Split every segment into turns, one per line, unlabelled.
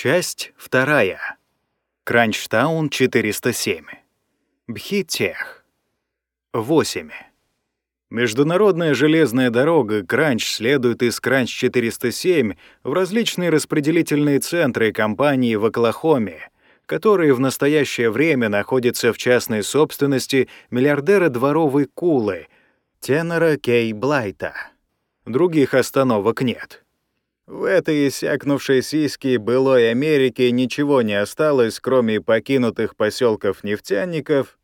Часть вторая. Кранчтаун 407. Бхитех. 8. Международная железная дорога Кранч следует из Кранч-407 в различные распределительные центры компании в Оклахоме, которые в настоящее время находятся в частной собственности миллиардера дворовой Кулы, тенора Кей Блайта. Других остановок нет. В этой иссякнувшей сиське былой Америки ничего не осталось, кроме покинутых поселков нефтяников,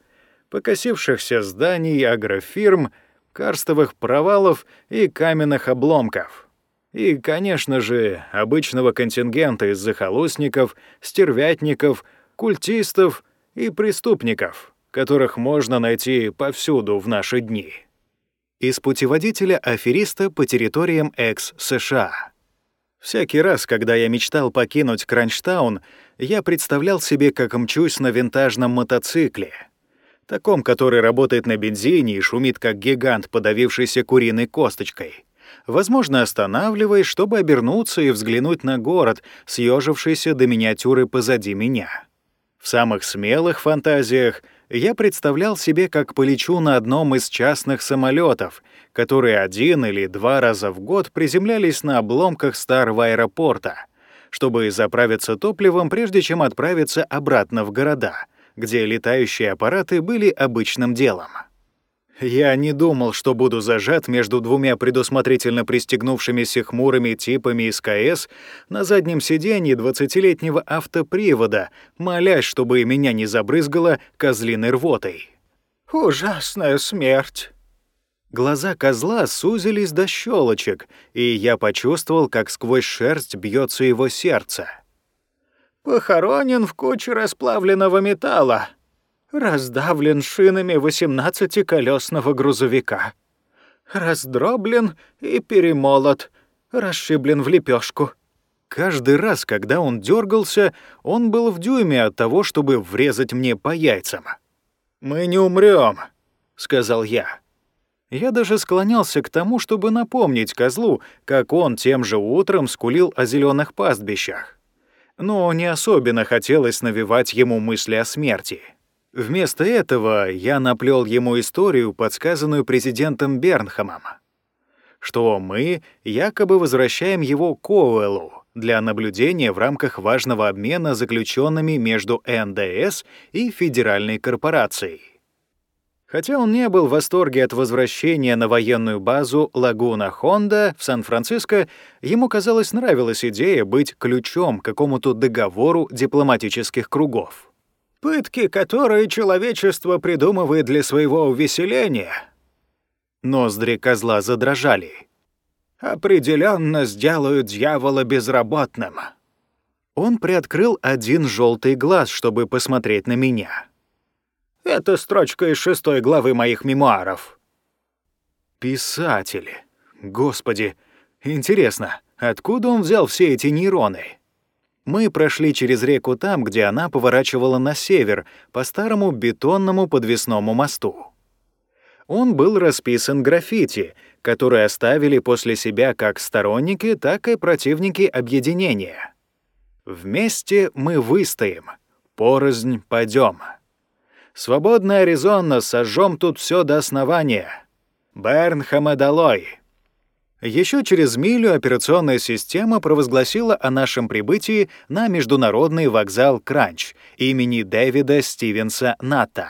покосившихся зданий, агрофирм — карстовых провалов и каменных обломков. И, конечно же, обычного контингента из захолустников, стервятников, культистов и преступников, которых можно найти повсюду в наши дни. Из путеводителя афериста по территориям экс-США. Всякий раз, когда я мечтал покинуть Кранчтаун, я представлял себе, как мчусь на винтажном мотоцикле — таком, который работает на бензине и шумит как гигант, подавившийся куриной косточкой. Возможно, останавливаясь, чтобы обернуться и взглянуть на город, съежившийся до миниатюры позади меня. В самых смелых фантазиях я представлял себе, как полечу на одном из частных самолетов, которые один или два раза в год приземлялись на обломках старого аэропорта, чтобы заправиться топливом, прежде чем отправиться обратно в города — где летающие аппараты были обычным делом. Я не думал, что буду зажат между двумя предусмотрительно пристегнувшимися хмурыми типами из КС на заднем сиденье двадцатилетнего автопривода, молясь, чтобы меня не забрызгало козлиной рвотой. «Ужасная смерть!» Глаза козла сузились до щелочек, и я почувствовал, как сквозь шерсть бьется его сердце похоронен в куче расплавленного металла, раздавлен шинами восемнадцатиколесного грузовика, раздроблен и перемолот, расшиблен в лепешку. Каждый раз, когда он дергался, он был в дюйме от того, чтобы врезать мне по яйцам. «Мы не умрем, сказал я. Я даже склонялся к тому, чтобы напомнить козлу, как он тем же утром скулил о зеленых пастбищах но не особенно хотелось навевать ему мысли о смерти. Вместо этого я наплел ему историю, подсказанную президентом Бернхамом, что мы якобы возвращаем его к Оуэллу для наблюдения в рамках важного обмена заключенными между НДС и федеральной корпорацией. Хотя он не был в восторге от возвращения на военную базу Лагуна Хонда в Сан-Франциско, ему, казалось, нравилась идея быть ключом к какому-то договору дипломатических кругов. «Пытки, которые человечество придумывает для своего увеселения...» Ноздри козла задрожали. «Определенно сделают дьявола безработным». Он приоткрыл один желтый глаз, чтобы посмотреть на меня. Это строчка из шестой главы моих мемуаров. Писатели. Господи, интересно, откуда он взял все эти нейроны? Мы прошли через реку там, где она поворачивала на север, по старому бетонному подвесному мосту. Он был расписан граффити, которые оставили после себя как сторонники, так и противники объединения. «Вместе мы выстоим, порознь пойдем». Свободная Аризона, сожжем тут все до основания. Бернхэма долой. Еще через милю операционная система провозгласила о нашем прибытии на международный вокзал Кранч имени Дэвида Стивенса Ната.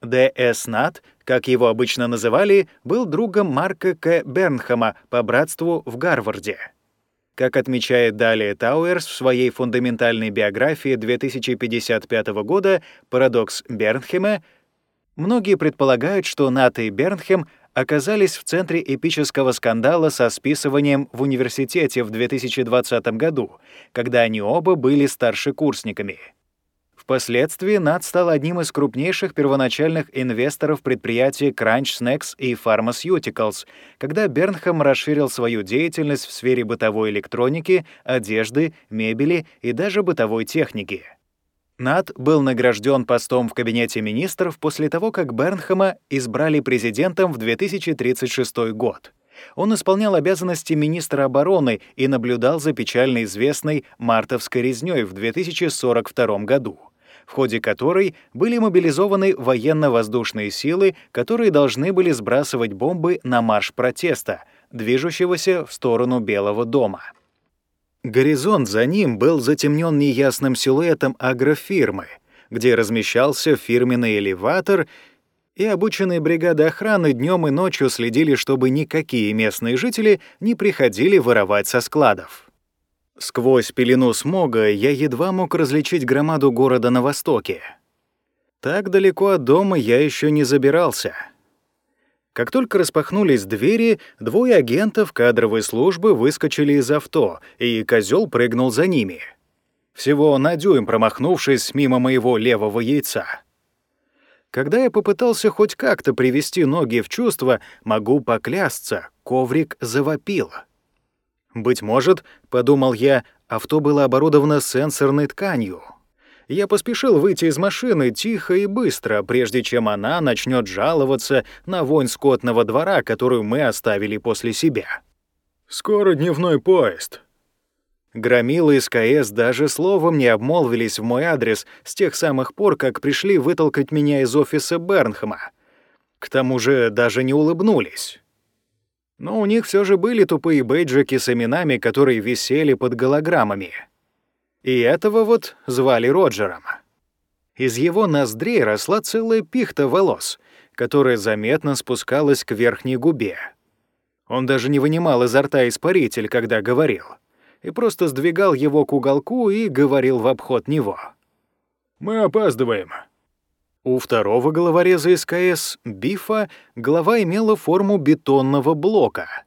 Д.С. Нат, как его обычно называли, был другом Марка К. Бернхэма по братству в Гарварде. Как отмечает далее Тауэрс в своей фундаментальной биографии 2055 года «Парадокс Бернхема», многие предполагают, что Ната и Бернхем оказались в центре эпического скандала со списыванием в университете в 2020 году, когда они оба были старшекурсниками — Впоследствии НАД стал одним из крупнейших первоначальных инвесторов предприятий Crunch Snacks и Pharmaceuticals, когда Бернхэм расширил свою деятельность в сфере бытовой электроники, одежды, мебели и даже бытовой техники. НАД был награжден постом в Кабинете министров после того, как Бернхэма избрали президентом в 2036 год. Он исполнял обязанности министра обороны и наблюдал за печально известной мартовской резнёй в 2042 году, в ходе которой были мобилизованы военно-воздушные силы, которые должны были сбрасывать бомбы на марш протеста, движущегося в сторону Белого дома. Горизонт за ним был затемнен неясным силуэтом агрофирмы, где размещался фирменный элеватор и обученные бригады охраны днем и ночью следили, чтобы никакие местные жители не приходили воровать со складов. Сквозь пелену смога я едва мог различить громаду города на востоке. Так далеко от дома я еще не забирался. Как только распахнулись двери, двое агентов кадровой службы выскочили из авто, и козел прыгнул за ними. Всего на дюйм промахнувшись мимо моего левого яйца. Когда я попытался хоть как-то привести ноги в чувство, могу поклясться, коврик завопил. «Быть может, — подумал я, — авто было оборудовано сенсорной тканью». Я поспешил выйти из машины тихо и быстро, прежде чем она начнет жаловаться на вонь скотного двора, которую мы оставили после себя. «Скоро дневной поезд», Громилы из КС даже словом не обмолвились в мой адрес с тех самых пор, как пришли вытолкать меня из офиса Бернхэма. К тому же даже не улыбнулись. Но у них все же были тупые бейджики с именами, которые висели под голограммами. И этого вот звали Роджером. Из его ноздрей росла целая пихта волос, которая заметно спускалась к верхней губе. Он даже не вынимал изо рта испаритель, когда говорил — и просто сдвигал его к уголку и говорил в обход него. «Мы опаздываем». У второго головореза СКС, Бифа, голова имела форму бетонного блока.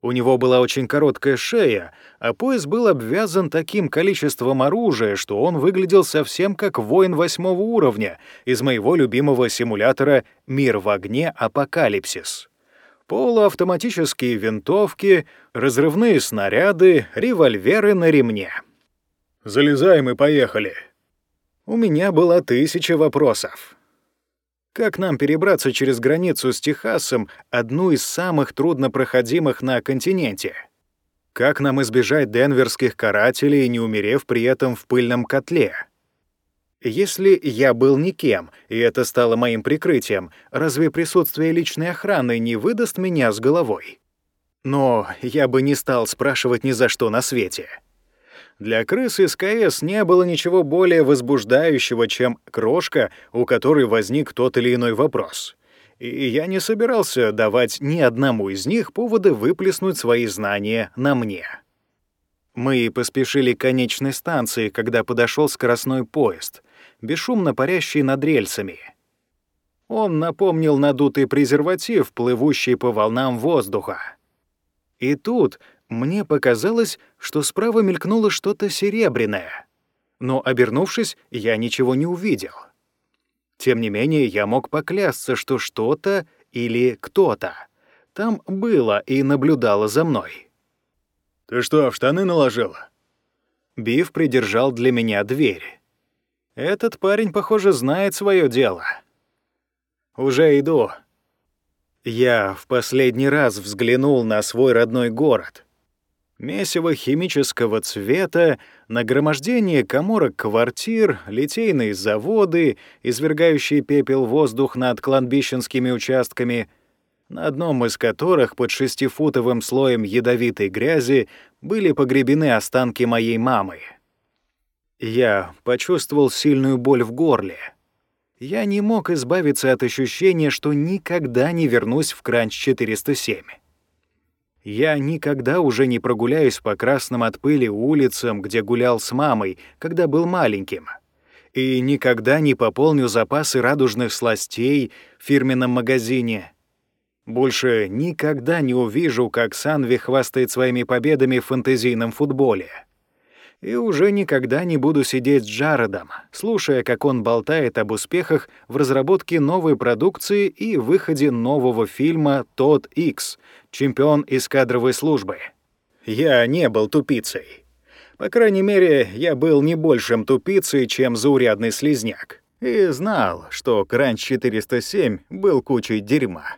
У него была очень короткая шея, а пояс был обвязан таким количеством оружия, что он выглядел совсем как воин восьмого уровня из моего любимого симулятора «Мир в огне. Апокалипсис» полуавтоматические винтовки, разрывные снаряды, револьверы на ремне. «Залезаем и поехали». У меня было тысяча вопросов. Как нам перебраться через границу с Техасом, одну из самых труднопроходимых на континенте? Как нам избежать денверских карателей, не умерев при этом в пыльном котле? Если я был никем, и это стало моим прикрытием, разве присутствие личной охраны не выдаст меня с головой? Но я бы не стал спрашивать ни за что на свете. Для крыс из КС не было ничего более возбуждающего, чем крошка, у которой возник тот или иной вопрос. И я не собирался давать ни одному из них повода выплеснуть свои знания на мне. Мы поспешили к конечной станции, когда подошел скоростной поезд — бесшумно парящий над рельсами. Он напомнил надутый презерватив, плывущий по волнам воздуха. И тут мне показалось, что справа мелькнуло что-то серебряное. Но, обернувшись, я ничего не увидел. Тем не менее, я мог поклясться, что что-то или кто-то там было и наблюдало за мной. «Ты что, в штаны наложила?» Биф придержал для меня дверь. Этот парень, похоже, знает свое дело. Уже иду. Я в последний раз взглянул на свой родной город. Месиво химического цвета, нагромождение коморок квартир, литейные заводы, извергающие пепел воздух над кладбищенскими участками, на одном из которых под шестифутовым слоем ядовитой грязи были погребены останки моей мамы — я почувствовал сильную боль в горле. Я не мог избавиться от ощущения, что никогда не вернусь в Кранч 407. Я никогда уже не прогуляюсь по красным от пыли улицам, где гулял с мамой, когда был маленьким. И никогда не пополню запасы радужных сластей в фирменном магазине. Больше никогда не увижу, как Санви хвастает своими победами в фэнтезийном футболе и уже никогда не буду сидеть с Джаредом, слушая, как он болтает об успехах в разработке новой продукции и выходе нового фильма «Тот Икс», чемпион из кадровой службы. Я не был тупицей. По крайней мере, я был не большим тупицей, чем заурядный слизняк. И знал, что Кранч 407 был кучей дерьма.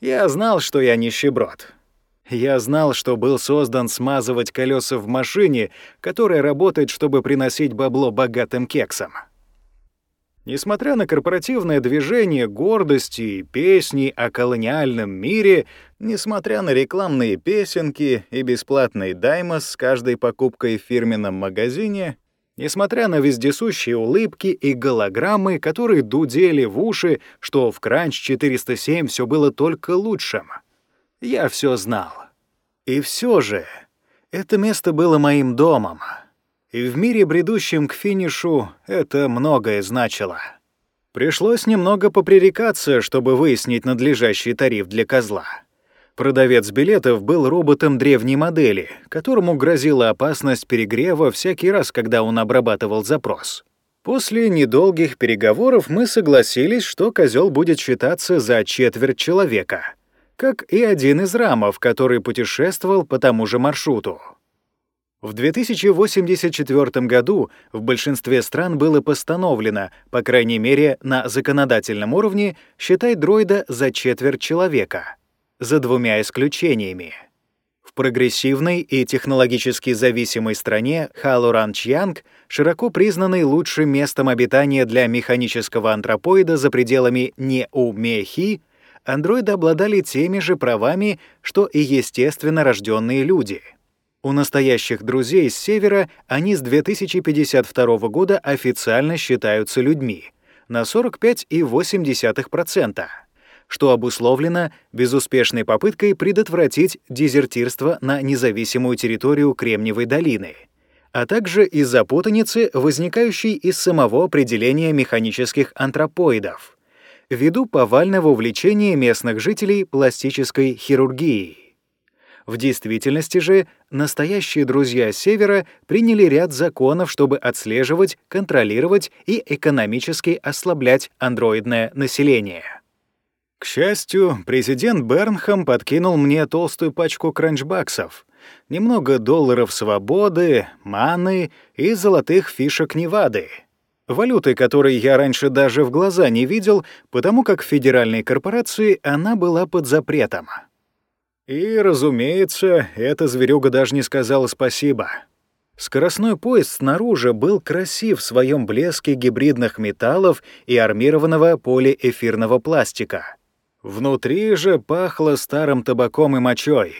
Я знал, что я нищеброд. Я знал, что был создан смазывать колеса в машине, которая работает, чтобы приносить бабло богатым кексам. Несмотря на корпоративное движение гордости и песни о колониальном мире, несмотря на рекламные песенки и бесплатный даймос с каждой покупкой в фирменном магазине, несмотря на вездесущие улыбки и голограммы, которые дудели в уши, что в Кранч 407 все было только лучшим, я все знал. И все же это место было моим домом — и в мире, бредущем к финишу, это многое значило. Пришлось немного попререкаться, чтобы выяснить надлежащий тариф для козла. Продавец билетов был роботом древней модели, которому грозила опасность перегрева всякий раз, когда он обрабатывал запрос. После недолгих переговоров мы согласились, что козел будет считаться за четверть человека, как и один из рамов, который путешествовал по тому же маршруту. В 2084 году в большинстве стран было постановлено, по крайней мере на законодательном уровне, считать дроида за четверть человека, за двумя исключениями. В прогрессивной и технологически зависимой стране Халуран-Чьянг, широко признанной лучшим местом обитания для механического антропоида за пределами Неумехи, андроиды обладали теми же правами, что и естественно рожденные люди — у настоящих друзей с севера они с 2052 года официально считаются людьми на 45,8%, что обусловлено безуспешной попыткой предотвратить дезертирство на независимую территорию Кремниевой долины, а также из-за путаницы, возникающей из самого определения механических антропоидов, ввиду повального увлечения местных жителей пластической хирургией. В действительности же настоящие друзья Севера приняли ряд законов, чтобы отслеживать, контролировать и экономически ослаблять андроидное население. К счастью, президент Бернхам подкинул мне толстую пачку кранчбаксов, немного долларов свободы, маны и золотых фишек Невады — валюты, которой я раньше даже в глаза не видел, потому как в федеральной корпорации она была под запретом. И, разумеется, эта зверюга даже не сказала спасибо. Скоростной поезд снаружи был красив в своем блеске гибридных металлов и армированного полиэфирного пластика. Внутри же пахло старым табаком и мочой.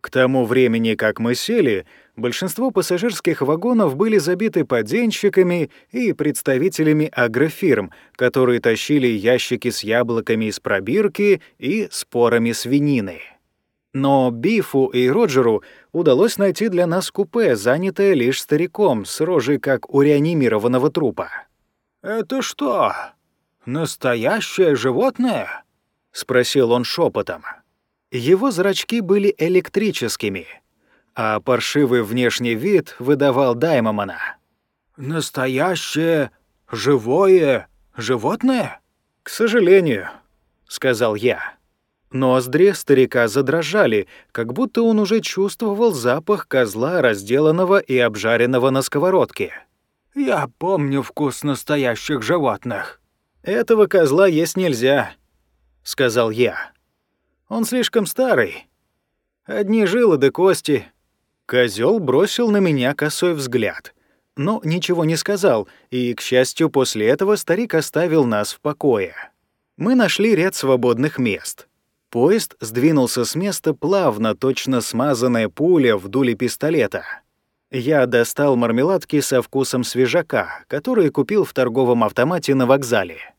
К тому времени, как мы сели, большинство пассажирских вагонов были забиты поденщиками и представителями агрофирм, которые тащили ящики с яблоками из пробирки и спорами свинины. Но Бифу и Роджеру удалось найти для нас купе, занятое лишь стариком, с рожей как у реанимированного трупа. «Это что, настоящее животное?» — спросил он шепотом. Его зрачки были электрическими, а паршивый внешний вид выдавал Даймомана. «Настоящее живое животное?» «К сожалению», — сказал я. Ноздри старика задрожали, как будто он уже чувствовал запах козла, разделанного и обжаренного на сковородке. «Я помню вкус настоящих животных». «Этого козла есть нельзя», — сказал я. «Он слишком старый. Одни жилы да кости». Козел бросил на меня косой взгляд, но ничего не сказал, и, к счастью, после этого старик оставил нас в покое. Мы нашли ряд свободных мест. Поезд сдвинулся с места плавно, точно смазанная пуля в дуле пистолета. Я достал мармеладки со вкусом свежака, которые купил в торговом автомате на вокзале.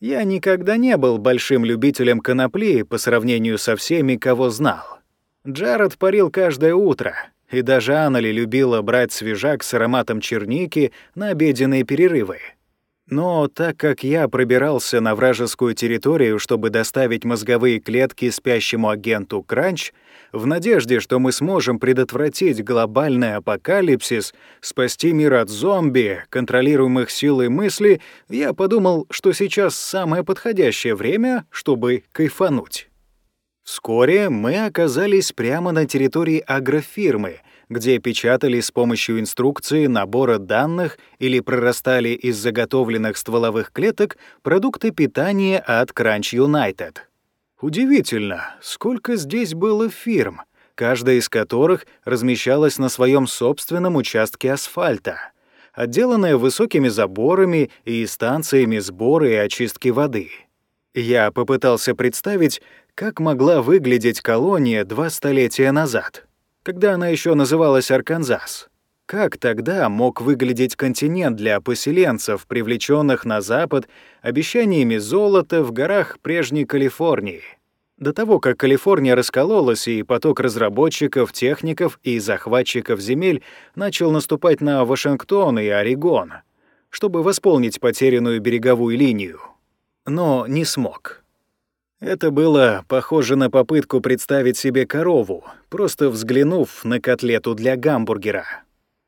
Я никогда не был большим любителем конопли по сравнению со всеми, кого знал. Джаред парил каждое утро, и даже Аннели любила брать свежак с ароматом черники на обеденные перерывы. Но так как я пробирался на вражескую территорию, чтобы доставить мозговые клетки спящему агенту Кранч, в надежде, что мы сможем предотвратить глобальный апокалипсис, спасти мир от зомби, контролируемых силой мысли, я подумал, что сейчас самое подходящее время, чтобы кайфануть. Вскоре мы оказались прямо на территории агрофирмы — где печатали с помощью инструкции набора данных или прорастали из заготовленных стволовых клеток продукты питания от Crunch United. Удивительно, сколько здесь было фирм, каждая из которых размещалась на своем собственном участке асфальта, отделанная высокими заборами и станциями сбора и очистки воды. Я попытался представить, как могла выглядеть колония два столетия назад, когда она еще называлась Арканзас. Как тогда мог выглядеть континент для поселенцев, привлеченных на Запад обещаниями золота в горах прежней Калифорнии? До того, как Калифорния раскололась и поток разработчиков, техников и захватчиков земель начал наступать на Вашингтон и Орегон, чтобы восполнить потерянную береговую линию. Но не смог. Это было похоже на попытку представить себе корову, просто взглянув на котлету для гамбургера.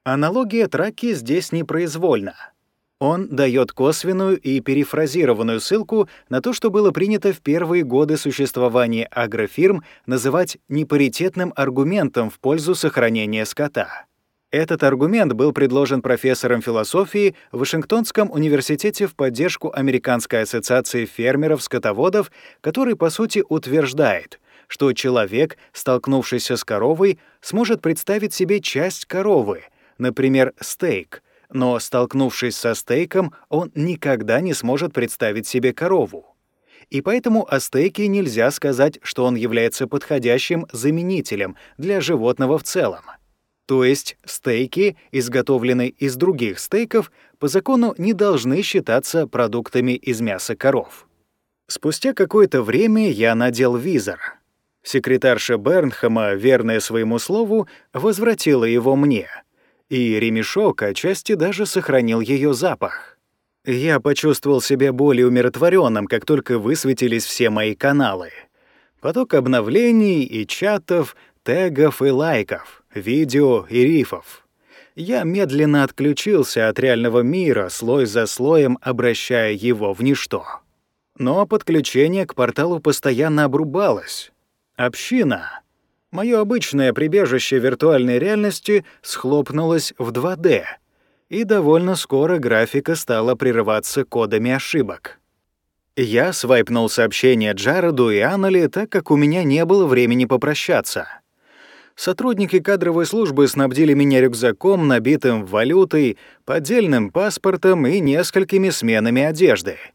Аналогия Траки здесь непроизвольна. Он дает косвенную и перефразированную ссылку на то, что было принято в первые годы существования агрофирм называть непаритетным аргументом в пользу сохранения скота. Этот аргумент был предложен профессором философии в Вашингтонском университете в поддержку Американской ассоциации фермеров-скотоводов, который, по сути, утверждает, что человек, столкнувшийся с коровой, сможет представить себе часть коровы — например, стейк, но, столкнувшись со стейком, он никогда не сможет представить себе корову. И поэтому о стейке нельзя сказать, что он является подходящим заменителем для животного в целом. То есть стейки, изготовленные из других стейков, по закону не должны считаться продуктами из мяса коров. Спустя какое-то время я надел визор. Секретарша Бернхэма, верная своему слову, возвратила его мне — и ремешок отчасти даже сохранил ее запах. Я почувствовал себя более умиротворенным, как только высветились все мои каналы. Поток обновлений и чатов, тегов и лайков, видео и рифов. Я медленно отключился от реального мира, слой за слоем обращая его в ничто. Но подключение к порталу постоянно обрубалось. Община, Мое обычное прибежище виртуальной реальности схлопнулось в 2D, и довольно скоро графика стала прерываться кодами ошибок. Я свайпнул сообщение Джареду и Аннели, так как у меня не было времени попрощаться. Сотрудники кадровой службы снабдили меня рюкзаком, набитым валютой, поддельным паспортом и несколькими сменами одежды —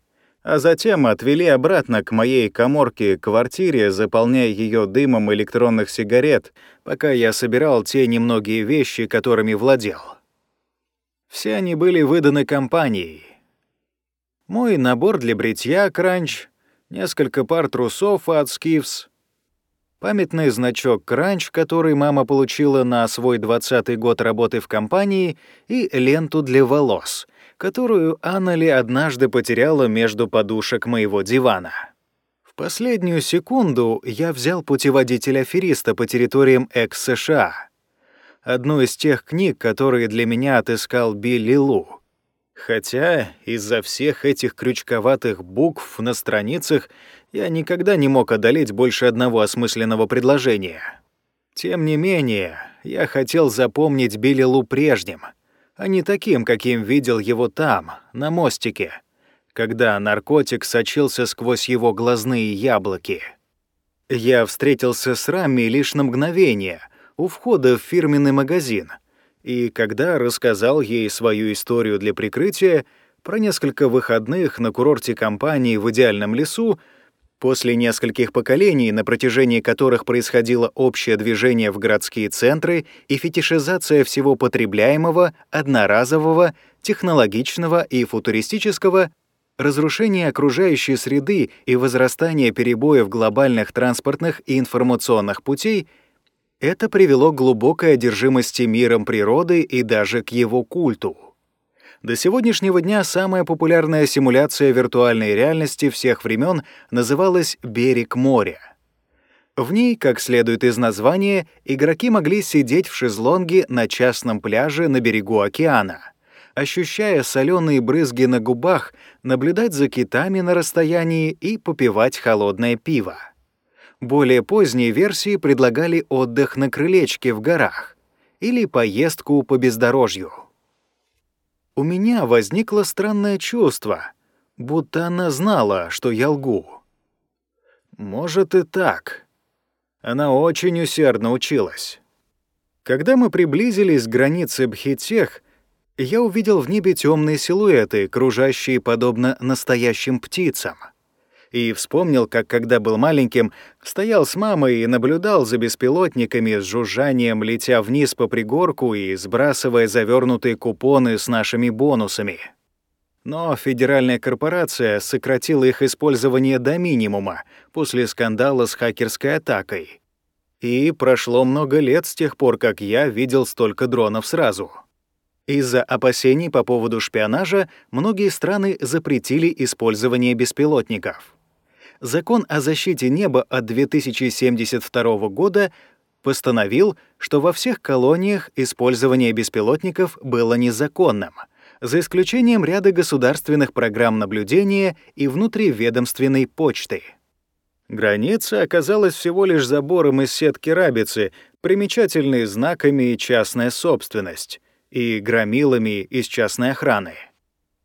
а затем отвели обратно к моей коморке-квартире, заполняя ее дымом электронных сигарет, пока я собирал те немногие вещи, которыми владел. Все они были выданы компанией. Мой набор для бритья «Кранч», несколько пар трусов от «Скифс», памятный значок «Кранч», который мама получила на свой 20-й год работы в компании, и ленту для волос, которую Аннели однажды потеряла между подушек моего дивана. В последнюю секунду я взял путеводитель афериста по территориям экс-США, одну из тех книг, которые для меня отыскал Билли Лу. Хотя из-за всех этих крючковатых букв на страницах я никогда не мог одолеть больше одного осмысленного предложения. Тем не менее, я хотел запомнить Билли Лу прежним — а не таким, каким видел его там, на мостике, когда наркотик сочился сквозь его глазные яблоки. Я встретился с Рами лишь на мгновение у входа в фирменный магазин, и когда рассказал ей свою историю для прикрытия про несколько выходных на курорте компании в идеальном лесу, После нескольких поколений, на протяжении которых происходило общее движение в городские центры и фетишизация всего потребляемого, одноразового, технологичного и футуристического, разрушение окружающей среды и возрастание перебоев глобальных транспортных и информационных путей — это привело к глубокой одержимости миром природы и даже к его культу. До сегодняшнего дня самая популярная симуляция виртуальной реальности всех времен называлась «Берег моря». В ней, как следует из названия, игроки могли сидеть в шезлонге на частном пляже на берегу океана, ощущая соленые брызги на губах, наблюдать за китами на расстоянии и попивать холодное пиво. Более поздние версии предлагали отдых на крылечке в горах или поездку по бездорожью у меня возникло странное чувство, будто она знала, что я лгу. Может и так. Она очень усердно училась. Когда мы приблизились к границе Бхитех, я увидел в небе темные силуэты, кружащие подобно настоящим птицам. И вспомнил, как когда был маленьким, стоял с мамой и наблюдал за беспилотниками с жужжанием, летя вниз по пригорку и сбрасывая завернутые купоны с нашими бонусами. Но федеральная корпорация сократила их использование до минимума после скандала с хакерской атакой. И прошло много лет с тех пор, как я видел столько дронов сразу. Из-за опасений по поводу шпионажа многие страны запретили использование беспилотников. Закон о защите неба от 2072 года постановил, что во всех колониях использование беспилотников было незаконным, за исключением ряда государственных программ наблюдения и внутриведомственной почты. Граница оказалась всего лишь забором из сетки рабицы, примечательной знаками и частная собственность, и громилами из частной охраны.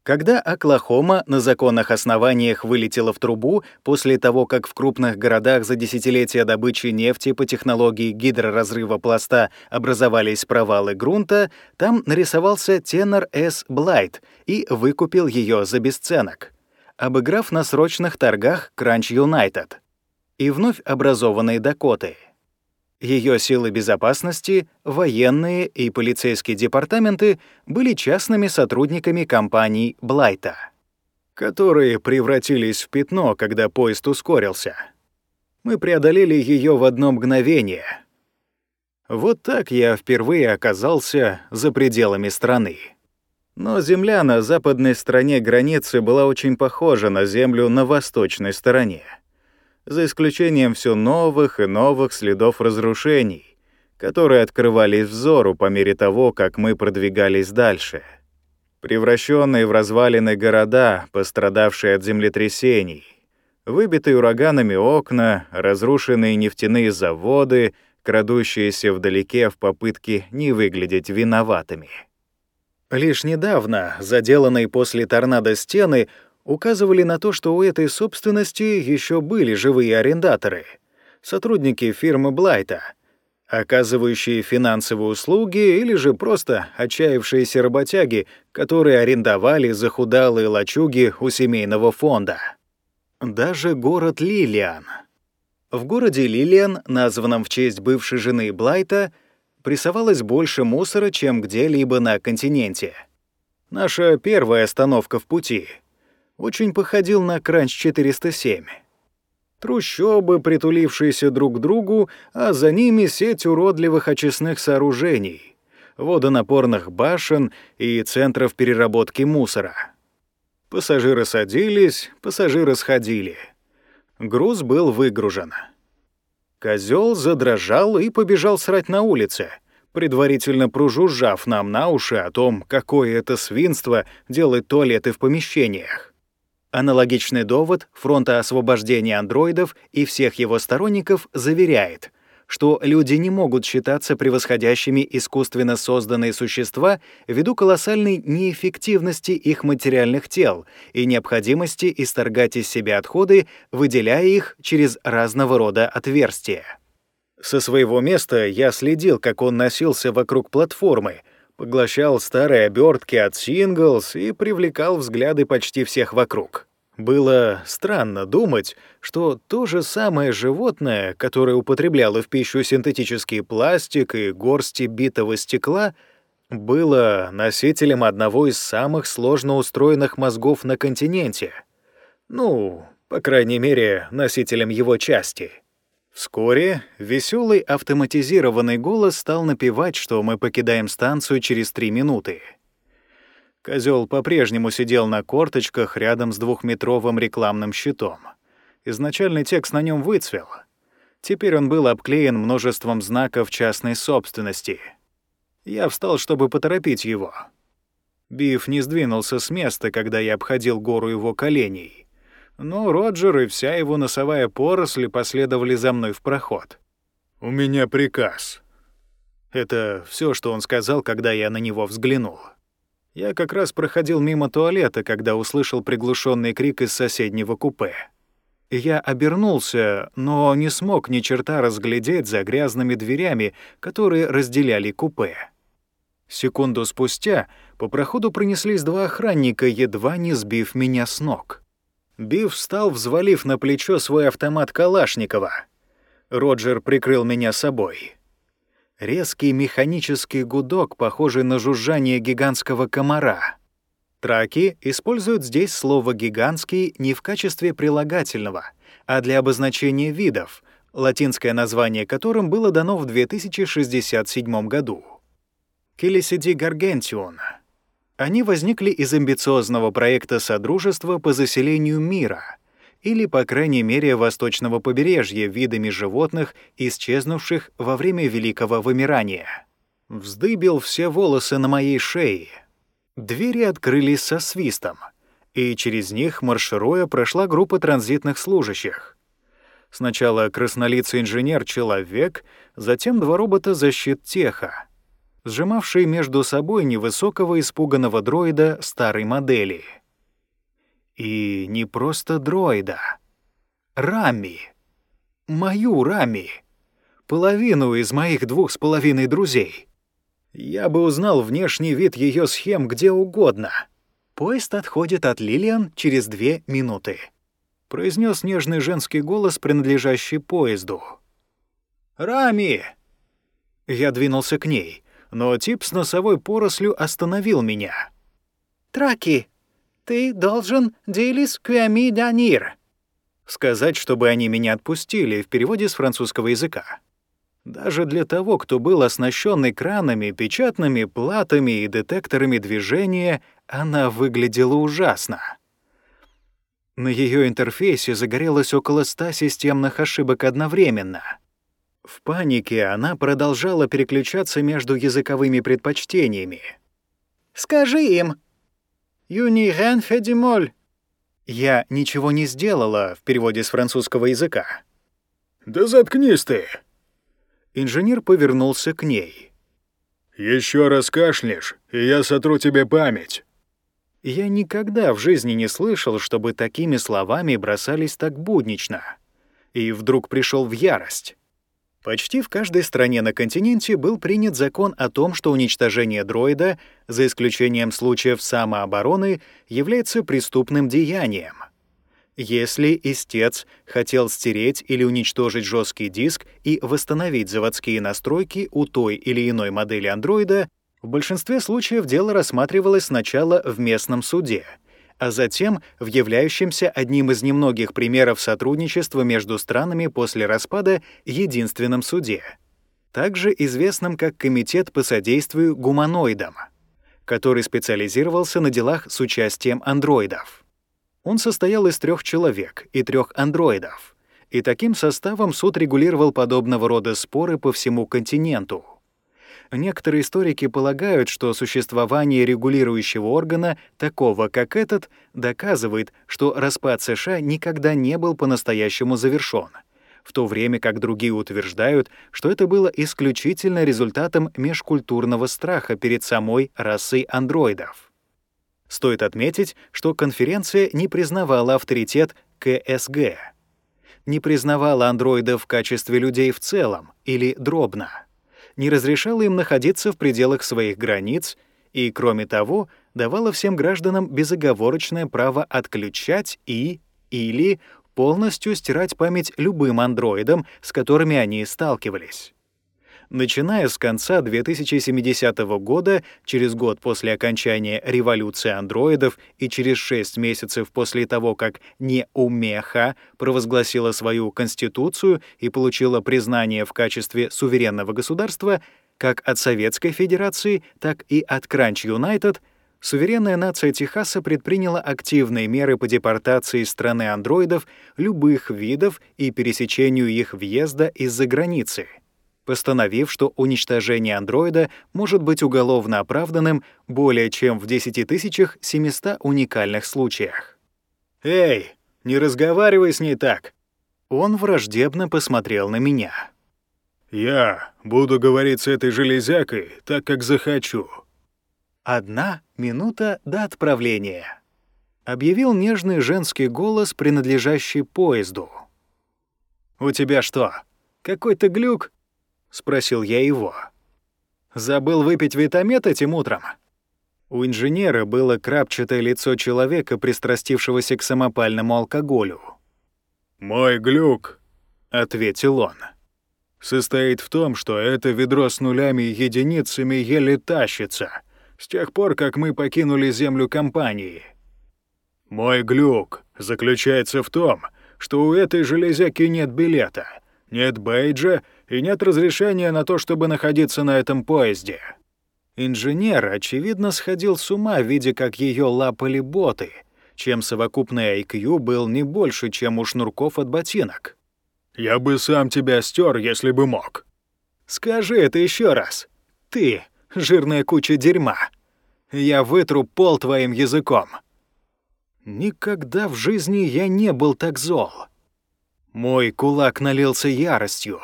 Когда Оклахома на законных основаниях вылетела в трубу после того, как в крупных городах за десятилетия добычи нефти по технологии гидроразрыва пласта образовались провалы грунта, там нарисовался тенор С. Блайт и выкупил ее за бесценок, обыграв на срочных торгах Кранч Юнайтед и вновь образованные Дакоты. Ее силы безопасности, военные и полицейские департаменты были частными сотрудниками компаний Блайта, которые превратились в пятно, когда поезд ускорился. Мы преодолели ее в одно мгновение. Вот так я впервые оказался за пределами страны. Но земля на западной стороне границы была очень похожа на землю на восточной стороне за исключением все новых и новых следов разрушений, которые открывались взору по мере того, как мы продвигались дальше. Превращенные в развалины города, пострадавшие от землетрясений, выбитые ураганами окна, разрушенные нефтяные заводы, крадущиеся вдалеке в попытке не выглядеть виноватыми. Лишь недавно заделанные после торнадо стены указывали на то, что у этой собственности еще были живые арендаторы, сотрудники фирмы Блайта, оказывающие финансовые услуги или же просто отчаявшиеся работяги, которые арендовали захудалые лачуги у семейного фонда. Даже город Лилиан. В городе Лилиан, названном в честь бывшей жены Блайта, прессовалось больше мусора, чем где-либо на континенте. Наша первая остановка в пути — очень походил на Кранч-407. Трущобы, притулившиеся друг к другу, а за ними сеть уродливых очистных сооружений, водонапорных башен и центров переработки мусора. Пассажиры садились, пассажиры сходили. Груз был выгружен. Козел задрожал и побежал срать на улице, предварительно прожужжав нам на уши о том, какое это свинство делать туалеты в помещениях. Аналогичный довод фронта освобождения андроидов и всех его сторонников заверяет, что люди не могут считаться превосходящими искусственно созданные существа ввиду колоссальной неэффективности их материальных тел и необходимости исторгать из себя отходы, выделяя их через разного рода отверстия. Со своего места я следил, как он носился вокруг платформы, поглощал старые обертки от Синглс и привлекал взгляды почти всех вокруг. Было странно думать, что то же самое животное, которое употребляло в пищу синтетический пластик и горсти битого стекла, было носителем одного из самых сложно устроенных мозгов на континенте. Ну, по крайней мере, носителем его части. Вскоре веселый автоматизированный голос стал напевать, что мы покидаем станцию через три минуты. Козел по-прежнему сидел на корточках рядом с двухметровым рекламным щитом. Изначальный текст на нем выцвел. Теперь он был обклеен множеством знаков частной собственности. Я встал, чтобы поторопить его. Биф не сдвинулся с места, когда я обходил гору его коленей. Но Роджер и вся его носовая поросль последовали за мной в проход. «У меня приказ». Это все, что он сказал, когда я на него взглянул. Я как раз проходил мимо туалета, когда услышал приглушенный крик из соседнего купе. Я обернулся, но не смог ни черта разглядеть за грязными дверями, которые разделяли купе. Секунду спустя по проходу пронеслись два охранника, едва не сбив меня с ног. Бив встал, взвалив на плечо свой автомат Калашникова. Роджер прикрыл меня собой. Резкий механический гудок, похожий на жужжание гигантского комара. Траки используют здесь слово «гигантский» не в качестве прилагательного, а для обозначения видов, латинское название которым было дано в 2067 году. Келесиди гаргентион. Они возникли из амбициозного проекта Содружества по заселению мира или, по крайней мере, восточного побережья видами животных, исчезнувших во время Великого вымирания. Вздыбил все волосы на моей шее — Двери открылись со свистом, и через них, маршируя, прошла группа транзитных служащих. Сначала краснолицый инженер-человек, затем два робота защит теха, сжимавшие между собой невысокого испуганного дроида старой модели. И не просто дроида. Рами. Мою Рами. Половину из моих двух с половиной друзей. Я бы узнал внешний вид ее схем где угодно. Поезд отходит от Лилиан через две минуты. Произнес нежный женский голос, принадлежащий поезду. «Рами!» Я двинулся к ней, но тип с носовой порослью остановил меня. «Траки, ты должен делис куами данир». Сказать, чтобы они меня отпустили, в переводе с французского языка. Даже для того, кто был оснащен экранами, печатными платами и детекторами движения, она выглядела ужасно. На ее интерфейсе загорелось около ста системных ошибок одновременно. В панике она продолжала переключаться между языковыми предпочтениями. «Скажи им!» «Юнирен федимоль!» «Я ничего не сделала» в переводе с французского языка.
«Да заткнись ты!»
Инженер повернулся к ней.
Еще раз кашляешь, и я сотру тебе память».
Я никогда в жизни не слышал, чтобы такими словами бросались так буднично. И вдруг пришел в ярость. Почти в каждой стране на континенте был принят закон о том, что уничтожение дроида, за исключением случаев самообороны, является преступным деянием. Если истец хотел стереть или уничтожить жесткий диск и восстановить заводские настройки у той или иной модели андроида, в большинстве случаев дело рассматривалось сначала в местном суде, а затем в являющемся одним из немногих примеров сотрудничества между странами после распада единственном суде, также известном как Комитет по содействию гуманоидам, который специализировался на делах с участием андроидов. Он состоял из трех человек и трех андроидов, и таким составом суд регулировал подобного рода споры по всему континенту. Некоторые историки полагают, что существование регулирующего органа, такого как этот, доказывает, что распад США никогда не был по-настоящему завершён, в то время как другие утверждают, что это было исключительно результатом межкультурного страха перед самой расой андроидов. Стоит отметить, что конференция не признавала авторитет КСГ, не признавала андроидов в качестве людей в целом или дробно, не разрешала им находиться в пределах своих границ и, кроме того, давала всем гражданам безоговорочное право отключать и или полностью стирать память любым андроидам, с которыми они сталкивались. Начиная с конца 2070 года, через год после окончания революции андроидов и через 6 месяцев после того, как Неумеха провозгласила свою конституцию и получила признание в качестве суверенного государства, как от Советской Федерации, так и от Кранч Юнайтед, суверенная нация Техаса предприняла активные меры по депортации страны андроидов любых видов и пересечению их въезда из-за границы — постановив, что уничтожение андроида может быть уголовно оправданным более чем в 10 700 уникальных случаях.
«Эй, не разговаривай с ней так!»
Он враждебно посмотрел на меня.
«Я буду говорить с этой железякой так, как захочу».
Одна минута до отправления. объявил нежный женский голос, принадлежащий поезду. «У тебя что, какой-то глюк?» — спросил я его. «Забыл выпить витамет этим утром?» У инженера было крапчатое лицо человека, пристрастившегося к самопальному алкоголю.
«Мой глюк», — ответил он, —
«состоит в том, что это ведро с нулями и единицами еле тащится, с тех пор, как мы покинули землю компании.
Мой глюк заключается в том, что у этой железяки нет билета, нет бейджа и нет разрешения на то, чтобы находиться на этом поезде.
Инженер, очевидно, сходил с ума, видя, как ее лапали боты, чем совокупный IQ был не больше, чем у шнурков от ботинок.
«Я бы сам тебя стер, если бы мог».
«Скажи это еще раз. Ты, жирная куча дерьма. Я вытру пол твоим языком». Никогда в жизни я не был так зол. Мой кулак налился яростью.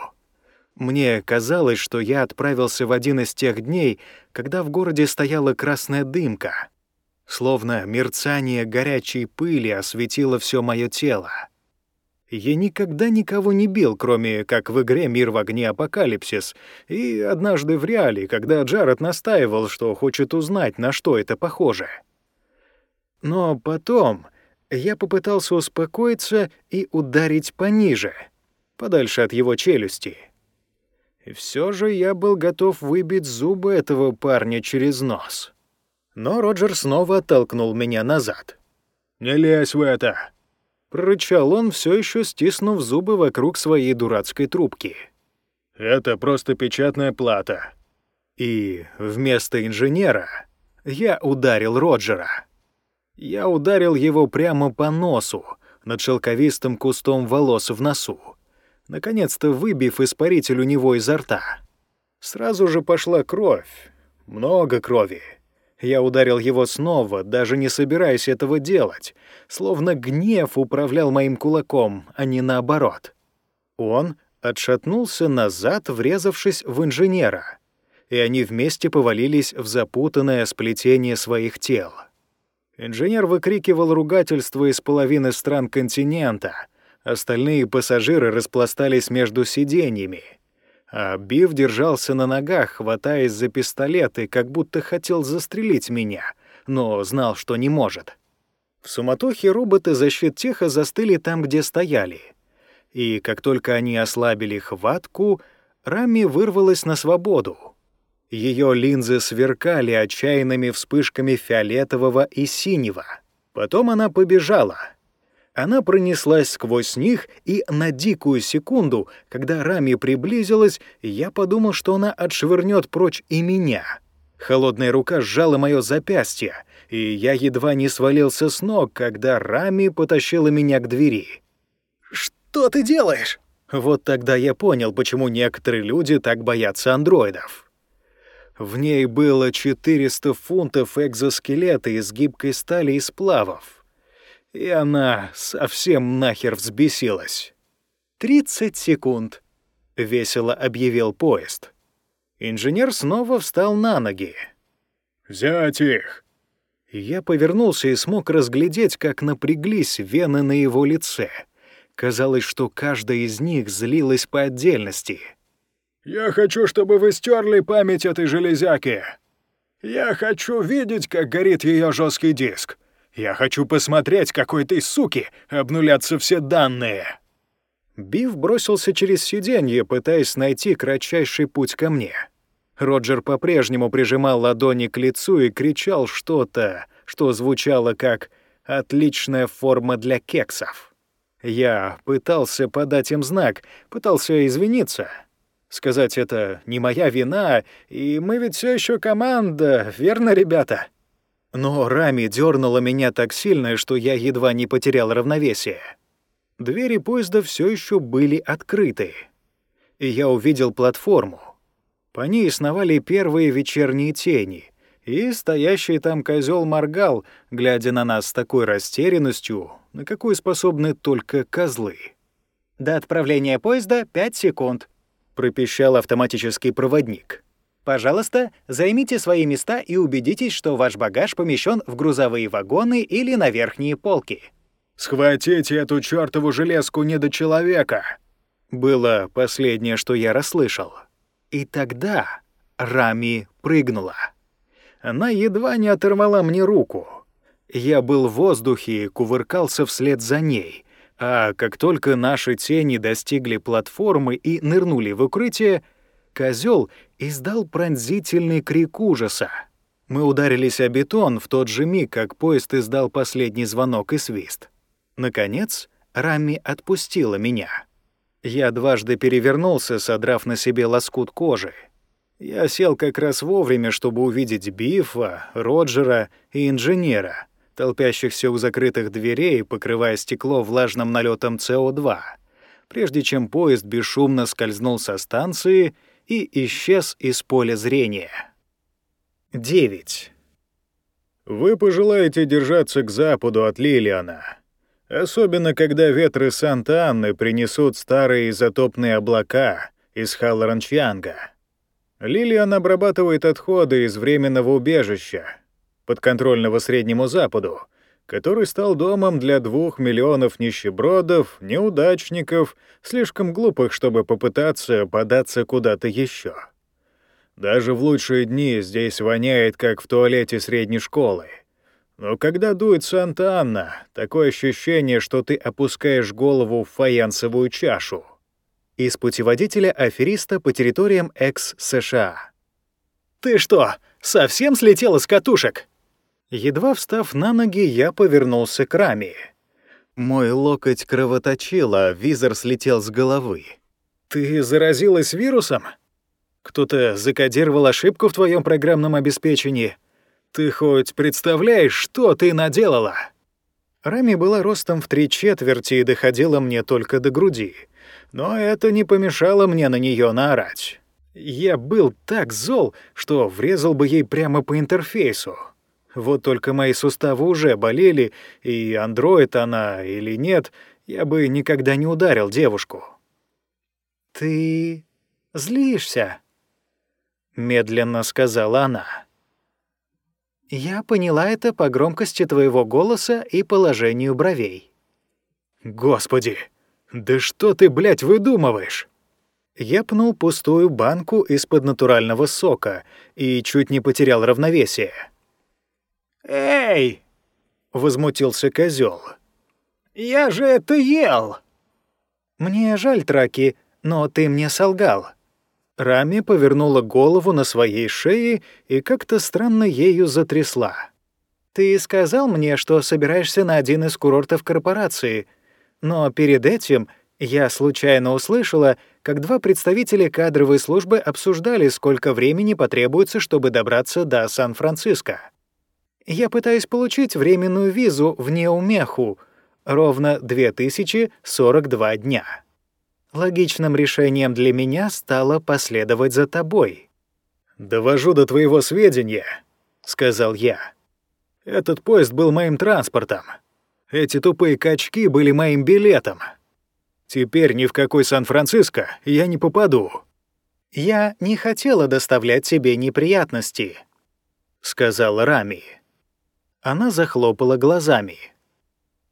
Мне казалось, что я отправился в один из тех дней, когда в городе стояла красная дымка. Словно мерцание горячей пыли осветило все мое тело. Я никогда никого не бил, кроме как в игре «Мир в огне Апокалипсис», и однажды в реале, когда Джаред настаивал, что хочет узнать, на что это похоже. Но потом я попытался успокоиться и ударить пониже, подальше от его челюсти — и все же я был готов выбить зубы этого парня через нос. Но Роджер снова оттолкнул меня назад.
«Не лезь в это!»
Прорычал он, все еще стиснув зубы вокруг своей дурацкой трубки.
«Это просто печатная плата».
И вместо инженера я ударил Роджера. Я ударил его прямо по носу, над шелковистым кустом волос в носу наконец-то выбив испаритель у него изо рта. Сразу же пошла кровь. Много крови. Я ударил его снова, даже не собираясь этого делать, словно гнев управлял моим кулаком, а не наоборот. Он отшатнулся назад, врезавшись в инженера, и они вместе повалились в запутанное сплетение своих тел. Инженер выкрикивал ругательство из половины стран континента, Остальные пассажиры распластались между сиденьями. А Бив держался на ногах, хватаясь за пистолеты, как будто хотел застрелить меня, но знал, что не может. В суматохе роботы защит теха застыли там, где стояли. И как только они ослабили хватку, Рами вырвалась на свободу. Ее линзы сверкали отчаянными вспышками фиолетового и синего. Потом она побежала — она пронеслась сквозь них, и на дикую секунду, когда Рами приблизилась, я подумал, что она отшвырнет прочь и меня. Холодная рука сжала мое запястье, и я едва не свалился с ног, когда Рами потащила меня к двери. «Что ты делаешь?» Вот тогда я понял, почему некоторые люди так боятся андроидов. В ней было 400 фунтов экзоскелета из гибкой стали и сплавов и она совсем нахер взбесилась. «Тридцать секунд», — весело объявил поезд. Инженер снова встал на ноги.
«Взять их!»
Я повернулся и смог разглядеть, как напряглись вены на его лице. Казалось, что каждая из них злилась по отдельности.
«Я хочу, чтобы вы стерли память этой железяки. Я хочу видеть, как горит ее жесткий диск. Я хочу посмотреть, какой ты суки обнулятся все данные!»
Бив бросился через сиденье, пытаясь найти кратчайший путь ко мне. Роджер по-прежнему прижимал ладони к лицу и кричал что-то, что звучало как «отличная форма для кексов». Я пытался подать им знак, пытался извиниться. Сказать это не моя вина, и мы ведь все еще команда, верно, ребята? Но Рами дернула меня так сильно, что я едва не потерял равновесие. Двери поезда все еще были открыты, и я увидел платформу. По ней сновали первые вечерние тени, и стоящий там козел моргал, глядя на нас с такой растерянностью, на какую способны только козлы. «До отправления поезда пять секунд», — пропищал автоматический проводник.
Пожалуйста, займите свои места и убедитесь, что ваш багаж помещен в грузовые вагоны или на верхние полки.
«Схватите эту чёртову железку недочеловека!»
Было последнее, что я расслышал. И тогда Рами прыгнула. Она едва не оторвала мне руку. Я был в воздухе и кувыркался вслед за ней, а как только наши тени достигли платформы и нырнули в укрытие, козел издал пронзительный крик ужаса. Мы ударились о бетон в тот же миг, как поезд издал последний звонок и свист. Наконец, Рами отпустила меня. Я дважды перевернулся, содрав на себе лоскут кожи. Я сел как раз вовремя, чтобы увидеть Бифа, Роджера и инженера, толпящихся у закрытых дверей, покрывая стекло влажным налетом СО2, прежде чем поезд бесшумно скользнул со станции и исчез из поля зрения. 9.
Вы пожелаете держаться к западу от Лилиана, особенно когда ветры Санта-Анны принесут старые изотопные облака из Халлоранчьянга. Лилиан обрабатывает отходы из временного убежища, подконтрольного Среднему Западу, который стал домом для двух миллионов нищебродов, неудачников, слишком глупых, чтобы попытаться податься куда-то еще. Даже в лучшие дни здесь воняет, как в туалете средней школы. Но когда дует Санта-Анна, такое ощущение, что ты опускаешь голову в фаянсовую чашу.
Из путеводителя афериста по территориям экс-США.
«Ты что, совсем слетела с катушек?»
Едва встав на ноги, я повернулся к раме. Мой локоть кровоточило, визор слетел с головы.
«Ты заразилась вирусом? Кто-то закодировал ошибку в твоем программном обеспечении? Ты хоть представляешь, что ты наделала?»
Рами была ростом в три четверти и доходила мне только до груди. Но это не помешало мне на нее наорать. Я был так зол, что врезал бы ей прямо по интерфейсу. Вот только мои суставы уже болели, и андроид она или нет, я бы никогда не ударил девушку.
«Ты злишься?» — медленно сказала она. «Я поняла это по громкости твоего голоса и положению бровей».
«Господи, да что ты, блядь, выдумываешь?»
Я пнул пустую банку из-под натурального сока и чуть не потерял равновесие.
«Эй!» — возмутился козел. «Я же это ел!»
«Мне жаль, Траки, но ты мне солгал».
Рами повернула голову на своей шее и как-то странно ею затрясла.
«Ты сказал мне, что собираешься на один из курортов корпорации, но перед этим я случайно услышала, как два представителя кадровой службы обсуждали, сколько времени потребуется, чтобы добраться до Сан-Франциско. Я пытаюсь получить временную визу в Неумеху, ровно 2042 дня. Логичным решением для меня стало последовать за тобой.
«Довожу до твоего сведения», — сказал я. «Этот поезд был моим транспортом. Эти тупые качки были моим билетом. Теперь ни в какой Сан-Франциско я не попаду».
«Я не хотела доставлять тебе неприятности», — сказала Рами. Она захлопала глазами.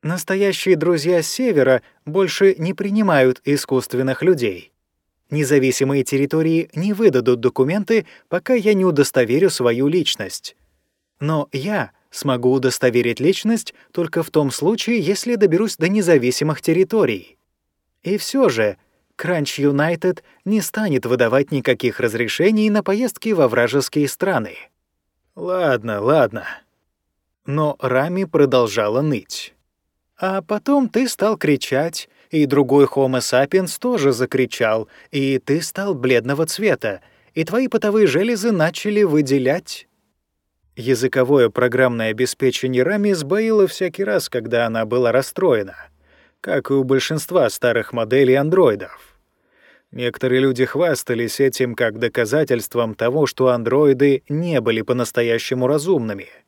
Настоящие друзья Севера больше не принимают искусственных людей. Независимые территории не выдадут документы, пока я не удостоверю свою личность. Но я смогу удостоверить личность только в том случае, если доберусь до независимых территорий. И все же Кранч Юнайтед не станет выдавать никаких разрешений на поездки во вражеские страны.
«Ладно, ладно»,
но Рами продолжала ныть.
А потом ты стал кричать, и другой Homo sapiens тоже закричал, и ты стал бледного цвета, и твои потовые железы начали выделять.
Языковое программное обеспечение Рами сбоило всякий раз, когда она была расстроена, как и у большинства старых моделей андроидов. Некоторые люди хвастались этим как доказательством того, что андроиды не были по-настоящему разумными —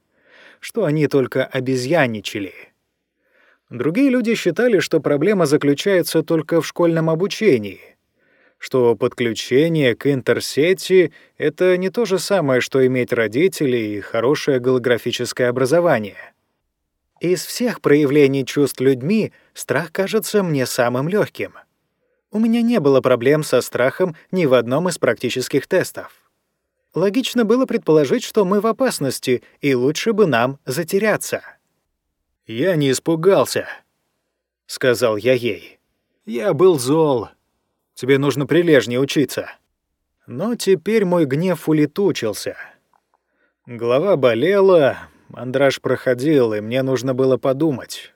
что они только обезьянничали. Другие люди считали, что проблема заключается только в школьном обучении,
что подключение к интерсети — это не то же самое, что иметь родителей и хорошее голографическое образование. Из всех проявлений чувств людьми страх кажется мне самым легким. У меня не было проблем со страхом ни в одном из практических тестов. Логично было предположить, что мы в опасности, и лучше бы нам затеряться.
«Я не испугался», — сказал я ей. «Я был зол. Тебе нужно прилежнее учиться».
Но теперь мой гнев улетучился. Голова болела, мандраж проходил, и мне нужно было подумать.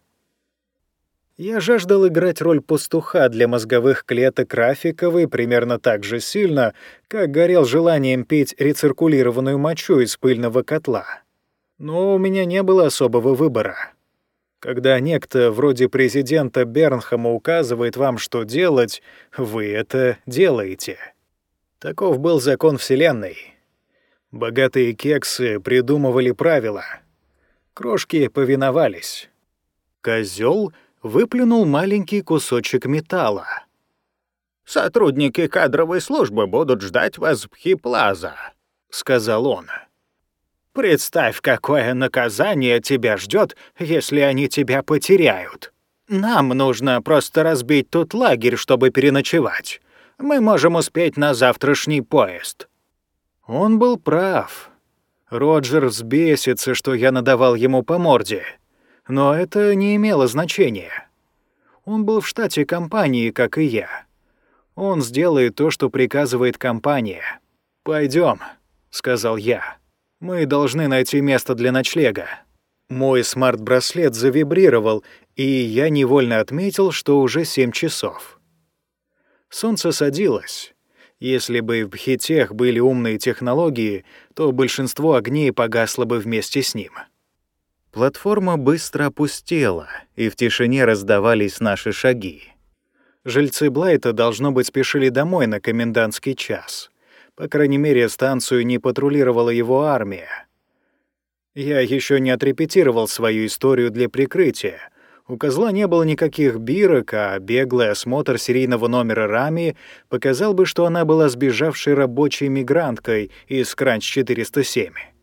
Я жаждал играть роль пастуха для мозговых клеток Рафиковой примерно так же сильно, как горел желанием пить рециркулированную мочу из пыльного котла. Но у меня не было особого выбора. Когда некто вроде президента Бернхама указывает вам, что делать, вы это делаете. Таков был закон Вселенной. Богатые кексы придумывали правила. Крошки повиновались. Козел выплюнул маленький кусочек металла.
«Сотрудники кадровой службы будут ждать вас в Хиплаза», — сказал он. Представь, какое наказание тебя ждет, если они тебя потеряют. Нам нужно просто разбить тут лагерь, чтобы переночевать. Мы можем успеть на завтрашний поезд».
Он был прав. Роджер взбесится, что я надавал ему по морде. Но это не имело значения. Он был в штате компании, как и я. Он сделает то, что приказывает компания. Пойдем, сказал я. Мы должны найти место для ночлега. Мой смарт-браслет завибрировал, и я невольно отметил, что уже семь часов. Солнце садилось. Если бы в Бхитех были умные технологии, то большинство огней погасло бы вместе с ним. Платформа быстро опустела, и в тишине раздавались наши шаги. Жильцы Блайта, должно быть, спешили домой на комендантский час. По крайней мере, станцию не патрулировала его армия. Я еще не отрепетировал свою историю для прикрытия. У козла не было никаких бирок, а беглый осмотр серийного номера Рами показал бы, что она была сбежавшей рабочей мигранткой из Кранч-407.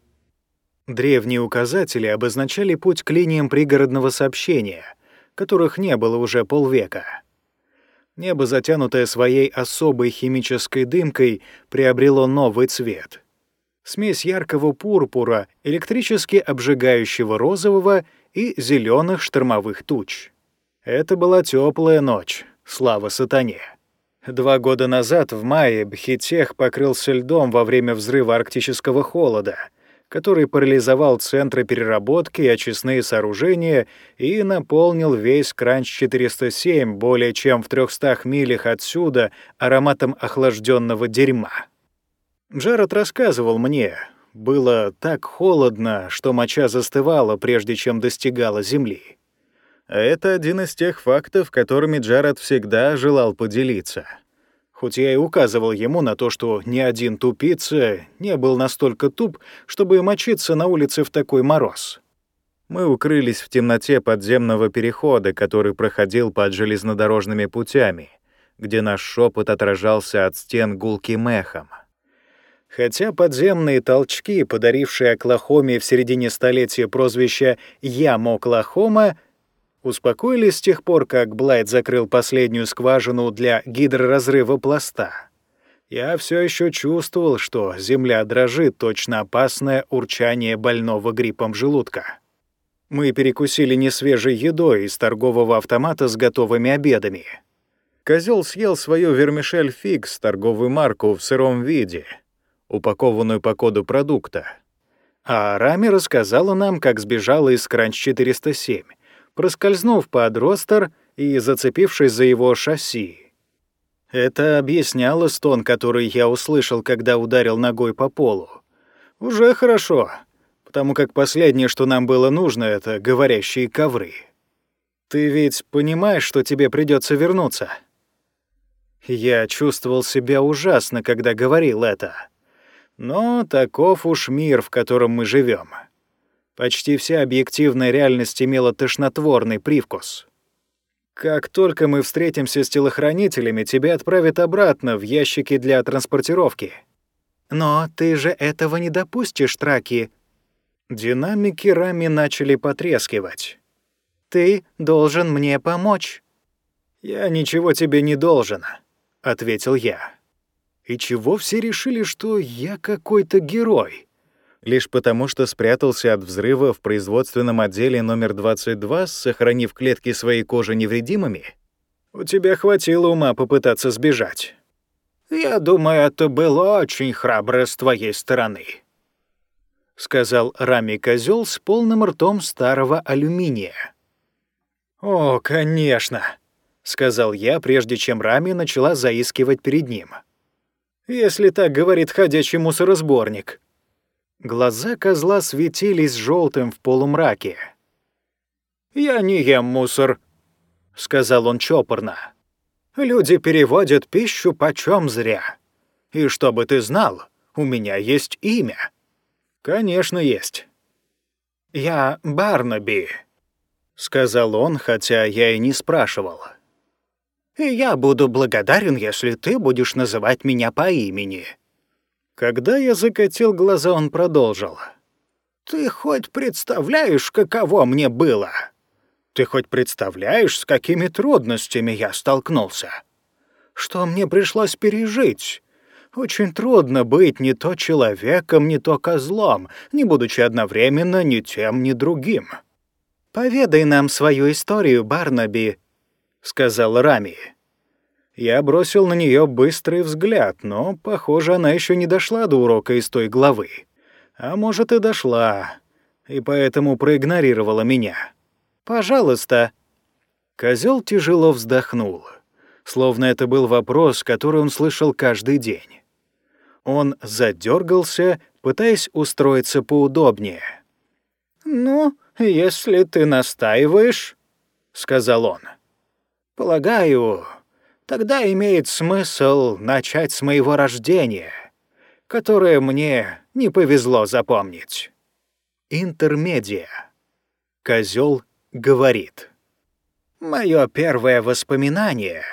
Древние указатели обозначали путь к линиям пригородного сообщения, которых не было уже полвека. Небо, затянутое своей особой химической дымкой, приобрело новый цвет. Смесь яркого пурпура, электрически обжигающего розового и зеленых штормовых туч. Это была теплая ночь, слава сатане. Два года назад, в мае, Бхитех покрылся льдом во время взрыва арктического холода — который парализовал центры переработки и очистные сооружения и наполнил весь Кранч-407 более чем в 300 милях отсюда ароматом охлажденного дерьма. Джаред рассказывал мне, было так холодно, что моча застывала, прежде чем достигала земли. Это один из тех фактов, которыми Джаред всегда желал поделиться — хоть я и указывал ему на то, что ни один тупица не был настолько туп, чтобы мочиться на улице в такой мороз. Мы укрылись в темноте подземного перехода, который проходил под железнодорожными путями, где наш шепот отражался от стен гулким эхом. Хотя подземные толчки, подарившие Оклахоме в середине столетия прозвище «Ям Оклахома», успокоились с тех пор, как Блайт закрыл последнюю скважину для гидроразрыва пласта. Я все еще чувствовал, что земля дрожит точно опасное урчание больного гриппом желудка. Мы перекусили несвежей едой из торгового автомата с готовыми обедами. Козел съел свою вермишель фикс, торговую марку, в сыром виде, упакованную по коду продукта. А Рами рассказала нам, как сбежала из Кранч-407 проскользнув под ростер и зацепившись за его шасси. Это объясняло стон, который я услышал, когда ударил ногой по полу. Уже хорошо, потому как последнее, что нам было нужно, — это говорящие ковры. Ты ведь понимаешь, что тебе придется вернуться? Я чувствовал себя ужасно, когда говорил это. Но таков уж мир, в котором мы живем. Почти вся объективная реальность имела тошнотворный привкус. Как только мы встретимся с телохранителями, тебя отправят обратно в ящики для транспортировки. Но ты же этого не допустишь, Траки. Динамики Рами начали потрескивать. Ты должен мне помочь. Я ничего тебе не должен, ответил я. И чего все решили, что я какой-то герой? Лишь потому, что спрятался от взрыва в производственном отделе номер 22, сохранив клетки своей кожи невредимыми? У тебя хватило ума попытаться сбежать.
«Я думаю, это было очень храбро с твоей стороны», — сказал Рами Козел с полным ртом старого алюминия.
«О, конечно», — сказал я, прежде чем Рами начала заискивать перед ним. «Если так говорит ходячий мусоросборник». Глаза козла светились желтым в полумраке.
«Я не ем мусор», — сказал он чопорно. Люди переводят пищу почем зря. И чтобы ты знал, у меня есть имя.
Конечно, есть.
Я Барнаби,
сказал он, хотя я и не спрашивал.
И я буду благодарен, если ты будешь называть меня по имени.
Когда я закатил глаза, он продолжил.
Ты хоть представляешь, каково мне было? Ты хоть представляешь, с какими трудностями я столкнулся? Что мне пришлось пережить? Очень трудно быть не то человеком, не то козлом, не будучи одновременно ни тем, ни другим.
«Поведай нам свою историю, Барнаби», — сказал Рами. Я бросил на нее быстрый взгляд, но, похоже, она еще не дошла до урока из той главы. А может, и дошла, и поэтому проигнорировала меня. Пожалуйста». Козел тяжело вздохнул, словно это был вопрос, который он слышал каждый день. Он задергался, пытаясь устроиться поудобнее.
«Ну, если ты настаиваешь», — сказал он. «Полагаю, тогда имеет смысл начать с моего рождения, которое мне не повезло запомнить».
Интермедия. Козел говорит. «Мое первое воспоминание,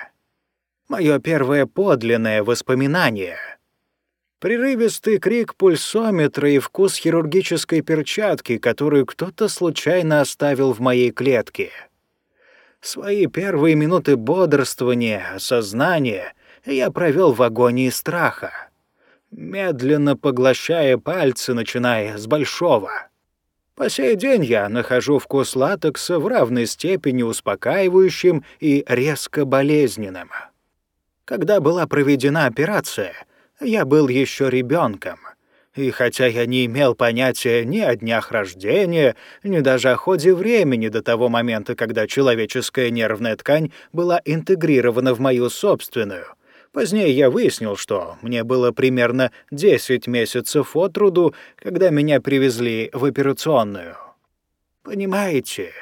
мое первое подлинное воспоминание — прерывистый крик пульсометра и вкус хирургической перчатки, которую кто-то случайно оставил в моей клетке. Свои первые минуты бодрствования, осознания я провел в агонии страха, медленно поглощая пальцы, начиная с большого — по сей день я нахожу вкус латекса в равной степени успокаивающим и резко болезненным. Когда была проведена операция, я был еще ребенком, и хотя я не имел понятия ни о днях рождения, ни даже о ходе времени до того момента, когда человеческая нервная ткань была интегрирована в мою собственную, Позднее я выяснил, что мне было примерно 10 месяцев от роду, когда меня привезли в операционную. Понимаете,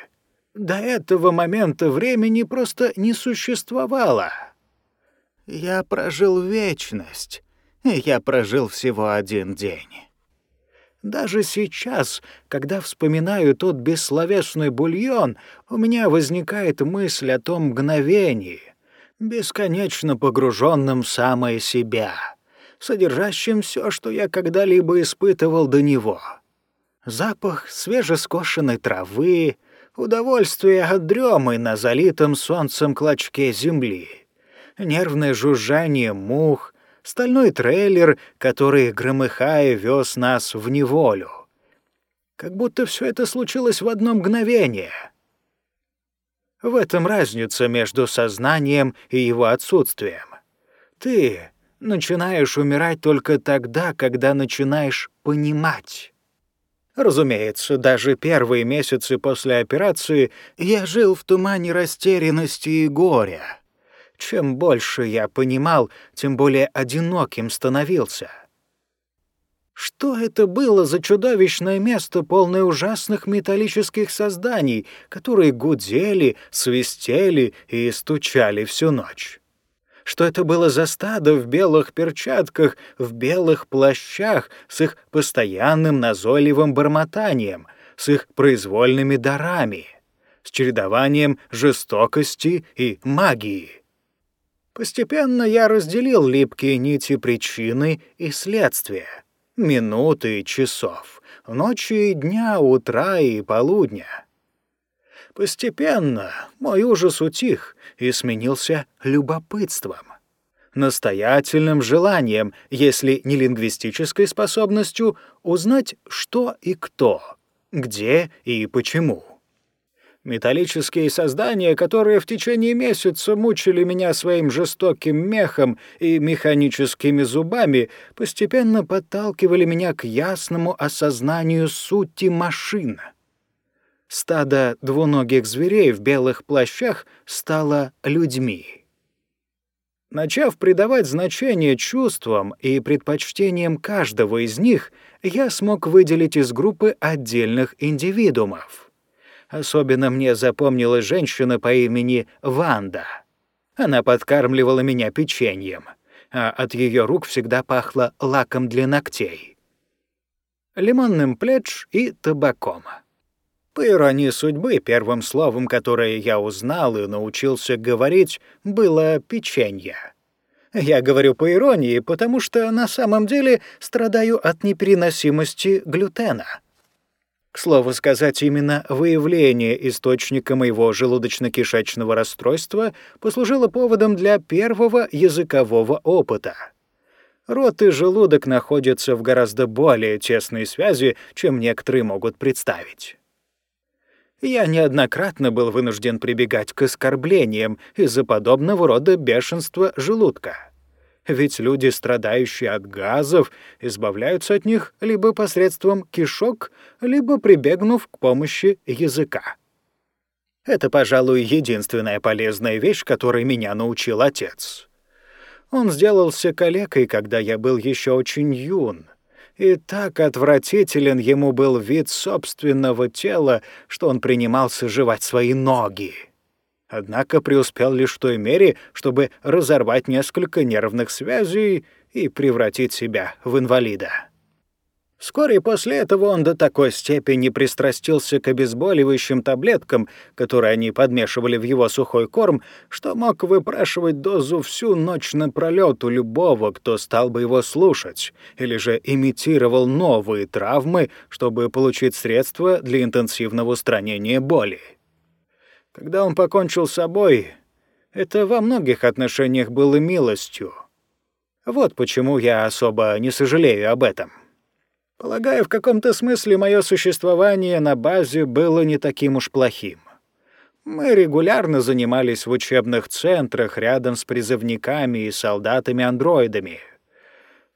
до этого момента времени просто не существовало. Я прожил вечность, я прожил всего один день. Даже сейчас, когда вспоминаю тот бессловесный бульон, у меня возникает мысль о том мгновении, бесконечно погруженным в самое себя, содержащим все, что я когда-либо испытывал до него. Запах свежескошенной травы, удовольствие от дремы на залитом солнцем клочке земли, нервное жужжание мух, стальной трейлер, который, громыхая, вез нас в неволю. Как будто все это случилось в одно мгновение — в этом разница между сознанием и его отсутствием. Ты начинаешь умирать только тогда, когда начинаешь понимать. Разумеется, даже первые месяцы после операции я жил в тумане растерянности и горя. Чем больше я понимал, тем более одиноким становился. Что это было за чудовищное место, полное ужасных металлических созданий, которые гудели, свистели и стучали всю ночь? Что это было за стадо в белых перчатках, в белых плащах, с их постоянным назойливым бормотанием, с их произвольными дарами, с чередованием жестокости и магии. Постепенно я разделил липкие нити причины и следствия, минуты и часов, ночи и дня, утра и полудня. Постепенно мой ужас утих и сменился любопытством, настоятельным желанием, если не лингвистической способностью, узнать, что и кто, где и почему. Металлические создания, которые в течение месяца мучили меня своим жестоким мехом и механическими зубами, постепенно подталкивали меня к ясному осознанию сути машин. Стадо двуногих зверей в белых плащах стало людьми. Начав придавать значение чувствам и предпочтениям каждого из них, я смог выделить из группы отдельных индивидуумов — Особенно мне запомнилась женщина по имени Ванда. Она подкармливала меня печеньем, а от ее рук всегда пахло лаком для ногтей, лимонным пледж и табаком. По иронии судьбы, первым словом, которое я узнал и научился говорить, было «печенье». Я говорю по иронии, потому что на самом деле страдаю от непереносимости глютена — к слову сказать, именно выявление источника моего желудочно-кишечного расстройства послужило поводом для первого языкового опыта. Рот и желудок находятся в гораздо более тесной связи, чем некоторые могут представить. Я неоднократно был вынужден прибегать к оскорблениям из-за подобного рода бешенства желудка. Ведь люди, страдающие от газов, избавляются от них либо посредством кишок, либо прибегнув к помощи языка. Это, пожалуй, единственная полезная вещь, которой меня научил отец. Он сделался калекой, когда я был еще очень юн, и так отвратителен ему был вид собственного тела, что он принимался жевать свои ноги однако преуспел лишь в той мере, чтобы разорвать несколько нервных связей и превратить себя в инвалида. Вскоре после этого он до такой степени пристрастился к обезболивающим таблеткам, которые они подмешивали в его сухой корм, что мог выпрашивать дозу всю ночь напролёт у любого, кто стал бы его слушать, или же имитировал новые травмы, чтобы получить средства для интенсивного устранения боли. Когда он покончил с собой, это во многих отношениях было милостью. Вот почему я особо не сожалею об этом. Полагаю, в каком-то смысле мое существование на базе было не таким уж плохим. Мы регулярно занимались в учебных центрах рядом с призывниками и солдатами-андроидами —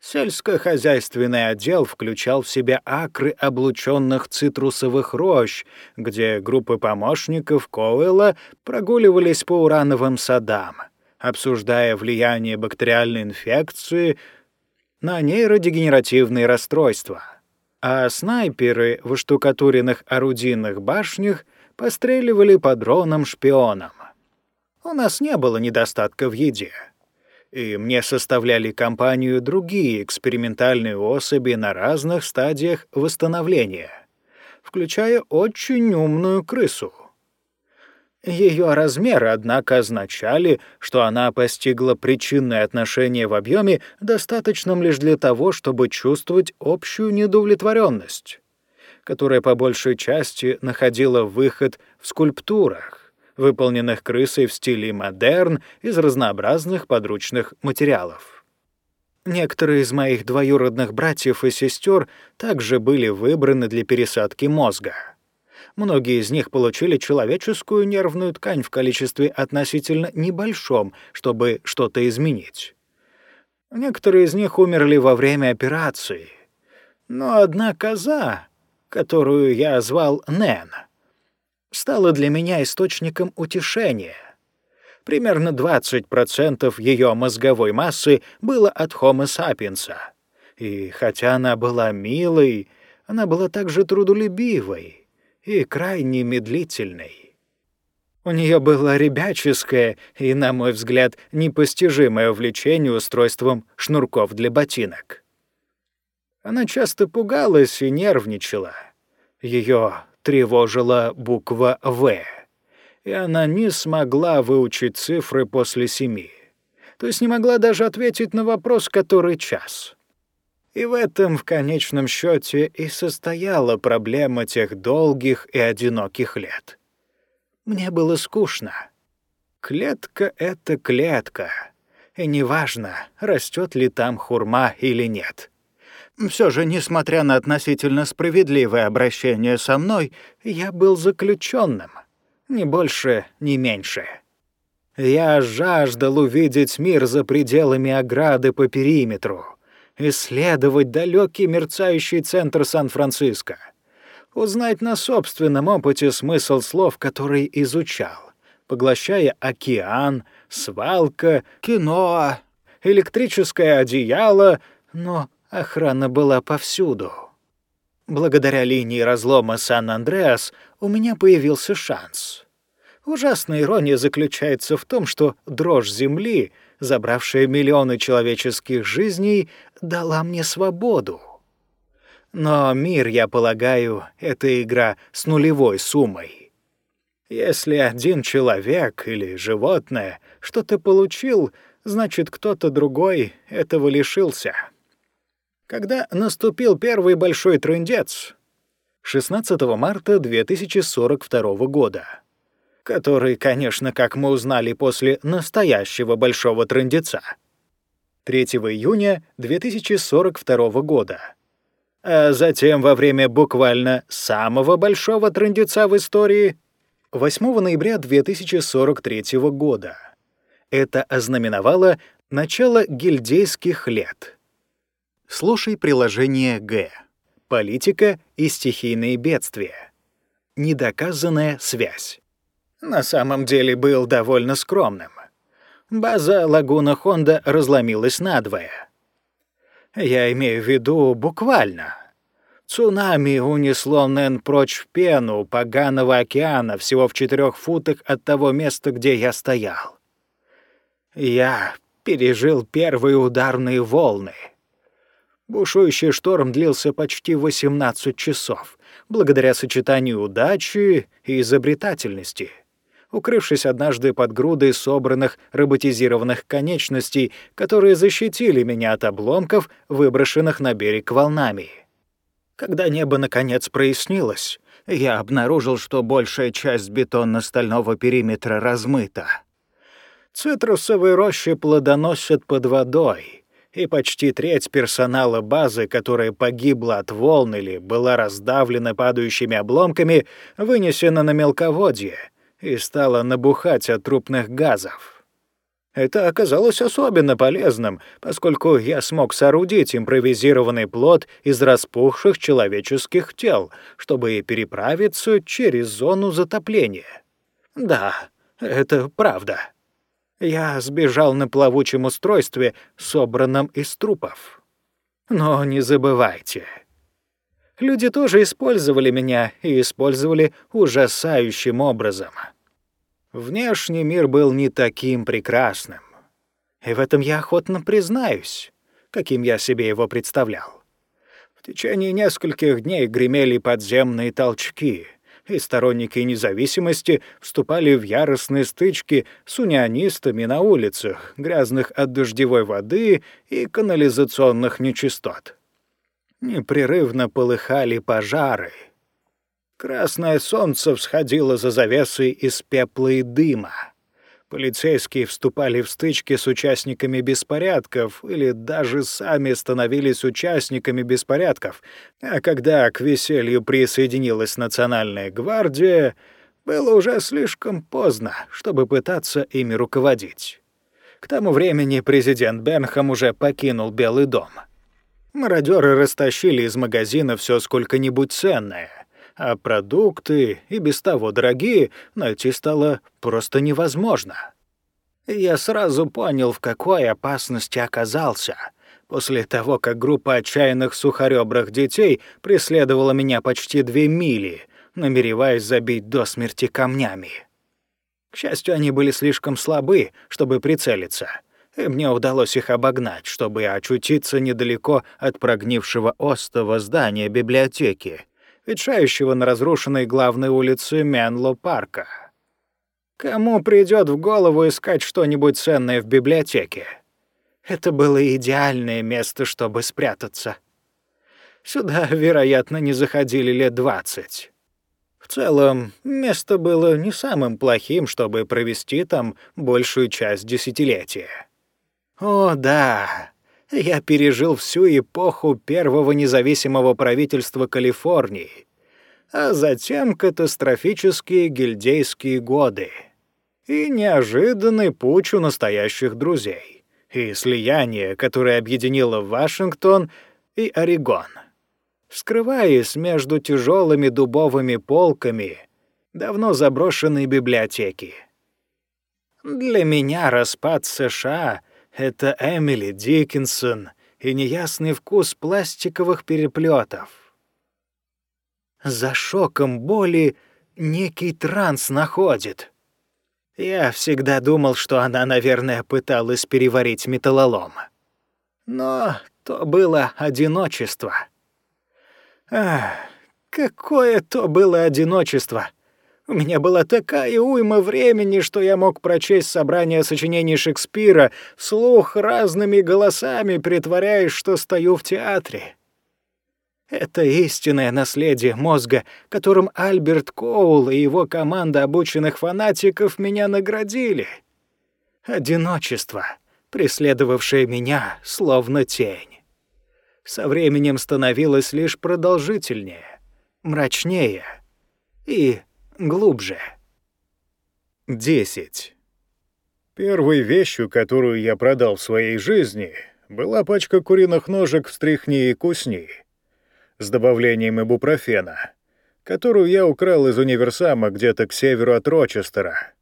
Сельскохозяйственный отдел включал в себя акры облученных цитрусовых рощ, где группы помощников Коуэлла прогуливались по урановым садам, обсуждая влияние бактериальной инфекции на нейродегенеративные расстройства. А снайперы в штукатуренных орудийных башнях постреливали по дронам-шпионам. У нас не было недостатка в еде — и мне составляли компанию другие экспериментальные особи на разных стадиях восстановления, включая очень умную крысу. Ее размеры, однако, означали, что она постигла причинное отношение в объеме, достаточном лишь для того, чтобы чувствовать общую недовлетворенность, которая по большей части находила выход в скульптурах выполненных крысой в стиле модерн из разнообразных подручных материалов. Некоторые из моих двоюродных братьев и сестер также были выбраны для пересадки мозга. Многие из них получили человеческую нервную ткань в количестве относительно небольшом, чтобы что-то изменить. Некоторые из них умерли во время операции. Но одна коза, которую я звал Нэн, стала для меня источником утешения. Примерно 20% ее мозговой массы было от Homo sapiens. И хотя она была милой, она была также трудолюбивой и крайне медлительной. У нее было ребяческое и, на мой взгляд, непостижимое увлечение устройством шнурков для ботинок. Она часто пугалась и нервничала. Ее тревожила буква «В», и она не смогла выучить цифры после семи. То есть не могла даже ответить на вопрос, который час. И в этом, в конечном счете, и состояла проблема тех долгих и одиноких лет. Мне было скучно. Клетка — это клетка, и неважно, растет ли там хурма или нет. Все же, несмотря на относительно справедливое обращение со мной, я был заключенным, ни больше, ни меньше. Я жаждал увидеть мир за пределами ограды по периметру, исследовать далекий мерцающий центр Сан-Франциско, узнать на собственном опыте смысл слов, которые изучал, поглощая океан, свалка, кино, электрическое одеяло, но охрана была повсюду. Благодаря линии разлома Сан-Андреас у меня появился шанс. Ужасная ирония заключается в том, что дрожь Земли, забравшая миллионы человеческих жизней, дала мне свободу. Но мир, я полагаю, это игра с нулевой суммой. Если один человек или животное что-то получил, значит, кто-то другой этого лишился. Когда наступил первый большой трындец, 16 марта 2042 года, который, конечно, как мы узнали после настоящего большого трындеца, 3 июня 2042 года, а затем во время буквально самого большого трындеца в истории 8 ноября 2043 года. Это ознаменовало начало гильдейских лет. Слушай приложение Г. Политика и стихийные бедствия. Недоказанная связь. На самом деле был довольно скромным. База Лагуна Хонда разломилась надвое. Я имею в виду буквально. Цунами унесло Нэн прочь в пену поганого океана всего в четырех футах от того места, где я стоял. Я пережил первые ударные волны. Бушующий шторм длился почти 18 часов, благодаря сочетанию удачи и изобретательности — укрывшись однажды под грудой собранных роботизированных конечностей, которые защитили меня от обломков, выброшенных на берег волнами. Когда небо наконец прояснилось, я обнаружил, что большая часть бетонно-стального периметра размыта. Цитрусовые рощи плодоносят под водой, и почти треть персонала базы, которая погибла от волн или была раздавлена падающими обломками, вынесена на мелководье — и стала набухать от трупных газов. Это оказалось особенно полезным, поскольку я смог соорудить импровизированный плод из распухших человеческих тел, чтобы переправиться через зону затопления. Да, это правда. Я сбежал на плавучем устройстве, собранном из трупов. Но не забывайте, Люди тоже использовали меня и использовали ужасающим образом. Внешний мир был не таким прекрасным. И в этом я охотно признаюсь, каким я себе его представлял. В течение нескольких дней гремели подземные толчки, и сторонники независимости вступали в яростные стычки с унионистами на улицах, грязных от дождевой воды и канализационных нечистот. Непрерывно полыхали пожары. Красное солнце всходило за завесой из пепла и дыма. Полицейские вступали в стычки с участниками беспорядков или даже сами становились участниками беспорядков, а когда к веселью присоединилась Национальная гвардия, было уже слишком поздно, чтобы пытаться ими руководить. К тому времени президент Бенхам уже покинул Белый дом — Мародеры растащили из магазина все сколько-нибудь ценное, а продукты, и без того дорогие, найти стало просто невозможно. Я сразу понял, в какой опасности оказался, после того, как группа отчаянных сухоребрых детей преследовала меня почти две мили, намереваясь забить до смерти камнями. К счастью, они были слишком слабы, чтобы прицелиться — и мне удалось их обогнать, чтобы очутиться недалеко от прогнившего остова здания библиотеки, ветшающего на разрушенной главной улице Менло-парка. Кому придет в голову искать что-нибудь ценное в библиотеке? Это было идеальное место, чтобы спрятаться. Сюда, вероятно, не заходили лет двадцать. В целом, место было не самым плохим, чтобы провести там большую часть десятилетия. О, да, я пережил всю эпоху первого независимого правительства Калифорнии, а затем катастрофические гильдейские годы и неожиданный путь у настоящих друзей, и слияние, которое объединило Вашингтон и Орегон скрываясь между тяжелыми дубовыми полками давно заброшенной библиотеки. Для меня распад США — это Эмили Диккенсон и неясный вкус пластиковых переплетов. За шоком боли некий транс находит. Я всегда думал, что она, наверное, пыталась переварить металлолом. Но то было одиночество — Ах, какое то было одиночество! У меня была такая уйма времени, что я мог прочесть собрание сочинений Шекспира вслух разными голосами, притворяясь, что стою в театре. Это истинное наследие мозга, которым Альберт Коул и его команда обученных фанатиков меня наградили. Одиночество, преследовавшее меня словно тень со временем становилось лишь продолжительнее, мрачнее и глубже.
10. Первой вещью, которую я продал в своей жизни, была пачка куриных ножек в стряхни и кусни с добавлением ибупрофена, которую я украл из универсама где-то к северу от Рочестера.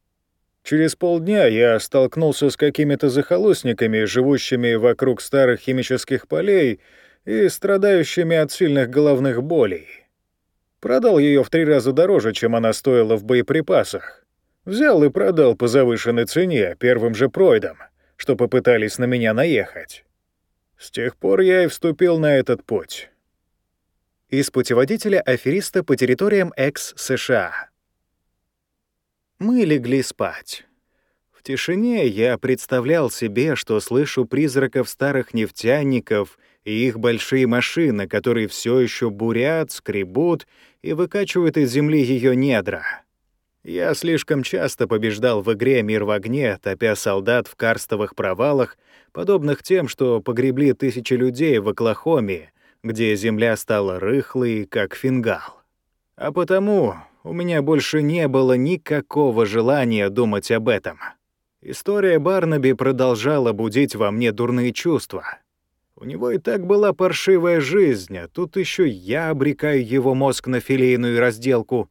Через полдня я столкнулся с какими-то захолустниками, живущими вокруг старых химических полей и страдающими от сильных головных болей. Продал ее в три раза дороже, чем она стоила в боеприпасах. Взял и продал по завышенной цене первым же пройдом, что попытались на меня наехать. С тех пор я и вступил на этот путь.
Из путеводителя афериста по территориям экс-США. Мы легли спать. В тишине я представлял себе, что слышу призраков старых нефтяников — и их большие машины, которые все еще бурят, скребут и выкачивают из земли ее недра. Я слишком часто побеждал в игре «Мир в огне», топя солдат в карстовых провалах, подобных тем, что погребли тысячи людей в Оклахоме, где земля стала рыхлой, как фингал. А потому у меня больше не было никакого желания думать об этом. История Барнаби продолжала будить во мне дурные чувства — у него и так была паршивая жизнь, а тут еще я обрекаю его мозг на филейную разделку.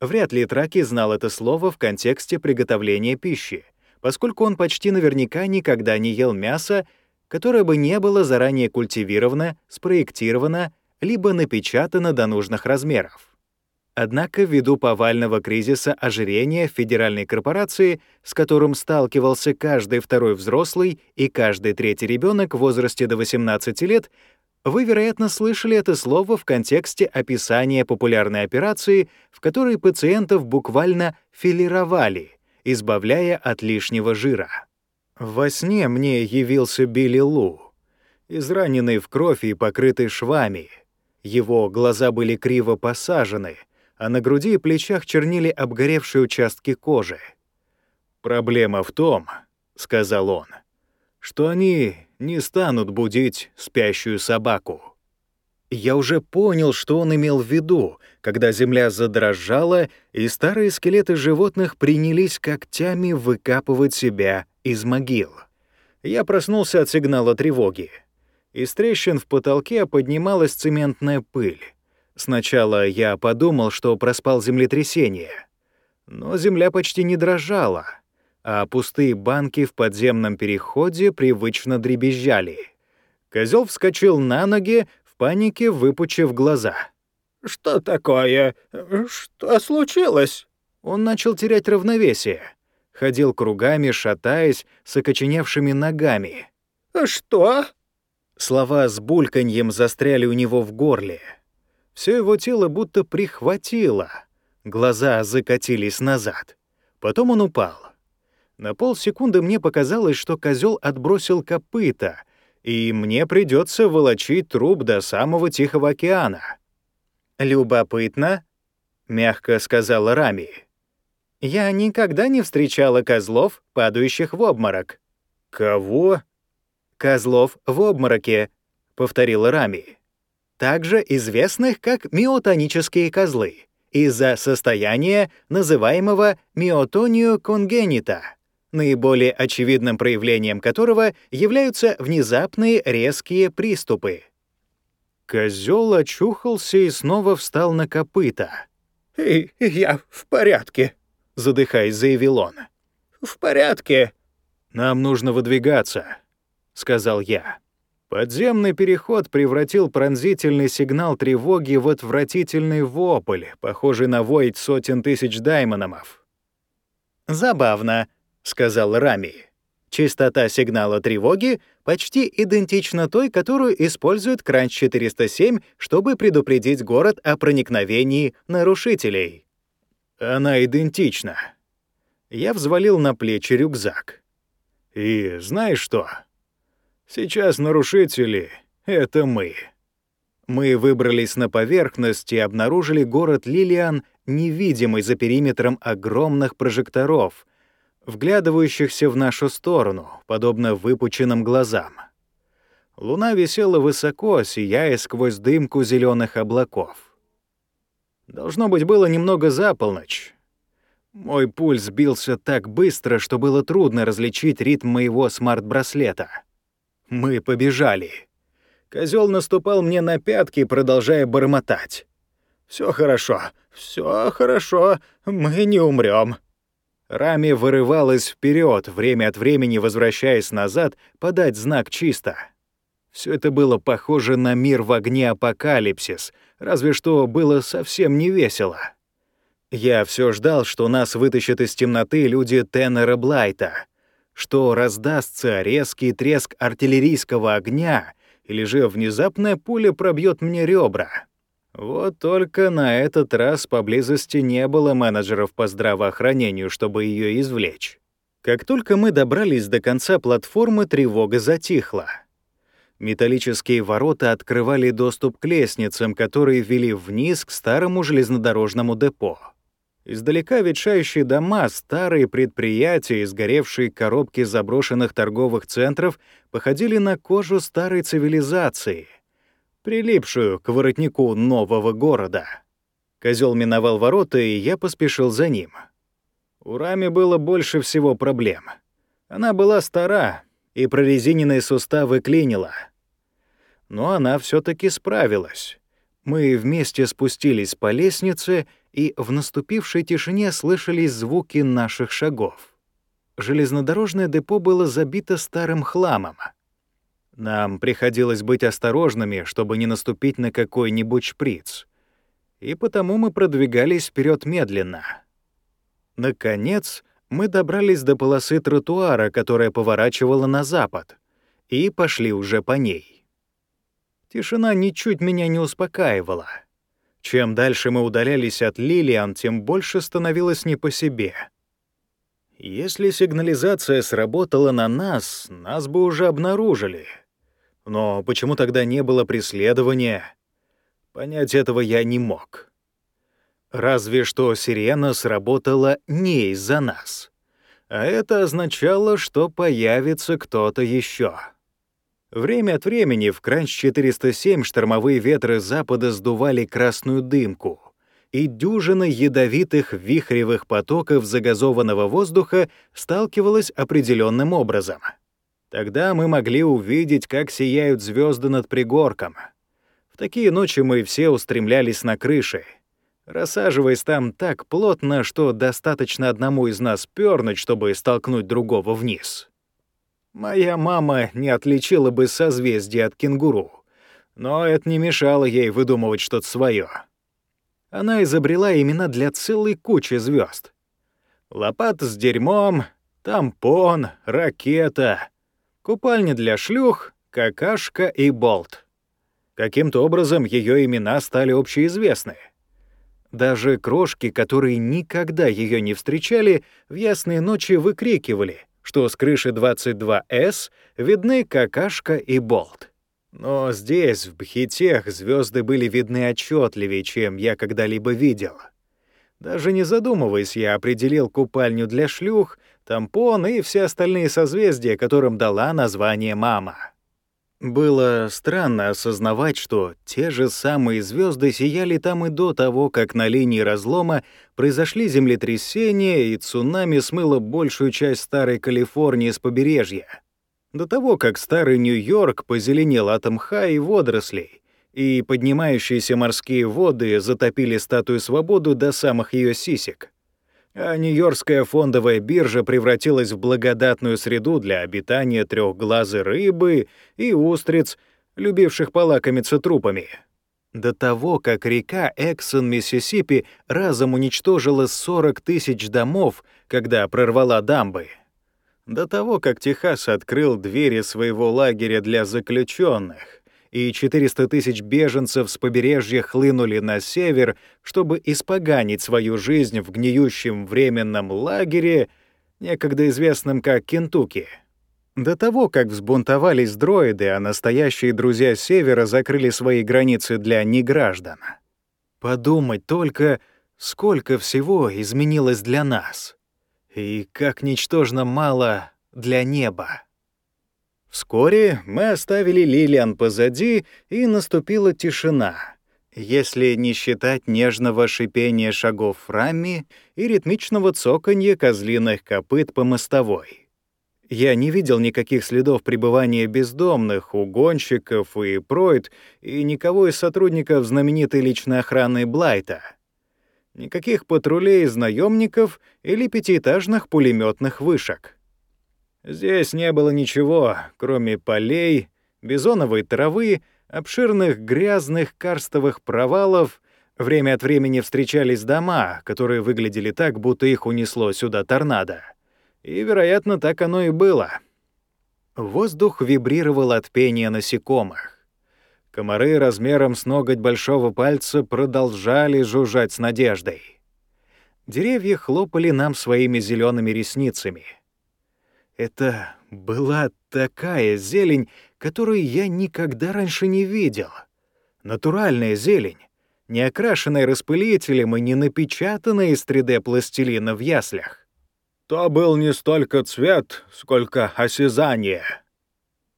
Вряд ли Траки знал это слово в контексте приготовления пищи, поскольку он почти наверняка никогда не ел мясо, которое бы не было заранее культивировано, спроектировано, либо напечатано до нужных размеров. Однако ввиду повального кризиса ожирения федеральной корпорации, с которым сталкивался каждый второй взрослый и каждый третий ребенок в возрасте до 18 лет, вы, вероятно, слышали это слово в контексте описания популярной операции, в которой пациентов буквально филировали, избавляя от лишнего жира. Во сне мне явился Билли Лу, израненный в кровь и покрытый швами. Его глаза были криво посажены — а на груди и плечах чернили обгоревшие участки кожи. «Проблема в том, — сказал он, — что они не станут будить спящую собаку». Я уже понял, что он имел в виду, когда земля задрожала, и старые скелеты животных принялись когтями выкапывать себя из могил. Я проснулся от сигнала тревоги. Из трещин в потолке поднималась цементная пыль. Сначала я подумал, что проспал землетрясение. Но земля почти не дрожала, а пустые банки в подземном переходе привычно дребезжали. Козел вскочил на ноги, в панике выпучив глаза.
«Что такое? Что случилось?»
Он начал терять равновесие. Ходил кругами, шатаясь, с окоченевшими ногами.
«Что?»
Слова с бульканьем застряли у него в горле. Все его тело будто прихватило. Глаза закатились назад. Потом он упал. На полсекунды мне показалось, что козел отбросил копыта, и мне придется волочить труп до самого Тихого океана. «Любопытно», — мягко сказала Рами. «Я никогда не встречала козлов, падающих в обморок».
«Кого?»
«Козлов в обмороке», — повторила Рами. «Также известных как миотонические козлы, из-за состояния, называемого миотонию конгенита, наиболее очевидным проявлением которого являются внезапные резкие приступы.
Козел очухался и снова встал на копыта.
«И я в порядке», —
задыхаясь, заявил он.
«В порядке».
«Нам нужно выдвигаться», — сказал я. Подземный переход превратил пронзительный сигнал тревоги в отвратительный вопль, похожий на вой сотен тысяч даймономов.
«Забавно», — сказал Рами. «Частота сигнала тревоги почти идентична той, которую использует Кранч-407, чтобы предупредить город о проникновении нарушителей».
«Она идентична». Я взвалил на плечи рюкзак. «И знаешь что?» Сейчас нарушители — это мы. Мы выбрались на поверхность и обнаружили город Лилиан, невидимый за периметром огромных прожекторов, вглядывающихся в нашу сторону, подобно выпученным глазам. Луна висела высоко, сияя сквозь дымку зеленых облаков. Должно быть, было немного за полночь. Мой пульс бился так быстро, что было трудно различить ритм моего смарт-браслета — мы побежали. Козел наступал мне на пятки, продолжая бормотать. Все хорошо, все хорошо, мы не умрем. Рами вырывалась вперед, время от времени возвращаясь назад, подать знак чисто. Все это было похоже на мир в огне апокалипсис, разве что было совсем не весело. Я все ждал, что нас вытащат из темноты люди Теннера Блайта — что раздастся резкий треск артиллерийского огня или же внезапная пуля пробьет мне ребра. Вот только на этот раз поблизости не было менеджеров по здравоохранению, чтобы ее извлечь. Как только мы добрались до конца платформы, тревога затихла. Металлические ворота открывали доступ к лестницам, которые вели вниз к старому железнодорожному депо. Издалека ветшающие дома, старые предприятия сгоревшие коробки заброшенных торговых центров походили на кожу старой цивилизации, прилипшую к воротнику нового города. Козел миновал ворота, и я поспешил за ним. У Рами было больше всего проблем. Она была стара, и прорезиненные суставы клинила. Но она все таки справилась. Мы вместе спустились по лестнице — и в наступившей тишине слышались звуки наших шагов. Железнодорожное депо было забито старым хламом. Нам приходилось быть осторожными, чтобы не наступить на какой-нибудь шприц. И потому мы продвигались вперед медленно. Наконец, мы добрались до полосы тротуара, которая поворачивала на запад, и пошли уже по ней. Тишина ничуть меня не успокаивала — чем дальше мы удалялись от Лилиан, тем больше становилось не по себе. Если сигнализация сработала на нас, нас бы уже обнаружили. Но почему тогда не было преследования? Понять этого я не мог. Разве что сирена сработала не из-за нас. А это означало, что появится кто-то еще. Время от времени в Кранч-407 штормовые ветры запада сдували красную дымку, и дюжина ядовитых вихревых потоков загазованного воздуха сталкивалась определенным образом. Тогда мы могли увидеть, как сияют звезды над пригорком. В такие ночи мы все устремлялись на крыши, рассаживаясь там так плотно, что достаточно одному из нас пёрнуть, чтобы столкнуть другого вниз. Моя мама не отличила бы созвездие от кенгуру, но это не мешало ей выдумывать что-то свое. Она изобрела имена для целой кучи звезд. Лопата с дерьмом, тампон, ракета, купальня для шлюх, какашка и болт. Каким-то образом ее имена стали общеизвестны.
Даже крошки, которые никогда ее не встречали, в ясные ночи выкрикивали, что с крыши 22С видны какашка и болт. Но здесь, в Бхитех, звезды были видны отчетливее, чем я когда-либо видел. Даже не задумываясь, я определил купальню для шлюх, тампон и все остальные созвездия, которым дала название «мама». Было странно осознавать, что те же самые звезды сияли там и до того, как на линии разлома произошли землетрясения и цунами смыло большую часть старой Калифорнии с побережья. До того, как старый Нью-Йорк позеленел от мха и водорослей, и поднимающиеся морские воды затопили статую свободы до самых ее сисек а Нью-Йоркская фондовая биржа превратилась в благодатную среду для обитания трехглазой рыбы и устриц, любивших полакомиться трупами. До того, как река Эксон, Миссисипи разом уничтожила 40 тысяч домов, когда прорвала дамбы. До того, как Техас открыл двери своего лагеря для заключенных, и 400 тысяч беженцев с побережья хлынули на север, чтобы испоганить свою жизнь в гниющем временном лагере, некогда известном как Кентукки. До того, как взбунтовались дроиды, а настоящие друзья Севера закрыли свои границы для неграждан. Подумать только, сколько всего изменилось для нас. И как ничтожно мало для неба. Вскоре мы оставили Лилиан позади, и наступила тишина, если не считать нежного шипения шагов Рами и ритмичного цоканья козлиных копыт по мостовой. Я не видел никаких следов пребывания бездомных, угонщиков и пройд, и никого из сотрудников знаменитой личной охраны Блайта. Никаких патрулей из наемников или пятиэтажных пулеметных вышек. Здесь не было ничего, кроме полей, бизоновой травы, обширных грязных карстовых провалов. Время от времени встречались дома, которые выглядели так, будто их унесло сюда торнадо. И, вероятно, так оно и было. Воздух вибрировал от пения насекомых. Комары размером с ноготь большого пальца продолжали жужжать с надеждой. Деревья хлопали нам своими зелеными ресницами — это была такая зелень, которую я никогда раньше не видел. Натуральная зелень, не окрашенная распылителем и не напечатанная из 3D-пластилина в яслях.
То был не столько цвет, сколько осязание.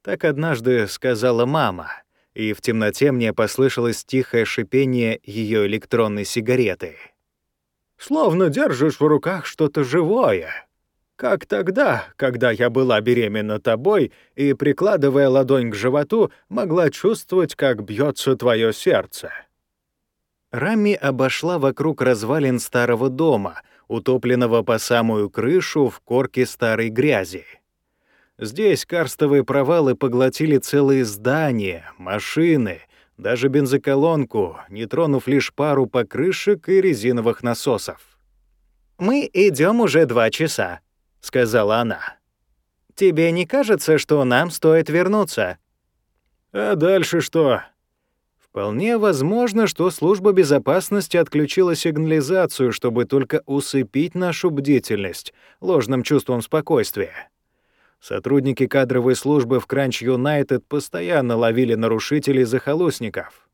Так однажды сказала мама, и в темноте мне послышалось тихое шипение ее электронной сигареты.
«Словно держишь в руках что-то живое», как тогда, когда я была беременна тобой и, прикладывая ладонь к животу, могла чувствовать, как бьется твое сердце.
Рами обошла вокруг развалин старого дома, утопленного по самую крышу в корке старой грязи. Здесь карстовые провалы поглотили целые здания, машины, даже бензоколонку, не тронув лишь пару покрышек и резиновых насосов. «Мы идем уже два часа», — сказала она. «Тебе не кажется, что нам стоит вернуться?»
«А дальше что?»
Вполне возможно, что служба безопасности отключила сигнализацию, чтобы только усыпить нашу бдительность ложным чувством спокойствия. Сотрудники кадровой службы в Кранч Юнайтед постоянно ловили нарушителей захолустников.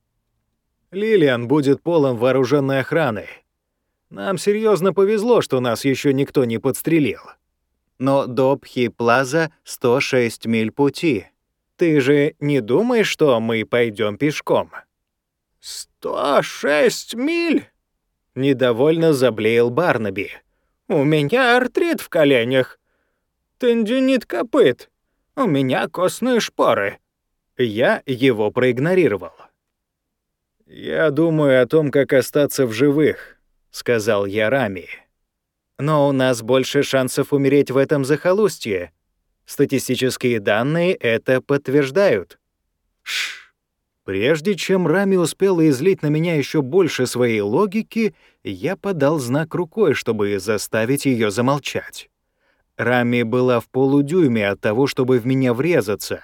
Лилиан будет полон вооруженной охраны. Нам серьезно повезло, что нас еще никто не подстрелил но до Пхи-Плаза 106 миль пути. Ты же не думаешь, что мы пойдем пешком?»
«106 миль?»
— недовольно заблеял Барнаби.
«У меня артрит в коленях, тендинит копыт, у меня костные шпоры».
Я его проигнорировал. «Я думаю о том, как остаться в живых», — сказал я Рами. Но у нас больше шансов умереть в этом захолустье. Статистические данные это подтверждают. Шш. Прежде чем Рами успела излить на меня еще больше своей логики, я подал знак рукой, чтобы заставить ее замолчать. Рами была в полудюйме от того, чтобы в меня врезаться,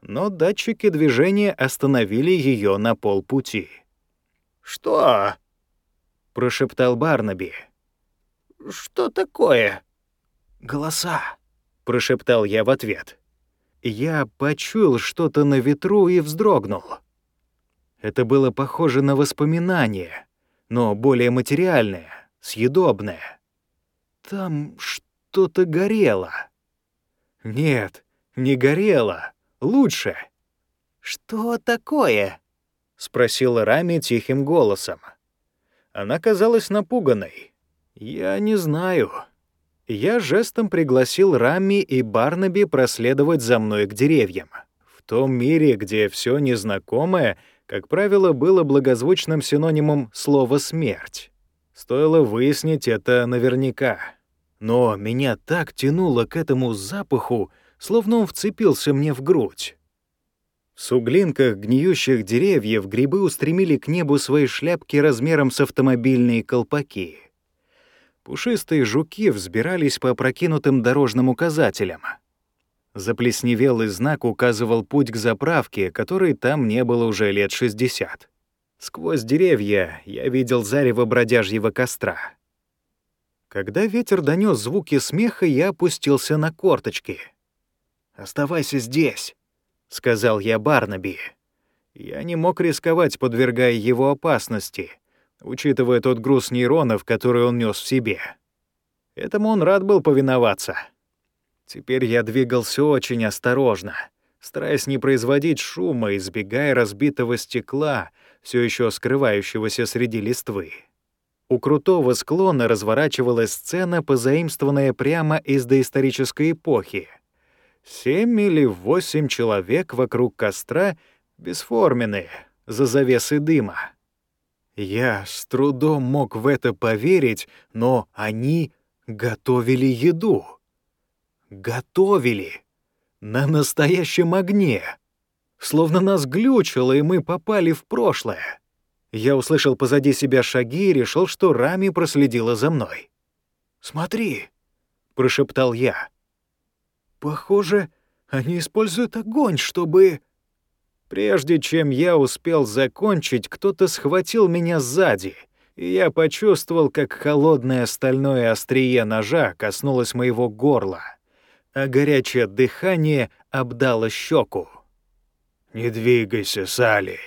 но датчики движения остановили ее на полпути.
«Что?»
— прошептал Барнаби.
«Что такое?»
«Голоса», — прошептал я в ответ. Я почуял что-то на ветру и вздрогнул. Это было похоже на воспоминание, но более материальное, съедобное. Там что-то горело. Нет, не горело. Лучше.
«Что такое?»
— спросила Рами тихим голосом. Она казалась напуганной. «Я не знаю». Я жестом пригласил Рами и Барнаби проследовать за мной к деревьям. В том мире, где все незнакомое, как правило, было благозвучным синонимом слова «смерть». Стоило выяснить это наверняка. Но меня так тянуло к этому запаху, словно он вцепился мне в грудь. В суглинках гниющих деревьев грибы устремили к небу свои шляпки размером с автомобильные колпаки. Пушистые жуки взбирались по опрокинутым дорожным указателям. Заплесневелый знак указывал путь к заправке, которой там не было уже лет 60. Сквозь деревья я видел зарево бродяжьего костра. Когда ветер донес звуки смеха, я опустился на корточки. «Оставайся здесь», — сказал я Барнаби. Я не мог рисковать, подвергая его опасности, учитывая тот груз нейронов, который он нес в себе. Этому он рад был повиноваться. Теперь я двигался очень осторожно, стараясь не производить шума, избегая разбитого стекла, все еще скрывающегося среди листвы. У крутого склона разворачивалась сцена, позаимствованная прямо из доисторической эпохи — Семь или восемь человек вокруг костра, бесформенные, за завесы дыма. Я с трудом мог в это поверить, но они готовили еду. Готовили. На настоящем огне. Словно нас глючило, и мы попали в прошлое. Я услышал позади себя шаги и решил, что Рами проследила за мной. «Смотри», — прошептал я. Похоже, они используют огонь, чтобы... Прежде чем я успел закончить, кто-то схватил меня сзади, и я почувствовал, как холодное стальное острие ножа коснулось моего горла, а горячее дыхание обдало щеку. «Не двигайся, Салли!»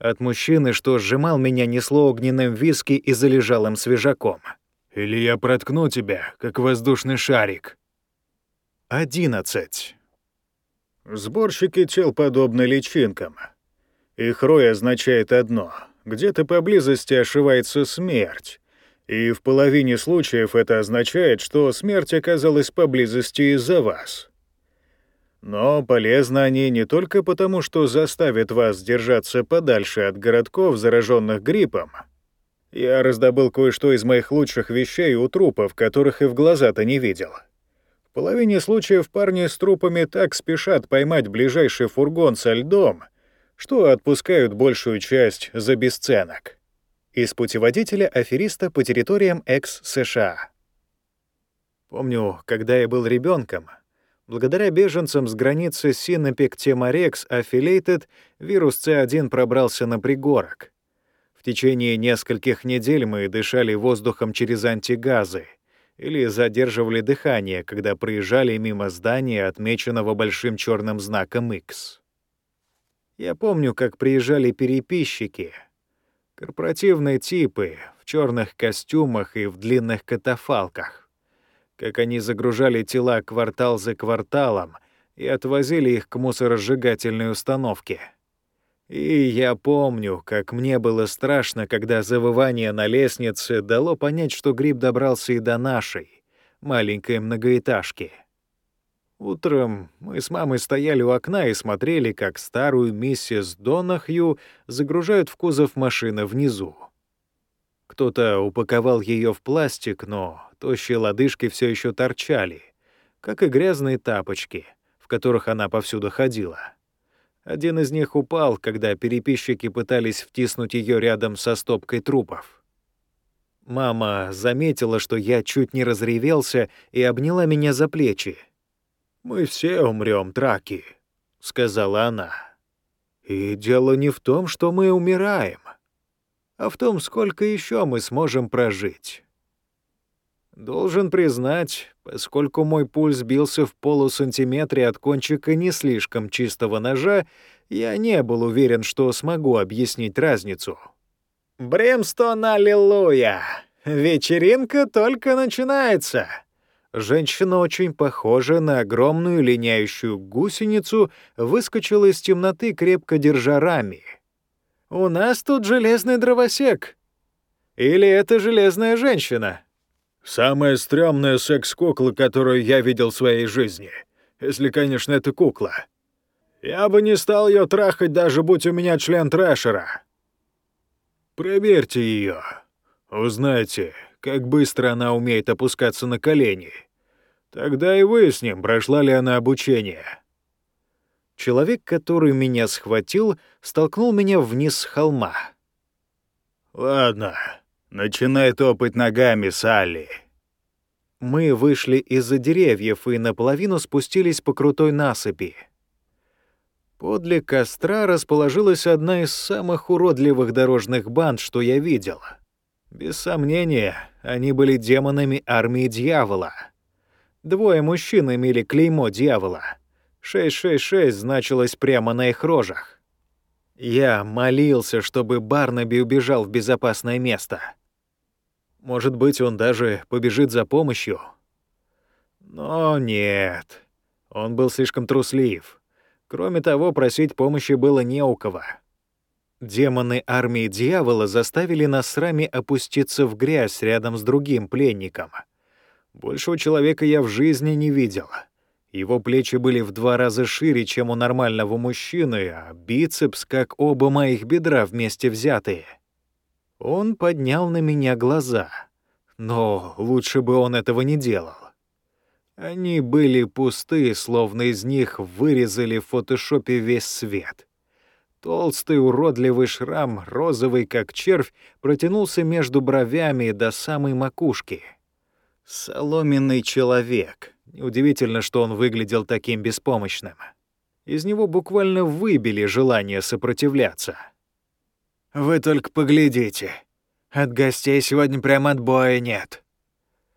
От мужчины, что сжимал меня, несло огненным виски и залежалым свежаком. «Или я проткну тебя, как воздушный шарик». 11. Сборщики тел подобны личинкам. Их рой означает одно — где-то поблизости ошивается смерть. И в половине случаев это означает, что смерть оказалась поблизости из-за вас. Но полезны они не только потому, что заставят вас держаться подальше от городков, зараженных гриппом. Я раздобыл кое-что из моих лучших вещей у трупов, которых и в глаза-то не видел — половине случаев парни с трупами так спешат поймать ближайший фургон со льдом, что отпускают большую часть за бесценок. Из путеводителя афериста по территориям экс-США. Помню, когда я был ребенком, благодаря беженцам с границы Синопек-Темарекс Affiliated вирус C1 пробрался на пригорок. В течение нескольких недель мы дышали воздухом через антигазы — или задерживали дыхание, когда проезжали мимо здания, отмеченного большим черным знаком X. Я помню, как приезжали переписчики, корпоративные типы в черных костюмах и в длинных катафалках, как они загружали тела квартал за кварталом и отвозили их к мусоросжигательной установке — и я помню, как мне было страшно, когда завывание на лестнице дало понять, что гриб добрался и до нашей, маленькой многоэтажки. Утром мы с мамой стояли у окна и смотрели, как старую миссис Донахью загружают в кузов машины внизу. Кто-то упаковал ее в пластик, но тощие лодыжки все еще торчали, как и грязные тапочки, в которых она повсюду ходила. Один из них упал, когда переписчики пытались втиснуть ее рядом со стопкой трупов. Мама заметила, что я чуть не разревелся и обняла меня за плечи. «Мы все умрем, Траки», — сказала она. «И дело не в том, что мы умираем.
а в том, сколько еще мы сможем прожить. Должен признать, поскольку мой пульс бился в полусантиметре от кончика не слишком чистого ножа, я не был уверен, что смогу объяснить разницу. «Бремстон, аллилуйя! Вечеринка только начинается!» Женщина, очень похожая на огромную линяющую гусеницу, выскочила из темноты, крепко держа рами. «У нас тут железный дровосек. Или это железная женщина?»
«Самая стрёмная секс-кукла, которую я видел в своей жизни. Если, конечно, это кукла. Я бы не стал ее трахать, даже будь у меня член трэшера. Проверьте ее. Узнайте, как быстро она умеет опускаться на колени. Тогда и выясним, прошла ли она обучение.
Человек, который меня схватил, столкнул меня вниз с холма.
«Ладно, начинай топать ногами, Салли».
Мы вышли из-за деревьев и наполовину спустились по крутой насыпи. Подле костра расположилась одна из самых уродливых дорожных банд, что я видел. Без сомнения, они были демонами армии дьявола — Двое мужчин имели клеймо дьявола. 666 значилось прямо на их рожах. Я молился, чтобы Барнаби убежал в безопасное место. Может быть, он даже побежит за помощью. Но нет, он был слишком труслив. Кроме того, просить помощи было не у кого. Демоны армии дьявола заставили нас с Рами опуститься в грязь рядом с другим пленником — Большего человека я в жизни не видел. Его плечи были в два раза шире, чем у нормального мужчины, а бицепс, как оба моих бедра вместе взятые. Он поднял на меня глаза. Но лучше бы он этого не делал. Они были пусты, словно из них вырезали в фотошопе весь свет. Толстый уродливый шрам, розовый как червь, протянулся между бровями до самой макушки — Соломенный человек. Неудивительно, что он выглядел таким беспомощным. Из него буквально выбили желание сопротивляться. «Вы только поглядите. От гостей сегодня прямо отбоя нет».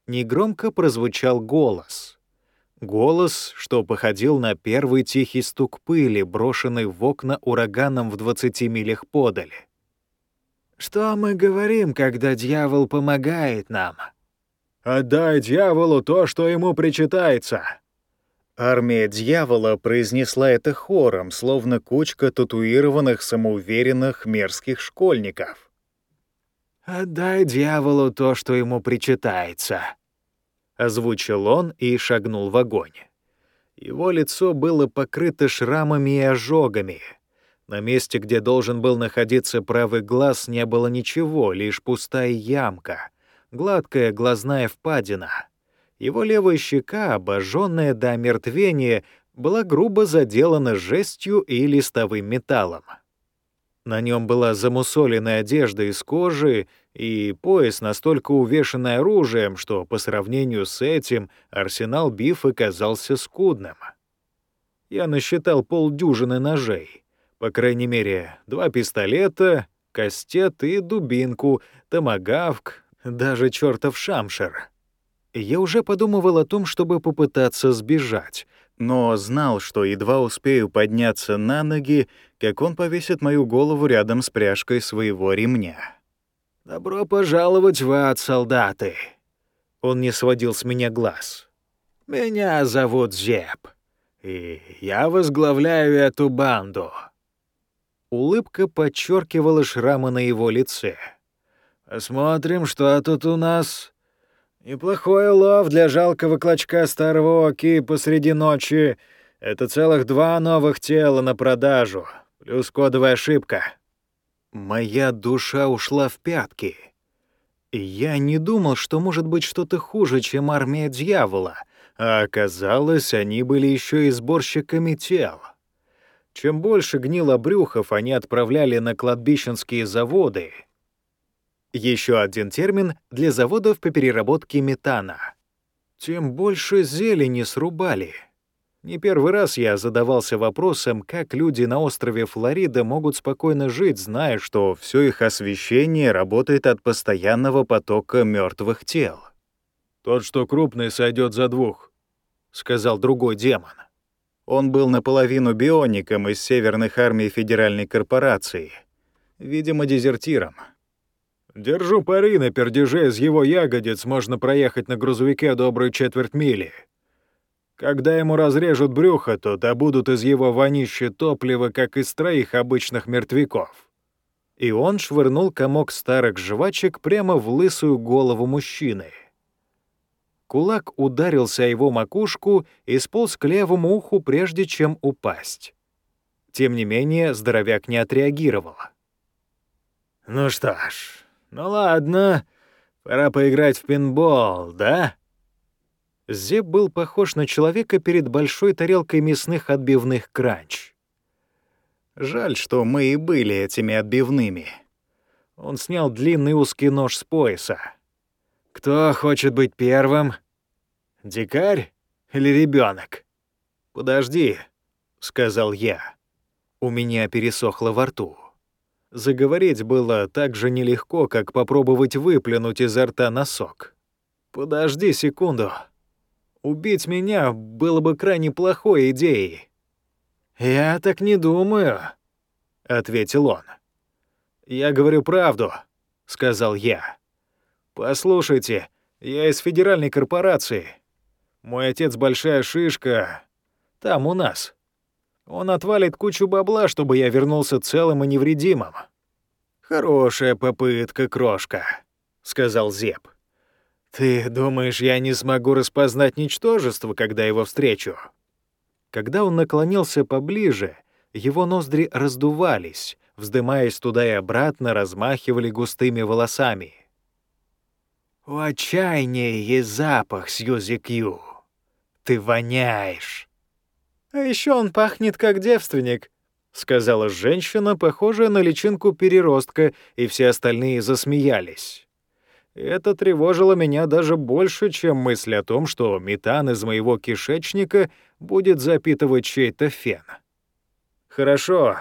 Негромко прозвучал голос. Голос, что походил на первый тихий стук пыли, брошенный в окна ураганом в 20 милях подали. «Что мы говорим, когда дьявол помогает нам?»
Отдай дьяволу то, что ему причитается!»
Армия дьявола произнесла это хором, словно кучка татуированных, самоуверенных, мерзких школьников. «Отдай дьяволу то, что ему причитается», — озвучил он и шагнул в огонь. Его лицо было покрыто шрамами и ожогами. На месте, где должен был находиться правый глаз, не было ничего, лишь пустая ямка — гладкая глазная впадина. Его левая щека, обожженная до омертвения, была грубо заделана жестью и листовым металлом. На нем была замусоленная одежда из кожи и пояс, настолько увешанный оружием, что по сравнению с этим арсенал Бифа казался скудным. Я насчитал полдюжины ножей, по крайней мере, два пистолета, кастет и дубинку, томагавк, даже чертов шамшер. Я уже подумывал о том, чтобы попытаться сбежать, но знал, что едва успею подняться на ноги, как он повесит мою голову рядом с пряжкой своего ремня. «Добро пожаловать в ад, солдаты!» Он не сводил с меня глаз. «Меня зовут Зеб, и я возглавляю эту банду». Улыбка подчеркивала шрамы на его лице — Посмотрим, что тут у нас. Неплохой улов для жалкого клочка старого оки посреди ночи. Это целых два новых тела на продажу, плюс кодовая ошибка. Моя душа ушла в пятки. Я не думал, что может быть что-то хуже, чем армия дьявола, а оказалось, они были еще и сборщиками тел. Чем больше гнило брюхов они отправляли на кладбищенские заводы — еще один термин для заводов по переработке метана. Тем больше зелени срубали.
Не первый раз я задавался вопросом, как люди на острове Флорида могут спокойно жить, зная, что все их освещение работает от постоянного потока мертвых тел.
«Тот, что крупный, сойдет за двух», — сказал другой демон.
Он был наполовину биоником из северных армий Федеральной корпорации, видимо, дезертиром.
«Держу пари на пердеже из его ягодиц можно проехать на грузовике добрую четверть мили», когда ему разрежут брюхо, то добудут из его вонища топлива, как из троих обычных мертвяков.
И он швырнул комок старых жвачек прямо в лысую голову мужчины. Кулак ударился о его макушку и сполз к левому уху, прежде чем упасть. Тем не менее, здоровяк не отреагировал.
«Ну что ж, ну ладно, пора поиграть в пинбол, да?»
Зеб был похож на человека перед большой тарелкой мясных отбивных кранч. Жаль, что мы и были этими отбивными. Он снял длинный узкий нож с пояса.
«Кто хочет быть первым? Дикарь или ребенок?
«Подожди», — сказал я. У меня пересохло во рту. Заговорить было так же нелегко, как попробовать выплюнуть изо рта носок. «Подожди секунду», Убить меня было бы крайне плохой идеей.
«Я так не думаю», — ответил он.
«Я говорю правду», — сказал я. «Послушайте, я из федеральной корпорации. Мой отец большая шишка. Там, у нас. Он отвалит кучу бабла, чтобы я вернулся целым и невредимым». «Хорошая попытка, крошка», — сказал Зеб. «Ты думаешь, я не смогу распознать ничтожество, когда его встречу?» Когда он наклонился поближе, его ноздри раздувались, вздымаясь туда и обратно, размахивали густыми волосами. «У отчаяния есть запах, Сьюзи Кью. Ты воняешь!» «А еще он пахнет как девственник», — сказала женщина, похожая на личинку переростка, и все остальные засмеялись. Это тревожило меня даже больше, чем мысль о том, что метан из моего кишечника будет запитывать чей-то фен. «Хорошо.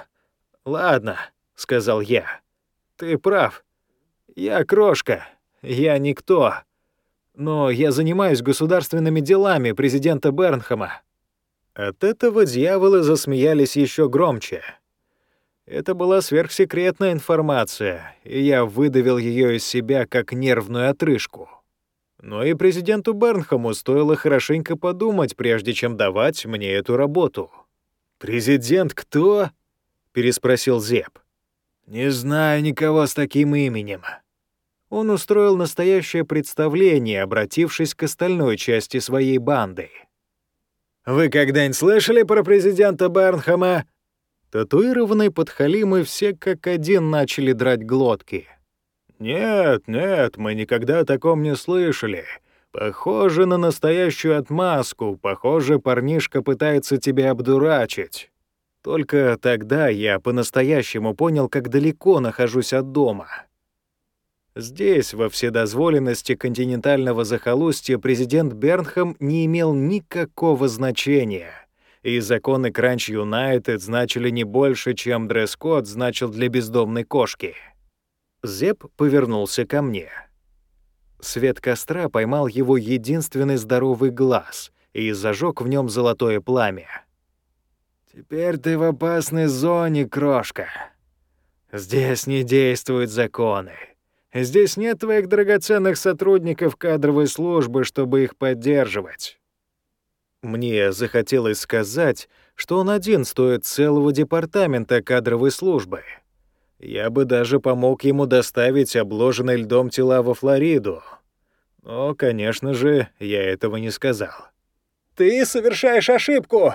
Ладно», — сказал я. «Ты прав. Я крошка. Я никто. Но я занимаюсь государственными делами президента Бернхэма». От этого дьяволы засмеялись еще громче. Это была сверхсекретная информация, и я выдавил ее из себя как нервную отрыжку. Но и президенту Бернхаму стоило хорошенько подумать, прежде чем давать мне эту работу. «Президент кто?» — переспросил Зеб. «Не знаю никого с таким именем». Он устроил настоящее представление, обратившись к остальной части своей банды. «Вы когда-нибудь слышали про президента Бернхама?» Татуированные подхалимы все как один начали драть глотки. «Нет, нет, мы никогда о таком не слышали. Похоже на настоящую отмазку, похоже, парнишка пытается тебя обдурачить». Только тогда я по-настоящему понял, как далеко нахожусь от дома. Здесь, во вседозволенности континентального захолустья, президент Бернхэм не имел никакого значения — и законы Кранч Юнайтед значили не больше, чем дресс-код значил для бездомной кошки. Зеп повернулся ко мне. Свет костра поймал его единственный здоровый глаз и зажег в нем золотое пламя. «Теперь ты в опасной зоне, крошка. Здесь не действуют законы. Здесь нет твоих драгоценных сотрудников кадровой службы, чтобы их поддерживать. Мне захотелось сказать, что он один стоит целого департамента кадровой службы. Я бы даже помог ему доставить обложенный льдом тела во Флориду. Но, конечно же, я этого не сказал. «Ты совершаешь ошибку!»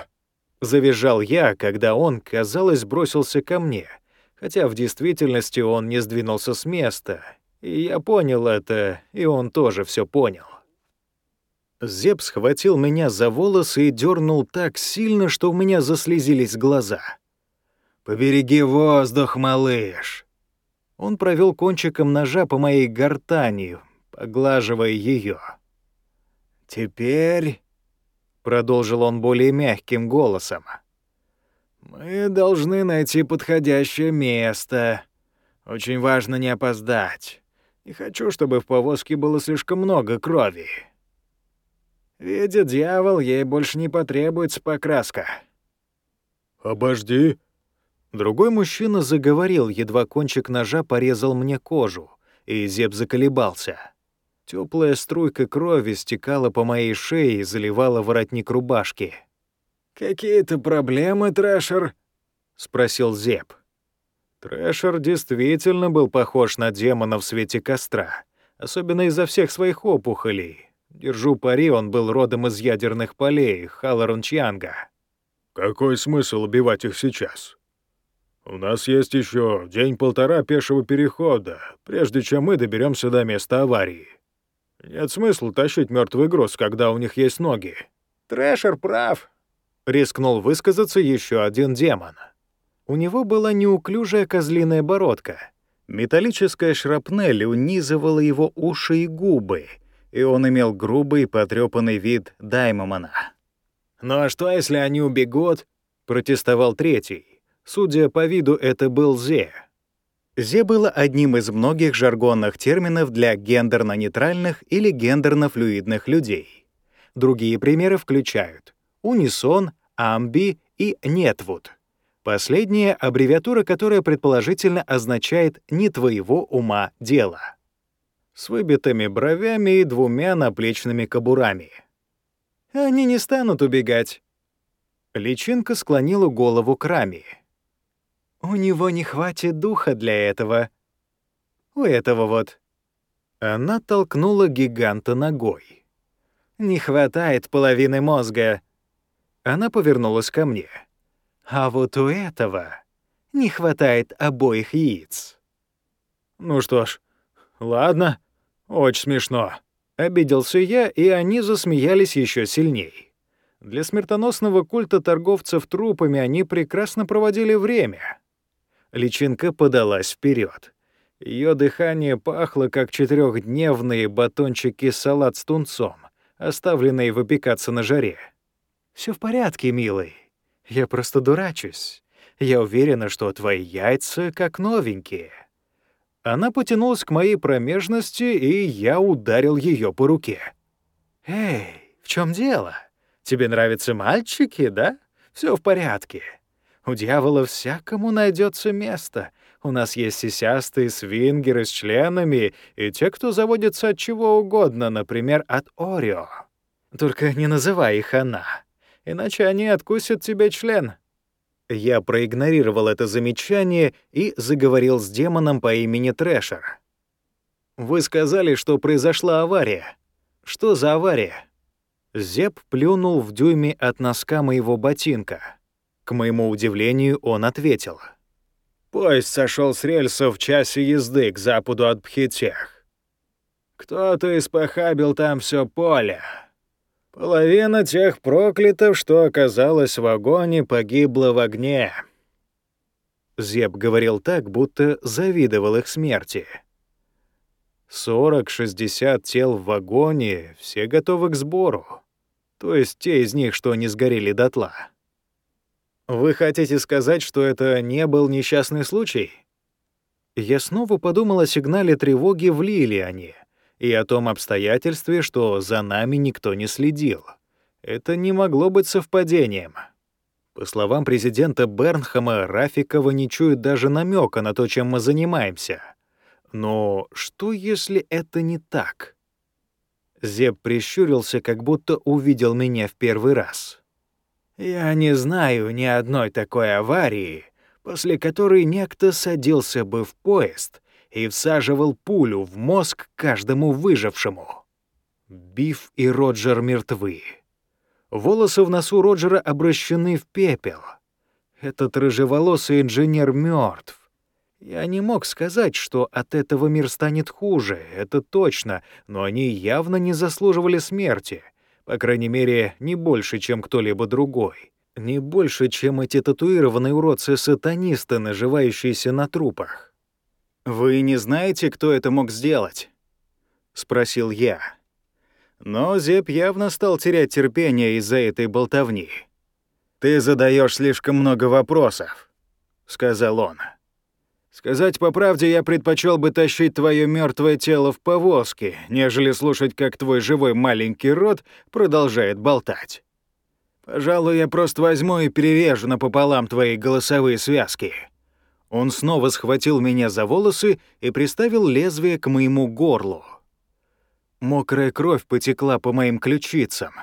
Завизжал я, когда он, казалось, бросился ко мне, хотя в действительности он не сдвинулся с места. Я понял это, и он тоже все понял. Зеб схватил меня за волосы и дернул так сильно, что у меня заслезились глаза. «Побереги воздух, малыш!» Он провел кончиком ножа по моей гортани, поглаживая ее. «Теперь — продолжил он более мягким голосом.
«Мы должны найти подходящее место. Очень важно не опоздать. Не хочу, чтобы в повозке было слишком много крови. Видит дьявол, ей больше не потребуется покраска».
«Обожди».
Другой мужчина заговорил, едва кончик ножа порезал мне кожу, и Зеб заколебался. Теплая струйка крови стекала по моей шее и заливала воротник рубашки.
«Какие-то проблемы, Трэшер?» — спросил Зеб.
Трэшер действительно был похож на демона в свете костра, особенно из-за всех своих опухолей. Держу пари, он был родом из ядерных полей Халарончьянга.
«Какой смысл убивать их сейчас? У нас есть еще день-полтора пешего перехода, прежде чем мы доберемся до места аварии. Нет смысла тащить мертвый груз, когда у них есть ноги.
Трэшер прав,
рискнул высказаться еще один демон. У него была неуклюжая козлиная бородка. Металлическая шрапнель унизывала его уши и губы, и он имел грубый потрепанный вид даймомана.
«Ну а что, если они убегут?»
— протестовал третий. Судя по виду, это был Зе. Зе было одним из многих жаргонных терминов для гендерно-нейтральных или гендерно-флюидных людей. Другие примеры включают унисон, амби и нетвуд. Последняя — аббревиатура, которая предположительно означает «не твоего ума дело». С выбитыми бровями и двумя наплечными кобурами.
«Они не станут убегать».
Личинка склонила голову к раме.
У него не хватит духа для этого. У этого вот.
Она толкнула гиганта ногой.
Не хватает половины мозга.
Она повернулась ко мне.
А вот у этого не хватает обоих яиц.
Ну что ж, ладно, очень смешно.
Обиделся я, и они засмеялись еще сильней. Для смертоносного культа торговцев трупами они прекрасно проводили время. Личинка подалась вперед. Ее дыхание пахло, как четырехдневные батончики салат с тунцом, оставленные выпекаться на жаре. Все в порядке, милый. Я просто дурачусь. Я уверена, что твои яйца как новенькие». Она потянулась к моей промежности, и я ударил ее по руке. «Эй, в чем дело? Тебе нравятся мальчики, да? Все в порядке. У дьявола всякому найдется место. У нас есть сисястые свингеры с членами и те, кто заводится от чего угодно, например, от Орео. Только не называй их она, иначе они откусят тебе член». Я проигнорировал это замечание и заговорил с демоном по имени Трэшер. «Вы сказали, что произошла авария. Что за авария?» Зеп плюнул в дюйме от носка моего ботинка. К моему удивлению, он ответил.
«Поезд сошел с рельсов в часе езды к западу от Пхитех. Кто-то испохабил там все поле. Половина тех проклятов, что оказалось в вагоне, погибла в огне».
Зеб говорил так, будто завидовал их смерти. Сорок-шестьдесят тел в вагоне, все готовы к сбору. То есть те из них, что не сгорели дотла. Вы хотите сказать, что это не был несчастный случай? Я снова подумал о сигнале тревоги в Лилиане и о том обстоятельстве, что за нами никто не следил. Это не могло быть совпадением. По словам президента Бернхама, Рафикова не чует даже намека на то, чем мы занимаемся. Но что, если это не так? Зеб прищурился, как будто увидел меня в первый раз.
Я не знаю ни одной такой аварии, после которой некто садился бы в поезд и всаживал пулю в мозг каждому выжившему.
Биф и Роджер мертвы. Волосы в носу Роджера обращены в пепел. Этот рыжеволосый инженер мертв. Я не мог сказать, что от этого мир станет хуже, это точно, но они явно не заслуживали смерти — по крайней мере, не больше, чем кто-либо другой. Не больше, чем эти татуированные уродцы-сатанисты, наживающиеся на трупах. «Вы не знаете, кто это мог сделать?» — спросил я.
Но Зеп явно стал терять терпение из-за этой болтовни. «Ты задаешь слишком много вопросов», — сказал он. «Сказать по правде, я предпочел бы тащить твое мертвое тело в повозке, нежели слушать, как твой живой маленький рот продолжает болтать. Пожалуй, я просто возьму и перережу напополам твои голосовые связки». Он снова схватил меня за волосы и приставил лезвие к моему горлу. Мокрая кровь потекла по моим ключицам.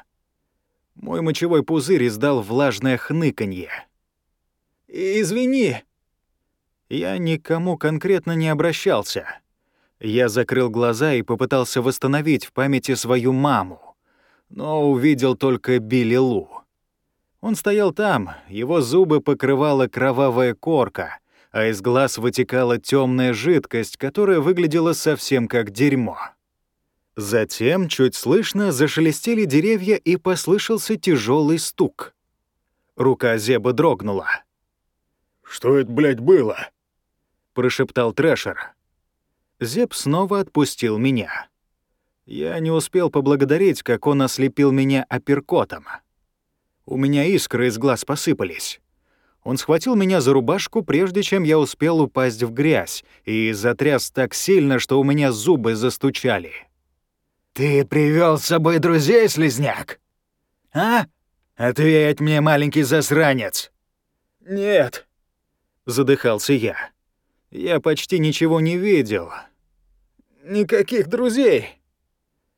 Мой мочевой пузырь издал влажное хныканье. «Извини!» Я никому конкретно не обращался. Я закрыл глаза и попытался восстановить в памяти свою маму, но увидел только Билли Лу. Он стоял там, его зубы покрывала кровавая корка, а из глаз вытекала темная жидкость, которая выглядела совсем как дерьмо. Затем чуть слышно зашелестели деревья и послышался тяжелый стук. Рука Зеба дрогнула.
«Что это, блядь, было?»
— прошептал Трэшер. Зеб снова отпустил меня. Я не успел поблагодарить, как он ослепил меня апперкотом. У меня искры из глаз посыпались. Он схватил меня за рубашку, прежде чем я успел упасть в грязь, и затряс так сильно, что у меня зубы застучали.
«Ты привел с собой друзей, слезняк? А? Ответь мне, маленький засранец!»
«Нет», — задыхался я. «Я почти ничего не видел. Никаких друзей».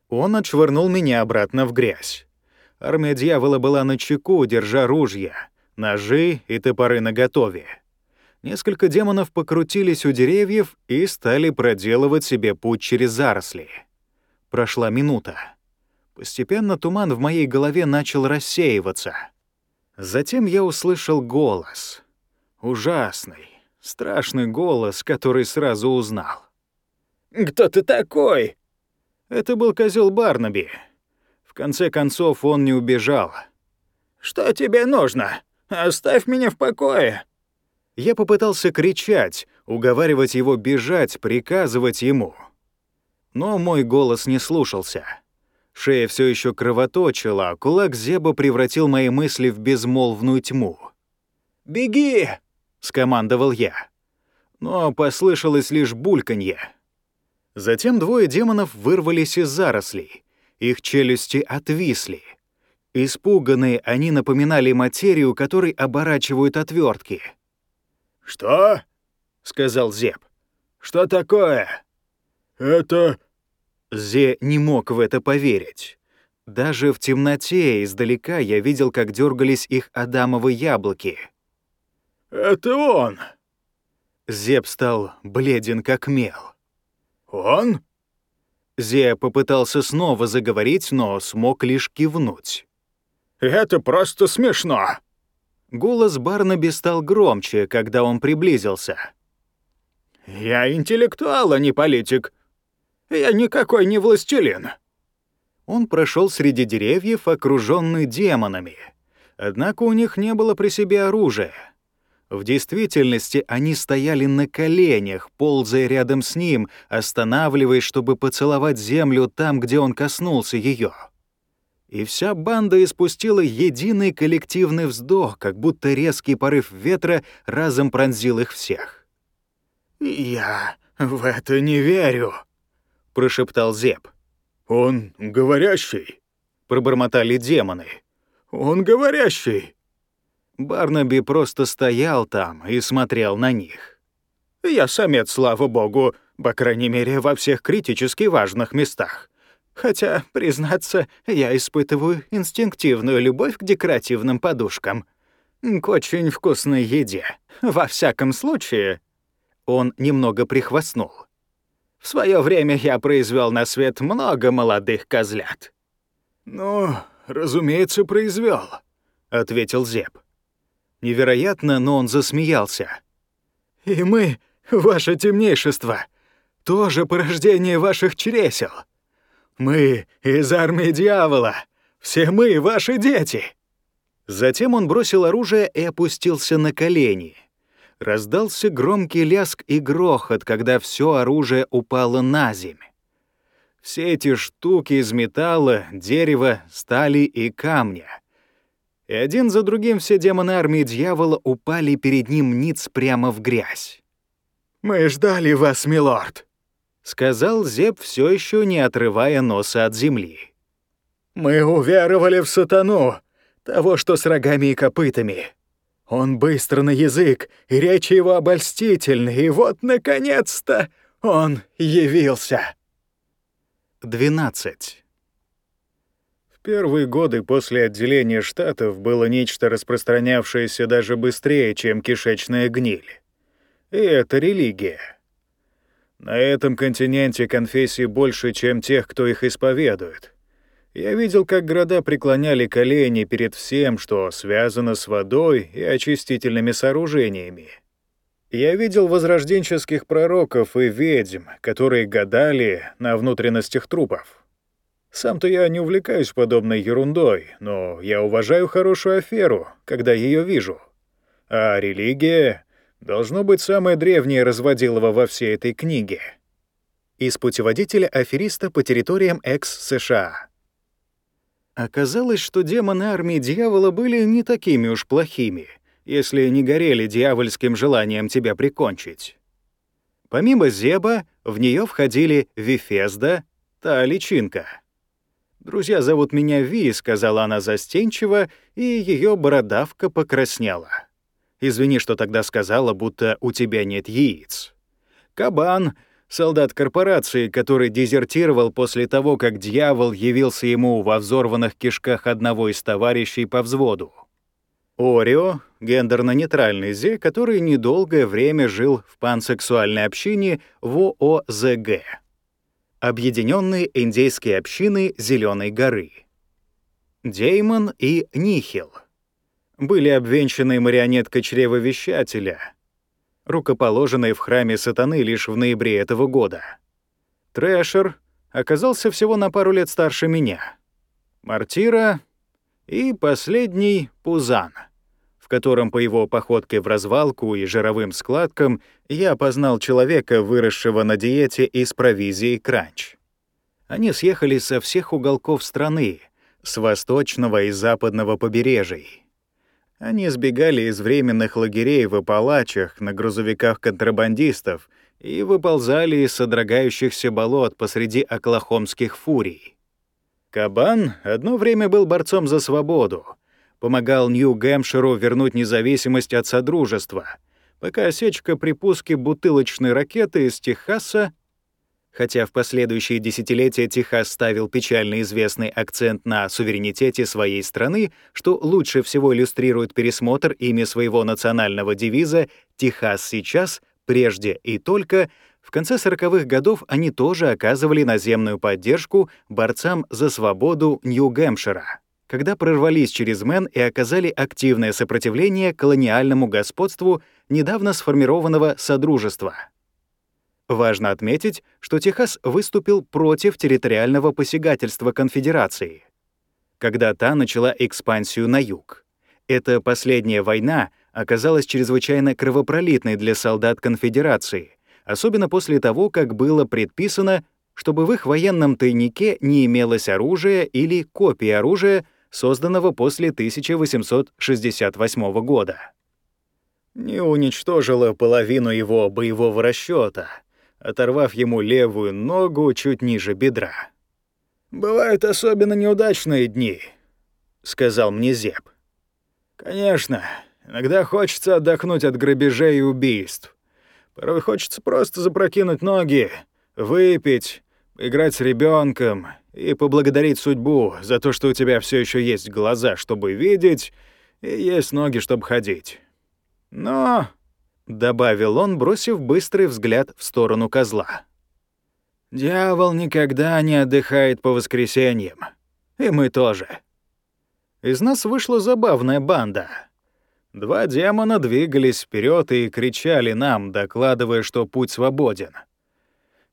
Он отшвырнул меня обратно в грязь. Армия дьявола была на чеку, держа ружья, ножи и топоры наготове. Несколько демонов покрутились у деревьев и стали проделывать себе путь через заросли. Прошла минута. Постепенно туман в моей голове начал рассеиваться. Затем я услышал голос. Ужасный, страшный голос, который сразу узнал.
«Кто ты такой?»
Это был козел Барнаби. В конце концов, он не убежал.
«Что тебе нужно? Оставь меня в покое!»
Я попытался кричать, уговаривать его бежать, приказывать ему — но мой голос не слушался. Шея все еще кровоточила, а кулак Зеба превратил мои мысли в безмолвную тьму.
«Беги!»
— скомандовал я. Но послышалось лишь бульканье. Затем двое демонов вырвались из зарослей. Их челюсти отвисли. Испуганные, они напоминали материю, которой оборачивают отвертки.
«Что?»
— сказал Зеб.
«Что такое?» «Это...»
Зе не мог в это поверить. Даже в темноте издалека я видел, как дергались их адамовы яблоки.
«Это он!»
Зеб стал бледен, как мел.
«Он?»
Зе попытался снова заговорить, но смог лишь кивнуть.
«Это просто смешно!»
Голос Барнаби стал громче, когда он приблизился.
«Я интеллектуал, а не политик. Я никакой не властелин».
Он прошел среди деревьев, окруженный демонами. Однако у них не было при себе оружия. В действительности они стояли на коленях, ползая рядом с ним, останавливаясь, чтобы поцеловать землю там, где он коснулся ее. И вся банда испустила единый коллективный вздох, как будто резкий порыв ветра разом пронзил их всех.
«Я в это не верю», —
прошептал Зеб.
«Он говорящий», —
пробормотали демоны.
«Он говорящий».
Барнаби просто стоял там и смотрел на них.
«Я самец, слава богу, по крайней мере, во всех критически важных местах. Хотя, признаться, я испытываю инстинктивную любовь к декоративным подушкам. К очень вкусной еде. Во всяком случае...» Он немного прихвастнул. В свое время я произвел на свет много молодых козлят».
«Ну, разумеется, произвел, ответил Зеб.
Невероятно, но он засмеялся.
«И мы, ваше темнейшество, тоже порождение ваших чресел. Мы из армии дьявола, все мы ваши дети».
Затем он бросил оружие и опустился на колени — Раздался громкий ляск и грохот, когда все оружие упало на землю. Все эти штуки из металла, дерева, стали и камня. И один за другим все демоны армии дьявола упали перед ним ниц прямо в грязь.
«Мы ждали вас, милорд», —
сказал Зеб, все еще не отрывая носа от земли.
«Мы уверовали в сатану, того, что с рогами и копытами. Он быстро на язык, и речи его обольстительны, и вот, наконец-то, он явился».
12. В первые годы после отделения штатов было нечто распространявшееся даже быстрее, чем кишечная гниль. И это религия. На этом континенте конфессий больше, чем тех, кто их исповедует. Я видел, как города преклоняли колени перед всем, что связано с водой и очистительными сооружениями. Я видел возрожденческих пророков и ведьм, которые гадали на внутренностях трупов. Сам-то я не увлекаюсь подобной ерундой, но я уважаю хорошую аферу, когда ее вижу. А религия должно быть самое древнее разводилово во всей этой книге. Из путеводителя афериста по территориям экс-США. Оказалось, что демоны армии дьявола были не такими уж плохими — если не горели дьявольским желанием тебя прикончить. Помимо Зеба, в нее входили Вифезда, та личинка. «Друзья зовут меня Ви», — сказала она застенчиво, и ее бородавка покраснела. «Извини, что тогда сказала, будто у тебя нет яиц». Кабан — солдат корпорации, который дезертировал после того, как дьявол явился ему во взорванных кишках одного из товарищей по взводу. Орио — гендерно-нейтральный зе, который недолгое время жил в пансексуальной общине в ООЗГ. Объединенные индейские общины Зеленой горы. Деймон и Нихил были обвенчаны марионеткой чревовещателя, рукоположенной в храме сатаны лишь в ноябре этого года. Трэшер оказался всего на пару лет старше меня. Мартира и последний — Пузан, в котором по его походке в развалку и жировым складкам я опознал человека, выросшего на диете из провизии кранч. Они съехали со всех уголков страны, с восточного и западного побережий. Они сбегали из временных лагерей в Апалачах на грузовиках контрабандистов и выползали из содрогающихся болот посреди оклахомских фурий. Кабан одно время был борцом за свободу, помогал Нью-Гэмпширу вернуть независимость от Содружества, пока осечка при пуске бутылочной ракеты из Техаса Хотя в последующие десятилетия Техас ставил печально известный акцент на суверенитете своей страны, что лучше всего иллюстрирует пересмотр ими своего национального девиза «Техас сейчас», «Прежде и только», в конце 40-х годов они тоже оказывали наземную поддержку борцам за свободу Нью-Гэмпшира, когда прорвались через Мэн и оказали активное сопротивление колониальному господству недавно сформированного Содружества. Важно отметить, что Техас выступил против территориального посягательства Конфедерации, когда та начала экспансию на юг. Эта последняя война оказалась чрезвычайно кровопролитной для солдат Конфедерации — особенно после того, как было предписано, чтобы в их военном тайнике не имелось оружия или копии оружия, созданного после 1868 года. Не уничтожила половину его боевого расчета, оторвав ему левую ногу чуть ниже бедра. «Бывают особенно неудачные дни», — сказал мне Зеб. «Конечно, иногда хочется отдохнуть от грабежей и убийств. Порой хочется просто запрокинуть ноги, выпить, играть с ребенком и поблагодарить судьбу за то, что у тебя все еще есть глаза, чтобы видеть, и есть ноги, чтобы ходить. Но, — добавил он, бросив быстрый взгляд в сторону козла, — дьявол никогда не отдыхает по воскресеньям. И мы тоже. Из нас вышла забавная банда — Два демона двигались вперед и кричали нам, докладывая, что путь свободен.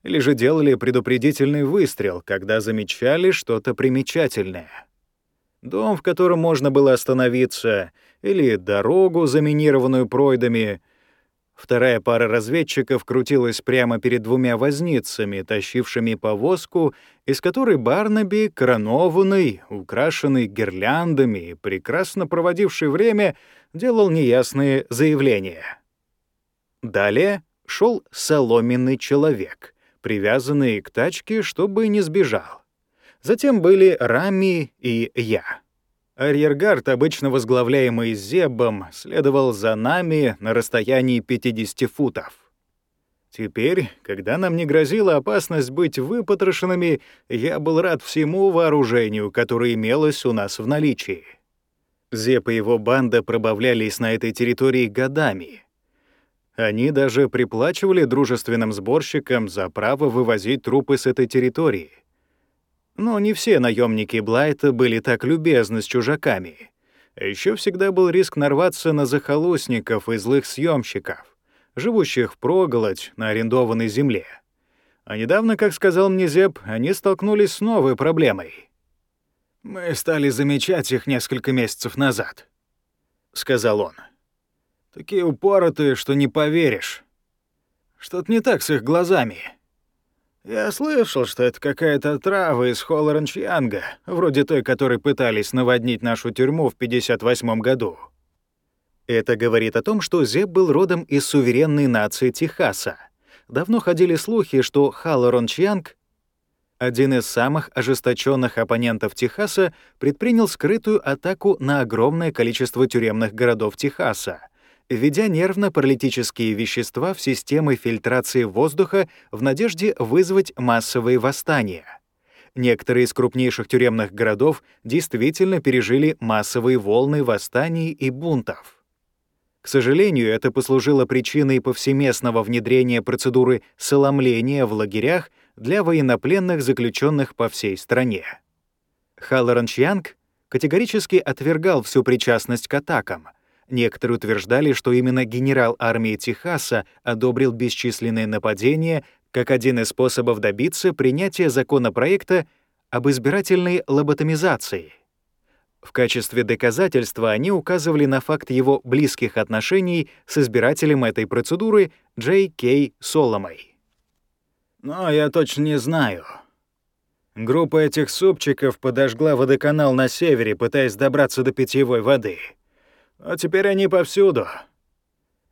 Или же делали предупредительный выстрел, когда замечали что-то примечательное. Дом, в котором можно было остановиться, или дорогу, заминированную пройдами. Вторая пара разведчиков крутилась прямо перед двумя возницами, тащившими повозку, из которой Барнаби, коронованный, украшенный гирляндами и прекрасно проводивший время, делал неясные заявления. Далее шел соломенный человек, привязанный к тачке, чтобы не сбежал. Затем были Рами и я. Арьергард, обычно возглавляемый Зебом, следовал за нами на расстоянии 50 футов. Теперь, когда нам не грозила опасность быть выпотрошенными, я был рад всему вооружению, которое имелось у нас в наличии. Зеп и его банда пробавлялись на этой территории годами. Они даже приплачивали дружественным сборщикам за право вывозить трупы с этой территории — но не все наемники Блайта были так любезны с чужаками. Еще всегда был риск нарваться на захолустников и злых съемщиков, живущих в проголодь на арендованной земле. А недавно, как сказал мне Зеб, они столкнулись с новой проблемой. «Мы стали замечать их несколько месяцев назад», — сказал он. «Такие упоротые, что не поверишь. Что-то не так с их глазами». Я слышал, что это какая-то трава из Холлоранчьянга, вроде той, которой пытались наводнить нашу тюрьму в 58 году.
Это говорит о том, что Зеб был родом из суверенной нации Техаса. Давно ходили слухи, что Халлоран-Чьянг, один из самых ожесточенных оппонентов Техаса, предпринял скрытую атаку на огромное количество тюремных городов Техаса, введя нервно-паралитические вещества в системы фильтрации воздуха в надежде вызвать массовые восстания. Некоторые из крупнейших тюремных городов действительно пережили массовые волны восстаний и бунтов. К сожалению, это послужило причиной повсеместного внедрения процедуры соломления в лагерях для военнопленных заключенных по всей стране. Халлоран Чьянг категорически отвергал всю причастность к атакам — Некоторые утверждали, что именно генерал армии Техаса одобрил бесчисленные нападения как один из способов добиться принятия законопроекта об избирательной лоботомизации. В качестве доказательства они указывали на факт его близких отношений с избирателем этой процедуры Джей Кей Соломой.
«Но я точно не знаю», Группа этих супчиков подожгла водоканал на севере, пытаясь добраться до питьевой воды. А теперь они повсюду.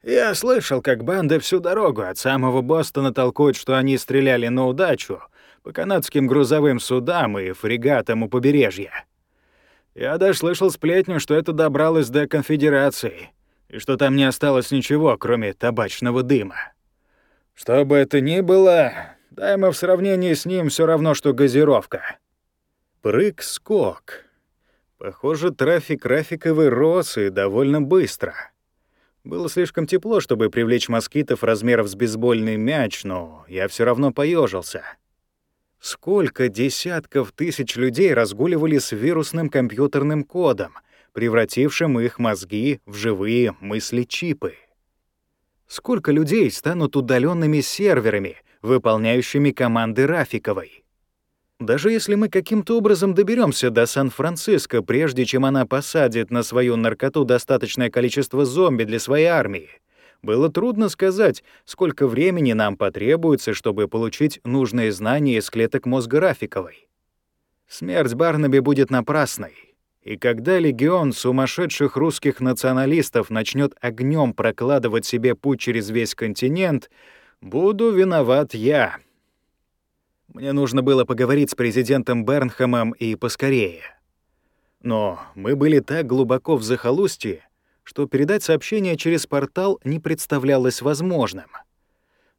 Я слышал, как банды всю дорогу от самого Бостона толкуют, что они стреляли на удачу по канадским грузовым судам и фрегатам у побережья. Я даже слышал сплетню, что это добралось до конфедерации, и что там не осталось ничего, кроме табачного дыма. Что бы это ни было, дайма в сравнении с ним все равно, что газировка. Прыг-скок. Похоже, трафик рафиковый рос и довольно быстро. Было слишком тепло, чтобы привлечь москитов размеров с бейсбольный мяч, но я все равно поежился. Сколько десятков тысяч людей разгуливали с вирусным компьютерным кодом, превратившим их мозги в живые мысли-чипы? Сколько людей станут удаленными серверами, выполняющими команды Рафиковой? Даже если мы каким-то образом доберемся до Сан-Франциско, прежде чем она посадит на свою наркоту достаточное количество зомби для своей армии, было трудно сказать, сколько времени нам потребуется, чтобы получить нужные знания из клеток мозга Рафиковой. Смерть Барнаби будет напрасной. И когда легион сумасшедших русских националистов начнет огнем прокладывать себе путь через весь континент, буду виноват я, мне нужно было поговорить с президентом Бернхэмом и поскорее. Но мы были так глубоко в захолустье, что передать сообщение через портал не представлялось возможным.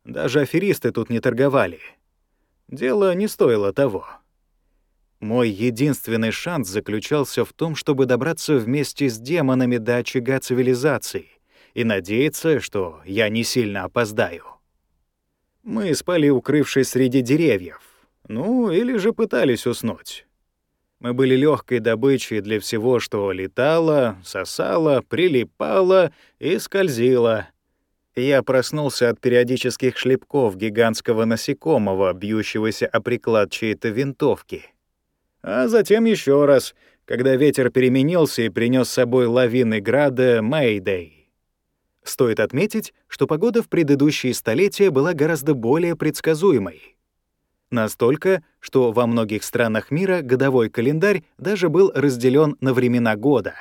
Даже аферисты тут не торговали. Дело не стоило того. Мой единственный шанс заключался в том, чтобы добраться вместе с демонами до очага цивилизации и надеяться, что я не сильно опоздаю. Мы спали, укрывшись среди деревьев. Ну, или же пытались уснуть. Мы были легкой добычей для всего, что летало, сосало, прилипало и скользило. Я проснулся от периодических шлепков гигантского насекомого, бьющегося о приклад чьей-то винтовки. А затем еще раз, когда ветер переменился и принес с собой лавины града Мэйдэй.
Стоит отметить, что погода в предыдущие столетия была гораздо более предсказуемой. Настолько, что во многих странах мира годовой календарь даже был разделен на времена года.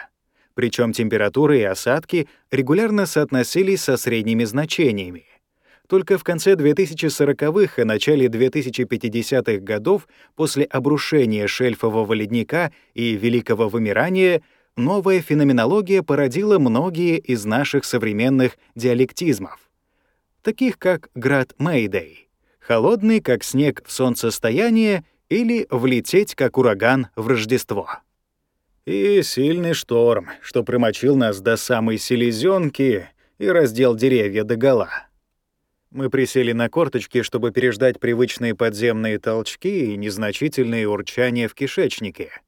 Причем температуры и осадки регулярно соотносились со средними значениями. Только в конце 2040-х и начале 2050-х годов после обрушения шельфового ледника и великого вымирания новая феноменология породила многие из наших современных диалектизмов, таких как град Мэйдэй, холодный, как снег в солнцестояние, или влететь, как ураган в Рождество. И сильный шторм, что промочил нас до самой селезенки и раздел деревья догола. Мы присели на корточки, чтобы переждать привычные подземные толчки и незначительные урчания в кишечнике —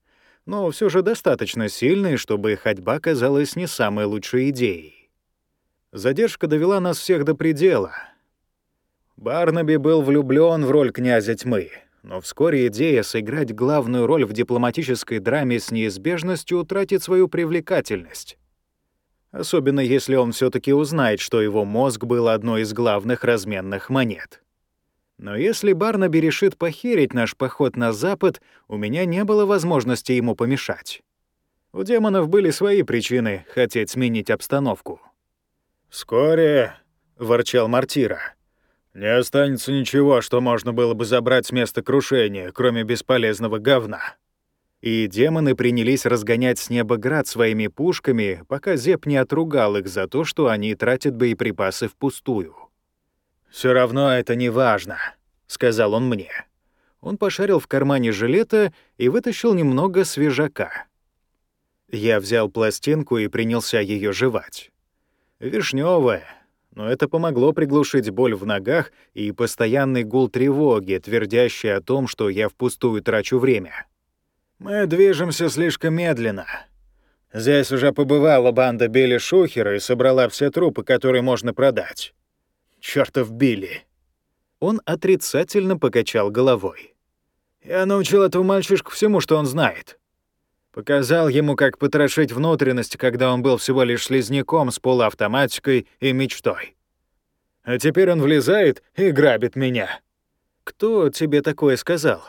но все же достаточно сильные, чтобы ходьба казалась не самой лучшей идеей. Задержка довела нас всех до предела. Барнаби был влюблен в роль князя тьмы, но вскоре идея сыграть главную роль в дипломатической драме с неизбежностью утратит свою привлекательность. Особенно если он все таки узнает, что его мозг был одной из главных разменных монет. Но если Барнаби решит похерить наш поход на запад, у меня не было возможности ему помешать. У демонов были свои причины хотеть сменить обстановку.
«Вскоре», — ворчал Мартира, — «не останется ничего, что можно было бы забрать с места крушения, кроме бесполезного говна».
И демоны принялись разгонять с неба град своими пушками, пока Зеп не отругал их за то, что они тратят боеприпасы впустую. Все равно это не важно», — сказал он мне. Он пошарил в кармане жилета и вытащил немного свежака. Я взял пластинку и принялся ее жевать. Вишневая, но это помогло приглушить боль в ногах и постоянный гул тревоги, твердящий о том, что я впустую трачу время. «Мы движемся слишком медленно. Здесь уже побывала банда Билли Шухера и собрала все трупы, которые можно продать. Чёртов Билли!» Он отрицательно покачал головой. «Я научил этого мальчишку всему, что он знает. Показал ему, как потрошить внутренность, когда он был всего лишь слизняком с полуавтоматикой и мечтой. А теперь он влезает и грабит меня. Кто тебе такое сказал?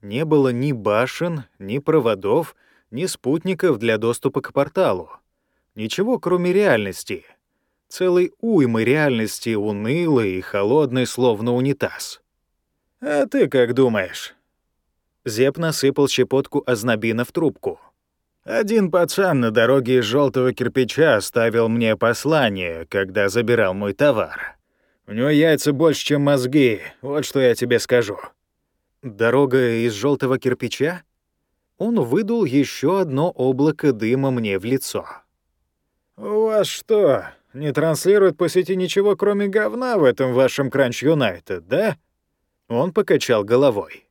Не было ни башен, ни проводов, ни спутников для доступа к порталу. Ничего, кроме реальности — целой уймы реальности, унылой и холодной, словно унитаз. «А ты как думаешь?» Зеп насыпал щепотку ознобина в трубку. «Один пацан на дороге из желтого кирпича оставил мне послание, когда забирал мой товар. У него яйца больше, чем мозги, вот что я тебе скажу». «Дорога из желтого кирпича?» Он выдул еще одно облако дыма мне в лицо. «У вас что, не транслирует по сети ничего, кроме говна в этом вашем Кранч Юнайтед, да?» Он покачал головой.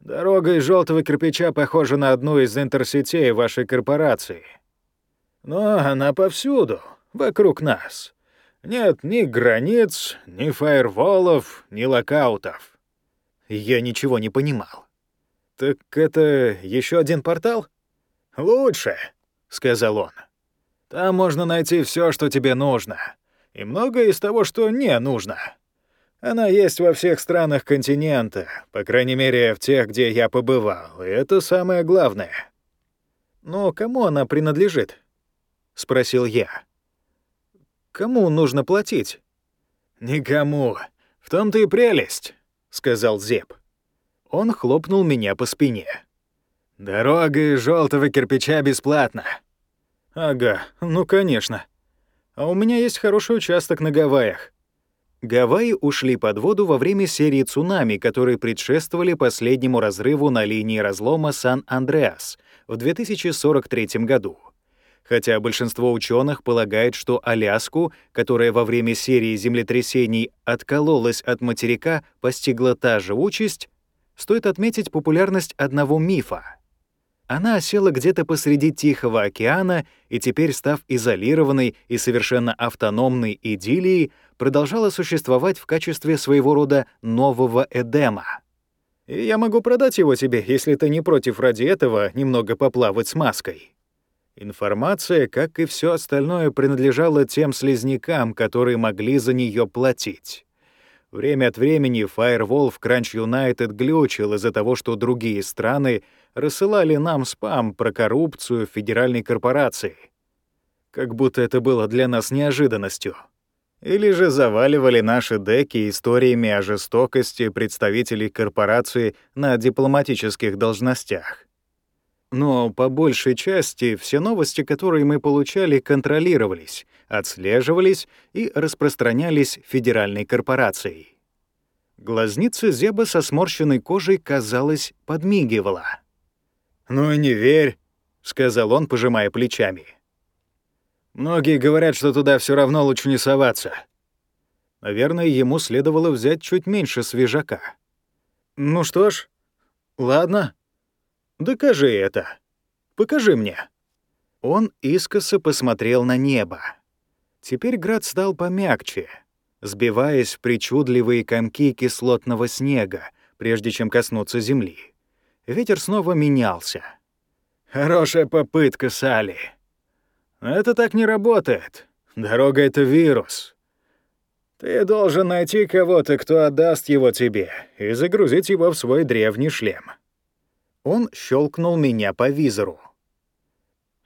«Дорога из желтого кирпича похожа на одну из интерсетей вашей корпорации. Но она повсюду, вокруг нас. Нет ни границ, ни фаерволов, ни локаутов». Я ничего не понимал. «Так это еще один портал?» «Лучше», — сказал он. Там можно найти все, что тебе нужно, и многое из того, что не нужно. Она есть во всех странах континента, по крайней мере, в тех, где я побывал, и это самое главное. «Но кому она принадлежит?» — спросил я. «Кому нужно платить?» «Никому. В том-то и прелесть», — сказал Зеп. Он хлопнул меня по спине. «Дорога из желтого кирпича бесплатна. Ага, ну конечно. А у меня есть хороший участок на Гавайях. Гавайи ушли под воду во время серии цунами, которые предшествовали последнему разрыву на линии разлома Сан-Андреас в 2043 году. Хотя большинство ученых полагает, что Аляску, которая во время серии землетрясений откололась от материка, постигла та же участь, стоит отметить популярность одного мифа — она осела где-то посреди Тихого океана и теперь, став изолированной и совершенно автономной идиллией, продолжала существовать в качестве своего рода нового Эдема. И я могу продать его тебе, если ты не против ради этого немного поплавать с маской.
Информация, как и все остальное, принадлежала тем слизнякам, которые могли за нее платить. Время от времени Firewall в Crunch United глючил из-за того, что другие страны рассылали нам спам про коррупцию федеральной корпорации. Как будто это было для нас неожиданностью. Или же заваливали наши деки историями о жестокости представителей корпорации на дипломатических должностях. Но по большей части все новости, которые мы получали, контролировались, отслеживались и распространялись федеральной корпорацией. Глазница Зеба со сморщенной кожей, казалось, подмигивала. «Ну и не верь», — сказал он, пожимая плечами. «Многие говорят, что туда все равно лучше не соваться». Наверное, ему следовало взять чуть меньше свежака. «Ну что ж, ладно», Докажи это. Покажи мне». Он искоса посмотрел на небо. Теперь град стал помягче, сбиваясь в причудливые комки кислотного снега, прежде чем коснуться земли. Ветер снова менялся. «Хорошая попытка, Салли. Это так не работает. Дорога — это вирус. Ты должен найти кого-то, кто отдаст его тебе, и загрузить его в свой древний шлем. Он щелкнул меня по визору.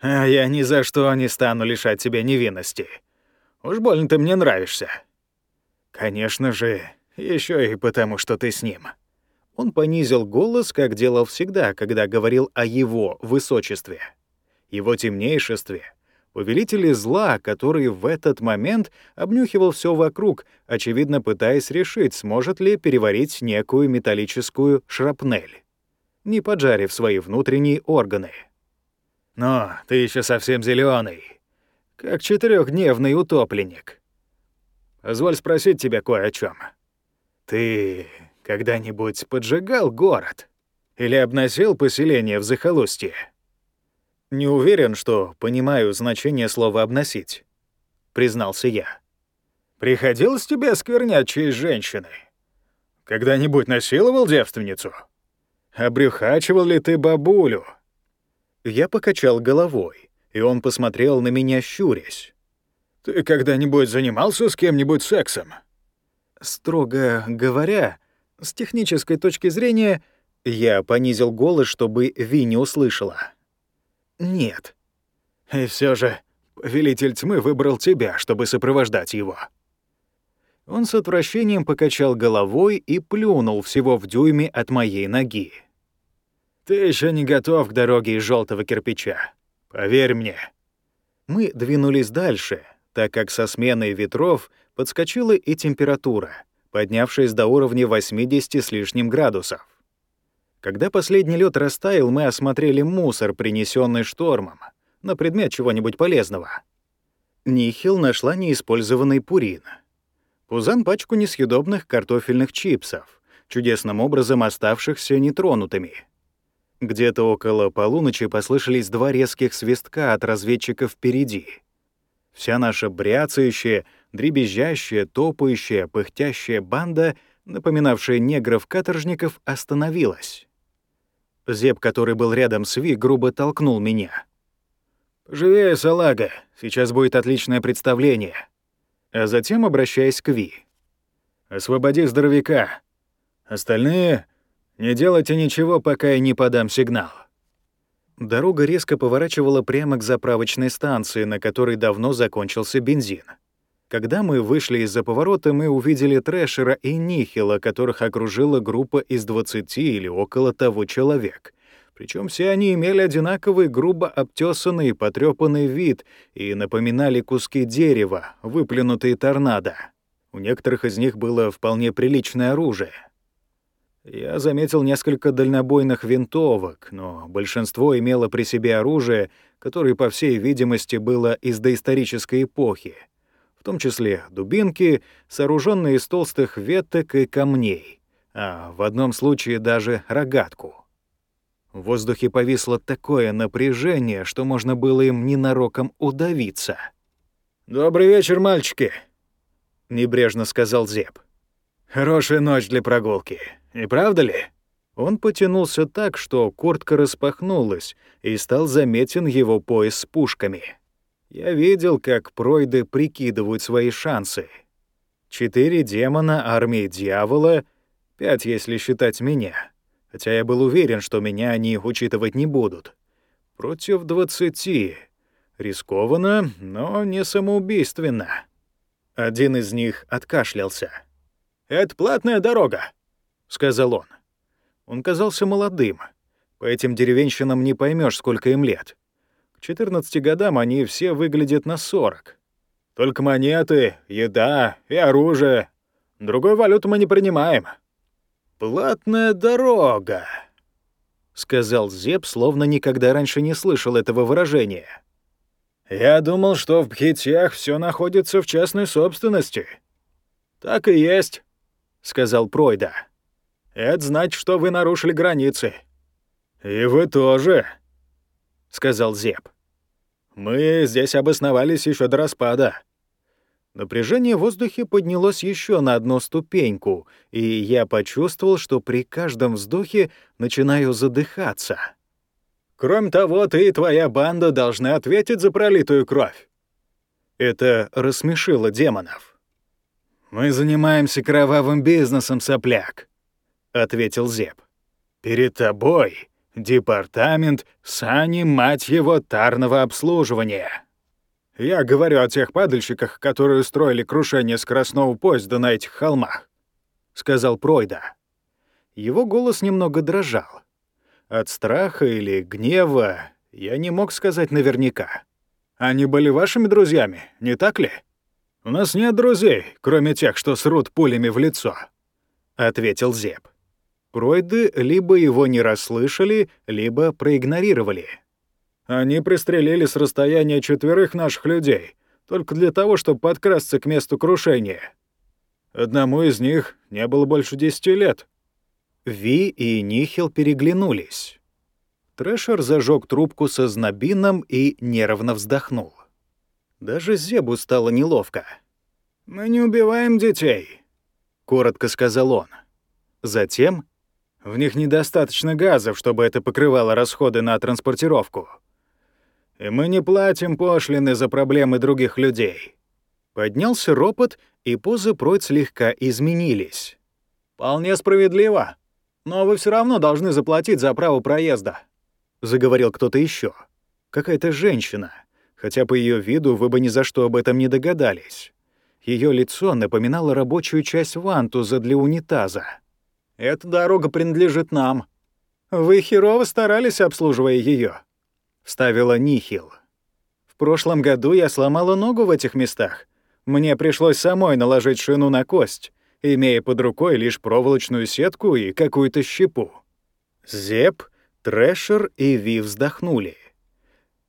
«А я ни за что не стану лишать тебя невинности. Уж больно ты мне нравишься». «Конечно же, еще и потому, что ты с ним». Он понизил голос, как делал всегда, когда говорил о его высочестве, его темнейшестве, повелителе зла, который в этот момент обнюхивал все вокруг, очевидно пытаясь решить, сможет ли переварить некую металлическую шрапнель не поджарив свои внутренние органы. «Но ты еще совсем зеленый, как четырехдневный утопленник. Позволь спросить тебя кое о чем. Ты когда-нибудь поджигал город или обносил поселение в захолустье?» «Не уверен, что понимаю значение слова «обносить», — признался я. «Приходилось тебе сквернять честь женщины? Когда-нибудь насиловал девственницу?» обрюхачивал ли ты бабулю?» Я покачал головой, и он посмотрел на меня, щурясь. «Ты когда-нибудь занимался с кем-нибудь сексом?» Строго говоря, с технической точки зрения, я понизил голос, чтобы Ви не услышала. «Нет». «И все же повелитель тьмы выбрал тебя, чтобы сопровождать его». Он с отвращением покачал головой и плюнул всего в дюйме от моей ноги. Ты еще не готов к дороге из желтого кирпича. Поверь мне. Мы двинулись дальше, так как со сменой ветров подскочила и температура, поднявшись до уровня 80 с лишним градусов. Когда последний лед растаял, мы осмотрели мусор, принесенный штормом, на предмет чего-нибудь полезного. Нихил нашла неиспользованный пурин. Пузан — пачку несъедобных картофельных чипсов, чудесным образом оставшихся нетронутыми — где-то около полуночи послышались два резких свистка от разведчиков впереди. Вся наша бряцающая, дребезжащая, топающая, пыхтящая банда, напоминавшая негров-каторжников, остановилась. Зеб, который был рядом с Ви, грубо толкнул меня. «Живее, салага, сейчас будет отличное представление». А затем, обращаясь к Ви. «Освободи здоровяка. Остальные не делайте ничего, пока я не подам сигнал». Дорога резко поворачивала прямо к заправочной станции, на которой давно закончился бензин. Когда мы вышли из-за поворота, мы увидели Трэшера и Нихила, которых окружила группа из 20 или около того человек. Причем все они имели одинаковый грубо обтесанный и потрёпанный вид и напоминали куски дерева, выплюнутые торнадо. У некоторых из них было вполне приличное оружие — я заметил несколько дальнобойных винтовок, но большинство имело при себе оружие, которое, по всей видимости, было из доисторической эпохи, в том числе дубинки, сооруженные из толстых веток и камней, а в одном случае даже рогатку. В воздухе повисло такое напряжение, что можно было им ненароком удавиться. «Добрый вечер, мальчики», — небрежно сказал Зеб. «Хорошая ночь для прогулки». Не правда ли?»
Он потянулся так, что куртка распахнулась, и стал заметен его пояс с пушками. Я видел, как пройды прикидывают свои шансы. Четыре демона армии дьявола, пять, если считать меня. Хотя я был уверен, что меня они учитывать не будут. Против двадцати. Рискованно, но не самоубийственно. Один из них откашлялся.
«Это платная дорога», —
сказал он. Он казался молодым. По этим деревенщинам не поймешь, сколько им лет. К 14 годам они все выглядят на 40.
Только монеты, еда и оружие. Другой валюты мы не принимаем.
«Платная дорога», — сказал Зеб, словно никогда раньше не слышал этого выражения.
«Я думал, что в Бхитях все находится в частной собственности». «Так и есть», — сказал Пройда. Это значит, что вы нарушили границы».
«И вы тоже», — сказал Зеб.
«Мы здесь обосновались еще до распада».
Напряжение в воздухе поднялось еще на одну ступеньку, и я почувствовал, что при каждом вздохе начинаю задыхаться.
«Кроме того, ты и твоя банда должны ответить за пролитую кровь».
Это рассмешило демонов.
«Мы занимаемся кровавым бизнесом, сопляк»,
ответил Зеб.
«Перед тобой департамент сани, мать его, тарного обслуживания. Я говорю о тех падальщиках, которые устроили крушение скоростного поезда на этих холмах», — сказал Пройда.
Его голос немного дрожал. От страха или гнева я не мог сказать наверняка.
«Они были вашими друзьями, не так ли?» «У нас нет друзей, кроме тех, что срут пулями в лицо», — ответил Зеб.
Пройды либо его не расслышали, либо проигнорировали.
«Они пристрелили с расстояния четверых наших людей, только для того, чтобы подкрасться к месту крушения. Одному из них не было больше десяти лет».
Ви и Нихил переглянулись. Трэшер зажег трубку со знобином и нервно вздохнул. Даже Зебу стало неловко.
«Мы не убиваем детей», —
коротко сказал он. Затем
в них недостаточно газов, чтобы это покрывало расходы на транспортировку. И мы не платим пошлины за проблемы других людей.
Поднялся ропот, и позы Пройд слегка изменились.
«Вполне справедливо. Но вы все равно должны заплатить за право проезда», —
заговорил кто-то еще. Какая-то женщина, хотя по ее виду вы бы ни за что об этом не догадались. Ее лицо напоминало рабочую часть вантуза для унитаза.
Эта дорога принадлежит нам. Вы херово старались, обслуживая ее, вставила Нихил. В прошлом году я сломала ногу в этих местах. Мне пришлось самой наложить шину на кость, имея под рукой лишь проволочную сетку и какую-то щепу.
Зеп, Трэшер и Ви вздохнули.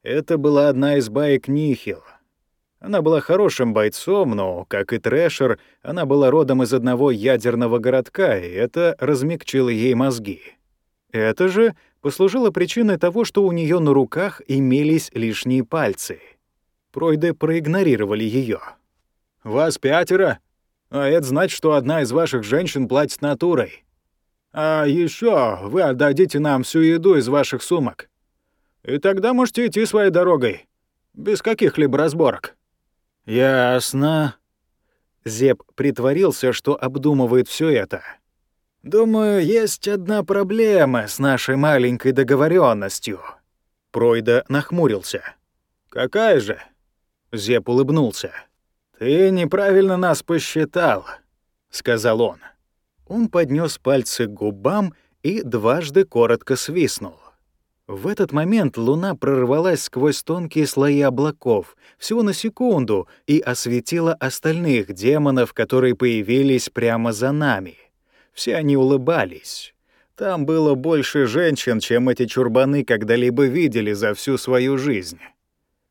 Это была одна из баек Нихил — она была хорошим бойцом, но, как и Трэшер, она была родом из одного ядерного городка, и это размягчило ей мозги. Это же послужило причиной того, что у нее на руках имелись лишние пальцы. Пройды проигнорировали ее.
«Вас пятеро? А это значит, что одна из ваших женщин платит натурой. А еще вы отдадите нам всю еду из ваших сумок. И тогда можете идти своей дорогой, без каких-либо разборок».
«Ясно». Зеб притворился, что обдумывает все это. «Думаю, есть одна проблема с нашей маленькой договоренностью. Пройда нахмурился.
«Какая же?»
Зеб улыбнулся.
«Ты неправильно нас посчитал», — сказал он.
Он поднес пальцы к губам и дважды коротко свистнул. В этот момент луна прорвалась сквозь тонкие слои облаков, всего на секунду, и осветила остальных демонов, которые появились прямо за нами. Все они улыбались. Там было больше женщин, чем эти чурбаны когда-либо видели за всю свою жизнь.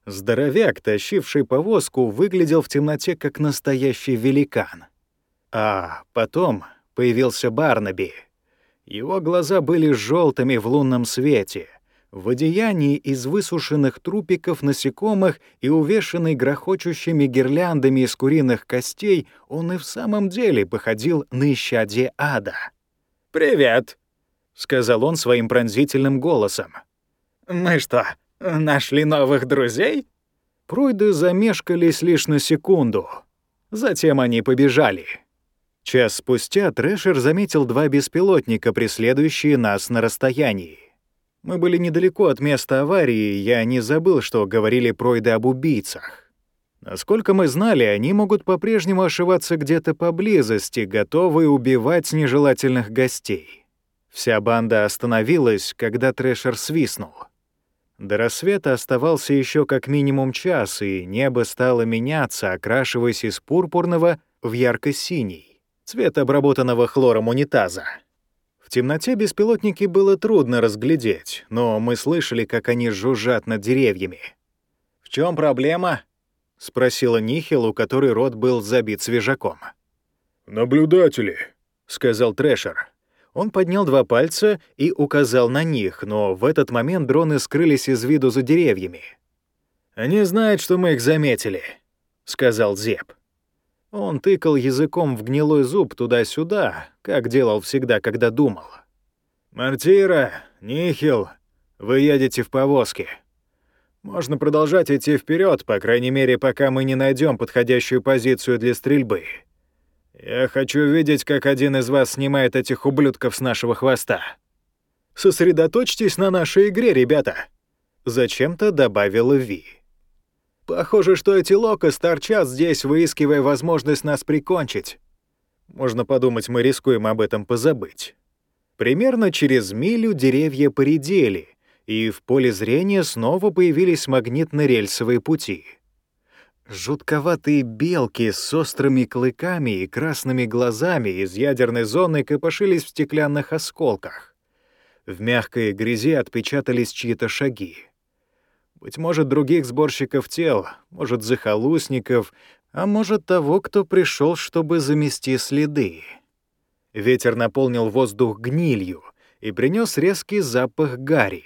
Здоровяк, тащивший повозку, выглядел в темноте как настоящий великан. А потом появился Барнаби. Его глаза были желтыми в лунном свете — в одеянии из высушенных трупиков насекомых и увешанный грохочущими гирляндами из куриных костей, он и в самом деле походил на исчадие ада.
«Привет!»
— сказал он своим пронзительным голосом.
«Мы что, нашли новых друзей?»
Пройды замешкались лишь на секунду. Затем они побежали. Час спустя Трэшер заметил два беспилотника, преследующие нас на расстоянии. Мы были недалеко от места аварии, я не забыл, что говорили пройды об убийцах. Насколько мы знали, они могут по-прежнему ошиваться где-то поблизости, готовые убивать нежелательных гостей. Вся банда остановилась, когда Трэшер свистнул. До рассвета оставался еще как минимум час, и небо стало меняться, окрашиваясь из пурпурного в ярко-синий, цвет обработанного хлором унитаза. В темноте беспилотники было трудно разглядеть, но мы слышали, как они жужжат над деревьями. «В чем проблема?» — спросила Нихил, у которой рот был забит свежаком.
«Наблюдатели», —
сказал Трэшер. Он поднял два пальца и указал на них, но в этот момент дроны скрылись из виду за деревьями. «Они знают, что мы их заметили», — сказал Зеб. Он тыкал языком в гнилой зуб туда-сюда, как делал всегда, когда думал. «Мартира, Нихил, вы едете в повозке. Можно продолжать идти вперед, по крайней мере, пока мы не найдем подходящую позицию для стрельбы. Я хочу видеть, как один из вас снимает этих ублюдков с нашего хвоста. Сосредоточьтесь на нашей игре, ребята!» Зачем-то добавила Ви. Похоже, что эти локос торчат здесь, выискивая возможность нас прикончить. Можно подумать, мы рискуем об этом позабыть. Примерно через милю деревья поредели, и в поле зрения снова появились магнитно-рельсовые пути. Жутковатые белки с острыми клыками и красными глазами из ядерной зоны копошились в стеклянных осколках. В мягкой грязи отпечатались чьи-то шаги. Быть может, других сборщиков тел, может, захолустников, а может, того, кто пришел, чтобы замести следы. Ветер наполнил воздух гнилью и принес резкий запах гари.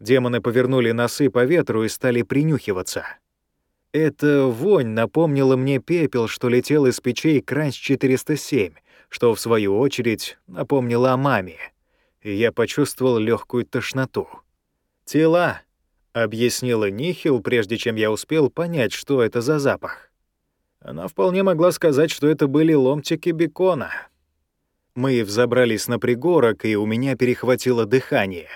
Демоны повернули носы по ветру и стали принюхиваться. Эта вонь напомнила мне пепел, что летел из печей Кранч-407, что, в свою очередь, напомнило о маме. И я почувствовал легкую тошноту. Тела, объяснила Нихил, прежде чем я успел понять, что это за запах. Она вполне могла сказать, что это были ломтики бекона. Мы взобрались на пригорок, и у меня перехватило дыхание.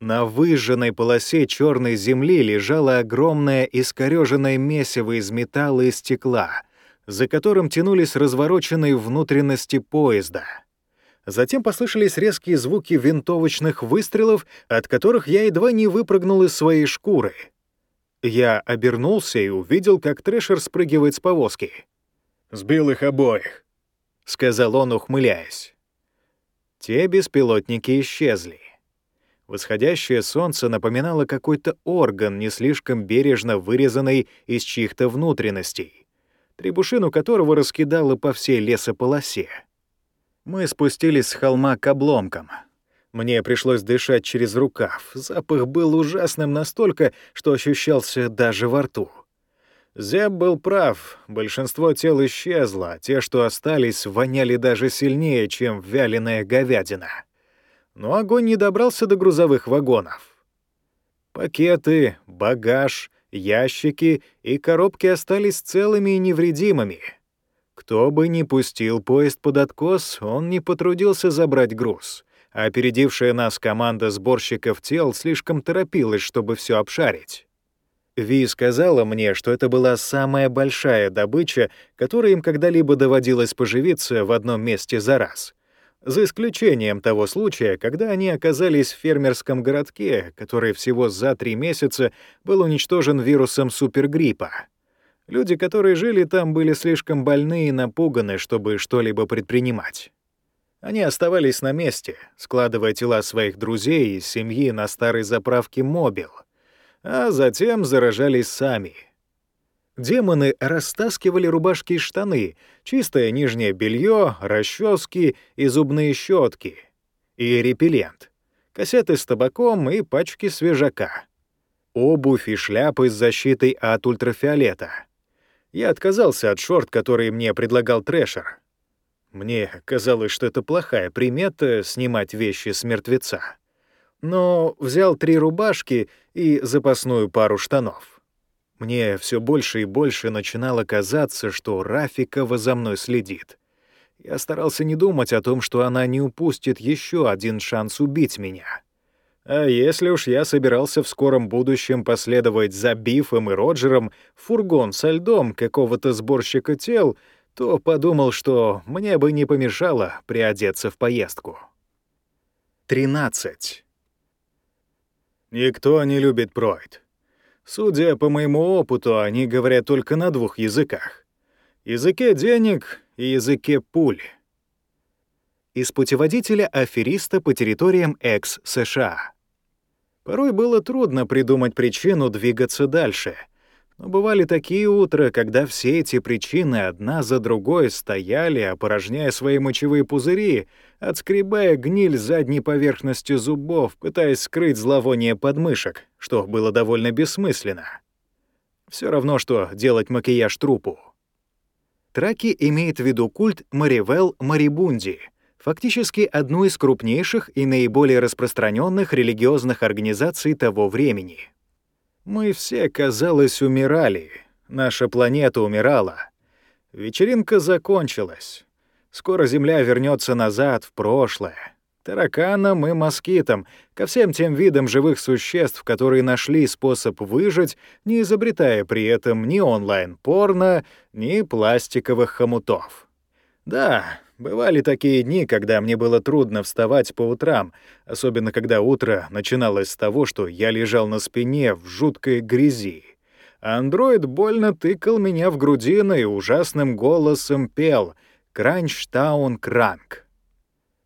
На выжженной полосе черной земли лежало огромное искорёженное месиво из металла и стекла, за которым тянулись развороченные внутренности поезда — Затем послышались резкие звуки винтовочных выстрелов, от которых я едва не выпрыгнул из своей шкуры. Я обернулся и увидел, как Трэшер спрыгивает с повозки.
«Сбил их обоих», —
сказал он, ухмыляясь. Те беспилотники исчезли. Восходящее солнце напоминало какой-то орган, не слишком бережно вырезанный из чьих-то внутренностей, требушину которого раскидало по всей лесополосе. Мы спустились с холма к обломкам. Мне пришлось дышать через рукав. Запах был ужасным настолько, что ощущался даже во рту. Зеб был прав, большинство тел исчезло, а те, что остались, воняли даже сильнее, чем вяленая говядина. Но огонь не добрался до грузовых вагонов. Пакеты, багаж, ящики и коробки остались целыми и невредимыми — кто бы ни пустил поезд под откос, он не потрудился забрать груз. А опередившая нас команда сборщиков тел слишком торопилась, чтобы все обшарить. Ви сказала мне, что это была самая большая добыча, которой им когда-либо доводилось поживиться в одном месте за раз. За исключением того случая, когда они оказались в фермерском городке, который всего за три месяца был уничтожен вирусом супергриппа. Люди, которые жили там, были слишком больны и напуганы, чтобы что-либо предпринимать. Они оставались на месте, складывая тела своих друзей и семьи на старой заправке «Мобил», а затем заражались сами. Демоны растаскивали рубашки и штаны, чистое нижнее белье, расчески и зубные щетки, и репеллент, кассеты с табаком и пачки свежака, обувь и шляпы с защитой от ультрафиолета — я отказался от шорт, которые мне предлагал Трэшер.
Мне казалось, что это плохая примета — снимать вещи с мертвеца. Но взял три рубашки и запасную пару штанов. Мне все больше и больше начинало казаться, что Рафикова за мной следит. Я старался не думать о том, что она не упустит еще один шанс убить меня. А если уж я собирался в скором будущем последовать за Бифом и Роджером фургон со льдом какого-то сборщика тел, то подумал, что мне бы не помешало приодеться в поездку. 13. Никто не любит Пройд. Судя по моему опыту, они говорят только на двух языках. Языке денег и языке пули. Из путеводителя афериста по территориям экс-США. Порой было трудно придумать причину двигаться дальше — но бывали такие утра, когда все эти причины одна за другой стояли, опорожняя свои мочевые пузыри, отскребая гниль задней поверхностью зубов, пытаясь скрыть зловоние подмышек, что было довольно бессмысленно. Все равно, что делать макияж трупу. Траки имеет в виду культ Маривел Марибунди, фактически одну из крупнейших и наиболее распространенных религиозных организаций того времени — мы все, казалось, умирали. Наша планета умирала. Вечеринка закончилась. Скоро Земля вернется назад, в прошлое. Тараканам и москитам, ко всем тем видам живых существ, которые нашли способ выжить, не изобретая при этом ни онлайн-порно, ни пластиковых хомутов. Да, Бывали такие дни, когда мне было трудно вставать по утрам, особенно когда утро начиналось с того, что я лежал на спине в жуткой грязи. андроид больно тыкал меня в грудину и ужасным голосом пел «Кранчтаун Кранк».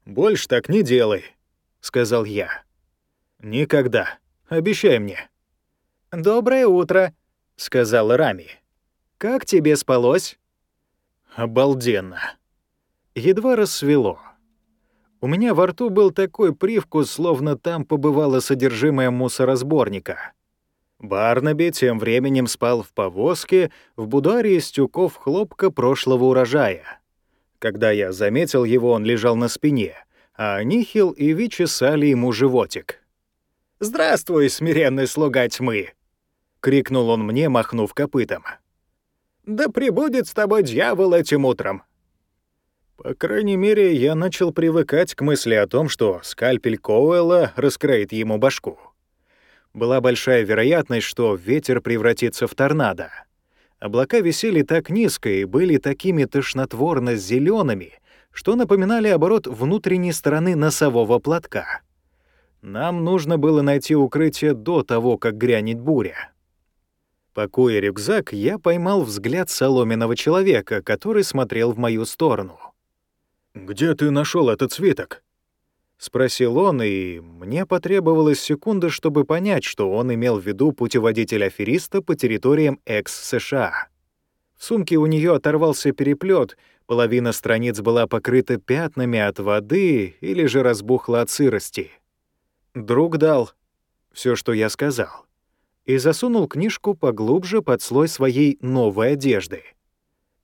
«Больше так не делай», — сказал я. «Никогда. Обещай мне».
«Доброе утро», — сказала Рами. «Как тебе спалось?»
«Обалденно», Едва рассвело. У меня во рту был такой привкус, словно там побывало содержимое мусоросборника. Барнаби тем временем спал в повозке в бударе из тюков хлопка прошлого урожая. Когда я заметил его, он лежал на спине, а Нихил и Ви чесали ему животик. «Здравствуй, смиренный слуга тьмы!» — крикнул он мне, махнув копытом. «Да прибудет с тобой дьявол этим утром. По крайней мере, я начал привыкать к мысли о том, что скальпель Коуэлла раскроит ему башку. Была большая вероятность, что ветер превратится в торнадо. Облака висели так низко и были такими тошнотворно зелеными, что напоминали оборот внутренней стороны носового платка. Нам нужно было найти укрытие до того, как грянет буря. Пакуя рюкзак, я поймал взгляд соломенного человека, который смотрел в мою сторону — «Где ты нашел этот свиток?» — спросил он, и мне потребовалась секунда, чтобы понять, что он имел в виду путеводитель афериста по территориям экс-США. В сумке у нее оторвался переплет, половина страниц была покрыта пятнами от воды или же разбухла от сырости. Друг дал все, что я сказал, и засунул книжку поглубже под слой своей новой одежды —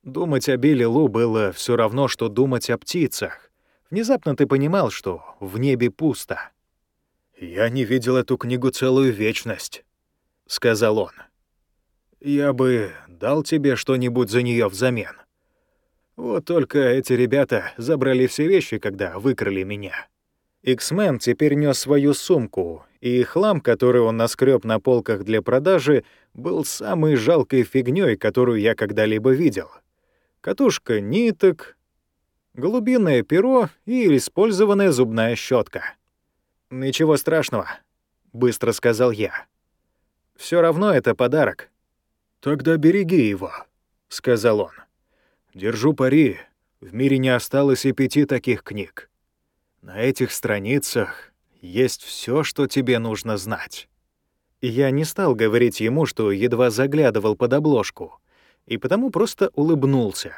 Думать о Билли Лу было все равно, что думать о птицах. Внезапно ты понимал, что в небе пусто. «Я не видел эту книгу целую вечность», — сказал он. «Я бы дал тебе что-нибудь за нее взамен. Вот только эти ребята забрали все вещи, когда выкрали меня». Иксмен теперь нес свою сумку, и хлам, который он наскреб на полках для продажи, был самой жалкой фигней, которую я когда-либо видел — катушка ниток, голубиное перо и использованная зубная щетка. «Ничего страшного», — быстро сказал я. Все равно это подарок». «Тогда береги его», — сказал он. «Держу пари, в мире не осталось и пяти таких книг. На этих страницах есть все, что тебе нужно знать». Я не стал говорить ему, что едва заглядывал под обложку — и потому просто улыбнулся.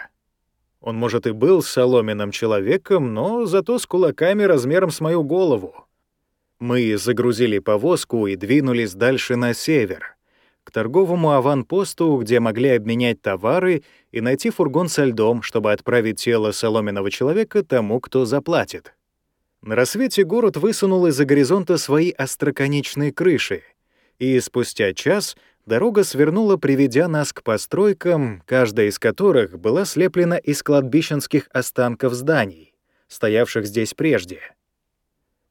Он, может, и был соломенным человеком, но зато с кулаками размером с мою голову. Мы загрузили повозку и двинулись дальше на север,
к торговому аванпосту, где могли обменять товары и найти фургон со льдом, чтобы отправить тело соломенного человека тому, кто заплатит. На рассвете город высунул из-за горизонта свои остроконечные крыши, и спустя час дорога свернула, приведя нас к постройкам, каждая из которых была слеплена из кладбищенских останков зданий, стоявших здесь прежде.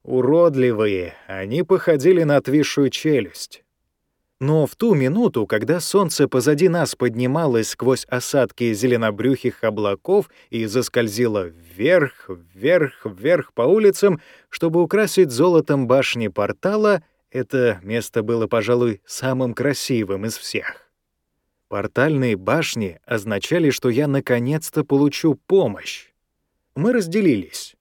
Уродливые, они походили на отвисшую челюсть. Но в ту минуту, когда солнце позади нас поднималось сквозь осадки зеленобрюхих облаков и заскользило вверх, вверх, вверх по улицам, чтобы украсить золотом башни портала, это место было, пожалуй, самым красивым из всех. Портальные башни означали, что я наконец-то получу помощь. Мы разделились.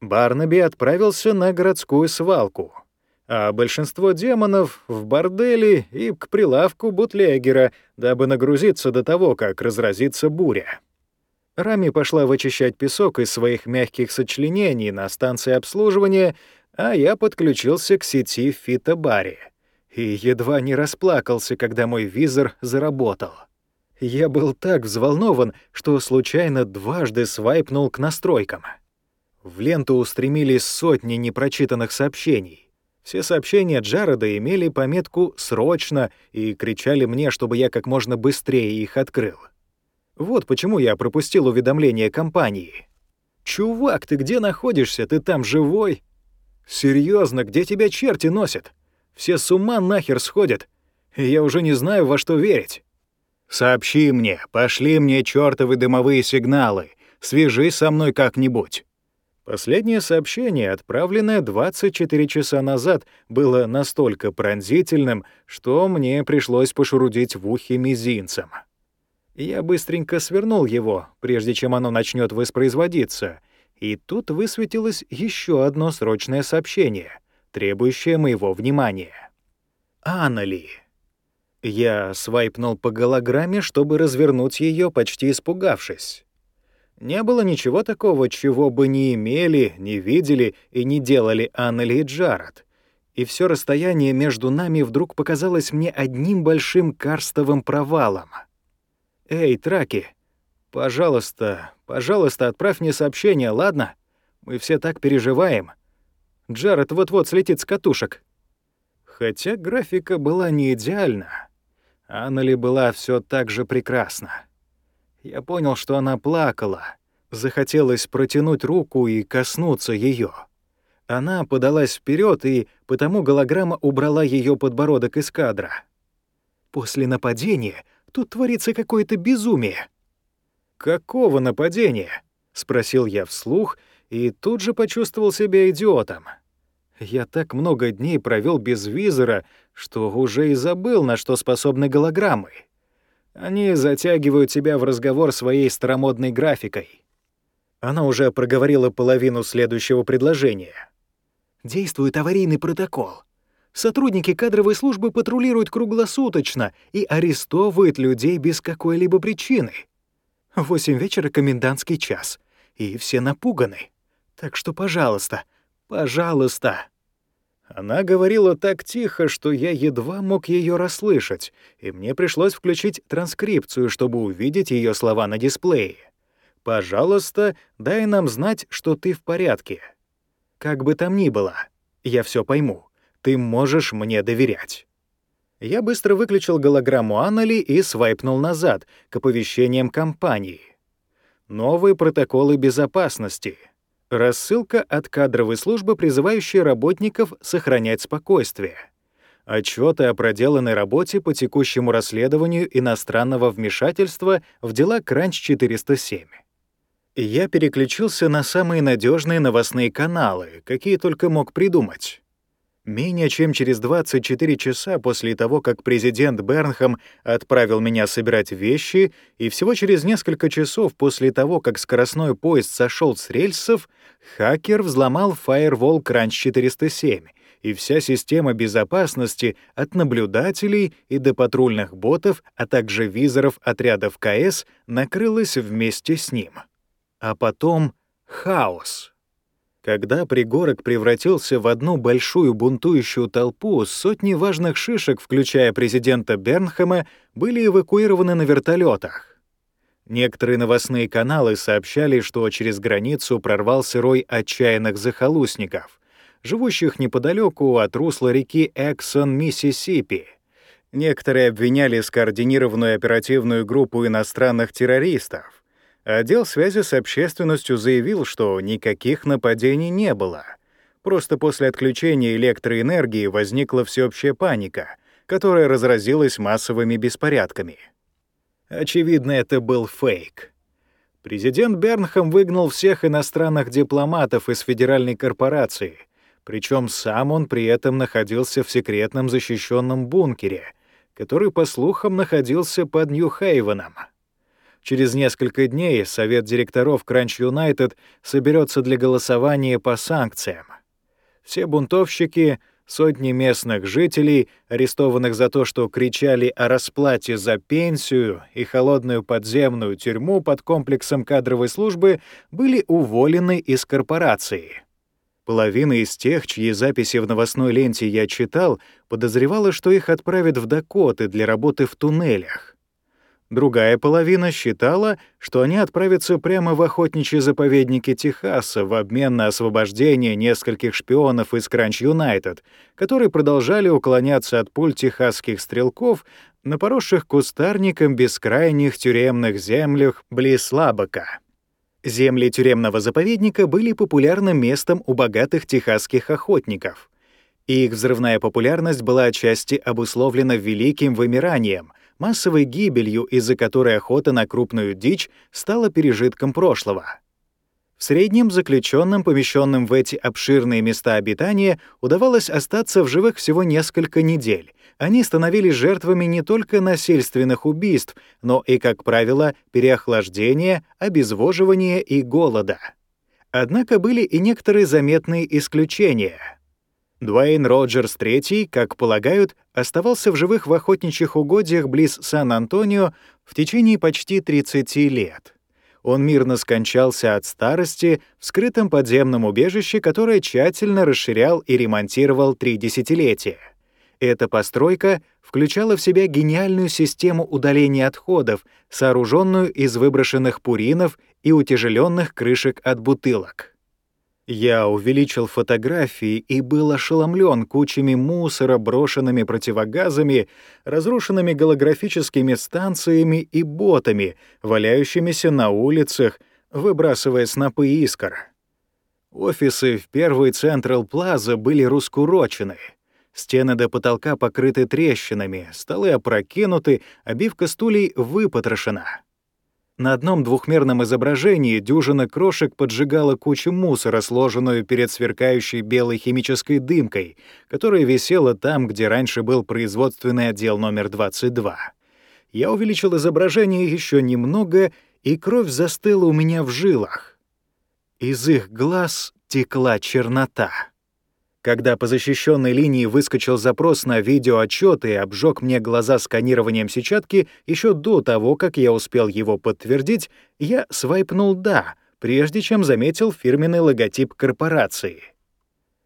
Барнаби отправился на городскую свалку — а большинство демонов — в борделе и к прилавку бутлегера, дабы нагрузиться до того, как разразится буря. Рами пошла вычищать песок из своих мягких сочленений на станции обслуживания, а я подключился к сети в фитобаре и едва не расплакался, когда мой визор заработал. Я был так взволнован, что случайно дважды свайпнул к настройкам. В ленту устремились сотни непрочитанных сообщений. Все сообщения Джареда имели пометку «срочно» и кричали мне, чтобы я как можно быстрее их открыл. Вот почему я пропустил уведомление компании. «Чувак, ты где находишься? Ты там живой?» Серьезно, где тебя черти носят? Все с ума нахер сходят, и я уже не знаю, во что верить. Сообщи мне, пошли мне чёртовы дымовые сигналы, свяжись со мной как-нибудь. Последнее сообщение, отправленное 24 часа назад, было настолько пронзительным, что мне пришлось пошурудить в ухе мизинцем. Я быстренько свернул его, прежде чем оно начнет воспроизводиться, и тут высветилось еще одно срочное сообщение, требующее моего внимания. «Аннели». Я свайпнул по голограмме, чтобы развернуть ее, почти испугавшись. Не было ничего такого, чего бы не имели, не видели и не делали Аннели и Джаред. И все расстояние между нами вдруг показалось мне одним большим карстовым провалом. «Эй, Траки, пожалуйста, пожалуйста, отправь мне сообщение, ладно? Мы все так переживаем. Джаред вот-вот слетит с катушек». Хотя графика была не идеальна, Аннели была все так же прекрасна. Я понял, что она плакала. Захотелось протянуть руку и коснуться ее. Она подалась вперед, и потому голограмма убрала ее подбородок из кадра. После нападения тут творится какое-то безумие. «Какого нападения?» — спросил я вслух и тут же почувствовал себя идиотом. Я так много дней провел без визора, что уже и забыл, на что способны голограммы. Они затягивают тебя в разговор своей старомодной графикой. Она уже проговорила половину следующего предложения. Действует аварийный протокол. Сотрудники кадровой службы патрулируют круглосуточно и арестовывают людей без какой-либо причины. Восемь вечера комендантский час, и все напуганы. Так что, пожалуйста, пожалуйста, она говорила так тихо, что я едва мог ее расслышать, и мне пришлось включить транскрипцию, чтобы увидеть ее слова на дисплее. «Пожалуйста, дай нам знать, что ты в порядке». Как бы там ни было, я все пойму. Ты можешь мне доверять. Я быстро выключил голограмму Аннели и свайпнул назад, к оповещениям компании. Новые протоколы безопасности — Рассылка от кадровой службы, призывающая работников сохранять спокойствие. Отчеты о проделанной работе по текущему расследованию иностранного вмешательства в дела Кранч-407. Я переключился на самые надежные новостные каналы, какие только мог придумать. Менее чем через 24 часа после того, как президент Бернхам отправил меня собирать вещи, и всего через несколько часов после того, как скоростной поезд сошел с рельсов, хакер взломал Firewall Crunch 407, и вся система безопасности от наблюдателей и до патрульных ботов, а также визоров отрядов КС накрылась вместе с ним. А потом — хаос. Когда пригорок превратился в одну большую бунтующую толпу, сотни важных шишек, включая президента Бернхэма, были эвакуированы на вертолетах. Некоторые новостные каналы сообщали, что через границу прорвался рой отчаянных захолустников, живущих неподалеку от русла реки Эксон, Миссисипи. Некоторые обвиняли скоординированную оперативную группу иностранных террористов, Отдел связи с общественностью заявил, что никаких нападений не было. Просто после отключения электроэнергии возникла всеобщая паника, которая разразилась массовыми беспорядками. Очевидно, это был фейк. Президент Бернхэм выгнал всех иностранных дипломатов из федеральной корпорации, причем сам он при этом находился в секретном защищенном бункере, который, по слухам, находился под Нью-Хейвеном. Через несколько дней совет директоров Кранч Юнайтед соберется для голосования по санкциям. Все бунтовщики, сотни местных жителей, арестованных за то, что кричали о расплате за пенсию и холодную подземную тюрьму под комплексом кадровой службы, были уволены из корпорации. Половина из тех, чьи записи в новостной ленте я читал, подозревала, что их отправят в Дакоты для работы в туннелях. Другая половина считала, что они отправятся прямо в охотничьи заповедники Техаса в обмен на освобождение нескольких шпионов из Кранч Юнайтед, которые продолжали уклоняться от пуль техасских стрелков на поросших кустарником бескрайних тюремных землях близ Лабака. Земли тюремного заповедника были популярным местом у богатых техасских охотников. Их взрывная популярность была отчасти обусловлена великим вымиранием, массовой гибелью, из-за которой охота на крупную дичь стала пережитком прошлого. В среднем заключенным, помещенным в эти обширные места обитания, удавалось остаться в живых всего несколько недель. Они становились жертвами не только насильственных убийств, но и, как правило, переохлаждения, обезвоживания и голода. Однако были и некоторые заметные исключения — Дуэйн Роджерс III, как полагают, оставался в живых в охотничьих угодьях близ Сан-Антонио в течение почти 30 лет. Он мирно скончался от старости в скрытом подземном убежище, которое тщательно расширял и ремонтировал три десятилетия. Эта постройка включала в себя гениальную систему удаления отходов, сооруженную из выброшенных пуринов и утяжеленных крышек от бутылок. Я увеличил фотографии и был ошеломлен кучами мусора, брошенными противогазами, разрушенными голографическими станциями и ботами, валяющимися на улицах, выбрасывая снопы искр. Офисы в первой Централ Плаза были раскурочены. Стены до потолка покрыты трещинами, столы опрокинуты, обивка стулей выпотрошена. На одном двухмерном изображении дюжина крошек поджигала кучу мусора, сложенную перед сверкающей белой химической дымкой, которая висела там, где раньше был производственный отдел номер 22. Я увеличил изображение еще немного, и кровь застыла у меня в жилах. Из их глаз текла чернота. Когда по защищенной линии выскочил запрос на видеоотчет и обжег мне глаза сканированием сетчатки, еще до того, как я успел его подтвердить, я свайпнул «да», прежде чем заметил фирменный логотип корпорации.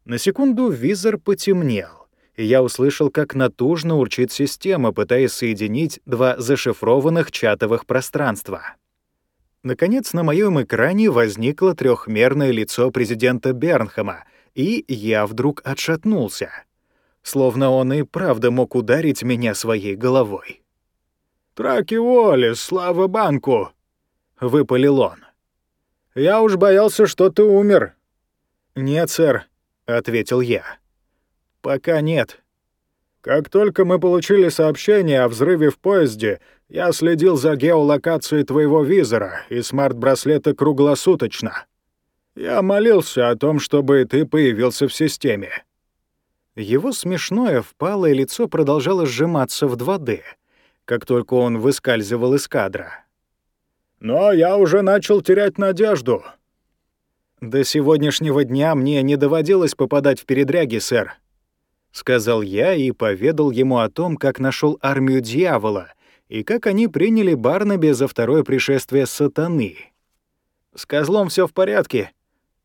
На секунду визор потемнел, и я услышал, как натужно урчит система, пытаясь соединить два зашифрованных чатовых пространства. Наконец, на моем экране возникло трехмерное лицо президента Бернхэма — и я вдруг отшатнулся, словно он и правда мог ударить меня своей головой.
«Траки Уоллес, слава банку!» — выпалил он. «Я уж боялся, что ты умер».
«Нет, сэр», — ответил я. «Пока нет».
«Как только мы получили сообщение о взрыве в поезде, я следил за геолокацией твоего визора и смарт-браслета круглосуточно. Я молился о том, чтобы ты появился в системе».
Его смешное впалое лицо продолжало сжиматься в 2D, как только он выскальзывал из кадра.
«Но я уже начал терять надежду».
«До сегодняшнего дня мне не доводилось попадать в передряги, сэр», — сказал я и поведал ему о том, как нашел армию дьявола и как они приняли Барнаби за второе пришествие сатаны. «С козлом все в порядке»,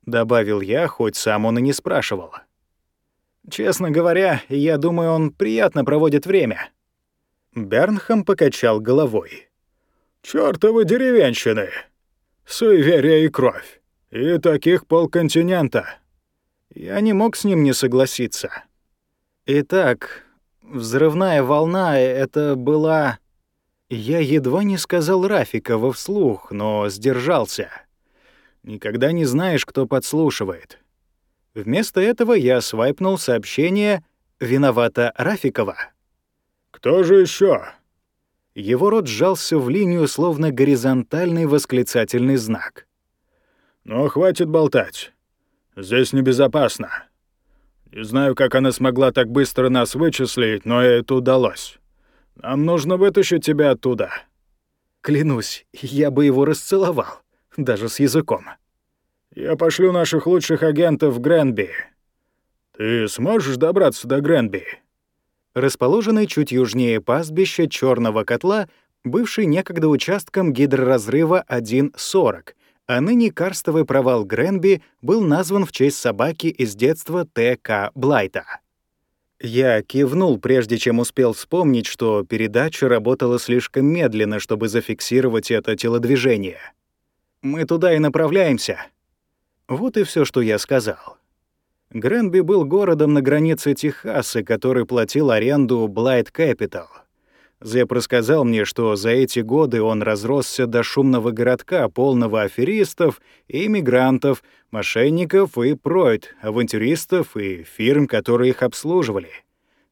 добавил я, хоть сам он и не спрашивал. Честно говоря, я думаю, он приятно проводит время. Бернхам покачал головой.
«Чёртовы деревенщины! Суеверие и кровь! И таких полконтинента!»
Я не мог с ним не согласиться. Итак, взрывная волна — это была... Я едва не сказал Рафикова вслух, но сдержался. Никогда не знаешь, кто подслушивает. Вместо этого я свайпнул сообщение «Виновата Рафикова».
«Кто же еще?
Его рот сжался в линию, словно горизонтальный восклицательный знак.
«Ну, хватит болтать. Здесь небезопасно. Не знаю, как она смогла так быстро нас вычислить, но это удалось. Нам нужно вытащить тебя оттуда».
Клянусь, я бы его расцеловал, даже с языком.
«Я пошлю наших лучших агентов в Гренби. Ты сможешь добраться до Гренби?»
Расположенный чуть южнее пастбища Черного котла, бывший некогда участком гидроразрыва 1.40, а ныне карстовый провал Гренби был назван в честь собаки из детства Т.К. Блайта. Я кивнул, прежде чем успел вспомнить, что передача работала слишком медленно, чтобы зафиксировать это телодвижение. «Мы туда и направляемся». Вот и все, что я сказал. Гренби был городом на границе Техаса, который платил аренду Blight Capital. Зеп рассказал мне, что за эти годы он разросся до шумного городка, полного аферистов и иммигрантов, мошенников и пройд, авантюристов и фирм, которые их обслуживали,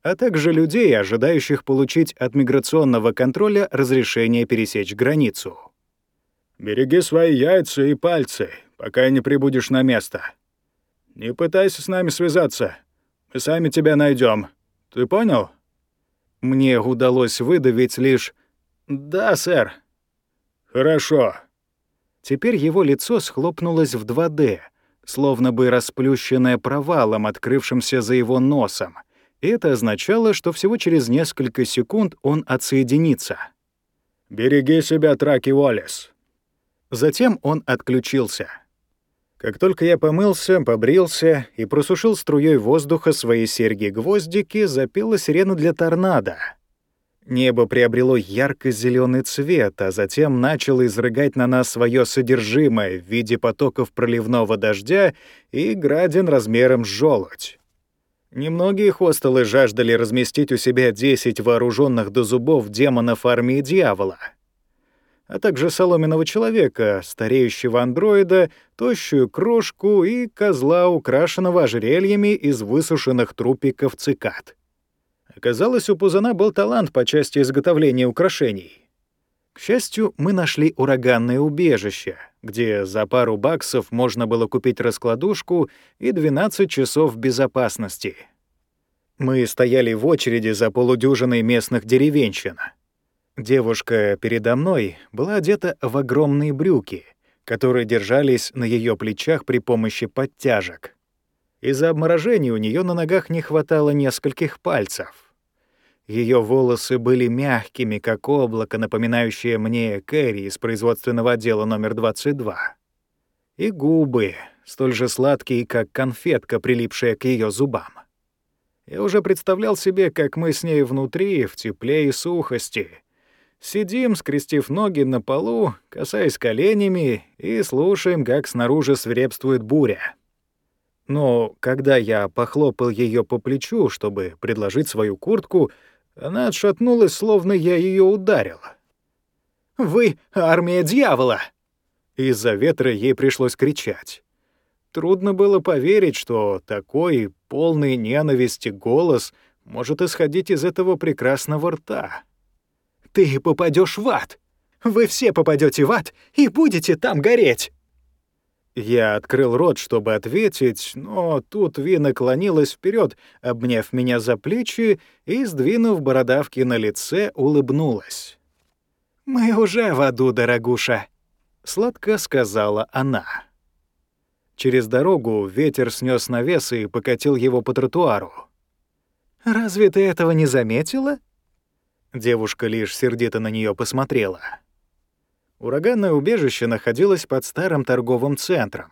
а также людей, ожидающих получить от миграционного контроля разрешение пересечь границу.
«Береги свои яйца и пальцы, пока не прибудешь на место. Не пытайся с нами связаться. Мы сами тебя найдем. Ты понял?»
Мне удалось выдавить лишь «Да, сэр».
«Хорошо».
Теперь его лицо схлопнулось в 2D, словно бы расплющенное провалом, открывшимся за его носом. И это означало, что всего через несколько секунд он отсоединится.
«Береги себя, Траки Уоллес».
Затем он отключился. Как только я помылся, побрился и просушил струей воздуха свои серьги-гвоздики, запела сирена для торнадо. Небо приобрело ярко зеленый цвет, а затем начало изрыгать на нас свое содержимое в виде потоков проливного дождя и градин размером с желудь. Немногие хостелы жаждали разместить у себя 10 вооруженных до зубов демонов армии дьявола — а также соломенного человека, стареющего андроида, тощую крошку и козла, украшенного ожерельями из высушенных трупиков цикад. Оказалось, у Пузана был талант по части изготовления украшений. К счастью, мы нашли ураганное убежище, где за пару баксов можно было купить раскладушку и 12 часов безопасности. Мы стояли в очереди за полудюжиной местных деревенщин — Девушка передо мной была одета в огромные брюки, которые держались на ее плечах при помощи подтяжек. Из-за обморожения у нее на ногах не хватало нескольких пальцев. Ее волосы были мягкими, как облако, напоминающее мне Кэрри из производственного отдела номер 22. И губы, столь же сладкие, как конфетка, прилипшая к ее зубам. Я уже представлял себе, как мы с ней внутри, в тепле и сухости, Сидим, скрестив ноги на полу, касаясь коленями, и слушаем, как снаружи свирепствует буря. Но когда я похлопал ее по плечу, чтобы предложить свою куртку, она отшатнулась, словно я ее ударил. «Вы — армия дьявола!» Из-за ветра ей пришлось кричать. Трудно было поверить, что такой полный ненависти голос может исходить из этого прекрасного рта. Ты попадешь в ад. Вы все попадете в ад и будете там гореть. Я открыл рот, чтобы ответить, но тут Ви наклонилась вперед, обняв меня за плечи и, сдвинув бородавки на лице, улыбнулась. «Мы уже в аду, дорогуша», — сладко сказала она. Через дорогу ветер снес навес и покатил его по тротуару. «Разве ты этого не заметила?» Девушка лишь сердито на нее посмотрела. Ураганное убежище находилось под старым торговым центром.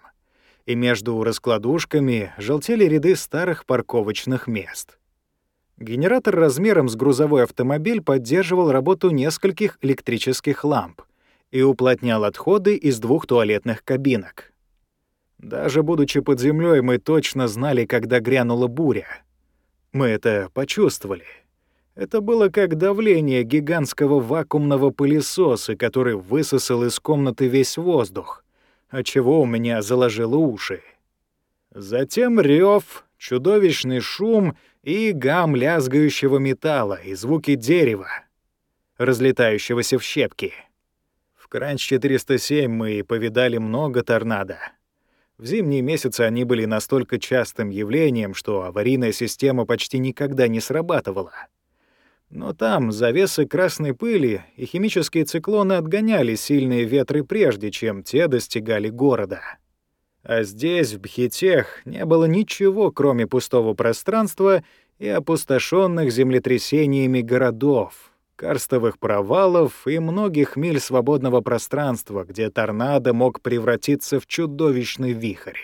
и между раскладушками желтели ряды старых парковочных мест. Генератор размером с грузовой автомобиль поддерживал работу нескольких электрических ламп и уплотнял отходы из двух туалетных кабинок. Даже будучи под землей, мы точно знали, когда грянула буря. Мы это почувствовали. Это было как давление гигантского вакуумного пылесоса, который высосал из комнаты весь воздух, отчего у меня заложило уши. Затем рев, чудовищный шум и гам лязгающего металла и звуки дерева, разлетающегося в щепки. В Кранч-407 мы повидали много торнадо. В зимние месяцы они были настолько частым явлением, что аварийная система почти никогда не срабатывала. Но там завесы красной пыли и химические циклоны отгоняли сильные ветры прежде, чем те достигали города. А здесь, в Бхитех, не было ничего, кроме пустого пространства и опустошенных землетрясениями городов, карстовых провалов и многих миль свободного пространства, где торнадо мог превратиться в чудовищный вихрь.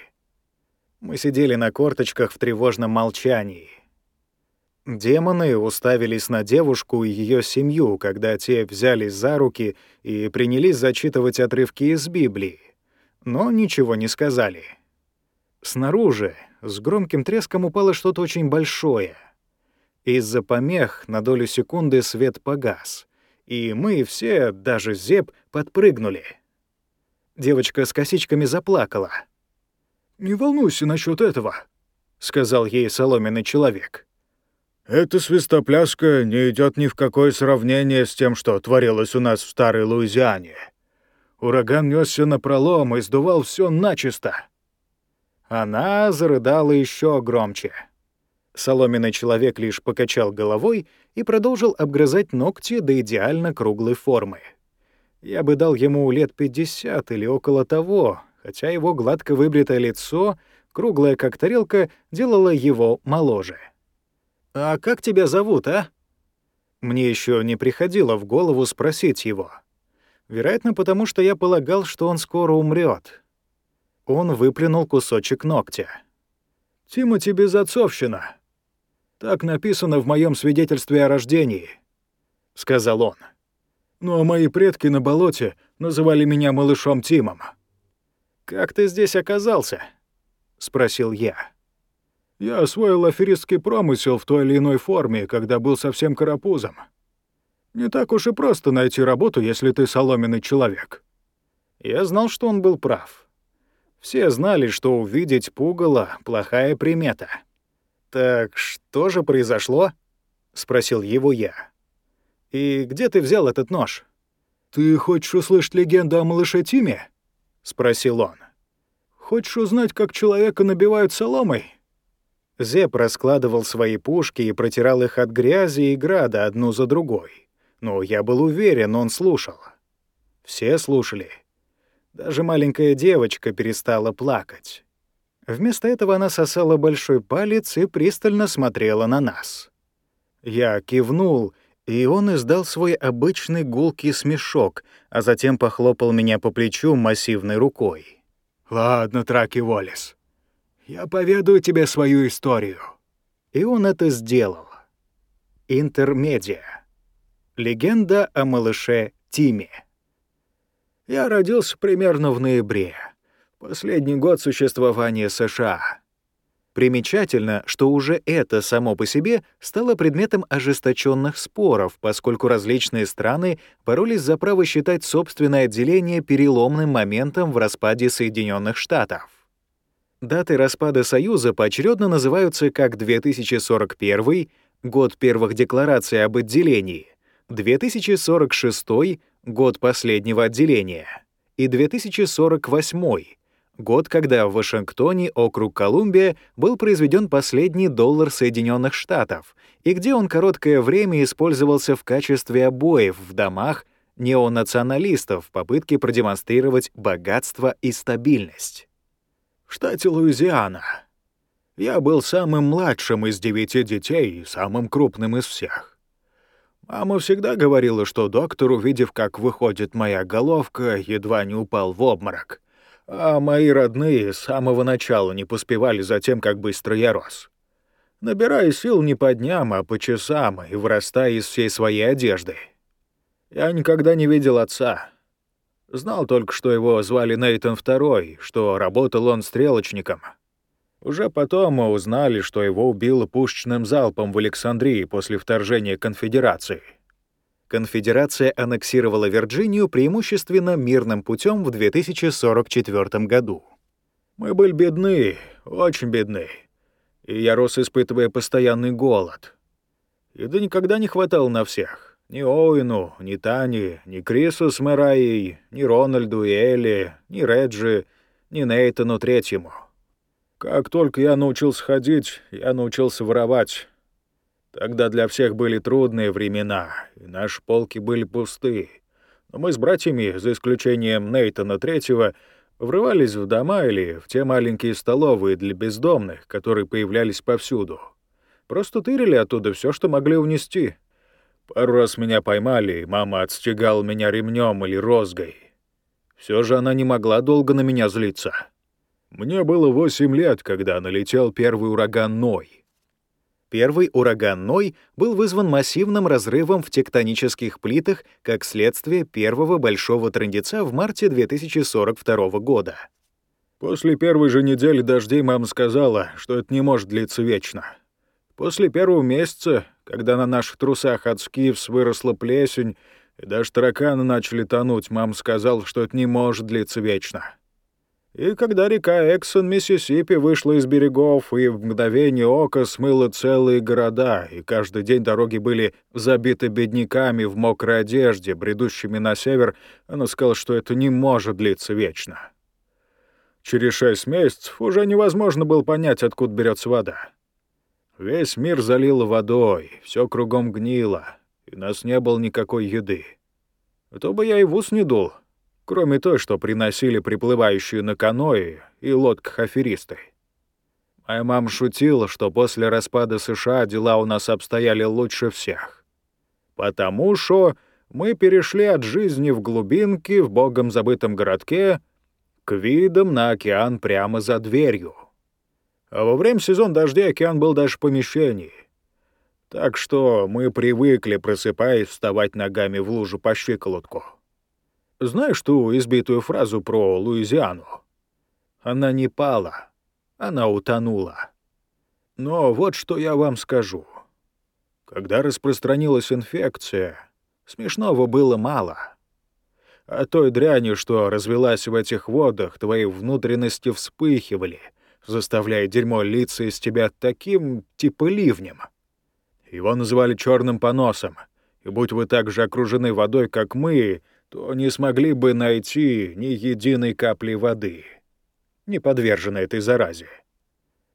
Мы сидели на корточках в тревожном молчании. Демоны уставились на девушку и ее семью, когда те взялись за руки и принялись зачитывать отрывки из Библии но ничего не сказали. Снаружи с громким треском упало что-то очень большое. Из-за помех на долю секунды свет погас, и мы все, даже Зеб, подпрыгнули. Девочка с косичками заплакала.
«Не волнуйся насчет этого», — сказал ей соломенный человек. «Эта свистопляска не идет ни в какое сравнение с тем, что творилось у нас в Старой Луизиане. Ураган несся напролом и сдувал все начисто.
Она зарыдала еще громче. Соломенный человек лишь покачал головой и продолжил обгрызать ногти до идеально круглой формы. Я бы дал ему лет 50 или около того, хотя его гладко выбритое лицо, круглое как тарелка, делало его моложе. «А как тебя зовут, а?» Мне еще не приходило в голову спросить его — Вероятно, потому что я полагал, что он скоро умрет. Он выплюнул кусочек ногтя.
«Тимати Безотцовщина. Так написано в моем свидетельстве о рождении», — сказал он. «Ну а мои предки на болоте называли меня малышом Тимом».
«Как ты здесь оказался?» — спросил я.
«Я освоил аферистский промысел в той или иной форме, когда был совсем карапузом. Не так уж и просто найти работу, если ты соломенный человек».
Я знал, что он был прав. Все знали, что увидеть пугало — плохая примета. «Так что же произошло?» — спросил его я. «И где ты взял этот нож?»
«Ты хочешь услышать легенду о малыше Тиме?»
— спросил он.
«Хочешь узнать, как человека набивают соломой?»
Зеп раскладывал свои пушки и протирал их от грязи и града одну за другой но я был уверен, он слушал. Все слушали. Даже маленькая девочка перестала плакать. Вместо этого она сосала большой палец и пристально смотрела на нас. Я кивнул, и он издал свой обычный гулкий смешок, а затем похлопал меня по плечу массивной рукой.
«Ладно, Траки Уоллес, я поведаю тебе свою историю».
И он это сделал. Интермедиа. Легенда о малыше Тиме.
Я родился примерно в ноябре. Последний год существования США.
Примечательно, что уже это само по себе стало предметом ожесточенных споров, поскольку различные страны боролись за право считать собственное отделение переломным моментом в распаде Соединенных Штатов. Даты распада Союза поочередно называются как 2041 год первых деклараций об отделении, 2046 — год последнего отделения, и 2048 — год, когда в Вашингтоне, округ Колумбия, был произведен последний доллар Соединенных Штатов, и где он короткое время использовался в качестве обоев в домах неонационалистов в попытке продемонстрировать богатство и стабильность.
В штате Луизиана. Я был самым младшим из девяти детей и самым крупным из всех. Мама всегда говорила, что доктор, увидев, как выходит моя головка, едва не упал в обморок. а мои родные с самого начала не поспевали за тем, как быстро я рос. Набирая сил не по дням, а по часам и вырастая из всей своей одежды. Я никогда не видел отца. Знал только, что его звали Нейтан II, что работал он стрелочником. Уже потом мы узнали, что его убило пушечным залпом в Александрии после вторжения конфедерации.
Конфедерация аннексировала Вирджинию преимущественно мирным путем в 2044 году.
Мы были бедны, очень бедны и я рос, испытывая постоянный голод. Еды никогда не хватало на всех. Ни Оуэну, ни Тани, ни Крису с Мэрайей, ни Рональду и Элли, ни Реджи, ни Нейтану Третьему. Как только я научился ходить, я научился воровать. Тогда для всех были трудные времена, и наши полки были пусты. Но мы с братьями, за исключением Нейтана Третьего, врывались в дома или в те маленькие столовые для бездомных, которые появлялись повсюду. Просто тырили оттуда все, что могли унести. Пару раз меня поймали, мама отстегала меня ремнем или розгой. Все же она не могла долго на меня злиться. Мне было восемь лет, когда налетел первый ураган Ной.
Первый ураган Ной был вызван массивным разрывом в тектонических плитах как следствие первого большого трындеца в марте 2042 года.
После первой же недели дождей мама сказала, что это не может длиться вечно. После первого месяца, когда на наших трусах от скифс выросла плесень, и даже тараканы начали тонуть, мама сказала, что это не может длиться вечно. И когда река Эксон, Миссисипи, вышла из берегов и в мгновение ока смыла целые города, и каждый день дороги были забиты бедняками в мокрой одежде, бредущими на север, она сказала, что это не может длиться вечно. Через шесть месяцев уже невозможно было понять, откуда берется вода. Весь мир залило водой, все кругом гнило, и у нас не было никакой еды. А то бы я и в ус не дул, кроме той, что приносили приплывающие на каноэ и лодках аферисты. Моя мама шутила, что после распада США дела у нас обстояли лучше всех. Потому что мы перешли от жизни в глубинке в богом забытом городке к видам на океан прямо за дверью. А во время сезон дождей океан был даже в помещении. Так что мы привыкли, просыпаясь, вставать ногами в лужу по щиколотку. Знаешь ту избитую фразу про Луизиану? Она не пала, она утонула. Но вот что я вам скажу. Когда распространилась инфекция, смешного было мало. А той дряни, что развелась в этих водах, твои внутренности вспыхивали, заставляя дерьмо литься из тебя таким типа ливнем. Его называли черным поносом, и будь вы так же окружены водой, как мы, то не смогли бы найти ни единой капли воды, не подверженной этой заразе.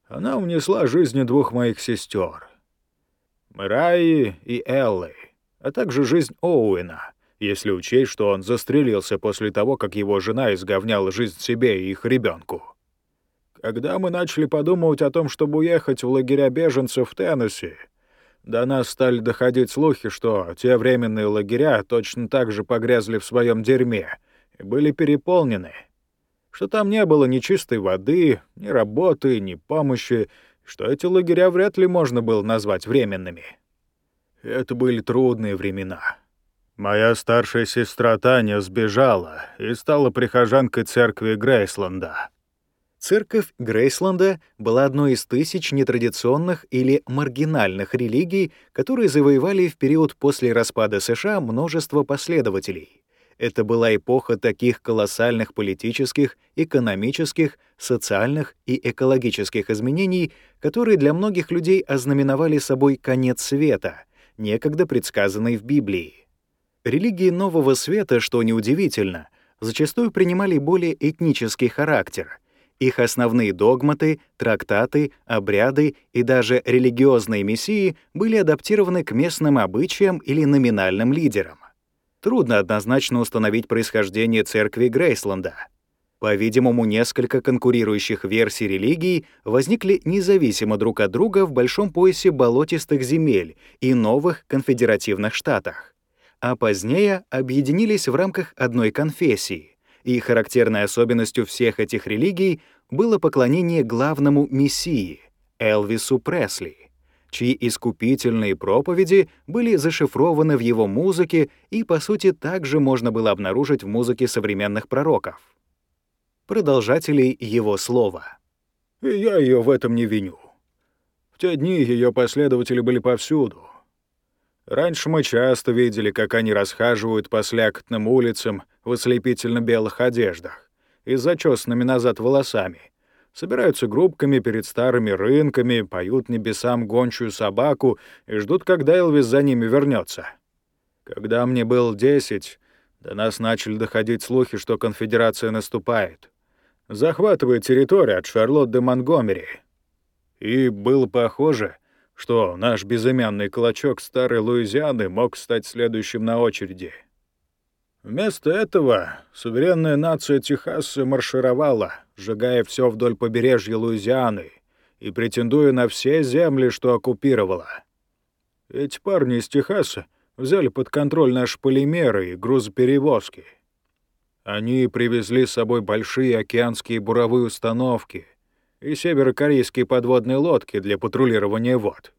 Она унесла жизни двух моих сестер, Мэраи и Эллы, а также жизнь Оуэна, если учесть, что он застрелился после того, как его жена изговняла жизнь себе и их ребенку. Когда мы начали подумывать о том, чтобы уехать в лагеря беженцев в Теннесси, до нас стали доходить слухи, что те временные лагеря точно так же погрязли в своем дерьме и были переполнены, что там не было ни чистой воды, ни работы, ни помощи, что эти лагеря вряд ли можно было назвать временными. Это были трудные времена. Моя старшая сестра Таня сбежала и стала прихожанкой церкви Грейсленда.
Церковь Грейсленда была одной из тысяч нетрадиционных или маргинальных религий, которые завоевали в период после распада США множество последователей. Это была эпоха таких колоссальных политических, экономических, социальных и экологических изменений, которые для многих людей ознаменовали собой конец света, некогда предсказанный в Библии. Религии Нового Света, что неудивительно, зачастую принимали более этнический характер — их основные догматы, трактаты, обряды и даже религиозные мессии были адаптированы к местным обычаям или номинальным лидерам. Трудно однозначно установить происхождение церкви Грейсленда. По-видимому, несколько конкурирующих версий религии возникли независимо друг от друга в большом поясе болотистых земель и новых конфедеративных штатах, а позднее объединились в рамках одной конфессии и характерной особенностью всех этих религий было поклонение главному мессии — Элвису Пресли, чьи искупительные проповеди были зашифрованы в его музыке и, по сути, также можно было обнаружить в музыке современных пророков. Продолжателей его слова.
«И я ее в этом не виню. В те дни ее последователи были повсюду. Раньше мы часто видели, как они расхаживают по слякотным улицам в ослепительно-белых одеждах и с зачесанными назад волосами, собираются группками перед старыми рынками, поют небесам гончую собаку и ждут, когда Элвис за ними вернется. Когда мне было десять, до нас начали доходить слухи, что конфедерация наступает. Захватывает территорию от Шарлотт де Монгомери — и было похоже, что наш безымянный клочок старой Луизианы мог стать следующим на очереди. Вместо этого суверенная нация Техаса маршировала, сжигая все вдоль побережья Луизианы и претендуя на все земли, что оккупировала. Эти парни из Техаса взяли под контроль наши полимеры и грузоперевозки. Они привезли с собой большие океанские буровые установки — и северокорейские подводные лодки для патрулирования вод.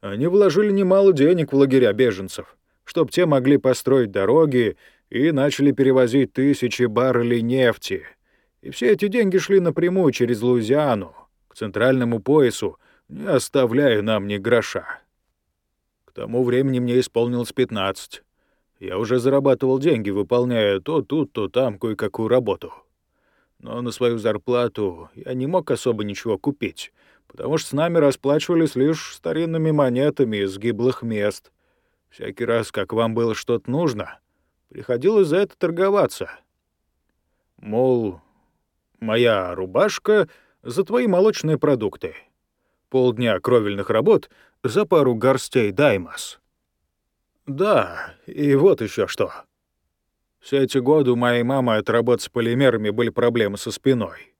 Они вложили немало денег в лагеря беженцев, чтобы те могли построить дороги и начали перевозить тысячи баррелей нефти. И все эти деньги шли напрямую через Луизиану, к центральному поясу, не оставляя нам ни гроша. К тому времени мне исполнилось 15. Я уже зарабатывал деньги, выполняя то тут, то там кое-какую работу но на свою зарплату я не мог особо ничего купить, потому что с нами расплачивались лишь старинными монетами из гиблых мест. Всякий раз, как вам было что-то нужно, приходилось за это торговаться. Мол, моя рубашка за твои молочные продукты. Полдня кровельных работ за пару горстей даймас. Да, и вот еще что. Все эти годы у моей мамы от работы с полимерами были проблемы со спиной.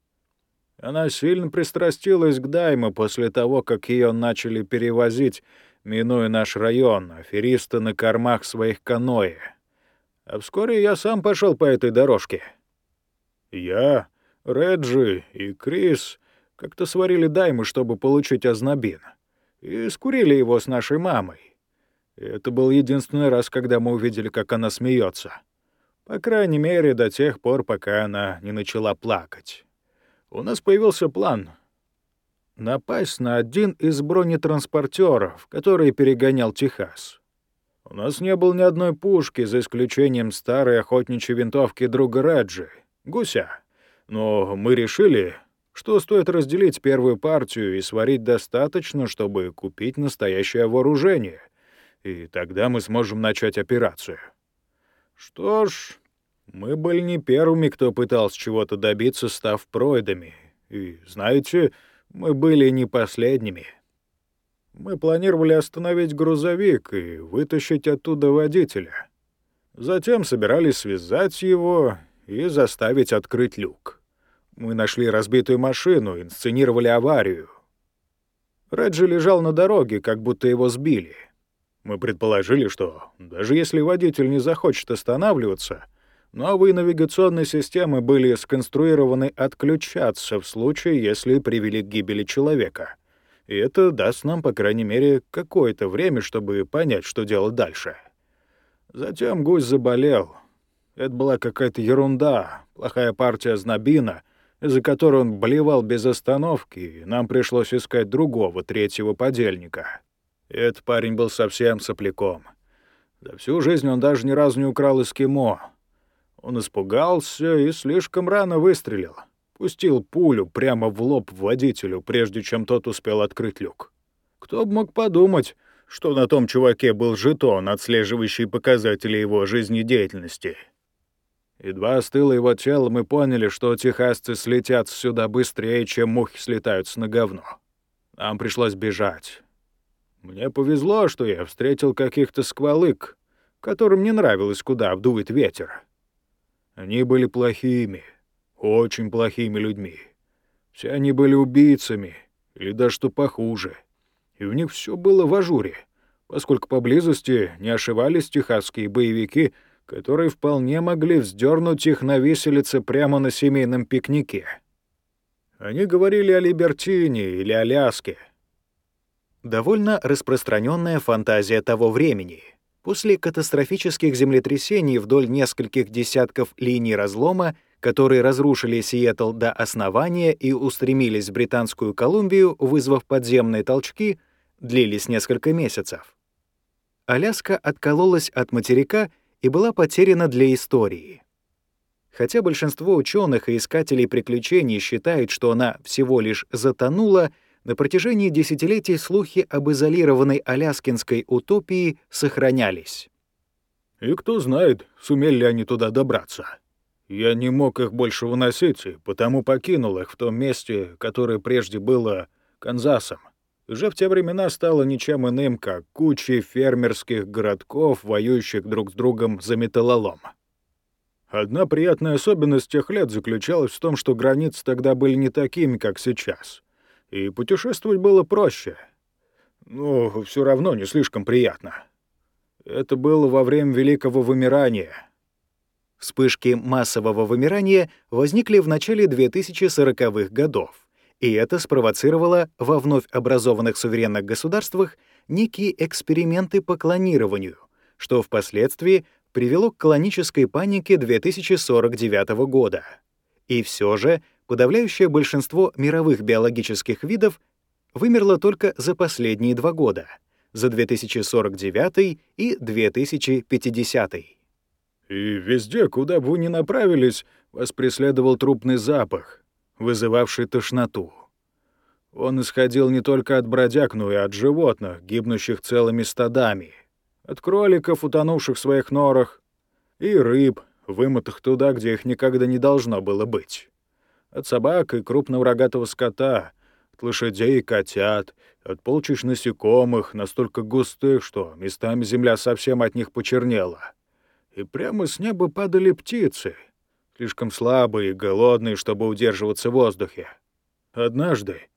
Она сильно пристрастилась к Дайме после того, как ее начали перевозить, минуя наш район, аферисты на кормах своих каноэ. А вскоре я сам пошел по этой дорожке. Я, Реджи и Крис как-то сварили Даймы, чтобы получить ознобин, и скурили его с нашей мамой. И это был единственный раз, когда мы увидели, как она смеется. По крайней мере, до тех пор, пока она не начала плакать. У нас появился план — напасть на один из бронетранспортеров, который перегонял Техас. У нас не было ни одной пушки, за исключением старой охотничьей винтовки друга Раджи, гуся. Но мы решили, что стоит разделить первую партию и сварить достаточно, чтобы купить настоящее вооружение, и тогда мы сможем начать операцию. Что ж, мы были не первыми, кто пытался чего-то добиться, став пройдами. И, знаете, мы были не последними. Мы планировали остановить грузовик и вытащить оттуда водителя. Затем собирались связать его и заставить открыть люк. Мы нашли разбитую машину, инсценировали аварию. Реджи лежал на дороге, как будто его сбили — мы предположили, что даже если водитель не захочет останавливаться, новые навигационные системы были сконструированы отключаться в случае, если привели к гибели человека. И это даст нам, по крайней мере, какое-то время, чтобы понять, что делать дальше. Затем гусь заболел. Это была какая-то ерунда, плохая партия знобина, из-за которой он болевал без остановки, и нам пришлось искать другого, третьего подельника. Этот парень был совсем сопляком. За всю жизнь он даже ни разу не украл эскимо. Он испугался и слишком рано выстрелил. Пустил пулю прямо в лоб водителю, прежде чем тот успел открыть люк. Кто бы мог подумать, что на том чуваке был жетон, отслеживающий показатели его жизнедеятельности. Едва остыло его тело, мы поняли, что техасцы слетят сюда быстрее, чем мухи слетаются на говно. Нам пришлось бежать. Мне повезло, что я встретил каких-то сквалык, которым не нравилось, куда обдует ветер. Они были плохими, очень плохими людьми. Все они были убийцами, или даже что похуже. И у них все было в ажуре, поскольку поблизости не ошивались техасские боевики, которые вполне могли вздернуть их на виселице прямо на семейном пикнике. Они говорили о Либертине или Аляске.
Довольно распространенная фантазия того времени. После катастрофических землетрясений вдоль нескольких десятков линий разлома, которые разрушили Сиэтл до основания и устремились в Британскую Колумбию, вызвав подземные толчки, длились несколько месяцев. Аляска откололась от материка и была потеряна для истории. Хотя большинство ученых и искателей приключений считают, что она всего лишь затонула, на протяжении десятилетий слухи об изолированной аляскинской утопии сохранялись.
И кто знает, сумели ли они туда добраться. Я не мог их больше выносить, потому покинул их в том месте, которое прежде было Канзасом. Уже в те времена стало ничем иным, как кучей фермерских городков, воюющих друг с другом за металлолом. Одна приятная особенность тех лет заключалась в том, что границы тогда были не такими, как сейчас. И путешествовать было проще. Но все равно не слишком приятно. Это было во время Великого Вымирания.
Вспышки массового вымирания возникли в начале 2040-х годов, и это спровоцировало во вновь образованных суверенных государствах некие эксперименты по клонированию, что впоследствии привело к колонической панике 2049 года. И все же подавляющее большинство мировых биологических видов вымерло только за последние два года, за 2049 и 2050. И
везде, куда бы вы ни направились, вас преследовал трупный запах, вызывавший тошноту. Он исходил не только от бродяг, но и от животных, гибнущих целыми стадами — от кроликов, утонувших в своих норах, и рыб, вымытых туда, где их никогда не должно было быть. От собак и крупного рогатого скота, от лошадей и котят, от полчищ насекомых, настолько густых, что местами земля совсем от них почернела. И прямо с неба падали птицы, слишком слабые и голодные, чтобы удерживаться в воздухе. Однажды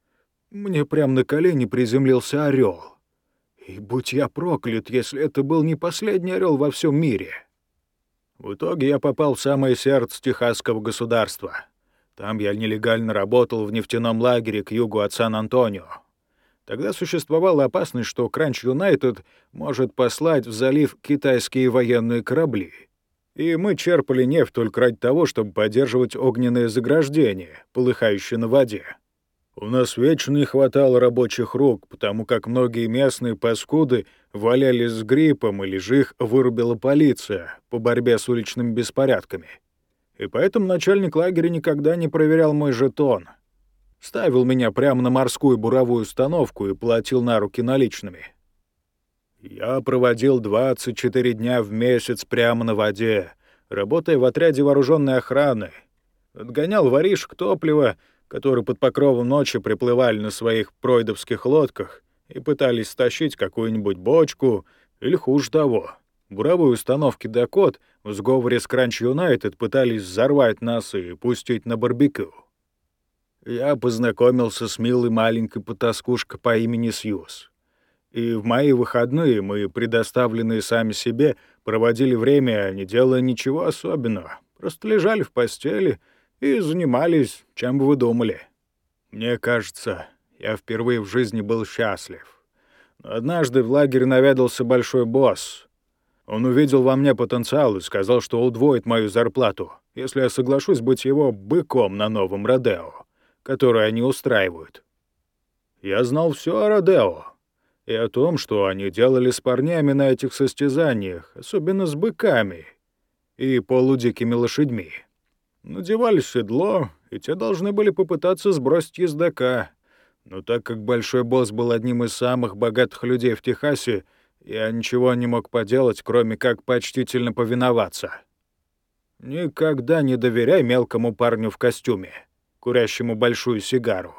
мне прямо на колени приземлился орел. И будь я проклят, если это был не последний орел во всем мире. В итоге я попал в самое сердце Техасского государства. Там я нелегально работал в нефтяном лагере к югу от Сан-Антонио. Тогда существовала опасность, что Кранч Юнайтед может послать в залив китайские военные корабли. И мы черпали нефть только ради того, чтобы поддерживать огненные заграждения, полыхающие на воде. У нас вечно не хватало рабочих рук, потому как многие местные паскуды валялись с гриппом или же их вырубила полиция по борьбе с уличными беспорядками. И поэтому начальник лагеря никогда не проверял мой жетон. Ставил меня прямо на морскую буровую установку и платил на руки наличными. Я проводил 24 дня в месяц прямо на воде, работая в отряде вооруженной охраны. Отгонял воришек топлива, которые под покровом ночи приплывали на своих пройдовских лодках и пытались стащить какую-нибудь бочку или, хуже того, буровые установки «Дакот» в сговоре с Кранч Юнайтед пытались взорвать нас и пустить на барбекю. Я познакомился с милой маленькой потаскушкой по имени Сьюз. И в мои выходные мы, предоставленные сами себе, проводили время, не делая ничего особенного. Просто лежали в постели — и занимались, чем бы вы думали. Мне кажется, я впервые в жизни был счастлив. Однажды в лагере наведался большой босс. Он увидел во мне потенциал и сказал, что удвоит мою зарплату, если я соглашусь быть его быком на новом Родео, которое они устраивают. Я знал все о Родео и о том, что они делали с парнями на этих состязаниях, особенно с быками и полудикими лошадьми. Надевали седло, и те должны были попытаться сбросить ездока. Но так как Большой Босс был одним из самых богатых людей в Техасе, я ничего не мог поделать, кроме как почтительно повиноваться. Никогда не доверяй мелкому парню в костюме, курящему большую сигару.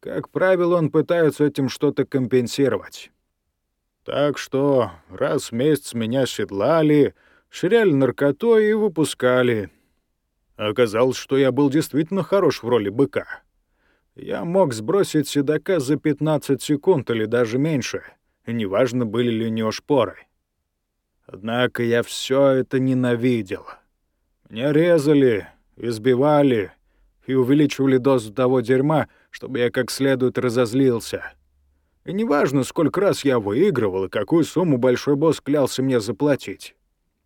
Как правило, он пытается этим что-то компенсировать. Так что раз в месяц меня седлали, ширяли наркотой и выпускали — Оказалось, что я был действительно хорош в роли быка. Я мог сбросить седока за 15 секунд или даже меньше, неважно, были ли у него шпоры. Однако я все это ненавидел. Меня резали, избивали и увеличивали дозу того дерьма, чтобы я как следует разозлился. И неважно, сколько раз я выигрывал и какую сумму большой босс клялся мне заплатить.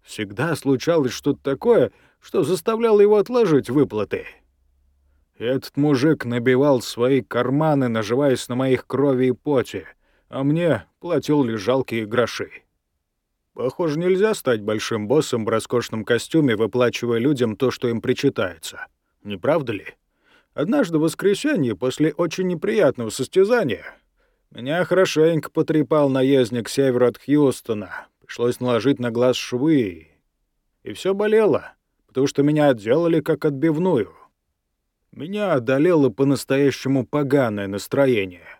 Всегда случалось что-то такое, что заставляло его отложить выплаты. Этот мужик набивал свои карманы, наживаясь на моих крови и поте, а мне платил лишь жалкие гроши. Похоже, нельзя стать большим боссом в роскошном костюме, выплачивая людям то, что им причитается. Не правда ли? Однажды в воскресенье, после очень неприятного состязания, меня хорошенько потрепал наездник севера от Хьюстона. Пришлось наложить на глаз швы. И все болело, потому что меня отделали как отбивную. Меня одолело по-настоящему поганое настроение.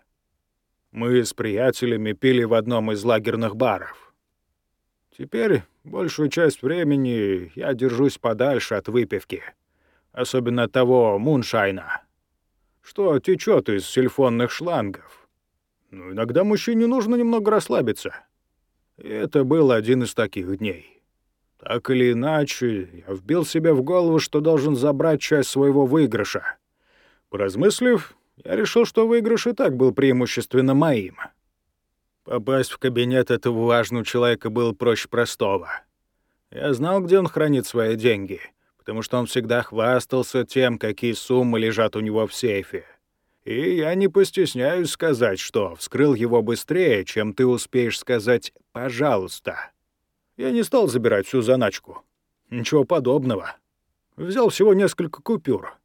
Мы с приятелями пили в одном из лагерных баров. Теперь большую часть времени я держусь подальше от выпивки, особенно того муншайна, что течет из сильфонных шлангов. Но иногда мужчине нужно немного расслабиться. И это был один из таких дней. Так или иначе, я вбил себе в голову, что должен забрать часть своего выигрыша. Поразмыслив, я решил, что выигрыш и так был преимущественно моим. Попасть в кабинет этого важного человека было проще простого. Я знал, где он хранит свои деньги, потому что он всегда хвастался тем, какие суммы лежат у него в сейфе. И я не постесняюсь сказать, что вскрыл его быстрее, чем ты успеешь сказать «пожалуйста». Я не стал забирать всю заначку. Ничего подобного. Взял всего несколько купюр.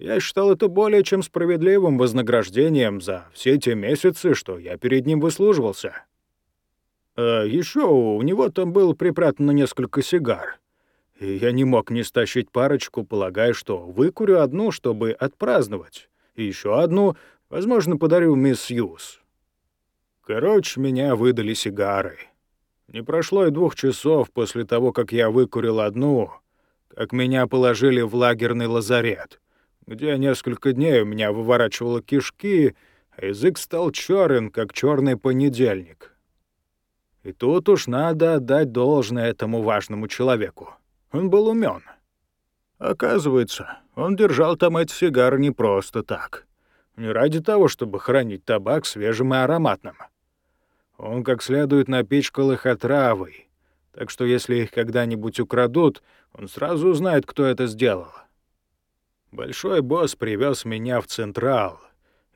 Я считал это более чем справедливым вознаграждением за все те месяцы, что я перед ним выслуживался. А еще у него там было припрятано несколько сигар. И я не мог не стащить парочку, полагая, что выкурю одну, чтобы отпраздновать, и еще одну, возможно, подарю мисс Юз. Короче, меня выдали сигары. Не прошло и двух часов после того, как я выкурил одну, как меня положили в лагерный лазарет, где несколько дней у меня выворачивало кишки, а язык стал черен, как черный понедельник. И тут уж надо отдать должное этому важному человеку. Он был умен. Оказывается, он держал там эти сигары не просто так. Не ради того, чтобы хранить табак свежим и ароматным. Он как следует напичкал их отравой, так что если их когда-нибудь украдут, он сразу узнает, кто это сделал. Большой босс привез меня в Централ,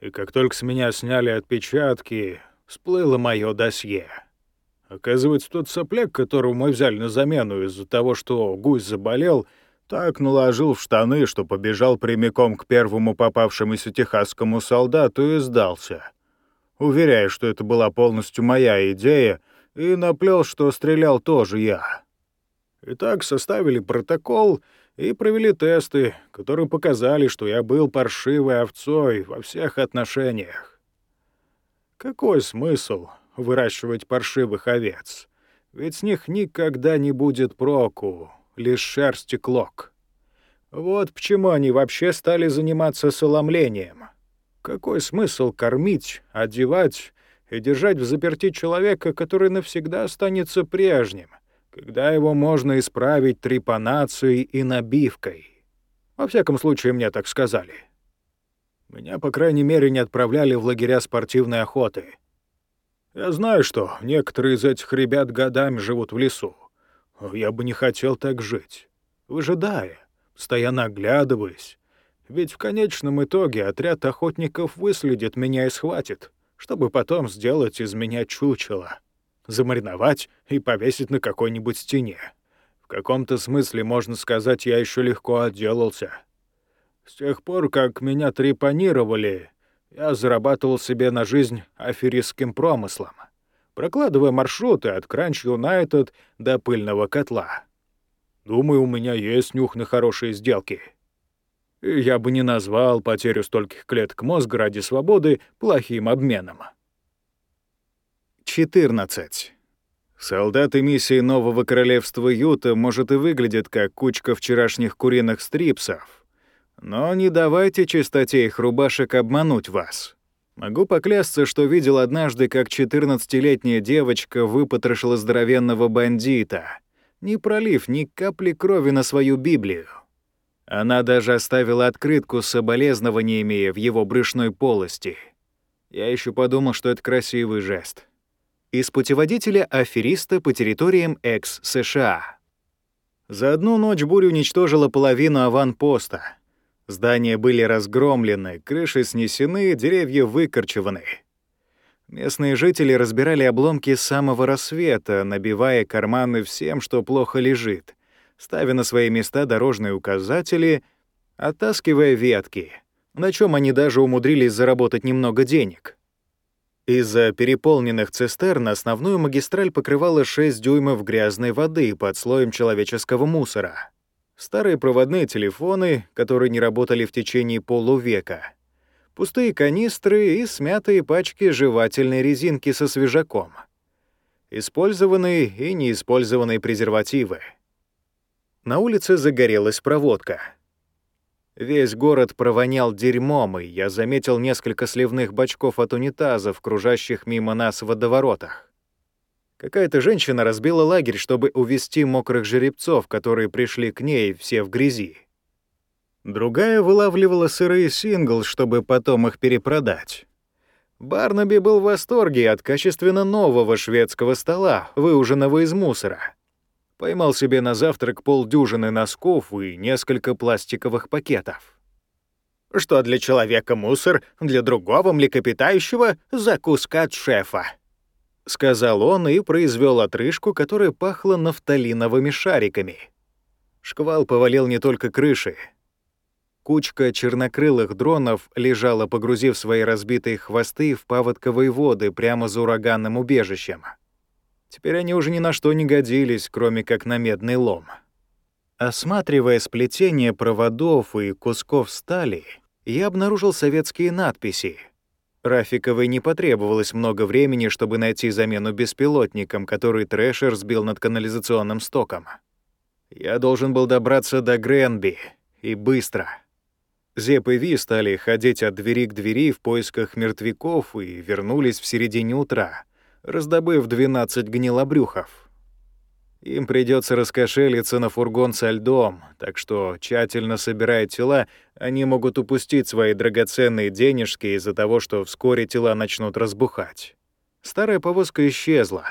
и как только с меня сняли отпечатки, всплыло мое досье. Оказывается, тот сопляк, которого мы взяли на замену из-за того, что гусь заболел, так наложил в штаны, что побежал прямиком к первому попавшемуся техасскому солдату и сдался — уверяя, что это была полностью моя идея, и наплел, что стрелял тоже я. Итак, составили протокол и провели тесты, которые показали, что я был паршивой овцой во всех отношениях. Какой смысл выращивать паршивых овец? Ведь с них никогда не будет проку, лишь шерсть и клок. Вот почему они вообще стали заниматься соломлением. Какой смысл кормить, одевать и держать в заперти человека, который навсегда останется прежним, когда его можно исправить трепанацией и набивкой? Во всяком случае, мне так сказали. Меня, по крайней мере, не отправляли в лагеря спортивной охоты. Я знаю, что некоторые из этих ребят годами живут в лесу. Я бы не хотел так жить. Выжидая, постоянно оглядываясь, ведь в конечном итоге отряд охотников выследит меня и схватит, чтобы потом сделать из меня чучело, замариновать и повесить на какой-нибудь стене. В каком-то смысле, можно сказать, я еще легко отделался. С тех пор, как меня трепанировали, я зарабатывал себе на жизнь аферистским промыслом, прокладывая маршруты от Кранч Юнайтед до пыльного котла. Думаю, у меня есть нюх на хорошие сделки — я бы не назвал потерю стольких клеток мозга ради свободы плохим обменом.
14. Солдаты миссии Нового Королевства Юта, может, и выглядят как кучка вчерашних куриных стрипсов, но не давайте чистоте их рубашек обмануть вас. Могу поклясться, что видел однажды, как 14-летняя девочка выпотрошила здоровенного бандита, не пролив ни капли крови на свою Библию. Она даже оставила открытку с соболезнованиями в его брюшной полости. Я еще подумал, что это красивый жест. Из путеводителя афериста по территориям экс-США. За одну ночь буря уничтожила половину аванпоста. Здания были разгромлены, крыши снесены, деревья выкорчеваны. Местные жители разбирали обломки с самого рассвета, набивая карманы всем, что плохо лежит, ставя на свои места дорожные указатели, оттаскивая ветки, на чем они даже умудрились заработать немного денег. Из-за переполненных цистерн основную магистраль покрывала 6 дюймов грязной воды под слоем человеческого мусора. Старые проводные телефоны, которые не работали в течение полувека. Пустые канистры и смятые пачки жевательной резинки со свежаком. Использованные и неиспользованные презервативы. На улице загорелась проводка — Весь город провонял дерьмом, и я заметил несколько сливных бачков от унитазов, кружащих мимо нас в водоворотах. Какая-то женщина разбила лагерь, чтобы увести мокрых жеребцов, которые пришли к ней все в грязи. Другая вылавливала сырые сингл, чтобы потом их перепродать. Барнаби был в восторге от качественно нового шведского стола, выуженного из мусора. Поймал себе на завтрак полдюжины носков и несколько пластиковых пакетов. Что для человека мусор, для другого млекопитающего — закуска от шефа. — сказал он и произвел отрыжку, которая пахла нафталиновыми шариками. Шквал повалил не только крыши. Кучка чернокрылых дронов лежала, погрузив свои разбитые хвосты в паводковые воды прямо за ураганным убежищем. Теперь они уже ни на что не годились, кроме как на медный лом. Осматривая сплетение проводов и кусков стали, я обнаружил советские надписи. Рафиковой не потребовалось много времени, чтобы найти замену беспилотникам, который Трэшер сбил над канализационным стоком. Я должен был добраться до Гренби, и быстро. Зеп и Ви стали ходить от двери к двери в поисках мертвяков и вернулись в середине утра — раздобыв 12 гнилобрюхов. Им придется раскошелиться на фургон со льдом, так что, тщательно собирая тела, они могут упустить свои драгоценные денежки из-за того, что вскоре тела начнут разбухать. Старая повозка исчезла.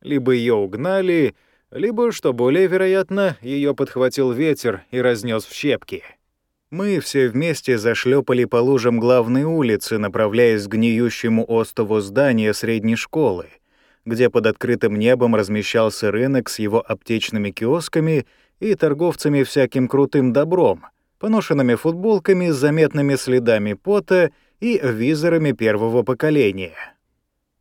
Либо ее угнали, либо, что более вероятно, ее подхватил ветер и разнес в щепки. Мы все вместе зашлепали по лужам главной улицы, направляясь к гниющему остову здания средней школы, где под открытым небом размещался рынок с его аптечными киосками и торговцами всяким крутым добром, поношенными футболками с заметными следами пота и визорами первого поколения.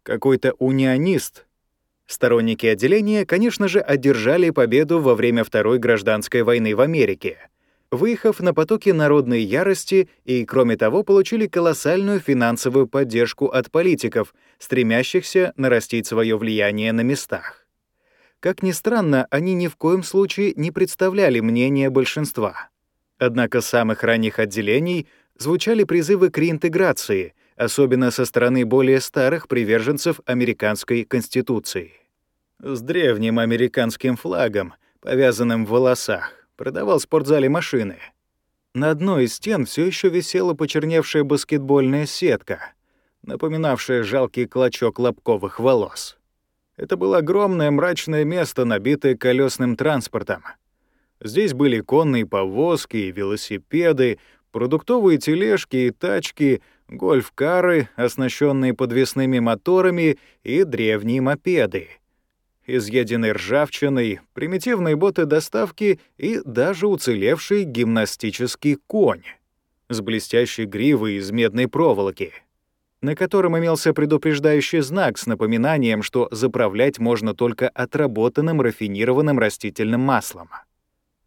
Какой-то унионист — Сторонники отделения, конечно же, одержали победу во время Второй гражданской войны в Америке — выехав на потоки народной ярости и, кроме того, получили колоссальную финансовую поддержку от политиков, стремящихся нарастить свое влияние на местах. Как ни странно, они ни в коем случае не представляли мнение большинства. Однако с самых ранних отделений звучали призывы к реинтеграции, особенно со стороны более старых приверженцев американской конституции. С древним американским флагом, повязанным в волосах, продавал в спортзале машины. На одной из стен все еще висела почерневшая баскетбольная сетка, напоминавшая жалкий клочок лобковых волос. Это было огромное мрачное место, набитое колесным транспортом. Здесь были конные повозки велосипеды, продуктовые тележки и тачки, гольф-кары, оснащенные подвесными моторами, и древние мопеды — изъеденной ржавчиной, примитивные боты доставки и даже уцелевший гимнастический конь с блестящей гривой из медной проволоки, на котором имелся предупреждающий знак с напоминанием, что заправлять можно только отработанным рафинированным растительным маслом.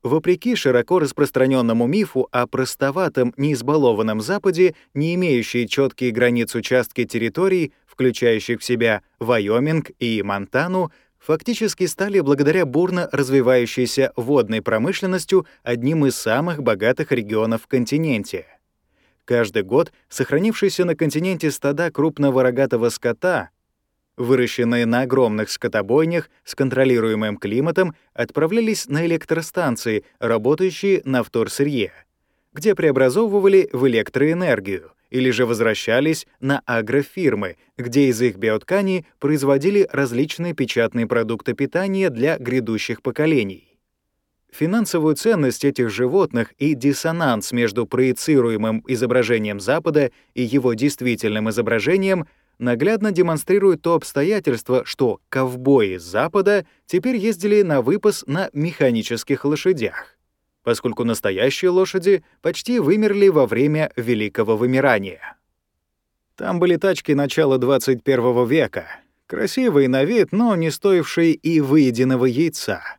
Вопреки широко распространенному мифу о простоватом, неизбалованном Западе, не имеющей четкие границ участки территорий, включающих в себя Вайоминг и Монтану, фактически стали благодаря бурно развивающейся водной промышленностью одним из самых богатых регионов в континенте.
Каждый год сохранившиеся на континенте стада крупного рогатого скота, выращенные на огромных скотобойнях с контролируемым климатом, отправлялись на электростанции, работающие на вторсырье, где преобразовывали в электроэнергию, или же возвращались на агрофирмы, где из их биотканей производили различные печатные продукты питания для грядущих поколений. Финансовую ценность этих животных и диссонанс между проецируемым изображением Запада и его действительным изображением наглядно демонстрирует то обстоятельство, что ковбои Запада теперь ездили на выпас на механических лошадях, поскольку настоящие лошади почти вымерли во время Великого вымирания. Там были тачки начала 21 века, красивые на вид, но не стоившие и выеденного яйца —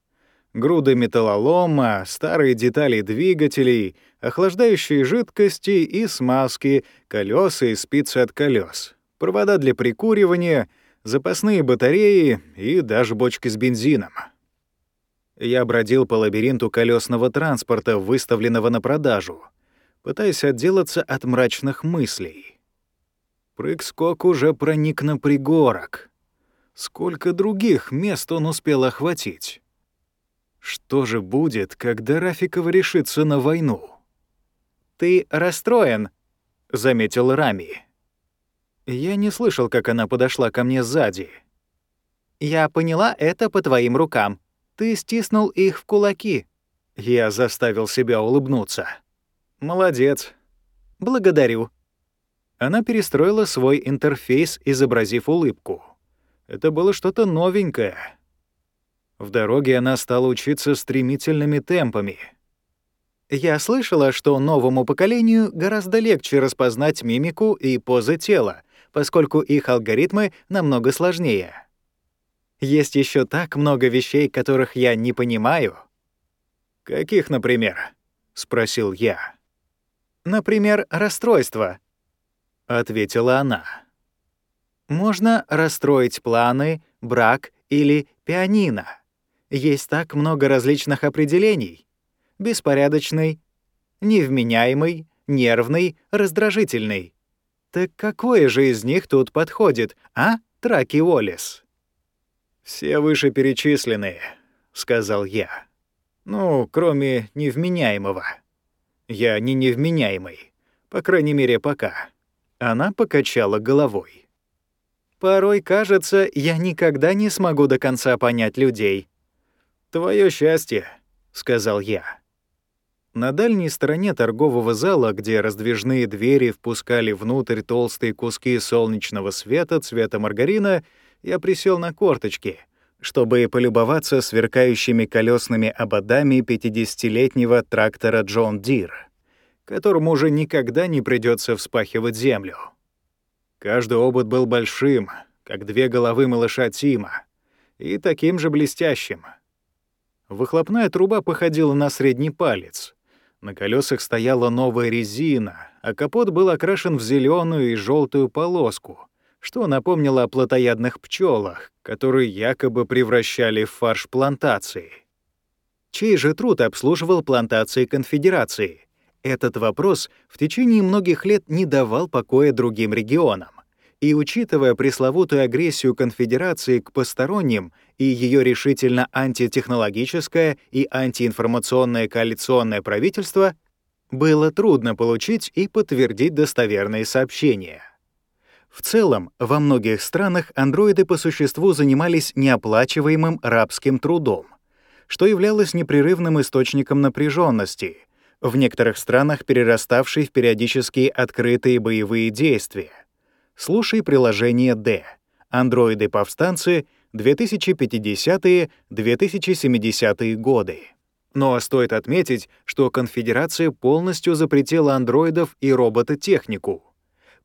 груды металлолома, старые детали двигателей, охлаждающие жидкости и смазки, колеса и спицы от колес, провода для прикуривания, запасные батареи и даже бочки с бензином. Я бродил по лабиринту колесного транспорта, выставленного на продажу, пытаясь отделаться от мрачных мыслей. Прыг-скок уже проник на пригорок. Сколько других мест он успел охватить? Что же будет, когда Рафикова решится на войну? «Ты расстроен», — заметил Рами. Я не слышал, как она подошла ко мне сзади. «Я поняла это по твоим рукам. Ты стиснул их в кулаки». Я заставил себя улыбнуться. «Молодец. Благодарю». Она перестроила свой интерфейс, изобразив улыбку. Это было что-то новенькое. В дороге она стала учиться стремительными темпами. Я слышала, что новому поколению гораздо легче распознать мимику и позы тела, поскольку их алгоритмы намного сложнее. Есть еще так много вещей, которых я не понимаю. «Каких, например?» — спросил я. «Например, расстройство», — ответила она. «Можно расстроить планы, брак или пианино. Есть так много различных определений. Беспорядочный, невменяемый, нервный, раздражительный. Так какое же из них тут подходит, а, Траки Уоллес? «Все вышеперечисленные», — сказал я. «Ну, кроме невменяемого. Я не невменяемый, по крайней мере, пока». Она покачала головой. «Порой кажется, я никогда не смогу до конца понять людей. «Твое счастье», — сказал я. На дальней стороне торгового зала, где раздвижные двери впускали внутрь толстые куски солнечного света цвета маргарина, я присел на корточки, чтобы полюбоваться сверкающими колесными ободами 50-летнего трактора Джон Дир, которому уже никогда не придется вспахивать землю. Каждый обод был большим, как две головы малыша Тима, и таким же блестящим — Выхлопная труба походила на средний палец. На колесах стояла новая резина, а капот был окрашен в зеленую и желтую полоску, что напомнило о плотоядных пчелах, которые якобы превращали в фарш плантации. Чей же труд обслуживал плантации конфедерации? Этот вопрос в течение многих лет не давал покоя другим регионам. И учитывая пресловутую агрессию конфедерации к посторонним и ее решительно антитехнологическое и антиинформационное коалиционное правительство, было трудно получить и подтвердить достоверные сообщения. В целом, во многих странах андроиды по существу занимались неоплачиваемым рабским трудом, что являлось непрерывным источником напряженности, в некоторых странах перераставшей в периодические открытые боевые действия. Слушай приложение «Д». Андроиды-повстанцы 2050-2070 годы. Но стоит отметить, что конфедерация полностью запретила андроидов и робототехнику.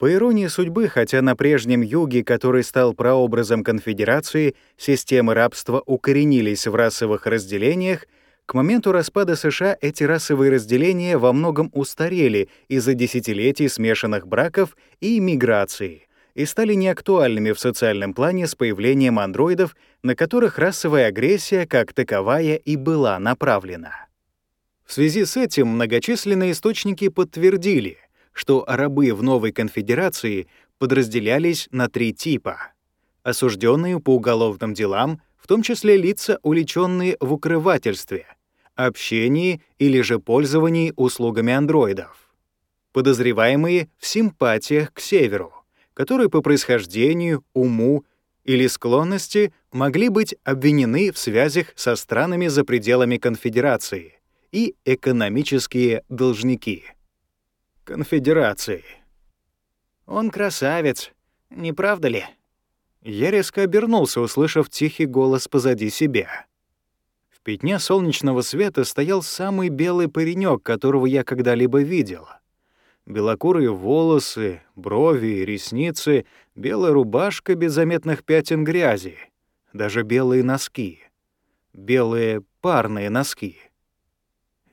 По иронии судьбы, хотя на прежнем юге, который стал прообразом конфедерации, системы рабства укоренились в расовых разделениях, к моменту распада США эти расовые разделения во многом устарели из-за десятилетий смешанных браков и миграции, и стали неактуальными в социальном плане с появлением андроидов, на которых расовая агрессия как таковая и была направлена. В связи с этим многочисленные источники подтвердили, что рабы в новой конфедерации подразделялись на три типа. Осужденные по уголовным делам, в том числе лица, увлеченные в укрывательстве, общении или же пользовании услугами андроидов. Подозреваемые в симпатиях к Северу, которые по происхождению, уму или склонности могли быть обвинены в связях со странами за пределами конфедерации и экономические должники. Конфедерации. Он красавец, не правда ли? Я резко обернулся, услышав тихий голос позади себя. В пятне солнечного света стоял самый белый паренек, которого я когда-либо видел. Белокурые волосы, брови, ресницы, белая рубашка без заметных пятен грязи, даже белые носки. Белые парные носки.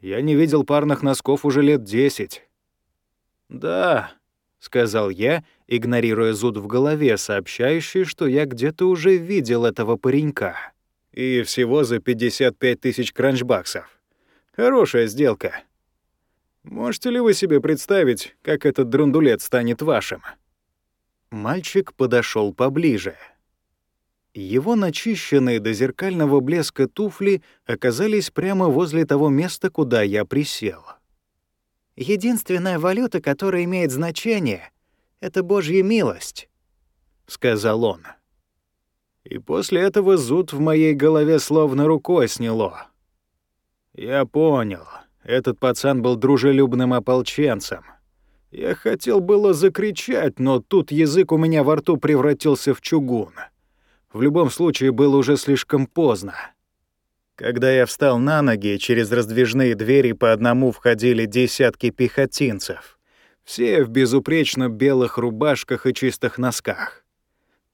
Я не видел парных носков уже лет десять. «Да», — сказал я, игнорируя зуд в голове, сообщающий, что я где-то уже видел этого паренька. И всего за 55 тысяч кранчбаксов. Хорошая сделка. Можете ли вы себе представить, как этот драндулет станет вашим? Мальчик подошел поближе. Его начищенные до зеркального блеска туфли оказались прямо возле того места, куда я присел. «Единственная валюта, которая имеет значение, — это Божья милость», — сказал он. И после этого зуд в моей голове словно рукой сняло. Я понял, этот пацан был дружелюбным ополченцем. Я хотел было закричать, но тут язык у меня во рту превратился в чугун — в любом случае было уже слишком поздно. Когда я встал на ноги, через раздвижные двери по одному входили десятки пехотинцев. Все в безупречно белых рубашках и чистых носках.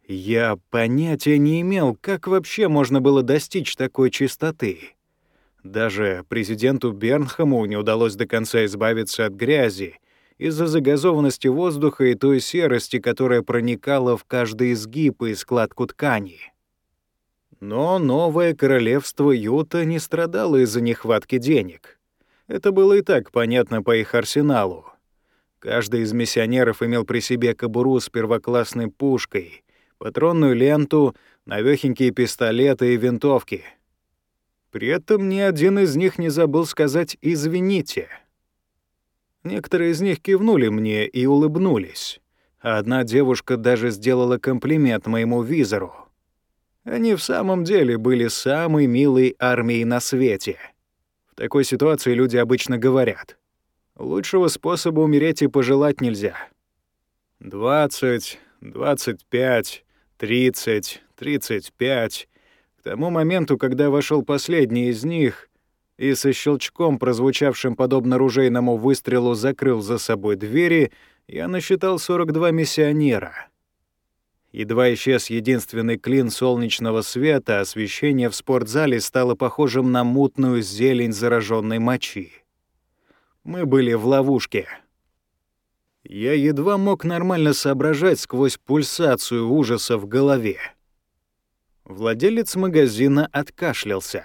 Я понятия не имел, как вообще можно было достичь такой чистоты. Даже президенту Бернхаму не удалось до конца избавиться от грязи из-за загазованности воздуха и той серости, которая проникала в каждый изгиб и складку ткани. Но новое королевство Юта не страдало из-за нехватки денег. Это было и так понятно по их арсеналу. Каждый из миссионеров имел при себе кобуру с первоклассной пушкой, патронную ленту, навёхенькие пистолеты и винтовки. При этом ни один из них не забыл сказать «извините». Некоторые из них кивнули мне и улыбнулись. А одна девушка даже сделала комплимент моему визору. Они в самом деле были самой милой армией на свете. В такой ситуации люди обычно говорят. Лучшего способа умереть и пожелать нельзя. 20, 25, 30, 35. К тому моменту, когда вошел последний из них, и со щелчком, прозвучавшим подобно ружейному выстрелу, закрыл за собой двери, я насчитал 42 миссионера. Едва исчез единственный клин солнечного света, освещение в спортзале стало похожим на мутную зелень зараженной мочи. Мы были в ловушке. Я едва мог нормально соображать сквозь пульсацию ужаса в голове. Владелец магазина откашлялся.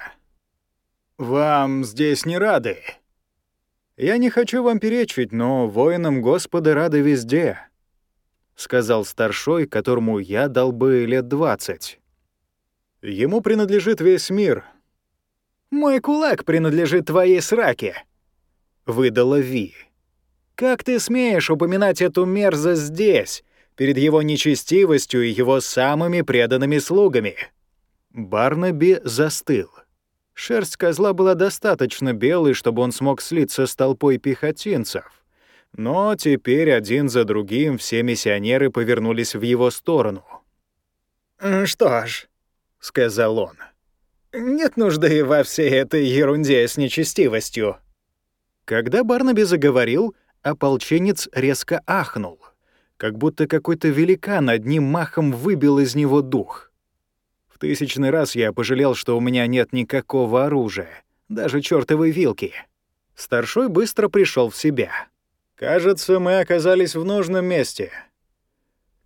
«Вам здесь не рады. Я не хочу вам перечить, но воинам Господа рады везде», — сказал старшой, которому я дал бы лет двадцать. «Ему принадлежит весь мир». «Мой кулак принадлежит твоей сраке», — выдала Ви. «Как ты смеешь упоминать эту мерзость здесь, перед его нечестивостью и его самыми преданными слугами?» Барнаби застыл. Шерсть козла была достаточно белой, чтобы он смог слиться с толпой пехотинцев. Но теперь один за другим все миссионеры повернулись в его сторону. «Что ж», — сказал он, — «нет нужды во всей этой ерунде с нечестивостью». Когда Барнаби заговорил, ополченец резко ахнул, как будто какой-то великан одним махом выбил из него дух тысячный раз я пожалел, что у меня нет никакого оружия, даже чёртовой вилки. Старшой быстро пришел в себя. Кажется, мы оказались в нужном месте.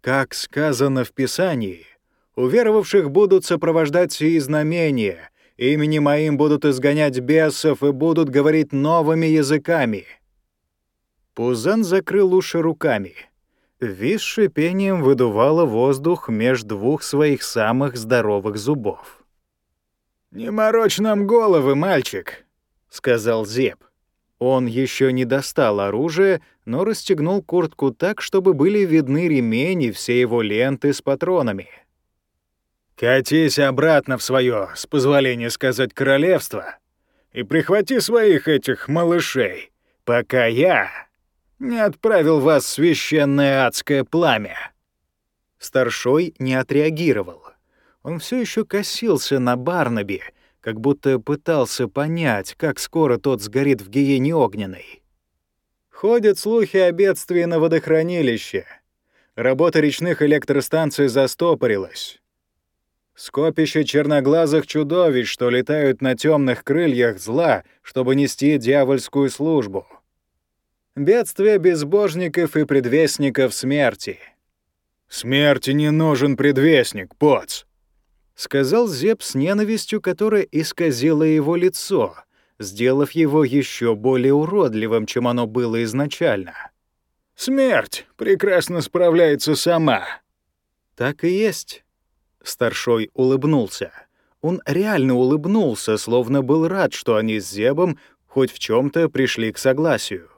Как сказано в Писании, уверовавших будут сопровождать сии знамения, имени моим будут изгонять бесов и будут говорить новыми языками.
Пузан закрыл уши руками. Вис шипением выдувало воздух между двух своих самых здоровых зубов.
«Не морочь нам головы, мальчик», — сказал Зеб.
Он еще не достал оружие, но расстегнул куртку так, чтобы были видны ремень и все его ленты с патронами.
«Катись обратно в свое, с позволения сказать, королевство, и прихвати своих этих малышей, пока я не отправил вас в священное адское пламя».
Старшой не отреагировал. Он все еще косился на Барнаби, как будто пытался понять, как скоро тот сгорит в гиене огненной. Ходят слухи о бедствии на водохранилище. Работа речных электростанций застопорилась. Скопище черноглазых чудовищ, что летают на темных крыльях зла, чтобы нести дьявольскую службу. Бедствие безбожников и предвестников смерти.
«Смерти не нужен предвестник, поц!»
— сказал Зеб с ненавистью, которая исказила его лицо, сделав его еще более уродливым, чем оно было изначально.
«Смерть прекрасно справляется сама».
«Так и есть». Старшой улыбнулся. Он реально улыбнулся, словно был рад, что они с Зебом хоть в чем то пришли к согласию.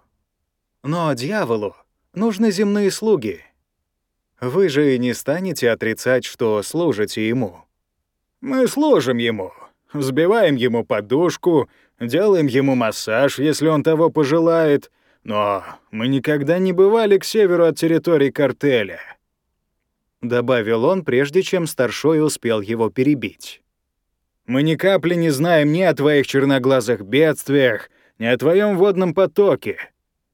«Но дьяволу нужны земные слуги. Вы же и не станете отрицать, что служите ему».
Мы служим ему, взбиваем ему подушку, делаем ему массаж, если он того пожелает, но мы никогда не бывали к северу от территории картеля», —
добавил он, прежде чем старшой успел его перебить.
«Мы ни капли не знаем ни о твоих черноглазых бедствиях, ни о твоем водном потоке.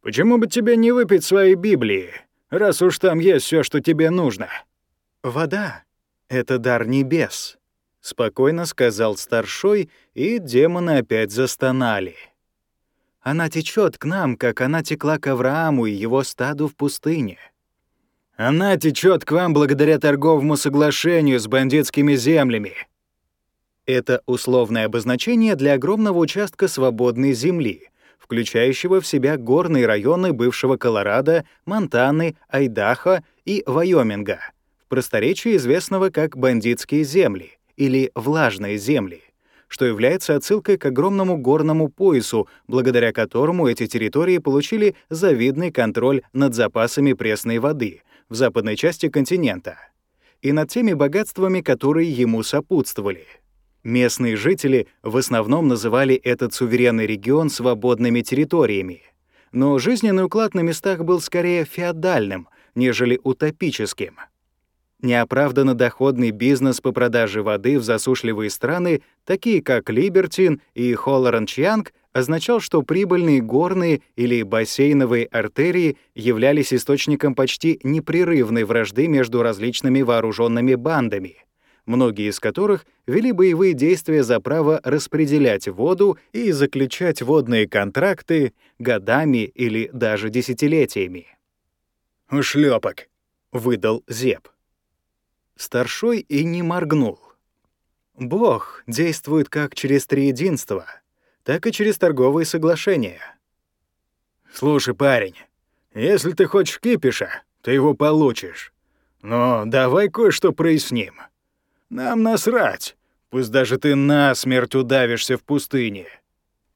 Почему бы тебе не выпить своей Библии, раз уж там есть все, что тебе нужно?»
«Вода — это дар небес», — спокойно сказал старшой, и демоны опять застонали. «Она течет к нам, как она текла к Аврааму и его стаду в пустыне».
«Она течет к вам благодаря торговому соглашению с бандитскими землями».
Это условное обозначение для огромного участка свободной земли, включающего в себя горные районы бывшего Колорадо, Монтаны, Айдахо и Вайоминга, в просторечии известного как «бандитские земли», или влажные земли, что является отсылкой к огромному горному поясу, благодаря которому эти территории получили завидный контроль над запасами пресной воды в западной части континента и над теми богатствами, которые ему сопутствовали. Местные жители в основном называли этот суверенный регион свободными территориями, но жизненный уклад на местах был скорее феодальным, нежели утопическим — Неоправданно доходный бизнес по продаже воды в засушливые страны, такие как Либертин и Холлоранчьянг, означал, что прибыльные горные или бассейновые артерии являлись источником почти непрерывной вражды между различными вооруженными бандами, многие из которых вели боевые действия за право распределять воду и заключать водные контракты годами или даже десятилетиями.
«Ушлёпок», —
выдал Зеб. Старшой и не моргнул. Бог действует как через триединство, так и через торговые соглашения.
«Слушай, парень, если ты хочешь кипиша, ты его получишь. Но давай кое-что проясним. Нам насрать, пусть даже ты насмерть удавишься в пустыне.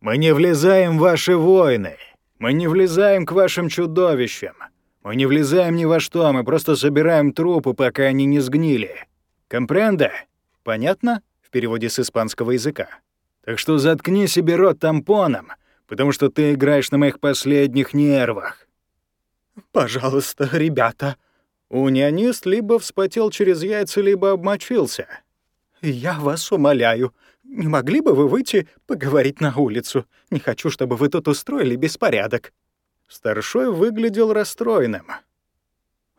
Мы не влезаем в ваши войны, мы не влезаем к вашим чудовищам». Мы не влезаем ни во что, мы просто собираем трупы, пока они не сгнили. Компренда?
Понятно? В переводе с испанского языка.
Так что заткни себе рот тампоном, потому что ты играешь на моих последних нервах.
Пожалуйста, ребята.
Унионист либо вспотел через яйца, либо обмочился.
Я вас умоляю, не могли бы вы выйти поговорить на улицу? Не хочу, чтобы вы тут устроили беспорядок.
Старшой выглядел расстроенным.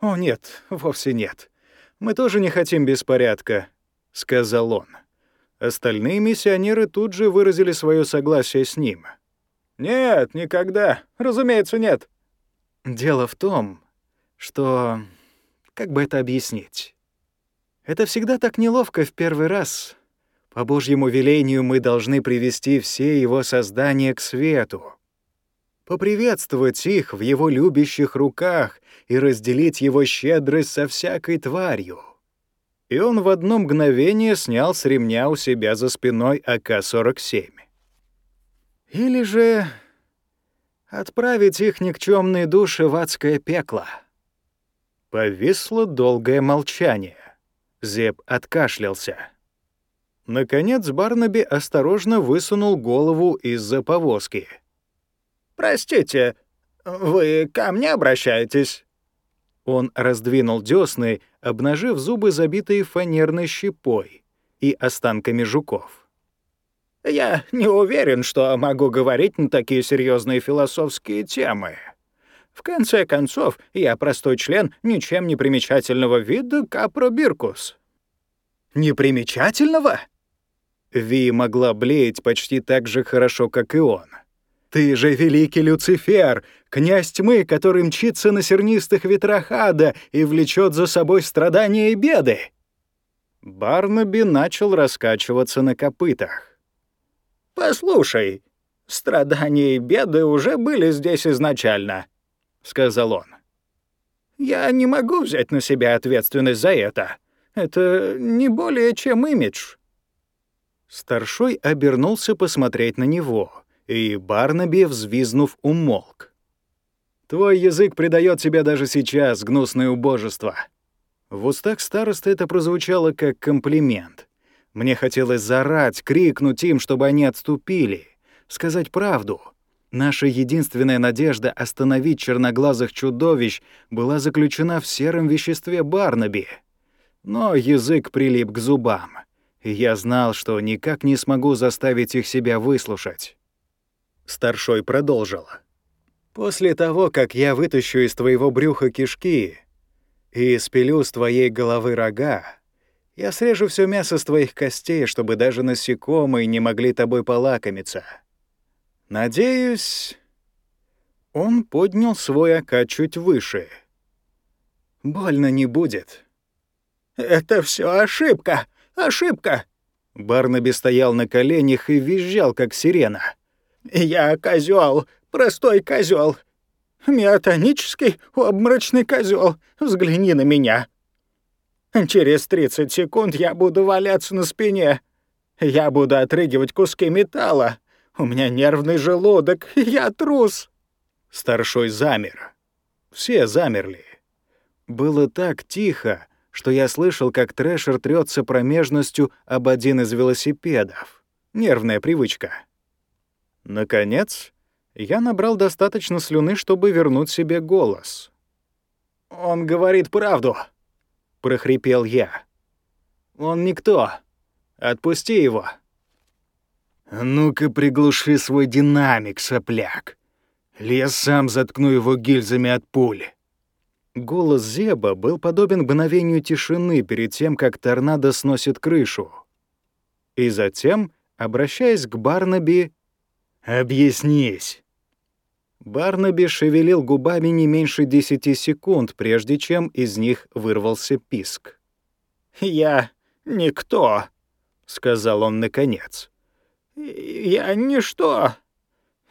«О, нет, вовсе нет.
Мы тоже не хотим беспорядка», — сказал он. Остальные миссионеры тут же выразили свое согласие с ним.
«Нет, никогда. Разумеется, нет».
«Дело в том, что... Как бы это объяснить? Это всегда так неловко в первый раз. По Божьему велению мы должны привести все его создания к свету. Поприветствовать их в его любящих руках и разделить его щедрость со всякой тварью. И он в одно мгновение снял с ремня у себя за спиной АК-47. Или же отправить их никчемные души в адское пекло. Повисло долгое молчание. Зеб откашлялся. Наконец Барнаби осторожно высунул голову из-за повозки.
«Простите, вы ко мне обращаетесь?»
Он раздвинул десны, обнажив зубы, забитые фанерной щепой и останками жуков.
«Я не уверен, что могу говорить на такие серьезные философские темы. В конце концов, я простой член ничем не примечательного вида Капробиркус».
«Непримечательного?» Ви могла блеять почти так же хорошо, как и он. «Ты же великий Люцифер, князь тьмы, который мчится на сернистых ветрах ада и влечет за собой страдания и беды!» Барнаби начал раскачиваться на копытах.
«Послушай, страдания и беды уже были здесь изначально», — сказал он. «Я не могу взять на себя ответственность за это. Это не более чем имидж.
Старшой обернулся посмотреть на него, и Барнаби, взвизнув, умолк. «Твой язык предает тебя даже сейчас, гнусное убожество». В устах староста это прозвучало как комплимент. Мне хотелось зарать, крикнуть им, чтобы они отступили, сказать правду. Наша единственная надежда остановить черноглазых чудовищ была заключена в сером веществе Барнаби. Но язык прилип к зубам и я знал, что никак не смогу заставить их себя выслушать. Старшой продолжил. «После того, как я вытащу из твоего брюха кишки и спилю с твоей головы рога, я срежу все мясо с твоих костей, чтобы даже насекомые не могли тобой полакомиться. Надеюсь...» Он поднял свой ока чуть выше. «Больно не будет».
«Это все ошибка!» Ошибка!»
Барнаби стоял на коленях и визжал, как сирена.
«Я козел, простой козел, Миотонический обморочный козел. Взгляни на меня. Через 30 секунд я буду валяться на спине. Я буду отрыгивать куски металла. У меня нервный желудок, я трус».
Старшой замер. Все замерли. Было так тихо, что я слышал, как Трэшер трется промежностью об один из велосипедов. Нервная привычка. Наконец, я набрал достаточно слюны, чтобы вернуть себе голос. «Он говорит правду», — прохрипел я. «Он никто. Отпусти его». «Ну-ка приглуши свой динамик, сопляк. Я сам заткну его гильзами от пули». Голос Зеба был подобен мгновению тишины перед тем, как торнадо сносит крышу. И затем, обращаясь к Барнаби, «Объяснись». Барнаби шевелил губами не меньше десяти секунд, прежде чем из них вырвался писк.
«Я никто», — сказал он наконец. «Я ничто.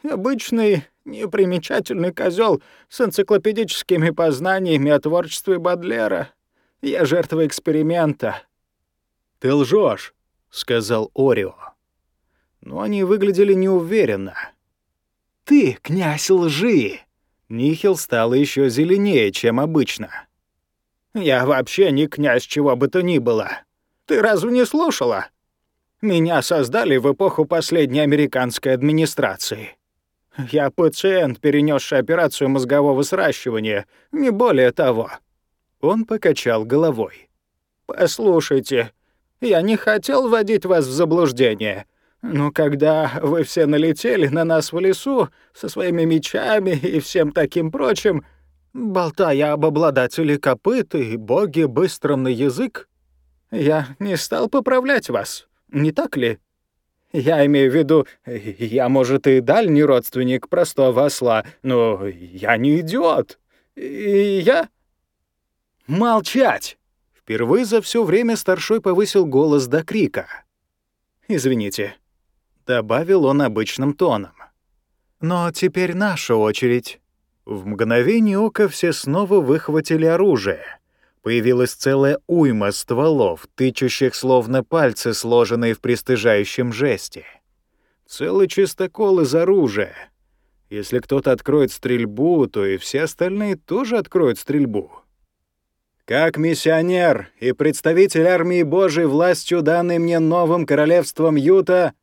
Обычный Непримечательный козел с энциклопедическими познаниями о творчестве Бадлера. Я жертва эксперимента».
«Ты лжешь, сказал Орио. Но они выглядели неуверенно. «Ты, князь лжи!» Нихил стал еще зеленее, чем обычно.
«Я вообще не князь чего бы то ни было. Ты разве не слушала? Меня создали в эпоху последней американской администрации. Я пациент, перенесший операцию мозгового сращивания, не более того».
Он покачал головой.
«Послушайте, я не хотел вводить вас в заблуждение, но когда вы все налетели на нас в лесу со своими мечами и всем таким прочим, болтая об обладателе копыт и боге быстром на язык, я не стал поправлять вас, не так ли?» Я имею в виду, я, может, и дальний родственник простого осла, но я не идиот. И я...
Молчать! Впервые за все время старшой повысил голос до крика. «Извините», — добавил он обычным тоном. Но теперь наша очередь». В мгновение ока все снова выхватили оружие. Появилась целая уйма стволов, тычущих словно пальцы, сложенные в пристыжающем жесте. Целый чистокол из оружия. Если кто-то откроет стрельбу, то и все остальные тоже откроют стрельбу. Как миссионер и представитель армии Божией властью, данной мне новым королевством Юта,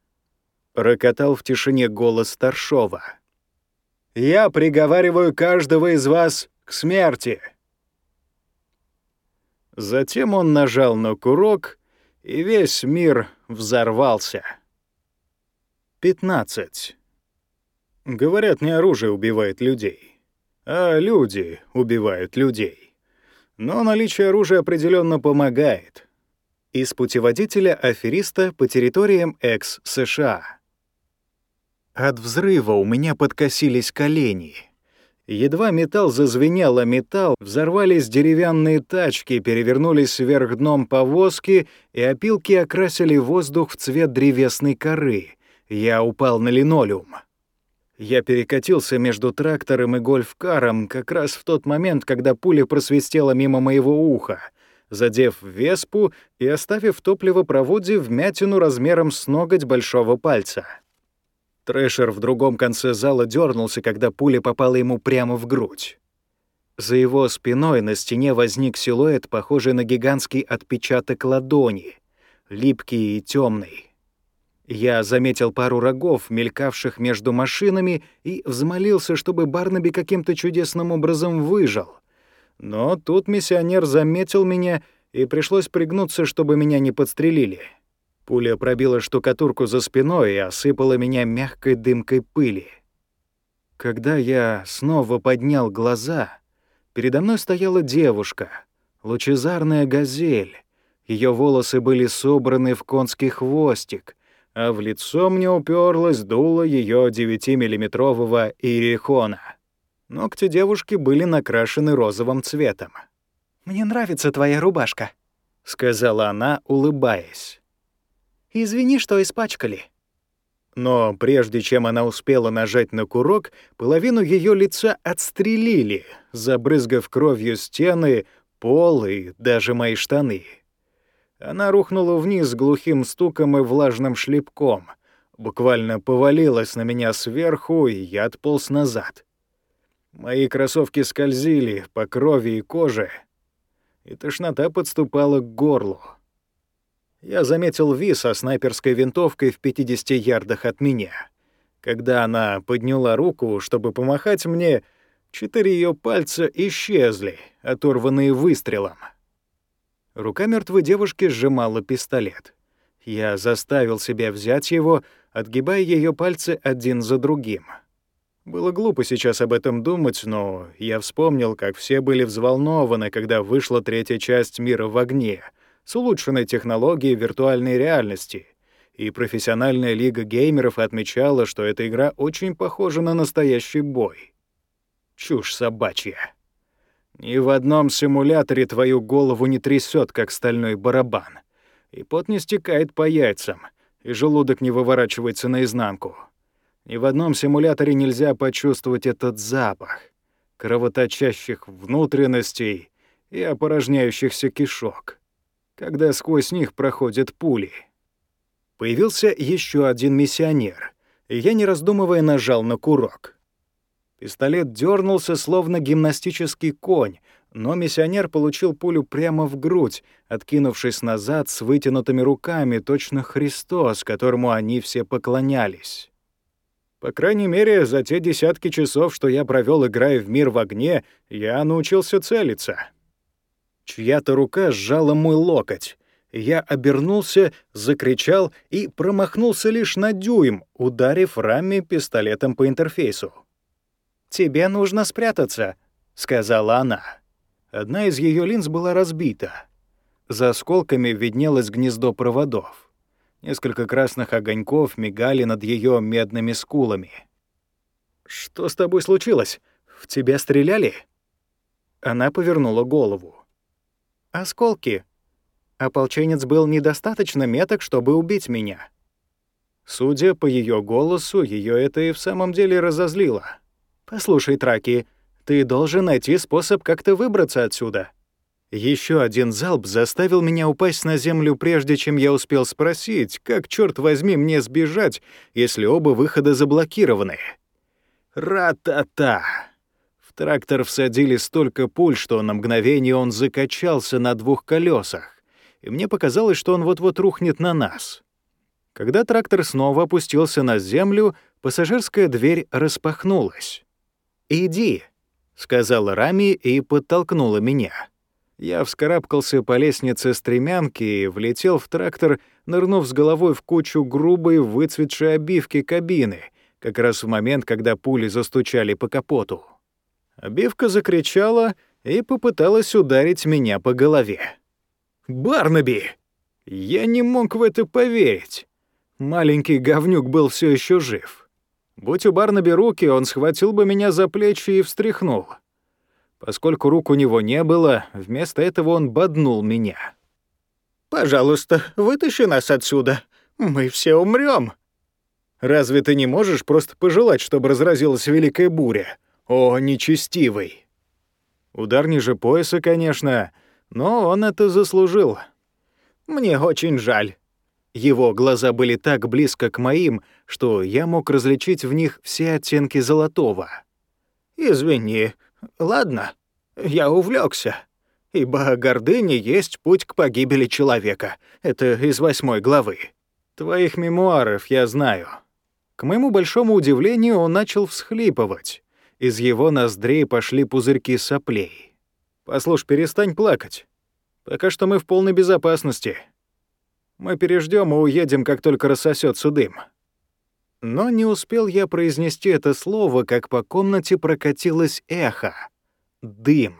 рокотал в тишине голос старшова. Я приговариваю каждого из вас к смерти. Затем он нажал на курок, и весь мир взорвался. 15. Говорят, не оружие убивает людей, а люди убивают людей. Но наличие оружия определенно помогает. Из путеводителя афериста по территориям экс-США. От взрыва у меня подкосились колени. Едва металл зазвенел, а металл, взорвались деревянные тачки, перевернулись вверх дном повозки, и опилки окрасили воздух в цвет древесной коры. Я упал на линолеум. Я перекатился между трактором и гольф-каром как раз в тот момент, когда пуля просвистела мимо моего уха, задев веспу и оставив в топливопроводе вмятину размером с ноготь большого пальца. Трэшер в другом конце зала дернулся, когда пуля попала ему прямо в грудь. За его спиной на стене возник силуэт, похожий на гигантский отпечаток ладони, липкий и темный. Я заметил пару рогов, мелькавших между машинами, и взмолился, чтобы Барнаби каким-то чудесным образом выжил. Но тут миссионер заметил меня, и пришлось пригнуться, чтобы меня не подстрелили. Пуля пробила штукатурку за спиной и осыпала меня мягкой дымкой пыли. Когда я снова поднял глаза, передо мной стояла девушка, лучезарная газель. Ее волосы были собраны в конский хвостик — а в лицо мне уперлось дуло ее 9-миллиметрового ирихона. Ногти девушки были накрашены розовым цветом.
«Мне нравится твоя рубашка», —
сказала она, улыбаясь.
«Извини, что испачкали».
Но прежде чем она успела нажать на курок, половину ее лица отстрелили, забрызгав кровью стены, пол и даже мои штаны. Она рухнула вниз глухим стуком и влажным шлепком. Буквально повалилась на меня сверху, и я отполз назад. Мои кроссовки скользили по крови и коже, и тошнота подступала к горлу. Я заметил Ви со снайперской винтовкой в 50 ярдах от меня. Когда она подняла руку, чтобы помахать мне, четыре ее пальца исчезли, оторванные выстрелом. Рука мертвой девушки сжимала пистолет. Я заставил себя взять его, отгибая ее пальцы один за другим. Было глупо сейчас об этом думать, но я вспомнил, как все были взволнованы, когда вышла третья часть «Мира в огне» с улучшенной технологией виртуальной реальности, и профессиональная лига геймеров отмечала, что эта игра очень похожа на настоящий бой. Чушь собачья. Ни в одном симуляторе твою голову не трясет, как стальной барабан. И пот не стекает по яйцам, и желудок не выворачивается наизнанку. Ни в одном симуляторе нельзя почувствовать этот запах кровоточащих внутренностей и опорожняющихся кишок, когда сквозь них проходят пули. Появился еще один миссионер, и я, не раздумывая, нажал на курок. Пистолет дернулся, словно гимнастический конь, но миссионер получил пулю прямо в грудь, откинувшись назад с вытянутыми руками, точно Христос, которому они все поклонялись. По крайней мере, за те десятки часов, что я провел, играя в мир в огне, я научился целиться. Чья-то рука сжала мой локоть. Я обернулся, закричал и промахнулся лишь на дюйм, ударив раме пистолетом по интерфейсу. «Тебе нужно спрятаться», — сказала она. Одна из ее линз была разбита. За осколками виднелось гнездо проводов. Несколько красных огоньков мигали над ее медными скулами. «Что с тобой случилось? В тебя стреляли?» Она повернула голову. «Осколки. Ополченец был недостаточно меток, чтобы убить меня». Судя по ее голосу, ее это и в самом деле разозлило. «Послушай, Траки, ты должен найти способ как-то выбраться отсюда». Еще один залп заставил меня упасть на землю, прежде чем я успел спросить, как, черт возьми, мне сбежать, если оба выхода заблокированы. Ра-та-та! Трактор всадили столько пуль, что на мгновение он закачался на двух колесах, и мне показалось, что он вот-вот рухнет на нас. Когда трактор снова опустился на землю, пассажирская дверь распахнулась. «Иди», — сказала Рами и подтолкнула меня. Я вскарабкался по лестнице стремянки и влетел в трактор, нырнув с головой в кучу грубой выцветшей обивки кабины, как раз в момент, когда пули застучали по капоту. Обивка закричала и попыталась ударить меня по голове. «Барнаби!» Я не мог в это поверить. Маленький говнюк был все еще жив. Будь у Барнаби руки, он схватил бы меня за плечи и встряхнул. Поскольку рук у него не было, вместо этого он боднул меня.
«Пожалуйста, вытащи нас отсюда. Мы все умрем.
«Разве ты не можешь просто пожелать, чтобы разразилась великая буря?» О, нечестивый! Удар ниже пояса, конечно, но он это заслужил. Мне очень жаль. Его глаза были так близко к моим, что я мог различить в них все оттенки золотого. «Извини. Ладно, я увлекся, ибо гордыня есть путь к погибели человека. Это из восьмой главы. Твоих мемуаров я знаю». К моему большому удивлению, он начал всхлипывать. Из его ноздрей пошли пузырьки соплей. «Послушай, перестань плакать. Пока что мы в полной безопасности. Мы переждем и уедем, как только рассосется дым». Но не успел я произнести это слово, как по комнате прокатилось эхо. Дым.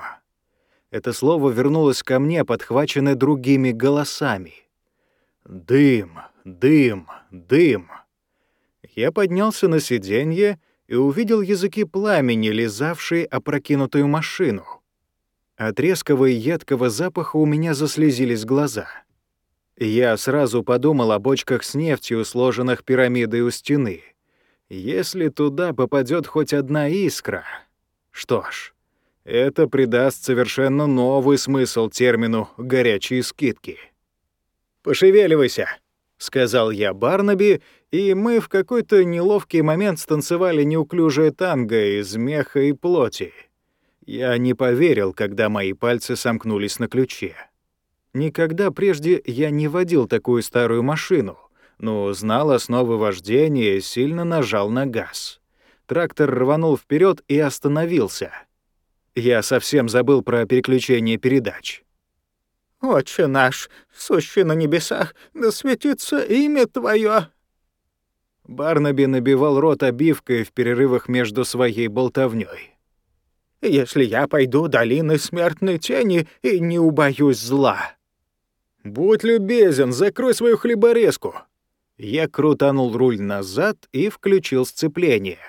Это слово вернулось ко мне, подхваченное другими голосами. «Дым, дым, дым». Я поднялся на сиденье и увидел языки пламени, лизавшие опрокинутую машину. От резкого и едкого запаха у меня заслезились глаза. Я сразу подумал о бочках с нефтью, сложенных пирамидой у стены. Если туда попадет хоть одна искра... Что ж, это придаст совершенно новый смысл термину «горячие скидки». «Пошевеливайся», — сказал я Барнаби и мы в какой-то неловкий момент станцевали неуклюжее танго из меха и плоти. Я не поверил, когда мои пальцы сомкнулись на ключе. Никогда прежде я не водил такую старую машину, но знал основы вождения и сильно нажал на газ. Трактор рванул вперед и остановился. Я совсем забыл про переключение передач.
«Отче наш, сущий на небесах, да светится имя Твое!»
Барнаби набивал рот обивкой в перерывах между своей болтовнёй.
«Если я пойду долины смертной тени и не убоюсь зла».
«Будь любезен, закрой свою хлеборезку». Я крутанул руль назад и включил сцепление.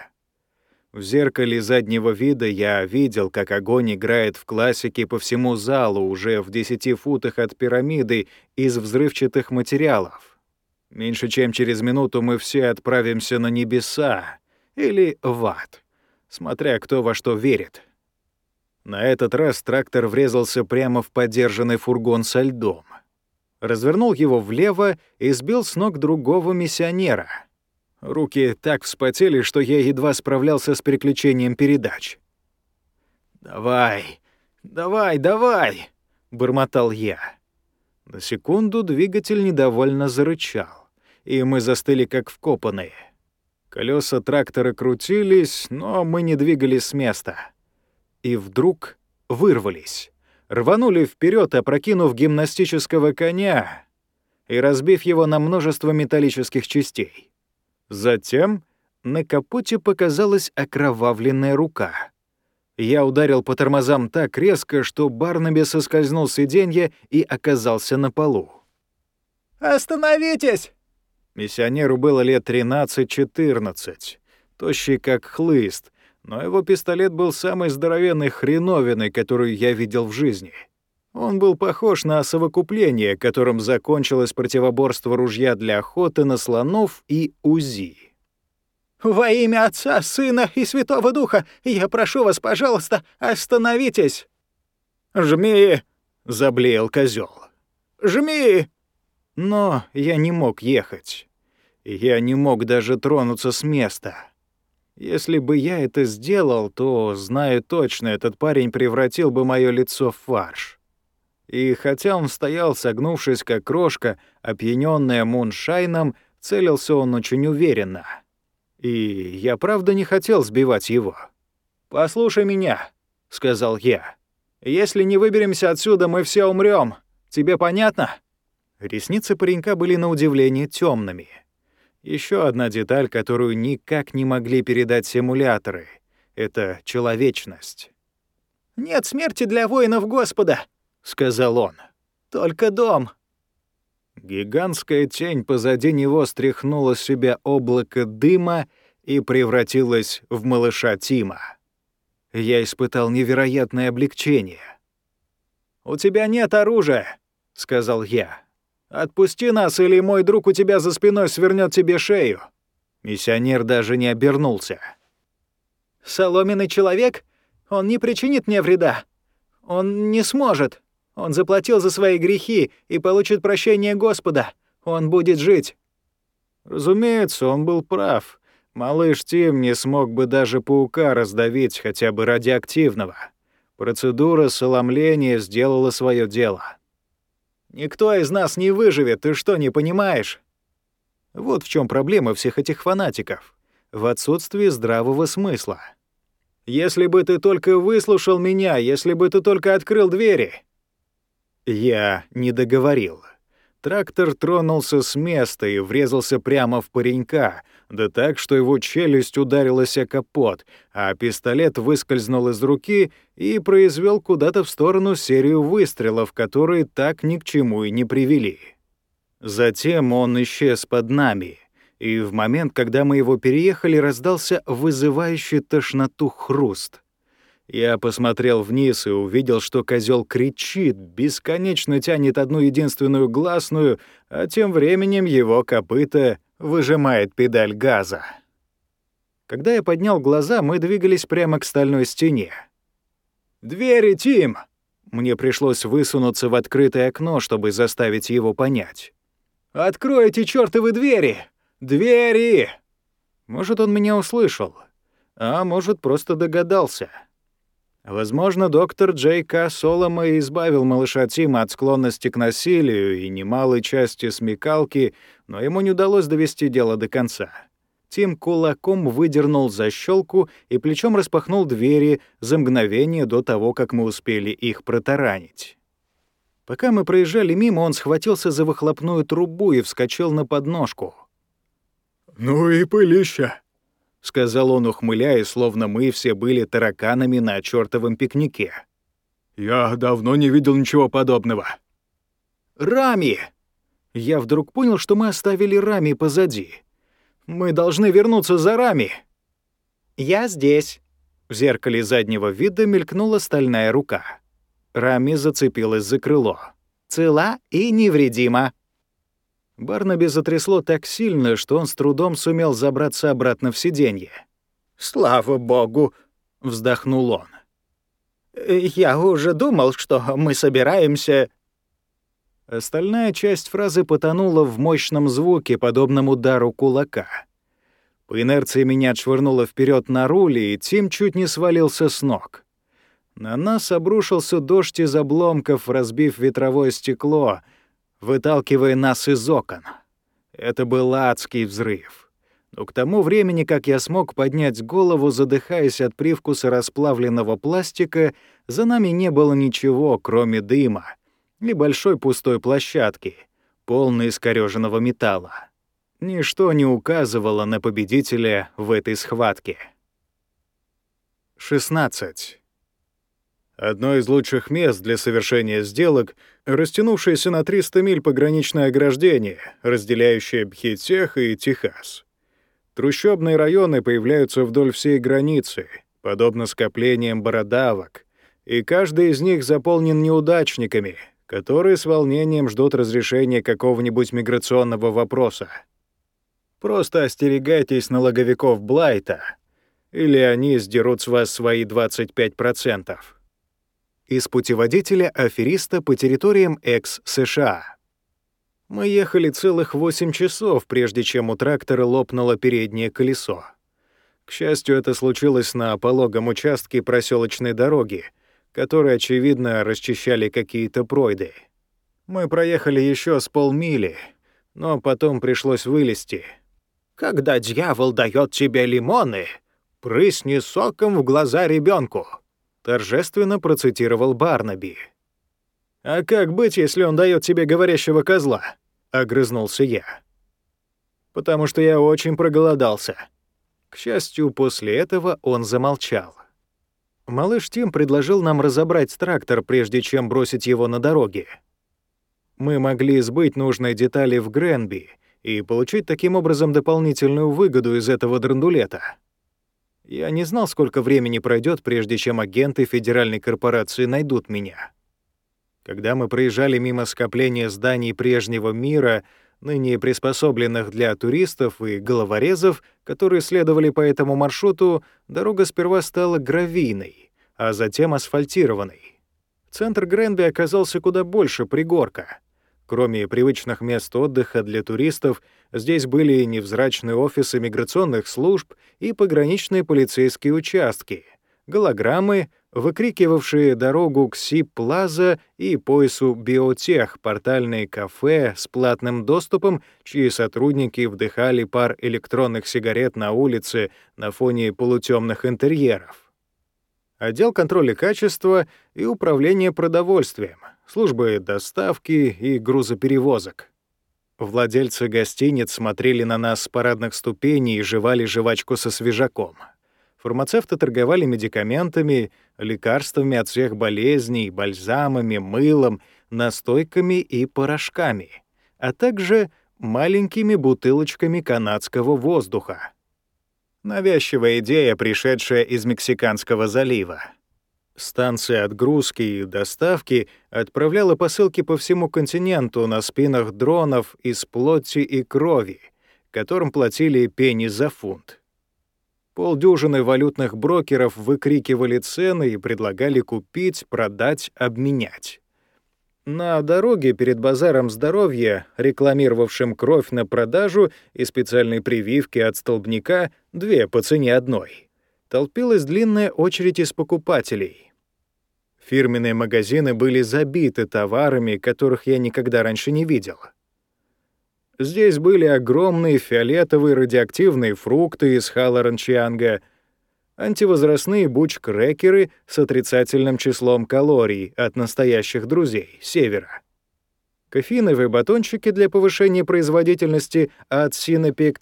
В зеркале заднего вида я видел, как огонь играет в классике по всему залу уже в десяти футах от пирамиды из взрывчатых материалов. Меньше чем через минуту мы все отправимся на небеса или в ад, смотря кто во что верит. На этот раз трактор врезался прямо в подержанный фургон со льдом. Развернул его влево и сбил с ног другого миссионера. Руки так вспотели, что я едва справлялся с переключением передач. «Давай, давай, давай!» — бормотал я. На секунду двигатель недовольно зарычал и мы застыли как вкопанные. Колеса трактора крутились, но мы не двигались с места. И вдруг вырвались, рванули вперед, опрокинув гимнастического коня и разбив его на множество металлических частей. Затем на капоте показалась окровавленная рука. Я ударил по тормозам так резко, что Барнаби соскользнул с сиденья и оказался на полу.
«Остановитесь!»
Миссионеру было лет 13-14, тощий как хлыст, но его пистолет был самой здоровенной хреновиной, которую я видел в жизни.
Он был похож на совокупление, которым закончилось противоборство ружья для охоты на слонов и УЗИ.
«Во имя Отца, Сына и Святого Духа, я прошу вас, пожалуйста, остановитесь!»
«Жми!» — заблеял козел.
«Жми!»
Но я не мог ехать. Я не мог даже тронуться с места. Если бы я это сделал, то, знаю точно, этот парень превратил бы мое лицо в фарш. И хотя он стоял, согнувшись как крошка, опьянённая муншайном, целился он очень уверенно. И я правда не хотел сбивать его. «Послушай меня», — сказал я. «Если не выберемся отсюда, мы все умрем. Тебе понятно?» Ресницы паренька были на удивление темными. Еще одна деталь, которую никак не могли передать симуляторы — это человечность.
«Нет смерти для воинов Господа», — сказал он. «Только дом».
Гигантская тень позади него стряхнула с себя облако дыма и превратилась в малыша Тима. Я испытал невероятное облегчение. «У тебя нет оружия», — сказал я. «Отпусти нас, или мой друг у тебя за спиной свернет тебе шею». Миссионер даже не обернулся.
«Соломенный человек? Он не причинит мне вреда. Он не сможет. Он заплатил за свои грехи и получит прощение Господа. Он будет жить».
Разумеется, он был прав. Малыш Тим не смог бы даже паука раздавить хотя бы радиоактивного. Процедура соломления сделала свое дело. Никто из нас не выживет, ты что, не понимаешь? Вот в чем проблема всех этих фанатиков. В отсутствии здравого смысла. Если бы ты только выслушал меня, если бы ты только открыл двери. Я не договорил. Трактор тронулся с места и врезался прямо в паренька, да так, что его челюсть ударилась о капот, а пистолет выскользнул из руки и произвел куда-то в сторону серию выстрелов, которые так ни к чему и не привели. Затем он исчез под нами, и в момент, когда мы его переехали, раздался вызывающий тошноту хруст. Я посмотрел вниз и увидел, что козел кричит, бесконечно тянет одну единственную гласную, а тем временем его копыта выжимает педаль газа. Когда я поднял глаза, мы двигались прямо к стальной стене. «Двери, Тим!» Мне пришлось высунуться в открытое окно, чтобы заставить его понять. «Открой эти чёртовы двери! Двери!» Может, он меня услышал, а может, просто догадался. Возможно, доктор Джей К. Солома избавил малыша Тима от склонности к насилию и немалой части смекалки, но ему не удалось довести дело до конца. Тим кулаком выдернул защелку и плечом распахнул двери за мгновение до того, как мы успели их протаранить. Пока мы проезжали мимо, он схватился за выхлопную трубу и вскочил на подножку.
«Ну и пылища!»
— сказал он, ухмыляясь, словно мы все были тараканами на чёртовом пикнике.
«Я давно не видел ничего подобного».
«Рами!» Я вдруг понял, что мы оставили Рами позади. «Мы должны вернуться за Рами!»
«Я здесь!»
В зеркале заднего вида мелькнула стальная рука. Рами зацепилась за крыло.
«Цела и невредима!»
Барнаби затрясло так сильно, что он с трудом сумел забраться обратно в сиденье.
«Слава богу!» — вздохнул он. «Я уже думал, что мы собираемся...»
Остальная часть фразы потонула в мощном звуке, подобном удару кулака. По инерции меня отшвырнуло вперед на руле, и Тим чуть не свалился с ног. На нас обрушился дождь из обломков, разбив ветровое стекло — выталкивая нас из окон. Это был адский взрыв. Но к тому времени, как я смог поднять голову, задыхаясь от привкуса расплавленного пластика, за нами не было ничего, кроме дыма и большой пустой площадки, полной искорёженного металла. Ничто не указывало на победителя в этой схватке. 16. Одно из лучших мест для совершения сделок — растянувшееся на 300 миль пограничное ограждение, разделяющее Бхитех и Техас. Трущобные районы появляются вдоль всей границы, подобно скоплениям бородавок, и каждый из них заполнен неудачниками, которые с волнением ждут разрешения какого-нибудь миграционного вопроса. Просто остерегайтесь налоговиков Блайта, или они сдерут с вас свои 25%. Из путеводителя афериста по территориям экс-США. Мы ехали целых 8 часов, прежде чем у трактора лопнуло переднее колесо. К счастью, это случилось на пологом участке проселочной дороги, которые, очевидно, расчищали какие-то пройды. Мы проехали еще с полмили, но потом пришлось вылезти.
«Когда дьявол дает тебе лимоны, прысни соком в глаза ребенку,
торжественно процитировал Барнаби. «А как быть, если он дает тебе говорящего козла?» — огрызнулся я. «Потому что я очень проголодался». К счастью, после этого он замолчал. Малыш Тим предложил нам разобрать трактор, прежде чем бросить его на дороге. Мы могли сбыть нужные детали в Гренби и получить таким образом дополнительную выгоду из этого драндулета. Я не знал, сколько времени пройдет, прежде чем агенты федеральной корпорации найдут меня. Когда мы проезжали мимо скопления зданий прежнего мира, ныне приспособленных для туристов и головорезов, которые следовали по этому маршруту, дорога сперва стала гравийной, а затем асфальтированной. Центр Гренби оказался куда больше пригорка. Кроме привычных мест отдыха для туристов, здесь были невзрачные офисы миграционных служб и пограничные полицейские участки, голограммы, выкрикивавшие дорогу к Си-Плаза и поясу Биотех, портальные кафе с платным доступом, чьи сотрудники вдыхали пар электронных сигарет на улице на фоне полутемных интерьеров. Отдел контроля качества и управления продовольствием, службы доставки и грузоперевозок. Владельцы гостиниц смотрели на нас с парадных ступеней и жевали жвачку со свежаком — Фармацевты торговали медикаментами, лекарствами от всех болезней, бальзамами, мылом, настойками и порошками, а также маленькими бутылочками канадского воздуха. Навязчивая идея, пришедшая из Мексиканского залива. Станция отгрузки и доставки отправляла посылки по всему континенту на спинах дронов из плоти и крови, которым платили пени за фунт. Полдюжины валютных брокеров выкрикивали цены и предлагали купить, продать, обменять. На дороге перед базаром здоровья, рекламировавшим кровь на продажу и специальные прививки от столбняка, две по цене одной, толпилась длинная очередь из покупателей. Фирменные магазины были забиты товарами, которых я никогда раньше не видел — Здесь были огромные фиолетовые радиоактивные фрукты из халоранчианга, антивозрастные буч-крекеры с отрицательным числом калорий от настоящих друзей севера, кофеиновые батончики для повышения производительности от Synaptic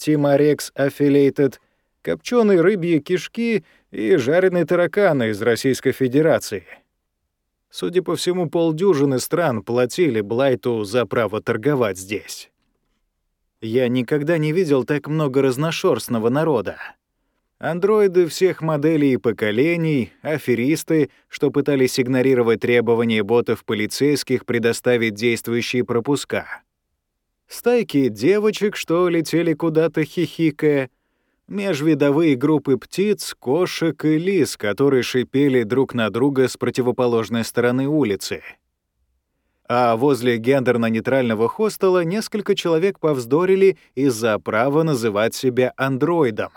Affiliated, копченые рыбьи кишки и жареные тараканы из Российской Федерации. Судя по всему, полдюжины стран платили Блайту за право торговать здесь. Я никогда не видел так много разношерстного народа. Андроиды всех моделей и поколений, аферисты, что пытались игнорировать требования ботов полицейских предоставить действующие пропуска. Стайки девочек, что летели куда-то хихикая, межвидовые группы птиц, кошек и лис, которые шипели друг на друга с противоположной стороны улицы — а возле гендерно-нейтрального хостела несколько человек повздорили из-за права называть себя андроидом.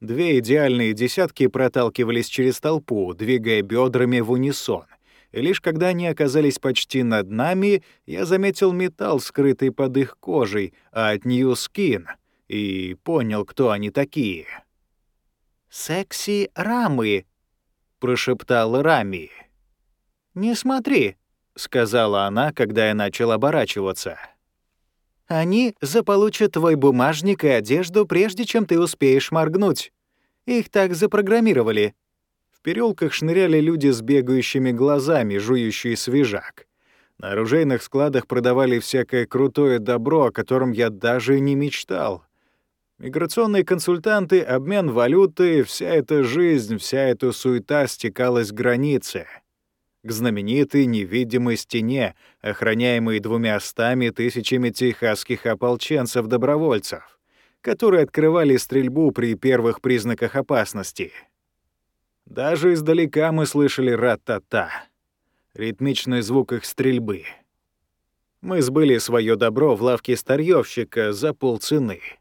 Две идеальные десятки проталкивались через толпу, двигая бедрами в унисон. И лишь когда они оказались почти над нами, я заметил металл, скрытый под их кожей, от New Skin, и понял, кто они такие.
«Секси-рамы», —
прошептал Рами.
«Не смотри, —
сказала она, когда я начал оборачиваться.
«Они заполучат твой бумажник и одежду, прежде чем ты успеешь моргнуть. Их так запрограммировали».
В переулках шныряли люди с бегающими глазами, жующие свежак. На оружейных складах продавали всякое крутое добро, о котором я даже не мечтал. Миграционные консультанты, обмен валюты, вся эта жизнь, вся эта суета стекалась к границе — к знаменитой невидимой стене, охраняемой двумя стами тысячами техасских ополченцев-добровольцев, которые открывали стрельбу при первых признаках опасности. Даже издалека мы слышали ра-та-та, ритмичный звук их стрельбы. Мы сбыли свое добро в лавке старьёвщика за полцены —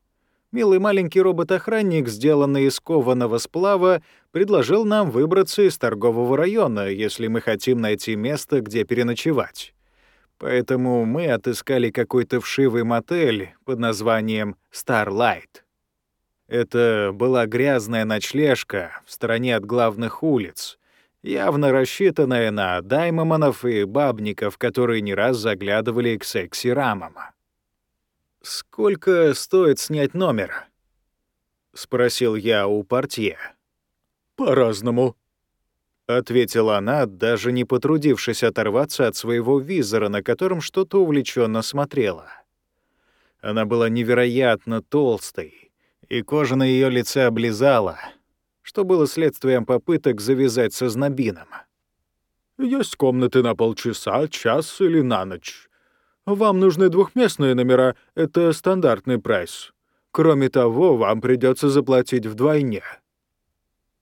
Милый маленький робот-охранник, сделанный из кованого сплава, предложил нам выбраться из торгового района, если мы хотим найти место, где переночевать. Поэтому мы отыскали какой-то вшивый мотель под названием Starlight. Это была грязная ночлежка в стороне от главных улиц, явно рассчитанная на даймоманов и бабников, которые не раз заглядывали к секси-рамам. «Сколько стоит снять номер?» — спросил я у портье.
«По-разному», —
ответила она, даже не потрудившись оторваться от своего визора, на котором что-то увлеченно смотрела. Она была невероятно толстой, и кожа на ее лице облизала, что было следствием попыток завязать со знобином.
«Есть комнаты на полчаса, час или на ночь. Вам нужны двухместные номера, это стандартный прайс. Кроме того, вам придется заплатить вдвойне.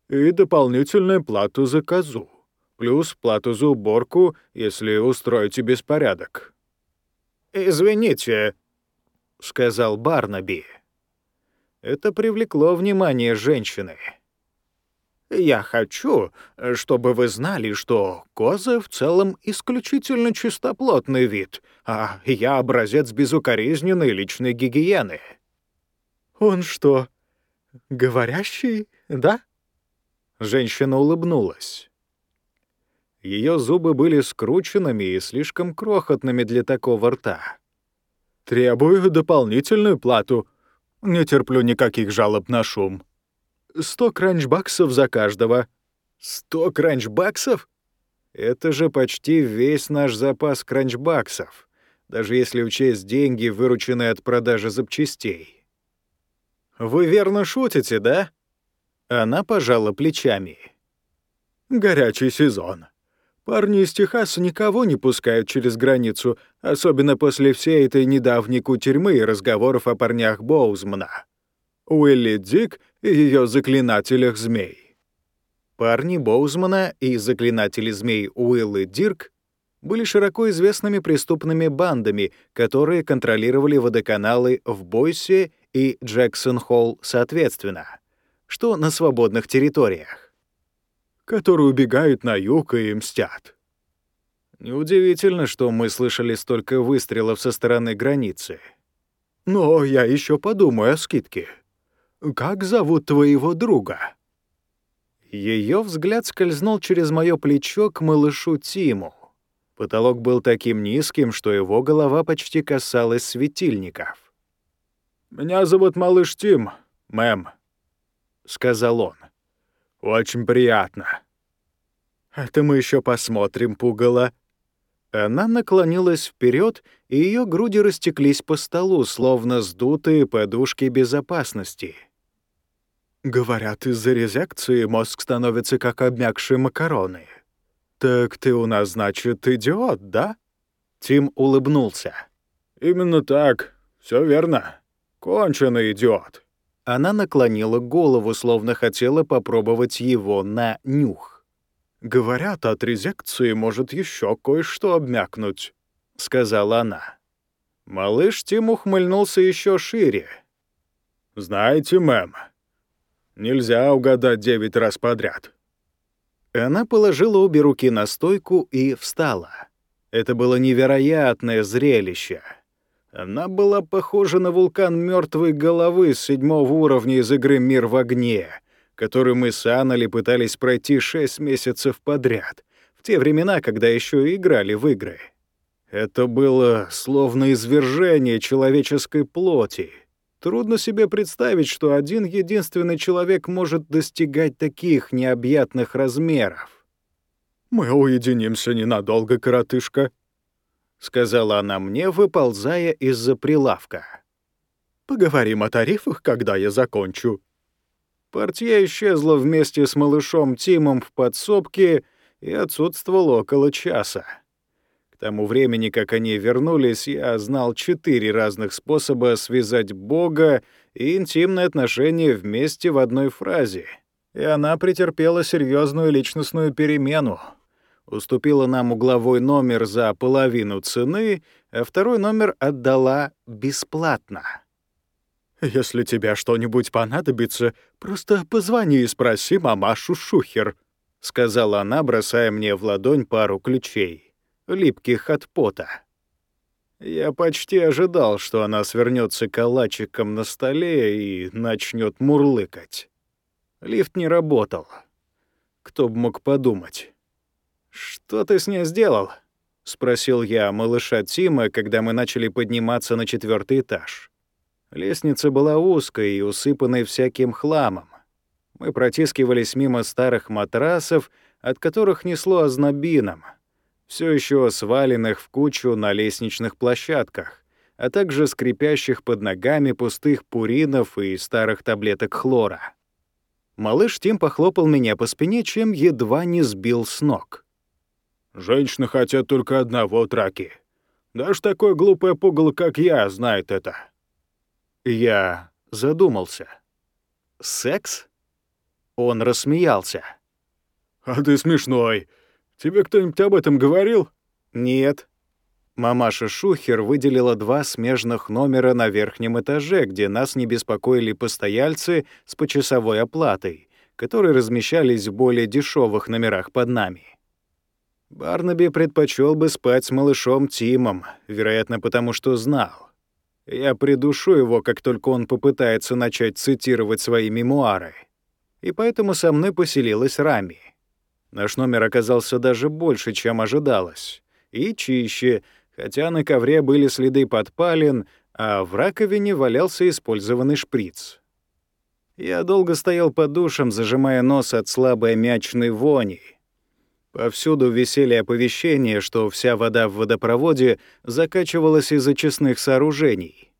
И дополнительную плату за козу, плюс плату за уборку, если устроите беспорядок.
«Извините», — сказал Барнаби. Это привлекло внимание женщины. Я хочу, чтобы вы знали, что козы в целом исключительно чистоплотный вид, а я образец безукоризненной личной гигиены».
«Он что, говорящий, да?»
Женщина улыбнулась. Ее зубы были скрученными и слишком крохотными для такого рта.
«Требую дополнительную плату. Не терплю никаких жалоб на шум». Сто кранч-баксов за каждого».
«Сто кранч-баксов? Это же почти весь наш запас кранч-баксов, даже если учесть деньги, вырученные от продажи запчастей». «Вы верно шутите, да?» Она пожала плечами.
«Горячий сезон. Парни из Техаса никого не пускают через границу, особенно после всей этой недавней кутерьмы и разговоров о парнях Боузмана. Уилли Дик и ее заклинателях змей.
Парни Боузмана и заклинатели змей Уилл и Дирк были широко известными преступными бандами, которые контролировали водоканалы в Бойсе и Джексон-Холл соответственно, что на свободных территориях.
Которые убегают на юг и мстят.
Неудивительно, что мы слышали столько выстрелов со стороны границы.
Но я еще подумаю о скидке. Как зовут твоего друга?»
Ее взгляд скользнул через мое плечо к малышу Тиму. Потолок был таким низким, что его голова почти касалась светильников.
«Меня зовут малыш Тим, мэм», — сказал он. «Очень приятно».
«Это мы еще посмотрим, пугало». Она наклонилась вперед, и ее груди растеклись по столу, словно сдутые подушки безопасности.
Говорят, из-за резекции мозг становится как обмякшие макароны. Так ты у нас, значит, идиот, да?
Тим улыбнулся.
Именно так. Все верно. Конченый идиот.
Она наклонила голову, словно хотела попробовать его на нюх.
«Говорят, от резекции может еще кое-что обмякнуть», — сказала она.
Малыш Тим ухмыльнулся еще шире.
«Знаете, мэм, Нельзя угадать девять раз подряд.
Она положила обе руки на стойку и встала. Это было невероятное зрелище. Она была похожа на вулкан мертвой головы с седьмого уровня из игры «Мир в огне», которую мы с Аннели пытались пройти шесть месяцев подряд, в те времена, когда еще играли в игры. Это было словно извержение человеческой плоти — Трудно себе представить, что один единственный человек может достигать таких необъятных размеров.
«Мы уединимся ненадолго, коротышка», —
сказала она мне, выползая из-за прилавка.
«Поговорим о тарифах, когда я закончу».
Портье исчезла вместе с малышом Тимом в подсобке, и отсутствовал около часа. Тому времени, как они вернулись, я знал четыре разных способа связать Бога и интимные отношения вместе в одной фразе. И она претерпела серьезную личностную перемену. Уступила нам угловой номер за половину цены, а второй номер отдала бесплатно.
«Если тебе что-нибудь понадобится, просто позвони и спроси мамашу Шухер», —
сказала она, бросая мне в ладонь пару ключей, липких от пота. Я почти ожидал, что она свернется калачиком на столе и начнет мурлыкать. Лифт не работал. Кто бы мог подумать. «Что ты с ней сделал?» — спросил я малыша Тима, когда мы начали подниматься на четвертый этаж. Лестница была узкой и усыпанной всяким хламом. Мы протискивались мимо старых матрасов, от которых несло ознобином, все еще сваленных в кучу на лестничных площадках, а также скрипящих под ногами пустых пуринов и старых таблеток хлора. Малыш Тим похлопал меня по спине, чем едва не сбил с ног.
«Женщины хотят только одного траки. Даже такой глупый пугало, как я, знает это».
Я задумался. «Секс?» Он рассмеялся.
«А ты смешной. Тебе кто-нибудь об этом говорил?»
«Нет». Мамаша Шухер выделила два смежных номера на верхнем этаже, где нас не беспокоили постояльцы с почасовой оплатой, которые размещались в более дешевых номерах под нами. Барнаби предпочел бы спать с малышом Тимом, вероятно, потому что знал. Я придушу его, как только он попытается начать цитировать свои мемуары. И поэтому со мной поселилась Рами. Наш номер оказался даже больше, чем ожидалось. И чище, хотя на ковре были следы подпалин, а в раковине валялся использованный шприц. Я долго стоял под душем, зажимая нос от слабой мячной вони. Повсюду висели оповещения, что вся вода в водопроводе закачивалась из очистных сооружений.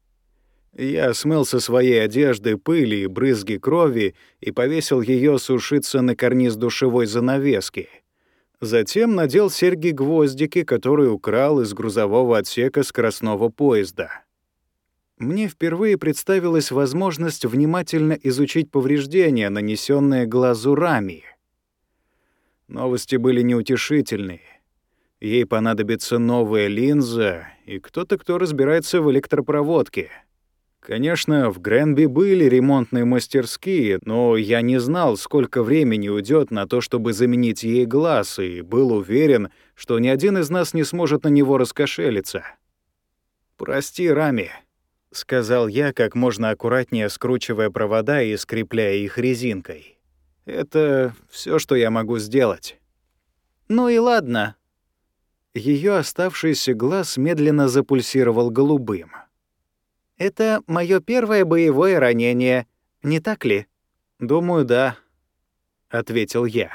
Я смыл со своей одежды пыли и брызги крови и повесил ее сушиться на карниз душевой занавески. Затем надел серьги-гвоздики, которые украл из грузового отсека скоростного поезда. Мне впервые представилась возможность внимательно изучить повреждения, нанесенные глазу Рами — Новости были неутешительные. Ей понадобится новая линза и кто-то, кто разбирается в электропроводке. Конечно, в Гренби были ремонтные мастерские, но я не знал, сколько времени уйдет на то, чтобы заменить ей глаз, и был уверен, что ни один из нас не сможет на него раскошелиться. «Прости, Рами», — сказал я, как можно аккуратнее скручивая провода и скрепляя их резинкой. Это все, что я могу сделать.
Ну и ладно.
Ее оставшийся глаз медленно запульсировал голубым.
Это мое первое боевое ранение, не так ли?
Думаю, да, ответил я.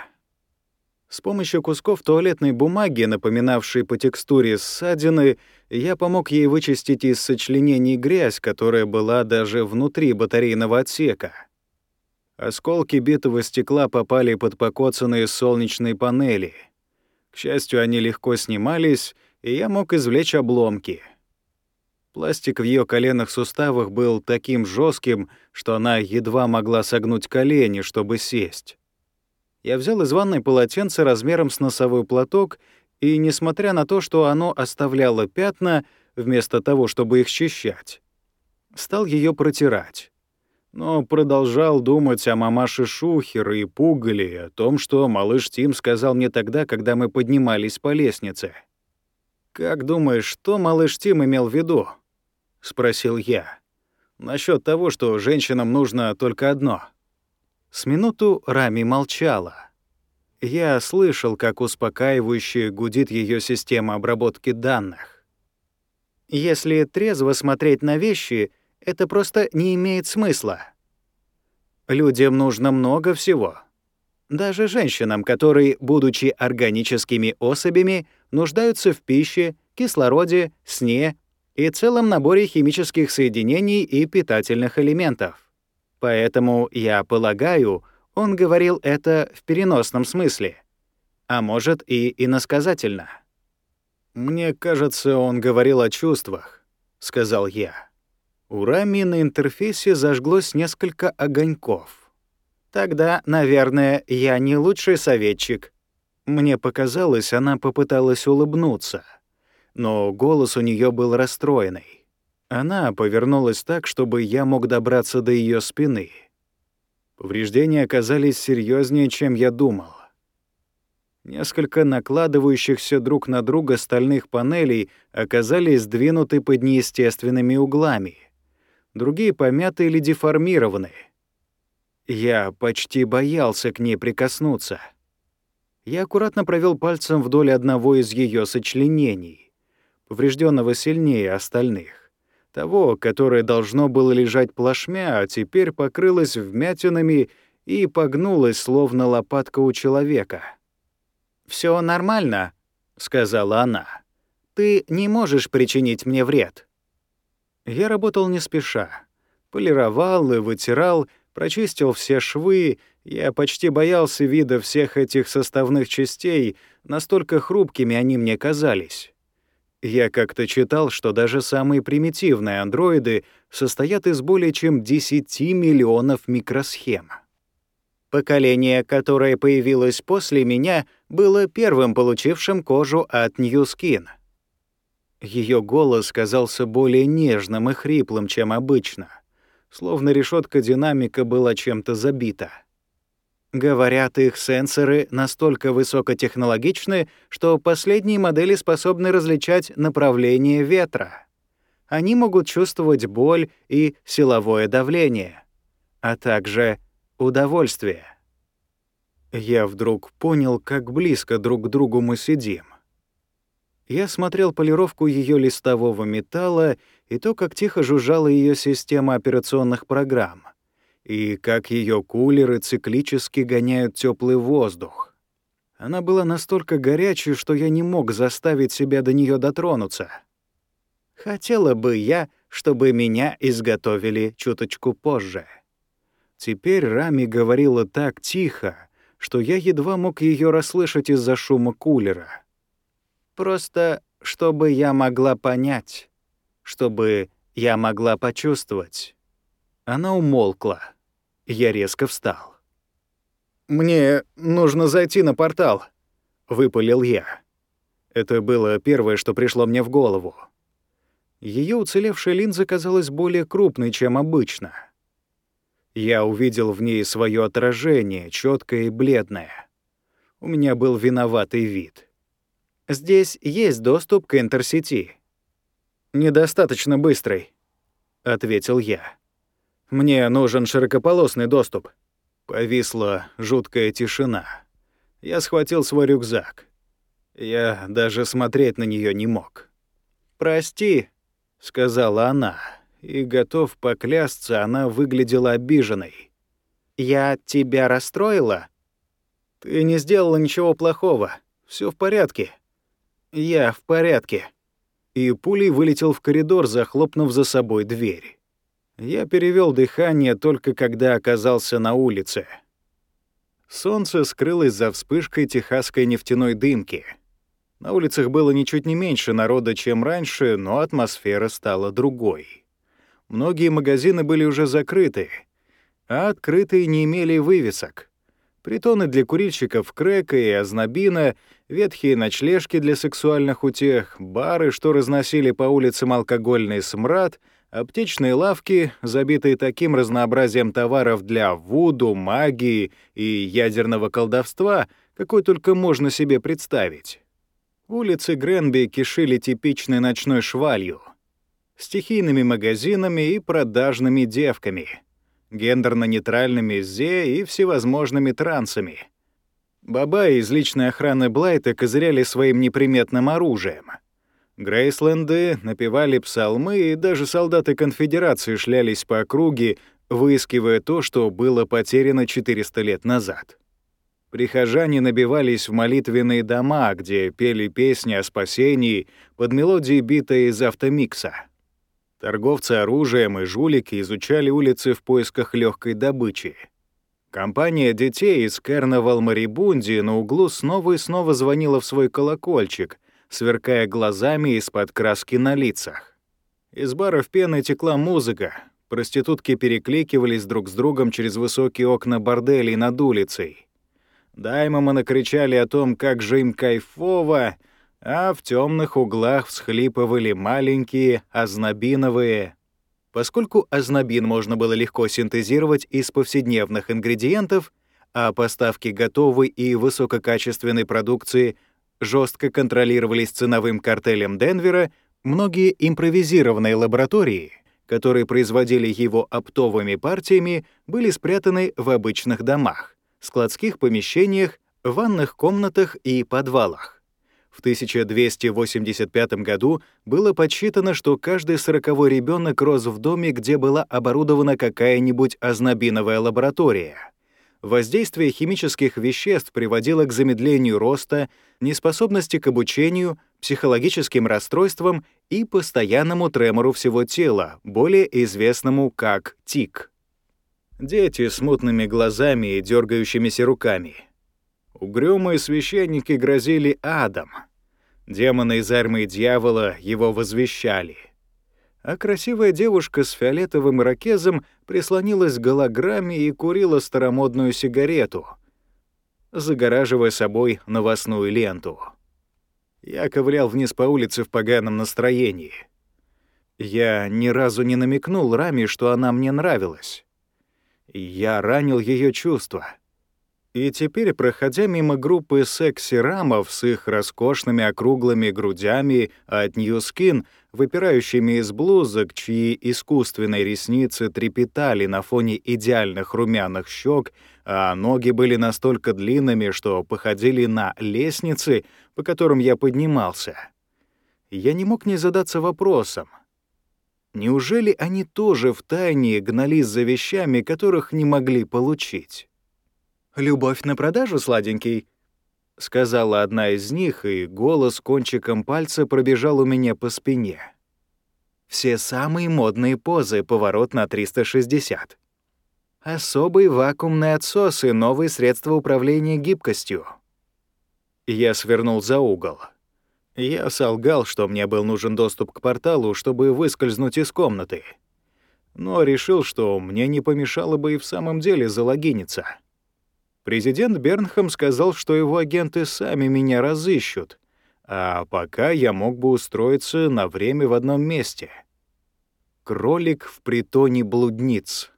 С помощью кусков туалетной бумаги, напоминавшей по текстуре ссадины, я помог ей вычистить из сочленений грязь, которая была даже внутри батарейного отсека. Осколки битого стекла попали под покоцанные солнечные панели. К счастью, они легко снимались, и я мог извлечь обломки. Пластик в ее коленных суставах был таким жестким, что она едва могла согнуть колени, чтобы сесть. Я взял из ванной полотенце размером с носовой платок, и, несмотря на то, что оно оставляло пятна, вместо того, чтобы их счищать, стал ее протирать но продолжал думать о мамаше Шухер и Пугале, о том, что малыш Тим сказал мне тогда, когда мы поднимались по лестнице. «Как думаешь, что малыш Тим имел в виду?» — спросил я. Насчет того, что женщинам нужно только одно». С минуту Рами молчала. Я слышал, как успокаивающе гудит ее система обработки данных.
«Если трезво смотреть на вещи, это просто не имеет смысла. Людям нужно много всего. Даже женщинам, которые, будучи органическими особями, нуждаются в пище, кислороде, сне и целом наборе химических соединений и питательных элементов. Поэтому, я полагаю, он говорил это в переносном смысле. а может и иносказательно.
«Мне кажется, он говорил о чувствах», — сказал я. У Рами на интерфейсе зажглось несколько огоньков.
«Тогда, наверное, я не лучший советчик».
Мне показалось, она попыталась улыбнуться, но голос у нее был расстроенный. Она повернулась так, чтобы я мог добраться до ее спины. Повреждения оказались серьезнее, чем я думал. Несколько накладывающихся друг на друга стальных панелей оказались сдвинуты под неестественными углами. Другие помяты или деформированы. Я почти боялся к ней прикоснуться. Я аккуратно провел пальцем вдоль одного из ее сочленений, поврежденного сильнее остальных. Того, которое должно было лежать плашмя, а теперь покрылось вмятинами и погнулось, словно лопатка у человека.
Все нормально», — сказала она. «Ты не можешь причинить мне вред».
Я работал не спеша. Полировал и вытирал, прочистил все швы. Я почти боялся вида всех этих составных частей, настолько хрупкими они мне казались. Я как-то читал, что даже самые примитивные андроиды состоят из более чем 10 миллионов микросхем.
Поколение, которое появилось после меня, было первым получившим кожу от New Skin.
Ее голос казался более нежным и хриплым, чем обычно, словно решетка динамика была чем-то забита.
Говорят, их сенсоры настолько высокотехнологичны, что последние модели способны различать направление ветра. Они могут чувствовать боль и силовое давление, а также удовольствие.
Я вдруг понял, как близко друг к другу мы сидим. Я смотрел полировку ее листового металла и то, как тихо жужжала ее система операционных программ, и как ее кулеры циклически гоняют теплый воздух. Она была настолько горячей, что я не мог заставить себя до нее дотронуться.
Хотела бы я, чтобы меня изготовили чуточку позже.
Теперь Рами говорила так тихо, что я едва мог ее расслышать из-за шума кулера.
Просто чтобы я могла понять, чтобы я могла почувствовать.
Она умолкла. Я резко встал. «Мне нужно зайти на портал», — выпалил я. Это было первое, что пришло мне в голову. Ее уцелевшая линза казалась более крупной, чем обычно — я увидел в ней свое отражение, четкое и бледное. У меня был виноватый вид.
«Здесь есть доступ к интерсети».
«Недостаточно быстрый», — ответил я. «Мне нужен широкополосный доступ». Повисла жуткая тишина. Я схватил свой рюкзак. Я даже смотреть на нее не мог.
«Прости», — сказала она
и готов поклясться, она выглядела обиженной.
«Я тебя расстроила?»
«Ты не сделала ничего плохого. Все в порядке». «Я в порядке». И пулей вылетел в коридор, захлопнув за собой дверь. Я перевел дыхание только когда оказался на улице. Солнце скрылось за вспышкой техасской нефтяной дымки. На улицах было ничуть не меньше народа, чем раньше, но атмосфера стала другой. Многие магазины были уже закрыты, а открытые не имели вывесок. Притоны для курильщиков крека и ознобина, ветхие ночлежки для сексуальных утех, бары, что разносили по улицам алкогольный смрад, аптечные лавки, забитые таким разнообразием товаров для вуду, магии и ядерного колдовства, какой только можно себе представить. Улицы Гренби кишили типичной ночной швалью — стихийными магазинами и продажными девками, гендерно-нейтральными зе и всевозможными трансами. Бабаи из личной охраны Блайта козыряли своим неприметным оружием. Грейсленды напевали псалмы, и даже солдаты конфедерации шлялись по округе, выискивая то, что было потеряно 400 лет назад. Прихожане набивались в молитвенные дома, где пели песни о спасении под мелодией битой из автомикса. Торговцы оружием и жулики изучали улицы в поисках легкой добычи. Компания детей из Кернавал Марибунди на углу снова и снова звонила в свой колокольчик, сверкая глазами из-под краски на лицах. Из баров пены текла музыка, проститутки перекликивались друг с другом через высокие окна борделей над улицей. Даймоманы кричали о том, как же им кайфово, а в темных углах всхлипывали маленькие ознобиновые Поскольку ознобин можно было легко синтезировать из повседневных ингредиентов, а поставки готовой и высококачественной продукции жестко контролировались ценовым картелем Денвера, многие импровизированные лаборатории, которые производили его оптовыми партиями, были спрятаны в обычных домах, складских помещениях, ванных комнатах и подвалах. В 1285 году было подсчитано, что каждый сороковой ребенок рос в доме, где была оборудована какая-нибудь ознобиновая лаборатория. Воздействие химических веществ приводило к замедлению роста, неспособности к обучению, психологическим расстройствам и постоянному тремору всего тела, более известному как тик. Дети с мутными глазами и дергающимися руками. Угрюмые священники грозили адом — Демоны из армии дьявола его возвещали. А красивая девушка с фиолетовым ракезом прислонилась к голограмме и курила старомодную сигарету, загораживая собой новостную ленту. Я ковылял вниз по улице в поганом настроении. Я ни разу не намекнул Раме, что она мне нравилась. Я ранил ее чувства — и теперь, проходя мимо группы секси-рамов с их роскошными округлыми грудями от New Skin, выпирающими из блузок, чьи искусственные ресницы трепетали на фоне идеальных румяных щек, а ноги были настолько длинными, что походили на лестницы, по которым я поднимался. Я не мог не задаться вопросом. Неужели они тоже втайне гнались за вещами, которых не могли получить? «Любовь на продажу, сладенький», — сказала одна из них, и голос кончиком пальца пробежал у меня по спине. Все самые модные позы, поворот на 360. Особый вакуумный отсос и новые средства управления гибкостью. Я свернул за угол. Я солгал, что мне был нужен доступ к порталу, чтобы выскользнуть из комнаты. Но решил, что мне не помешало бы и в самом деле залогиниться. Президент Бернхэм сказал, что его агенты сами меня разыщут, а пока я мог бы устроиться на время в одном месте. Кролик в притоне блудниц.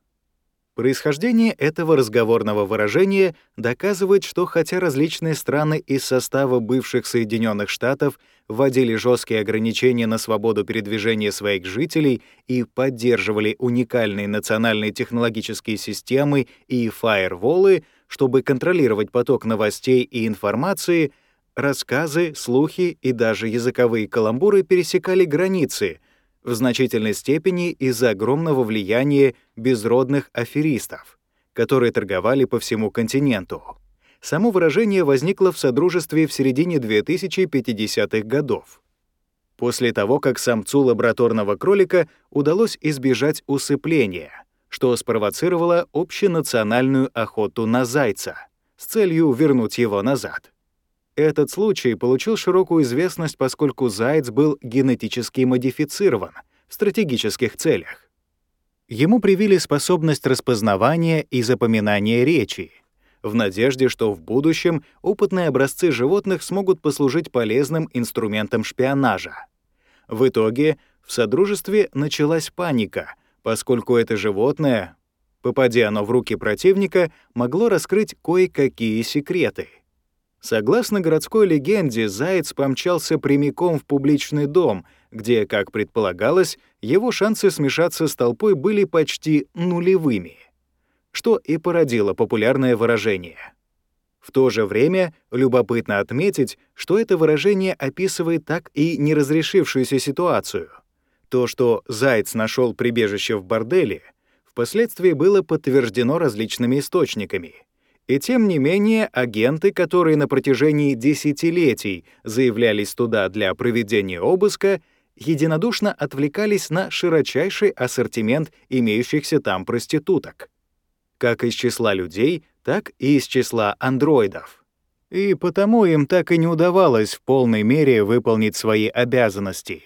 Происхождение этого разговорного выражения доказывает, что хотя различные страны из состава бывших Соединенных Штатов вводили жесткие ограничения на свободу передвижения своих жителей и поддерживали уникальные национальные технологические системы и фаерволы, чтобы контролировать поток новостей и информации, рассказы, слухи и даже языковые каламбуры пересекали границы в значительной степени из-за огромного влияния безродных аферистов, которые торговали по всему континенту. Само выражение возникло в Содружестве в середине 2050-х годов. После того, как самцу лабораторного кролика удалось избежать усыпления — что спровоцировало общенациональную охоту на зайца с целью вернуть его назад. Этот случай получил широкую известность, поскольку заяц был генетически модифицирован в стратегических целях. Ему привили способность распознавания и запоминания речи, в надежде, что в будущем опытные образцы животных смогут послужить полезным инструментом шпионажа. В итоге в Содружестве началась паника — поскольку это животное, попадя оно в руки противника, могло раскрыть кое-какие секреты. Согласно городской легенде, заяц помчался прямиком в публичный дом, где, как предполагалось, его шансы смешаться с толпой были почти нулевыми, что и породило популярное выражение. В то же время любопытно отметить, что это выражение описывает так и неразрешившуюся ситуацию — то, что Заяц нашел прибежище в борделе, впоследствии было подтверждено различными источниками. И тем не менее, агенты, которые на протяжении десятилетий заявлялись туда для проведения обыска, единодушно отвлекались на широчайший ассортимент имеющихся там проституток.
как из числа людей, так и из числа андроидов. И потому им так и не удавалось в полной мере выполнить свои обязанности.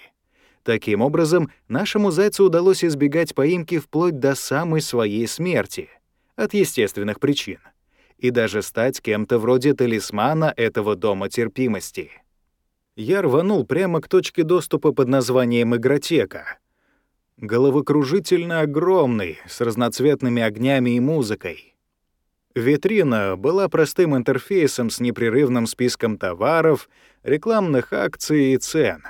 Таким образом, нашему зайцу удалось избегать поимки вплоть до самой своей смерти, от естественных причин, и даже стать кем-то вроде талисмана этого дома терпимости. Я рванул прямо к точке доступа под названием «Игротека», головокружительно огромный, с разноцветными огнями и музыкой. Витрина была простым интерфейсом с непрерывным списком товаров, рекламных акций и цен.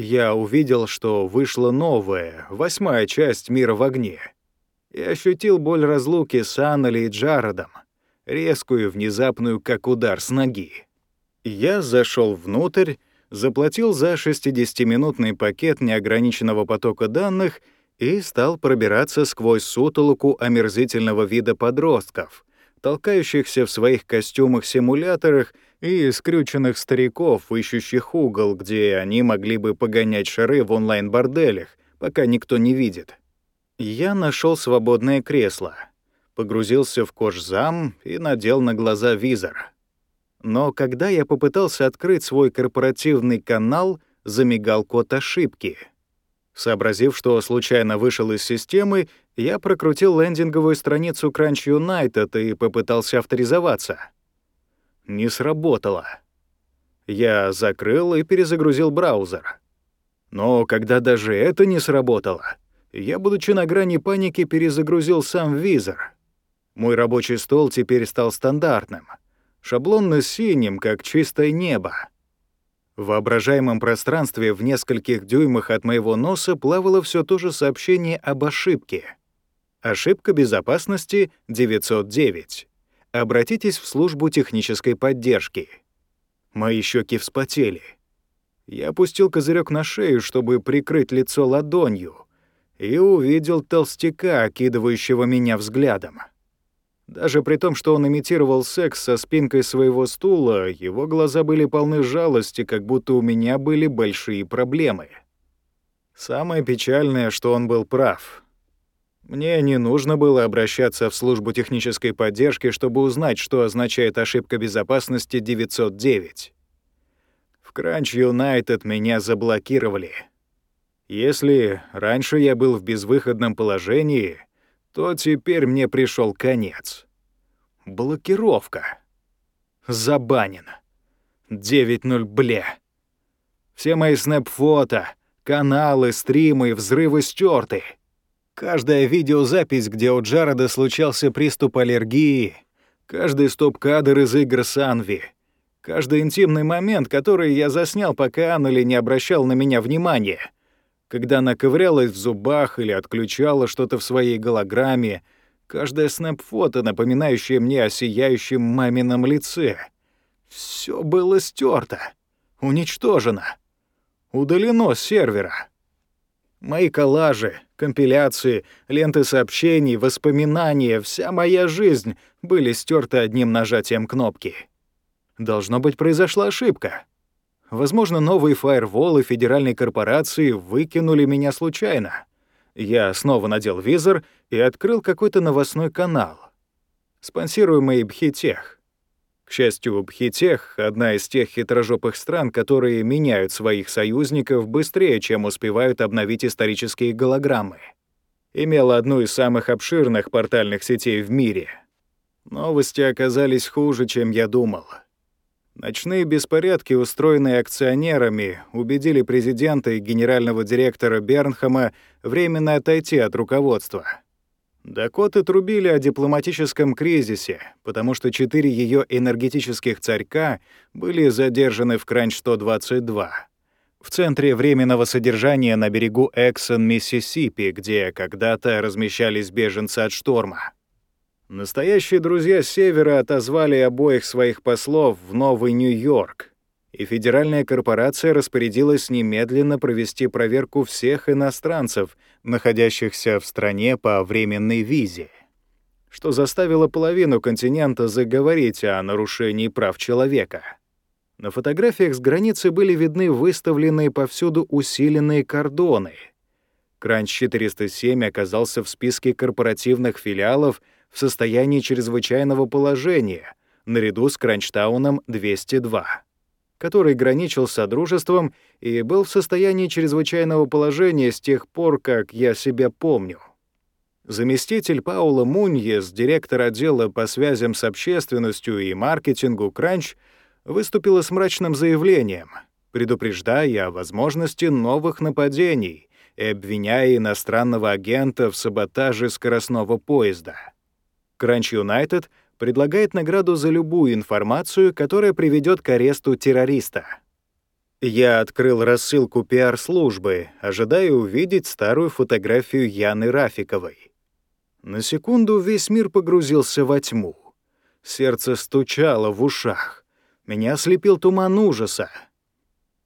Я увидел, что вышла новая, восьмая часть «Мира в огне», и ощутил боль разлуки с Аннели и Джародом, резкую внезапную, как удар с ноги. Я зашел внутрь, заплатил за 60-минутный пакет неограниченного потока данных и стал пробираться сквозь сутолоку омерзительного вида подростков, толкающихся в своих костюмах-симуляторах и скрюченных стариков, ищущих угол, где они могли бы погонять шары в онлайн-борделях, пока никто не видит. Я нашел свободное кресло, погрузился в кожзам и надел на глаза визор — но когда я попытался открыть свой корпоративный канал, замигал код ошибки. Сообразив, что случайно вышел из системы, я прокрутил лендинговую страницу Crunch United и попытался авторизоваться. Не сработало. Я закрыл и перезагрузил браузер. Но когда даже это не сработало, я, будучи на грани паники, перезагрузил сам визор. Мой рабочий стол теперь стал стандартным — шаблонно-синим, как чистое небо. В воображаемом пространстве в нескольких дюймах от моего носа плавало все то же сообщение об ошибке. Ошибка безопасности 909. Обратитесь в службу технической поддержки. Мои щеки вспотели. Я опустил козырек на шею, чтобы прикрыть лицо ладонью, и увидел толстяка, окидывающего меня взглядом. Даже при том, что он имитировал секс со спинкой своего стула, его глаза были полны жалости, как будто у меня были большие проблемы. Самое печальное, что он был прав. Мне не нужно было обращаться в службу технической поддержки, чтобы узнать, что означает ошибка безопасности 909. В Crunch United меня заблокировали. Если раньше я был в безвыходном положении — то теперь мне пришел конец. Блокировка. Забанено. 9-0, бля. Все мои снэп-фото, каналы, стримы, взрывы стерты. Каждая видеозапись, где у Джареда случался приступ аллергии, каждый стоп-кадр из игр Санви, каждый интимный момент, который я заснял, пока Аннели не обращал на меня внимания — когда она ковырялась в зубах или отключала что-то в своей голограмме, каждое снэп-фото, напоминающее мне о сияющем мамином лице. Все было стерто, уничтожено, удалено с сервера. Мои коллажи, компиляции, ленты сообщений, воспоминания, вся моя жизнь были стерты одним нажатием кнопки. Должно быть, произошла ошибка. Возможно, новые фаерволы федеральной корпорации выкинули меня случайно. Я снова надел визор и открыл какой-то новостной канал, спонсируемый Бхитех. К счастью, Бхитех — одна из тех хитрожопых стран, которые меняют своих союзников быстрее, чем успевают обновить исторические голограммы. Имела одну из самых обширных портальных сетей в мире. Новости оказались хуже, чем я думал — Ночные беспорядки, устроенные акционерами, убедили президента и генерального директора Бернхама временно отойти от руководства. Дакоты трубили о дипломатическом кризисе, потому что четыре ее энергетических царька были задержаны в Кранч-122, в центре временного содержания на берегу Эксон, Миссисипи, где когда-то размещались беженцы от шторма. Настоящие друзья Севера отозвали обоих своих послов в Новый Нью-Йорк, и федеральная корпорация распорядилась немедленно провести проверку всех иностранцев, находящихся в стране по временной визе, что заставило половину континента заговорить о нарушении прав человека. На фотографиях с границы были видны выставленные повсюду усиленные кордоны. Кранч 407 оказался в списке корпоративных филиалов — в состоянии чрезвычайного положения, наряду с Кранчтауном 202, который граничил с Содружеством и был в состоянии чрезвычайного положения с тех пор, как я себя помню. Заместитель Паула Муньес, директор отдела по связям с общественностью и маркетингу Кранч, выступила с мрачным заявлением, предупреждая о возможности новых нападений и обвиняя иностранного агента в саботаже скоростного поезда. Кранч Юнайтед предлагает награду за любую информацию, которая приведет к аресту террориста. Я открыл рассылку пиар-службы, ожидая увидеть старую фотографию Яны Рафиковой. На секунду весь мир погрузился во тьму. Сердце стучало в ушах. Меня ослепил туман ужаса.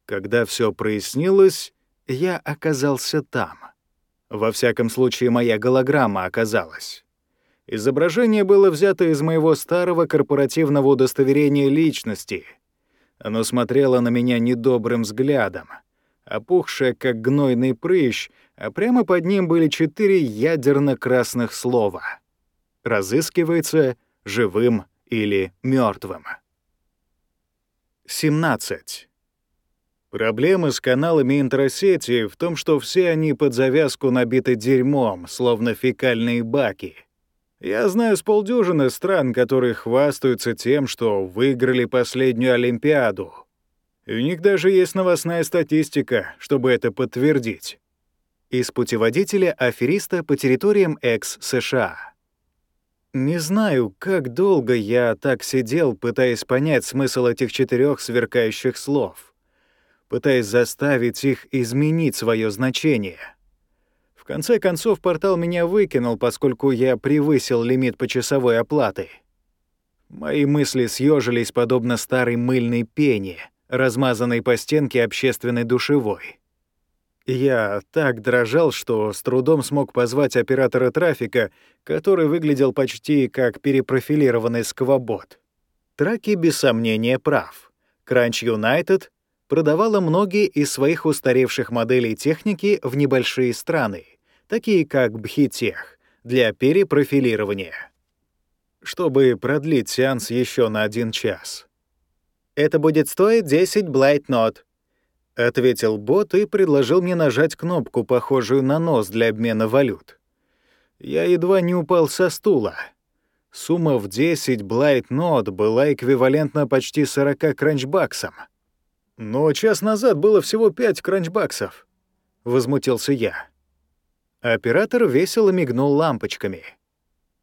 Когда все прояснилось, я оказался там. Во всяком случае, моя голограмма оказалась. Изображение было взято из моего старого корпоративного удостоверения личности. Оно смотрело на меня недобрым взглядом, опухшее, как гнойный прыщ, а прямо под ним были четыре ядерно-красных слова. «Разыскивается живым или мертвым. 17. Проблемы с каналами интросети в том, что все они под завязку набиты дерьмом, словно фекальные баки — я знаю с полдюжины стран, которые хвастаются тем, что выиграли последнюю Олимпиаду. У них даже есть новостная статистика, чтобы это подтвердить. Из путеводителя афериста по территориям экс-США. Не знаю, как долго я так сидел, пытаясь понять смысл этих четырех сверкающих слов, пытаясь заставить их изменить свое значение — в конце концов, портал меня выкинул, поскольку я превысил лимит почасовой оплаты. Мои мысли съежились подобно старой мыльной пене, размазанной по стенке общественной душевой. Я так дрожал, что с трудом смог позвать оператора трафика, который выглядел почти как перепрофилированный сквобот. Траки без сомнения прав. Crunch United продавала многие из своих устаревших моделей техники в небольшие страны, такие как Бхитех, для перепрофилирования. Чтобы продлить сеанс еще на один час. «Это будет стоить 10 блайт-нот», — ответил бот и предложил мне нажать кнопку, похожую на нос для обмена валют. Я едва не упал со стула. Сумма в 10 блайт-нот была эквивалентна почти 40 кранчбаксам. «Но час назад было всего 5 кранчбаксов», — возмутился я. Оператор весело мигнул лампочками.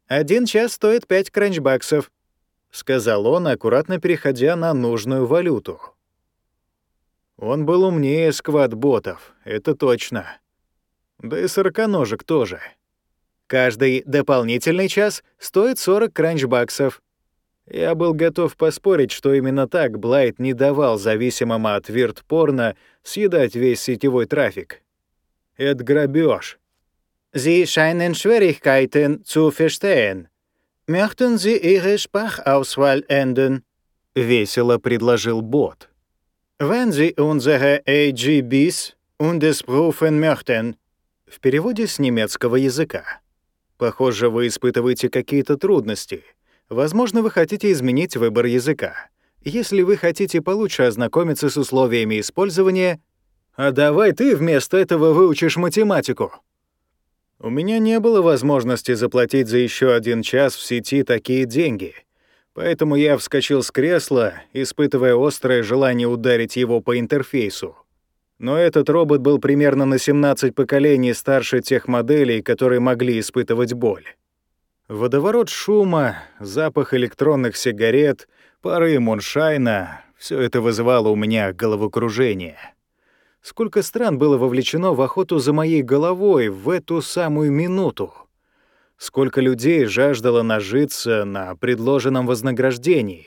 «Один час стоит пять кранчбаксов», — сказал он, аккуратно переходя на нужную валюту. Он был умнее сквад-ботов, это точно. Да и сороконожек тоже. Каждый дополнительный час стоит 40 кранчбаксов. Я был готов поспорить, что именно так Блайт не давал зависимым от вирт-порно съедать весь сетевой трафик. Это грабеж. Sie scheinen Schwierigkeiten zu verstehen. Möchten Sie Ihre Sprachauswahl ändern? Весело предложил бот. Wenn Sie unsere AGBs untersuchen möchten. В переводе с немецкого языка. Похоже, вы испытываете какие-то трудности. Возможно, вы хотите изменить выбор языка. Если вы хотите получше ознакомиться с условиями использования, а давай ты вместо этого выучишь математику. У меня не было возможности заплатить за еще один час в сети такие деньги, поэтому я вскочил с кресла, испытывая острое желание ударить его по интерфейсу. Но этот робот был примерно на 17 поколений старше тех моделей, которые могли испытывать боль. Водоворот шума, запах электронных сигарет, пары муншайна — все это вызывало у меня головокружение. Сколько стран было вовлечено в охоту за моей головой в эту самую минуту? Сколько людей жаждало нажиться на предложенном вознаграждении?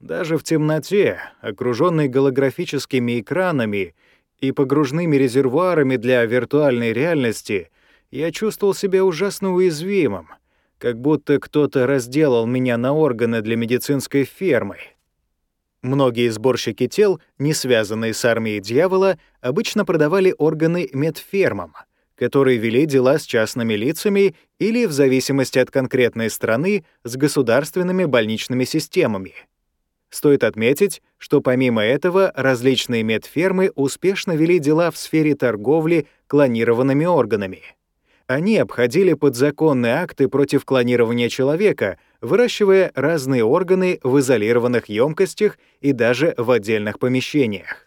Даже в темноте, окружённой голографическими экранами и погружными резервуарами для виртуальной реальности, я чувствовал себя ужасно уязвимым, как будто кто-то разделал меня на органы для медицинской фермы — Многие сборщики тел, не связанные с армией дьявола, обычно продавали органы медфермам, которые вели дела с частными лицами или, в зависимости от конкретной страны, с государственными больничными системами. Стоит отметить, что помимо этого различные медфермы успешно вели дела в сфере торговли клонированными органами. Они обходили подзаконные акты против клонирования человека, выращивая разные органы в изолированных емкостях и даже в отдельных помещениях.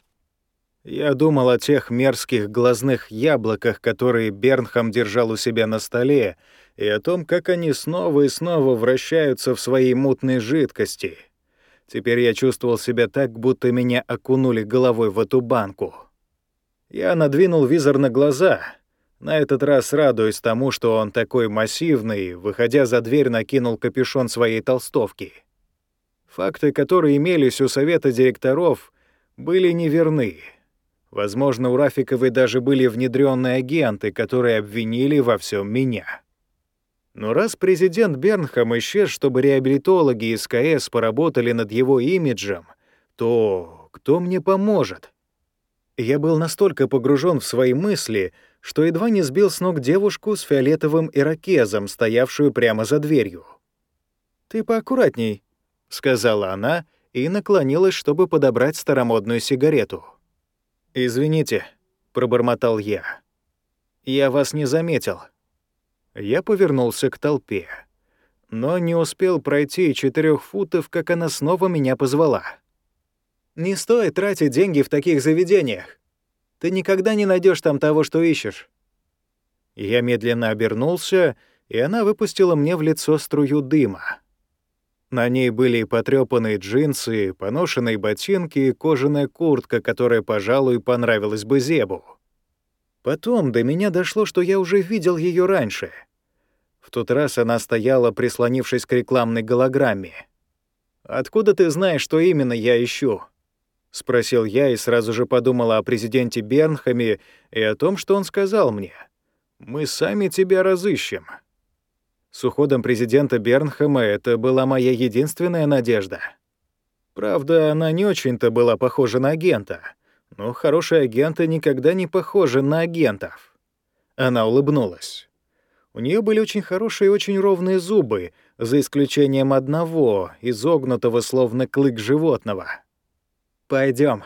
Я думал о тех мерзких глазных яблоках, которые Бернхам держал у себя на столе, и о том, как они снова и снова вращаются в своей мутной жидкости. Теперь я чувствовал себя так, будто меня окунули головой в эту банку. Я надвинул визор на глаза, на этот раз радуясь тому, что он такой массивный, выходя за дверь, накинул капюшон своей толстовки. Факты, которые имелись у совета директоров, были неверны. Возможно, у Рафиковой даже были внедренные агенты, которые обвинили во всем меня. Но раз президент Бернхам исчез, чтобы реабилитологи из КС поработали над его имиджем, то кто мне поможет? Я был настолько погружен в свои мысли, что едва не сбил с ног девушку с фиолетовым ирокезом, стоявшую прямо за дверью. «Ты поаккуратней», — сказала она и наклонилась, чтобы подобрать старомодную сигарету. «Извините», — пробормотал я. «Я вас не заметил». Я повернулся к толпе, но не успел пройти четырех футов, как она снова меня позвала. «Не стоит тратить деньги в таких заведениях. Ты никогда не найдешь там того, что ищешь». Я медленно обернулся, и она выпустила мне в лицо струю дыма. На ней были потрёпанные джинсы, поношенные ботинки и кожаная куртка, которая, пожалуй, понравилась бы Зебу. Потом до меня дошло, что я уже видел её раньше. В тот раз она стояла, прислонившись к рекламной голограмме. «Откуда ты знаешь, что именно я ищу?» — спросил я и сразу же подумала о президенте Бернхаме и о том, что он сказал мне. «Мы сами тебя разыщем». С уходом президента Бернхэма это была моя единственная надежда. Правда, она не очень-то была похожа на агента, но хорошие агенты никогда не похожи на агентов. Она улыбнулась. У нее были очень хорошие и очень ровные зубы, за исключением одного, изогнутого словно клык животного. Пойдем,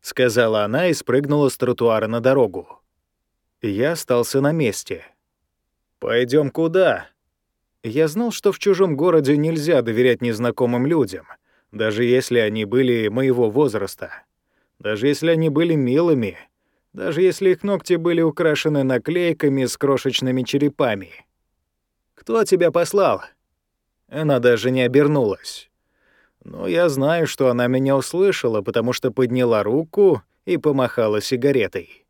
сказала она и спрыгнула с тротуара на дорогу. Я остался на месте. Пойдем куда? Я знал, что в чужом городе нельзя доверять незнакомым людям, даже если они были моего возраста, даже если они были милыми, даже если их ногти были украшены наклейками с крошечными черепами. «Кто тебя послал?» Она даже не обернулась. Но я знаю, что она меня услышала, потому что подняла руку и помахала сигаретой.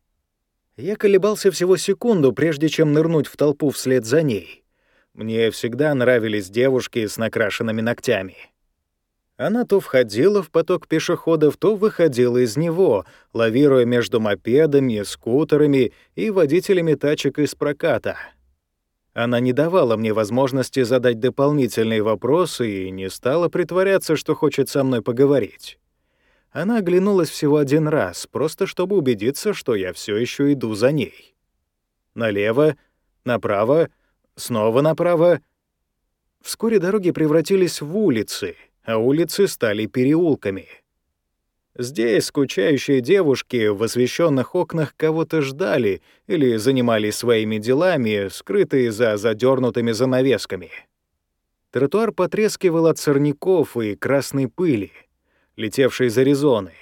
Я колебался всего секунду, прежде чем нырнуть в толпу вслед за ней. Мне всегда нравились девушки с накрашенными ногтями. Она то входила в поток пешеходов, то выходила из него, лавируя между мопедами, скутерами и водителями тачек из проката. Она не давала мне возможности задать дополнительные вопросы и не стала притворяться, что хочет со мной поговорить. Она оглянулась всего один раз, просто чтобы убедиться, что я все еще иду за ней. Налево, направо — снова направо. Вскоре дороги превратились в улицы, а улицы стали переулками. Здесь скучающие девушки в освещенных окнах кого-то ждали или занимались своими делами, скрытые за задернутыми занавесками. Тротуар потрескивал от сорняков и красной пыли, летевшей из Аризоны.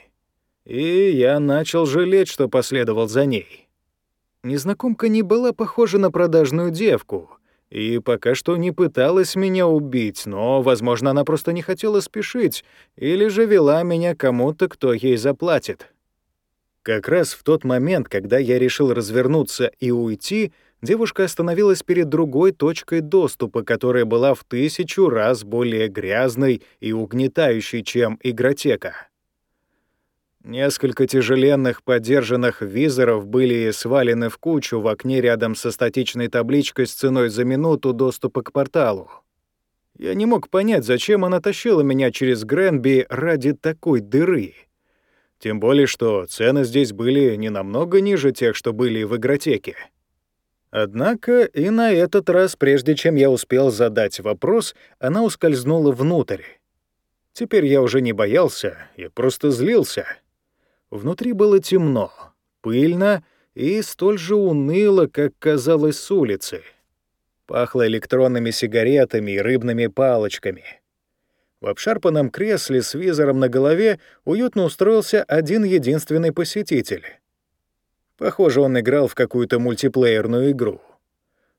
И я начал жалеть, что последовал за ней. Незнакомка не была похожа на продажную девку — и пока что не пыталась меня убить, но, возможно, она просто не хотела спешить или же вела меня кому-то, кто ей заплатит. Как раз в тот момент, когда я решил развернуться и уйти, девушка остановилась перед другой точкой доступа, которая была в тысячу раз более грязной и угнетающей, чем игротека. Несколько тяжеленных подержанных визоров были свалены в кучу в окне рядом со статичной табличкой с ценой за минуту доступа к порталу. Я не мог понять, зачем она тащила меня через Гренби ради такой дыры. Тем более, что цены здесь были не намного ниже тех, что были в игротеке.
Однако и на этот раз, прежде чем я успел задать вопрос, она ускользнула внутрь. Теперь я уже не боялся, я просто злился. Внутри было темно, пыльно и столь же уныло, как казалось с улицы. Пахло электронными сигаретами и рыбными палочками. В обшарпанном кресле с визором на голове уютно устроился один единственный посетитель. Похоже, он играл в какую-то мультиплеерную игру.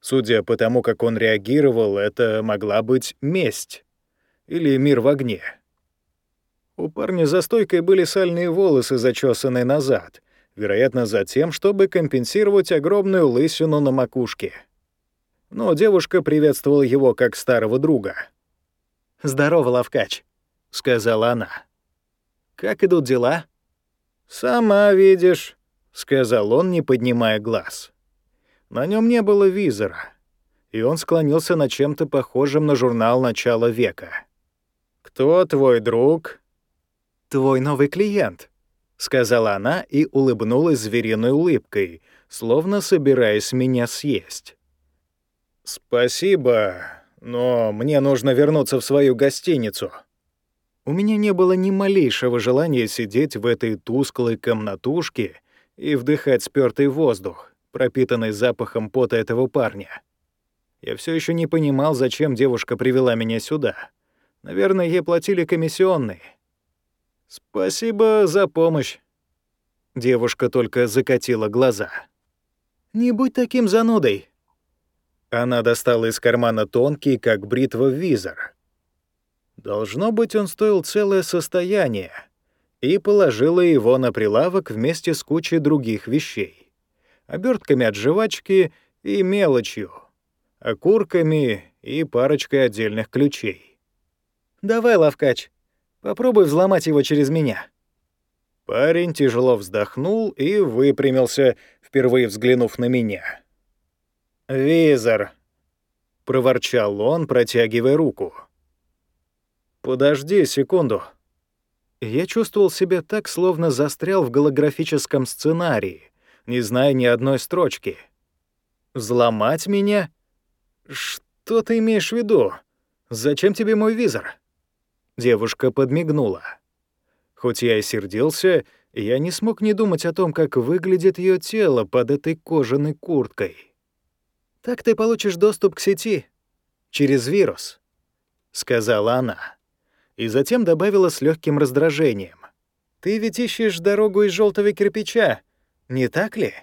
Судя по тому, как он реагировал, это могла быть месть или мир в огне. У парня за стойкой были сальные волосы, зачесанные назад, вероятно, за тем, чтобы компенсировать огромную лысину на макушке. Но девушка приветствовала его как старого друга. «Здорово, Лавкач», — сказала она. «Как идут дела?» «Сама видишь», — сказал он, не поднимая глаз. На нем не было визора, и он склонился над чем-то похожим на журнал начала века. «Кто твой друг?» «Твой новый клиент», — сказала она и улыбнулась звериной улыбкой, словно собираясь меня съесть. «Спасибо, но мне нужно вернуться в свою гостиницу». У меня не было ни малейшего желания сидеть в этой тусклой комнатушке и вдыхать спёртый воздух, пропитанный запахом пота этого парня. Я все еще не понимал, зачем девушка привела меня сюда. Наверное, ей платили комиссионные. «Спасибо за помощь». Девушка только закатила глаза. «Не будь таким занудой». Она достала из кармана тонкий, как бритва, визор. Должно быть, он стоил целое состояние, и положила его на прилавок вместе с кучей других вещей. Обертками от жвачки и мелочью, окурками и парочкой отдельных ключей. «Давай, Лавкач, Попробуй взломать его через меня». Парень тяжело вздохнул и выпрямился, впервые взглянув на меня. «Визор», — проворчал он, протягивая руку. «Подожди секунду». Я чувствовал себя так, словно застрял в голографическом сценарии, не зная ни одной строчки. «Взломать меня? Что ты имеешь в виду? Зачем тебе мой визор?» Девушка подмигнула. Хоть я и сердился, я не смог не думать о том, как выглядит ее тело под этой кожаной курткой. «Так ты получишь доступ к сети. Через вирус», — сказала она. И затем добавила с легким раздражением. «Ты ведь ищешь дорогу из желтого кирпича, не так ли?»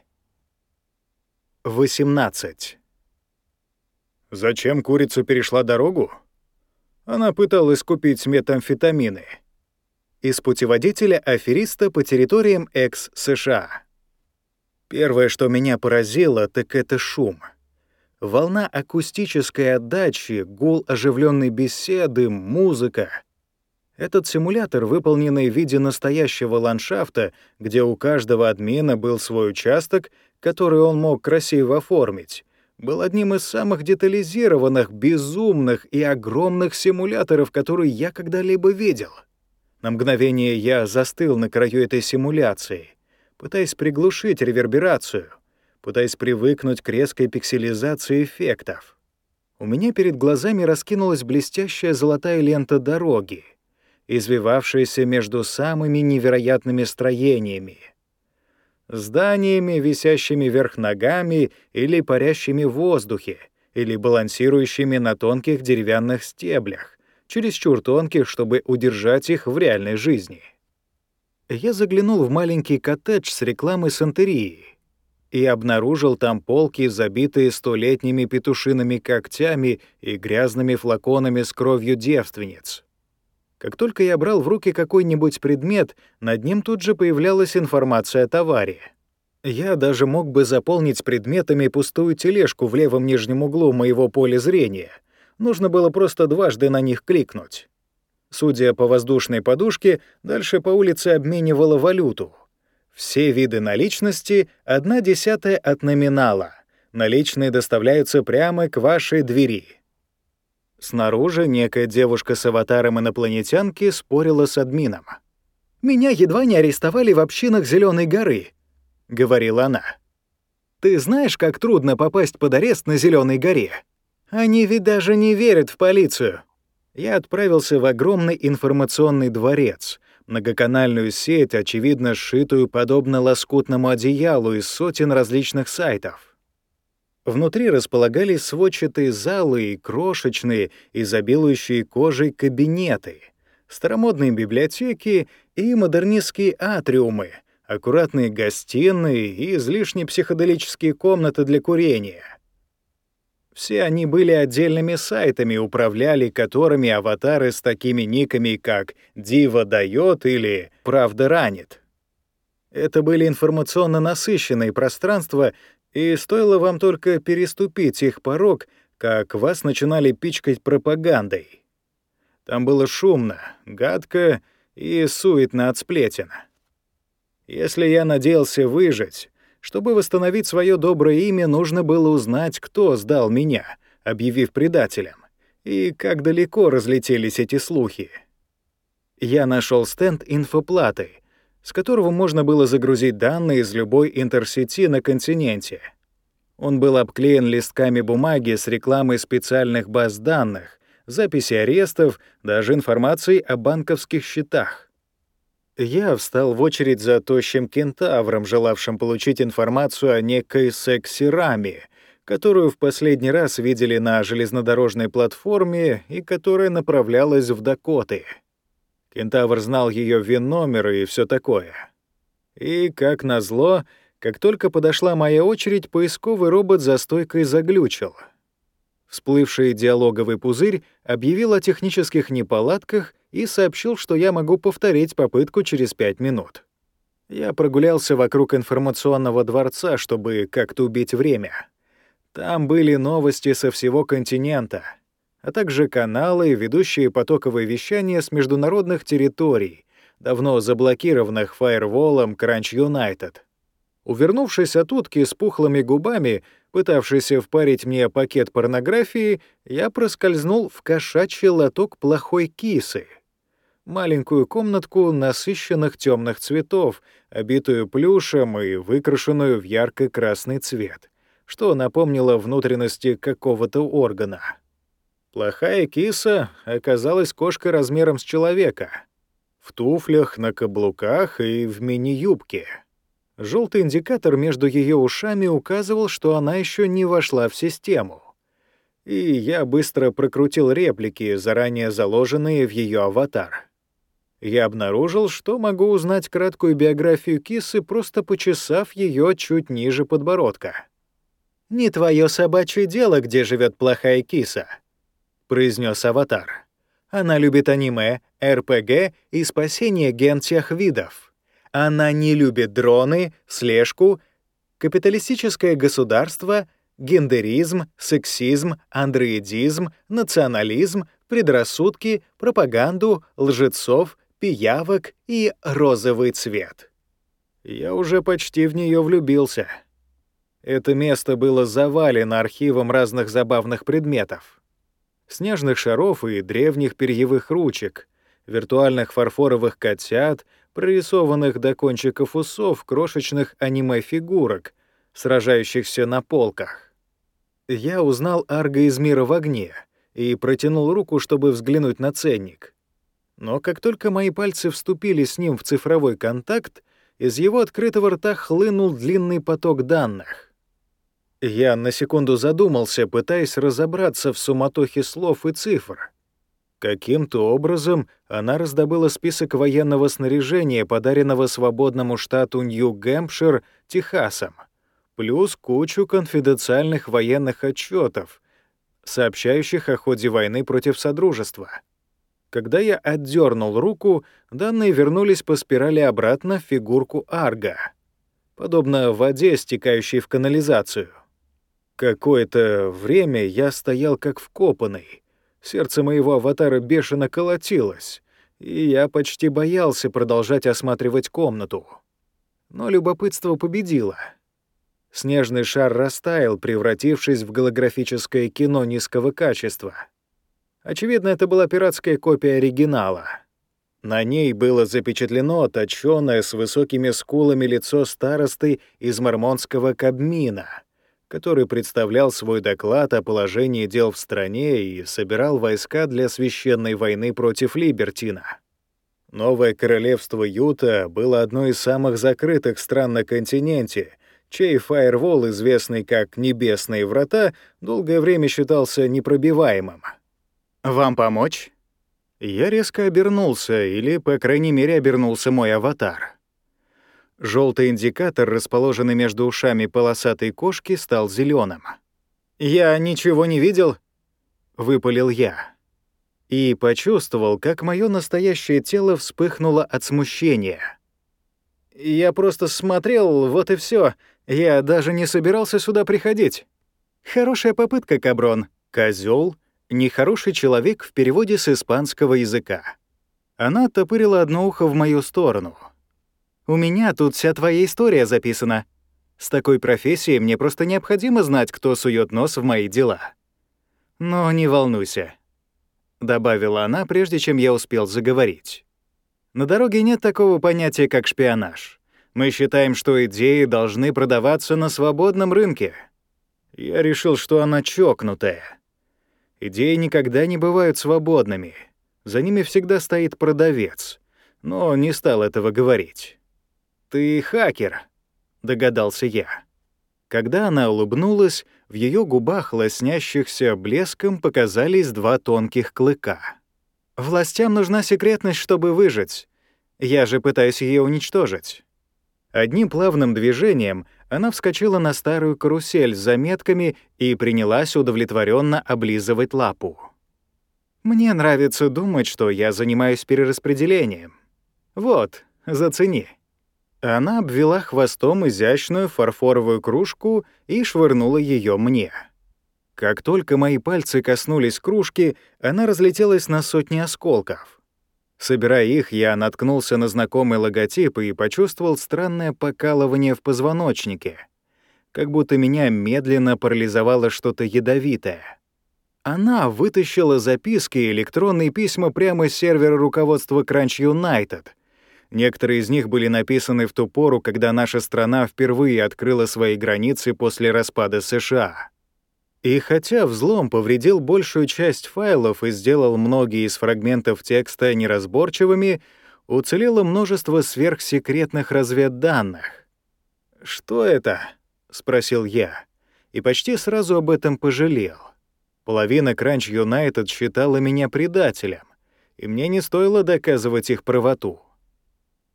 18. Зачем курица перешла дорогу? Она пыталась купить метамфетамины. Из путеводителя афериста по территориям экс-США. Первое, что меня поразило, так это шум. Волна акустической отдачи, гул оживленной беседы, музыка. Этот симулятор, выполненный в виде настоящего ландшафта, где у каждого админа был свой участок, который он мог красиво оформить, был одним из самых детализированных, безумных и огромных симуляторов, которые я когда-либо видел. На мгновение я застыл на краю этой симуляции, пытаясь приглушить реверберацию, пытаясь привыкнуть к резкой пикселизации эффектов. У меня перед глазами раскинулась блестящая золотая лента дороги, извивавшаяся между самыми невероятными строениями — зданиями, висящими вверх ногами или парящими в воздухе, или балансирующими на тонких деревянных стеблях, чересчур тонких, чтобы удержать их в реальной жизни. Я заглянул в маленький коттедж с рекламой сантерии и обнаружил там полки, забитые столетними петушиными когтями и грязными флаконами с кровью девственниц. Как только я брал в руки какой-нибудь предмет, над ним тут же появлялась информация о товаре. Я даже мог бы заполнить предметами пустую тележку в левом нижнем углу моего поля зрения. Нужно было просто дважды на них кликнуть. Судя по воздушной подушке, дальше по улице обменивала валюту. Все виды наличности — одна десятая от номинала. Наличные доставляются прямо к вашей двери. Снаружи некая девушка с аватаром инопланетянки спорила с админом. «Меня едва не арестовали в общинах Зеленой горы», — говорила она. Ты знаешь, как трудно попасть под арест на Зеленой горе? Они ведь даже не верят в полицию. Я отправился в огромный информационный дворец, многоканальную сеть, очевидно сшитую подобно лоскутному одеялу из сотен различных сайтов. Внутри располагались сводчатые залы и крошечные, изобилующие кожей кабинеты, старомодные библиотеки и модернистские атриумы, аккуратные гостиные и излишне психоделические комнаты для курения. Все они были отдельными сайтами, управляли которыми аватары с такими никами, как «Дива дает» или «Правда ранит». Это были информационно насыщенные пространства, и стоило вам только переступить их порог, как вас начинали пичкать пропагандой. Там было шумно, гадко и суетно от сплетен. Если я надеялся выжить, чтобы восстановить свое доброе имя, нужно было узнать, кто сдал меня, объявив предателем, и как далеко разлетелись эти слухи. Я нашел стенд инфоплаты, с которого можно было загрузить данные из любой интерсети на континенте. Он был обклеен листками бумаги с рекламой специальных баз данных, записи арестов, даже информацией о банковских счетах. Я встал в очередь за тощим кентавром, желавшим получить информацию о некой секси-раме, которую в последний раз видели на железнодорожной платформе и которая направлялась в Дакоты. Кентавр знал ее вин-номер и все такое. И, как назло, как только подошла моя очередь, поисковый робот за стойкой заглючил. Всплывший диалоговый пузырь объявил о технических неполадках и сообщил, что я могу повторить попытку через пять минут. Я прогулялся вокруг информационного дворца, чтобы как-то убить время. Там были новости со всего континента, а также каналы, ведущие потоковое вещание с международных территорий, давно заблокированных фаерволом Crunch United. Увернувшись от утки с пухлыми губами, пытавшейся впарить мне пакет порнографии, я проскользнул в кошачий лоток плохой кисы — маленькую комнатку насыщенных темных цветов, обитую плюшем и выкрашенную в ярко-красный цвет, что напомнило внутренности какого-то органа. Плохая киса оказалась кошкой размером с человека, в туфлях, на каблуках и в мини-юбке. Желтый индикатор между ее ушами указывал, что она еще не вошла в систему. И я быстро прокрутил реплики, заранее заложенные в ее аватар я обнаружил, что могу узнать краткую биографию кисы, просто почесав ее чуть ниже подбородка. «Не твое собачье дело, где живет плохая киса», — произнес аватар. «Она любит аниме, РПГ и спасение ген тех видов. Она не любит дроны, слежку, капиталистическое государство, гендеризм, сексизм, андроидизм, национализм, предрассудки, пропаганду, лжецов, пиявок и розовый цвет. Я уже почти в нее влюбился. Это место было завалено архивом разных забавных предметов. Снежных шаров и древних перьевых ручек, виртуальных фарфоровых котят, прорисованных до кончиков усов крошечных аниме-фигурок, сражающихся на полках. Я узнал Арга из мира в огне и протянул руку, чтобы взглянуть на ценник. Но как только мои пальцы вступили с ним в цифровой контакт, из его открытого рта хлынул длинный поток данных. Я на секунду задумался, пытаясь разобраться в суматохе слов и цифр. Каким-то образом она раздобыла список военного снаряжения, подаренного свободному штату Нью-Гэмпшир Техасом, плюс кучу конфиденциальных военных отчетов, сообщающих о ходе войны против Содружества. Когда я отдернул руку, данные вернулись по спирали обратно в фигурку Арга, подобно воде, стекающей в канализацию. Какое-то время я стоял как вкопанный. Сердце моего аватара бешено колотилось, и я почти боялся продолжать осматривать комнату. Но любопытство победило. Снежный шар растаял, превратившись в голографическое кино низкого качества — Очевидно, это была пиратская копия оригинала.
На ней было запечатлено точёное с высокими скулами лицо старосты из мормонского Кабмина, который представлял свой доклад о положении дел в стране и собирал войска для священной войны против Либертина. Новое королевство Юта было одной из самых закрытых стран на континенте, чей фаервол, известный как «Небесные врата», долгое время считался непробиваемым.
«Вам помочь?»
Я резко обернулся, или, по крайней мере, обернулся мой аватар. Желтый индикатор, расположенный между ушами полосатой кошки, стал зеленым.
«Я ничего не видел», —
выпалил я. И почувствовал, как мое настоящее тело вспыхнуло от смущения.
«Я просто смотрел, вот и все. Я даже не собирался сюда приходить. Хорошая попытка, Каброн.
Козел «Нехороший человек» в переводе с испанского языка. Она топырила одно ухо в мою сторону.
«У меня тут вся твоя история записана. С такой профессией мне просто необходимо знать, кто сует нос в мои дела». «Но не волнуйся», — добавила она, прежде чем я успел заговорить. «На дороге нет такого понятия, как шпионаж. Мы считаем, что идеи должны продаваться на свободном рынке».
Я решил, что она чокнутая. Идеи никогда не бывают свободными. За ними всегда стоит продавец. Но не стал этого говорить. «Ты хакер», — догадался я. Когда она улыбнулась, в ее губах, лоснящихся блеском, показались два тонких клыка.
«Властям нужна секретность, чтобы выжить. Я же пытаюсь ее уничтожить».
Одним плавным движением она вскочила на старую карусель с заметками и принялась удовлетворенно облизывать лапу.
«Мне нравится думать, что я занимаюсь перераспределением. Вот, зацени».
Она обвела хвостом изящную фарфоровую кружку и швырнула ее мне. Как только мои пальцы коснулись кружки, она разлетелась на сотни осколков. Собирая их, я наткнулся на знакомый логотип и почувствовал странное покалывание в позвоночнике, как будто меня медленно парализовало что-то ядовитое. Она вытащила записки и электронные письма прямо с сервера руководства Crunch United. Некоторые из них были написаны в ту пору, когда наша страна впервые открыла свои границы после распада США. И хотя взлом повредил большую часть файлов и сделал многие из фрагментов текста неразборчивыми, уцелело множество сверхсекретных разведданных. «Что это?» — спросил я, и почти сразу об этом пожалел. Половина Crunch United считала меня предателем, и мне не стоило доказывать их правоту.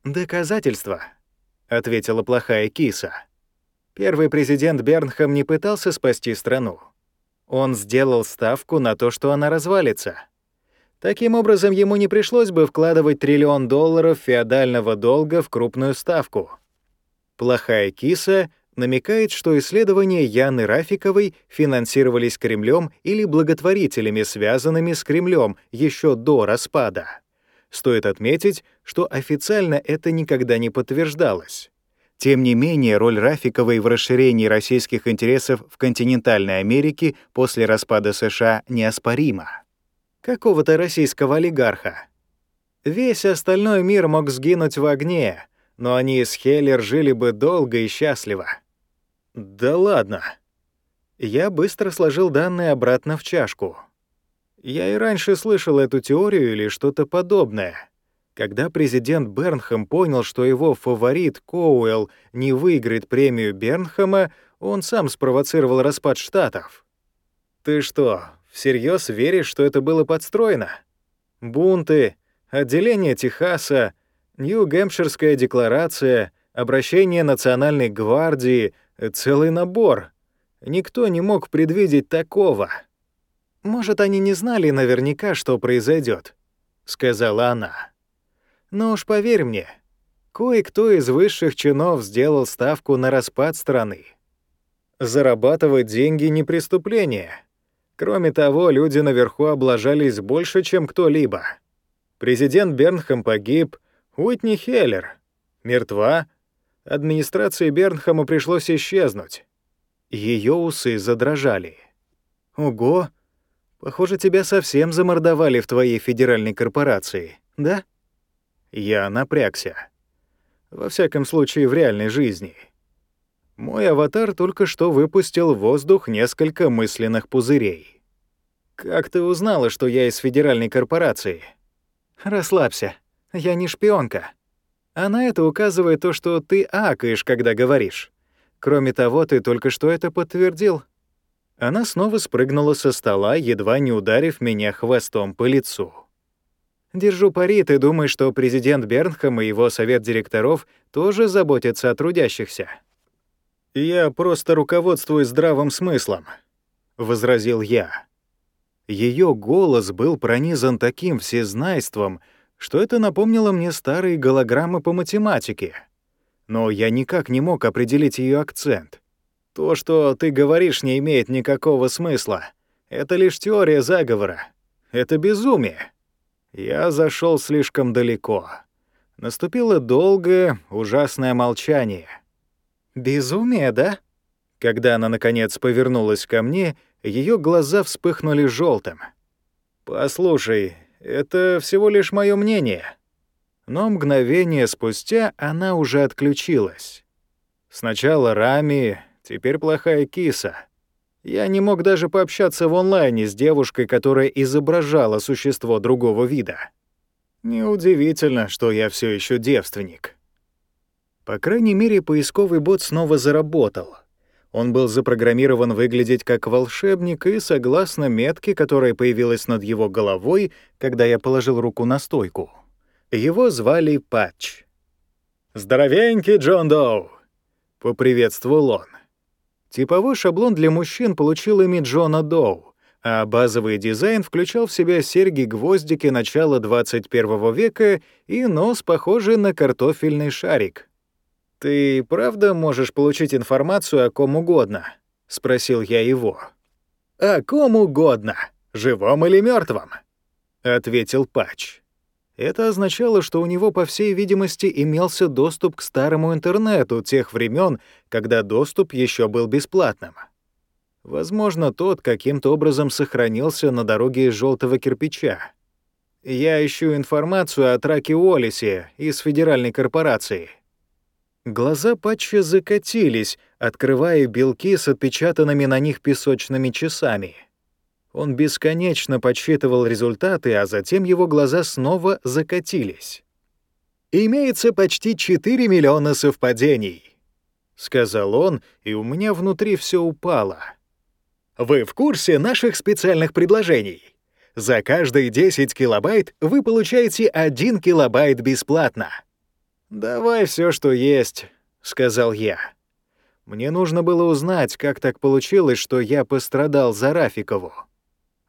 «Доказательства», — ответила плохая киса. Первый президент Бернхам не пытался спасти страну. Он сделал ставку на то, что она развалится. Таким образом, ему не пришлось бы вкладывать триллион долларов феодального долга в крупную ставку. Плохая киса намекает, что исследования Яны Рафиковой финансировались Кремлем или благотворителями, связанными с Кремлем еще до распада. Стоит отметить, что официально это никогда не подтверждалось. Тем не менее, роль Рафиковой в расширении российских интересов в континентальной Америке после распада США неоспорима. Какого-то российского олигарха. Весь остальной мир мог сгинуть в огне, но они с Хеллер жили бы долго и счастливо. Да ладно. Я быстро сложил данные обратно в чашку. Я и раньше слышал эту теорию или что-то подобное. Когда президент Бернхэм понял, что его фаворит Коуэлл не выиграет премию Бернхэма, он сам спровоцировал распад Штатов. Ты что, всерьез веришь, что это было подстроено? Бунты, отделение Техаса, Нью-Гэмпширская декларация, обращение Национальной гвардии, целый набор. Никто не мог предвидеть такого. Может, они не знали наверняка, что произойдет, сказала она. Но уж поверь мне, кое-кто из высших чинов сделал ставку на распад страны. Зарабатывать деньги — не преступление. Кроме того, люди наверху облажались больше, чем кто-либо. Президент Бернхэм погиб, Уитни Хеллер мертва, администрации Бернхэма пришлось исчезнуть. Ее усы задрожали. «Ого! Похоже, тебя совсем замордовали в твоей федеральной корпорации, да?» Я напрягся. Во всяком случае, в реальной жизни. Мой аватар только что выпустил в воздух несколько мысленных пузырей. «Как ты узнала, что я из федеральной корпорации?» «Расслабься. Я не шпионка. А на это указывает то, что ты акаешь, когда говоришь. Кроме того, ты только что это подтвердил». Она снова спрыгнула со стола, едва не ударив меня хвостом по лицу. «Держу пари, ты думаешь, что президент Бернхэм и его совет директоров тоже заботятся о трудящихся?» «Я просто руководствуюсь здравым смыслом», — возразил я. Ее голос был пронизан таким всезнайством, что это напомнило мне старые голограммы по математике. Но я никак не мог определить ее акцент. То, что ты говоришь, не имеет никакого смысла. Это лишь теория заговора. Это безумие. Я зашел слишком далеко. Наступило долгое, ужасное молчание. «Безумие, да?» Когда она, наконец, повернулась ко мне, ее глаза вспыхнули желтым. «Послушай, это всего лишь мое мнение». Но мгновение спустя она уже отключилась. Сначала Рами, теперь плохая киса. Я не мог даже пообщаться в онлайне с девушкой, которая изображала существо другого вида. Неудивительно, что я все еще девственник. По крайней мере, поисковый бот снова заработал. Он был запрограммирован выглядеть как волшебник, и, согласно метке, которая появилась над его головой, когда я положил руку на стойку, его звали Патч. «Здоровенький Джон Доу!» — поприветствовал он. Типовой шаблон для мужчин получил имя Джона Доу, а базовый дизайн включал в себя серьги-гвоздики начала 21 века и нос, похожий на картофельный шарик. «Ты правда можешь получить информацию о ком угодно?» — спросил я его. «О ком угодно, живом или мертвом, ответил Патч. Это означало, что у него, по всей видимости, имелся доступ к старому интернету тех времен, когда доступ еще был бесплатным. Возможно, тот каким-то образом сохранился на дороге из желтого кирпича. Я ищу информацию о Траке Уоллисе из Федеральной корпорации. Глаза Патча закатились, открывая белки с отпечатанными на них песочными часами. Он бесконечно подсчитывал результаты, а затем его глаза снова закатились. «Имеется почти 4 миллиона совпадений», — сказал он, и у меня внутри все упало. «Вы в курсе наших специальных предложений? За каждые 10 килобайт вы получаете 1 килобайт бесплатно». «Давай все, что есть», — сказал я. Мне нужно было узнать, как так получилось, что я пострадал за Рафикову.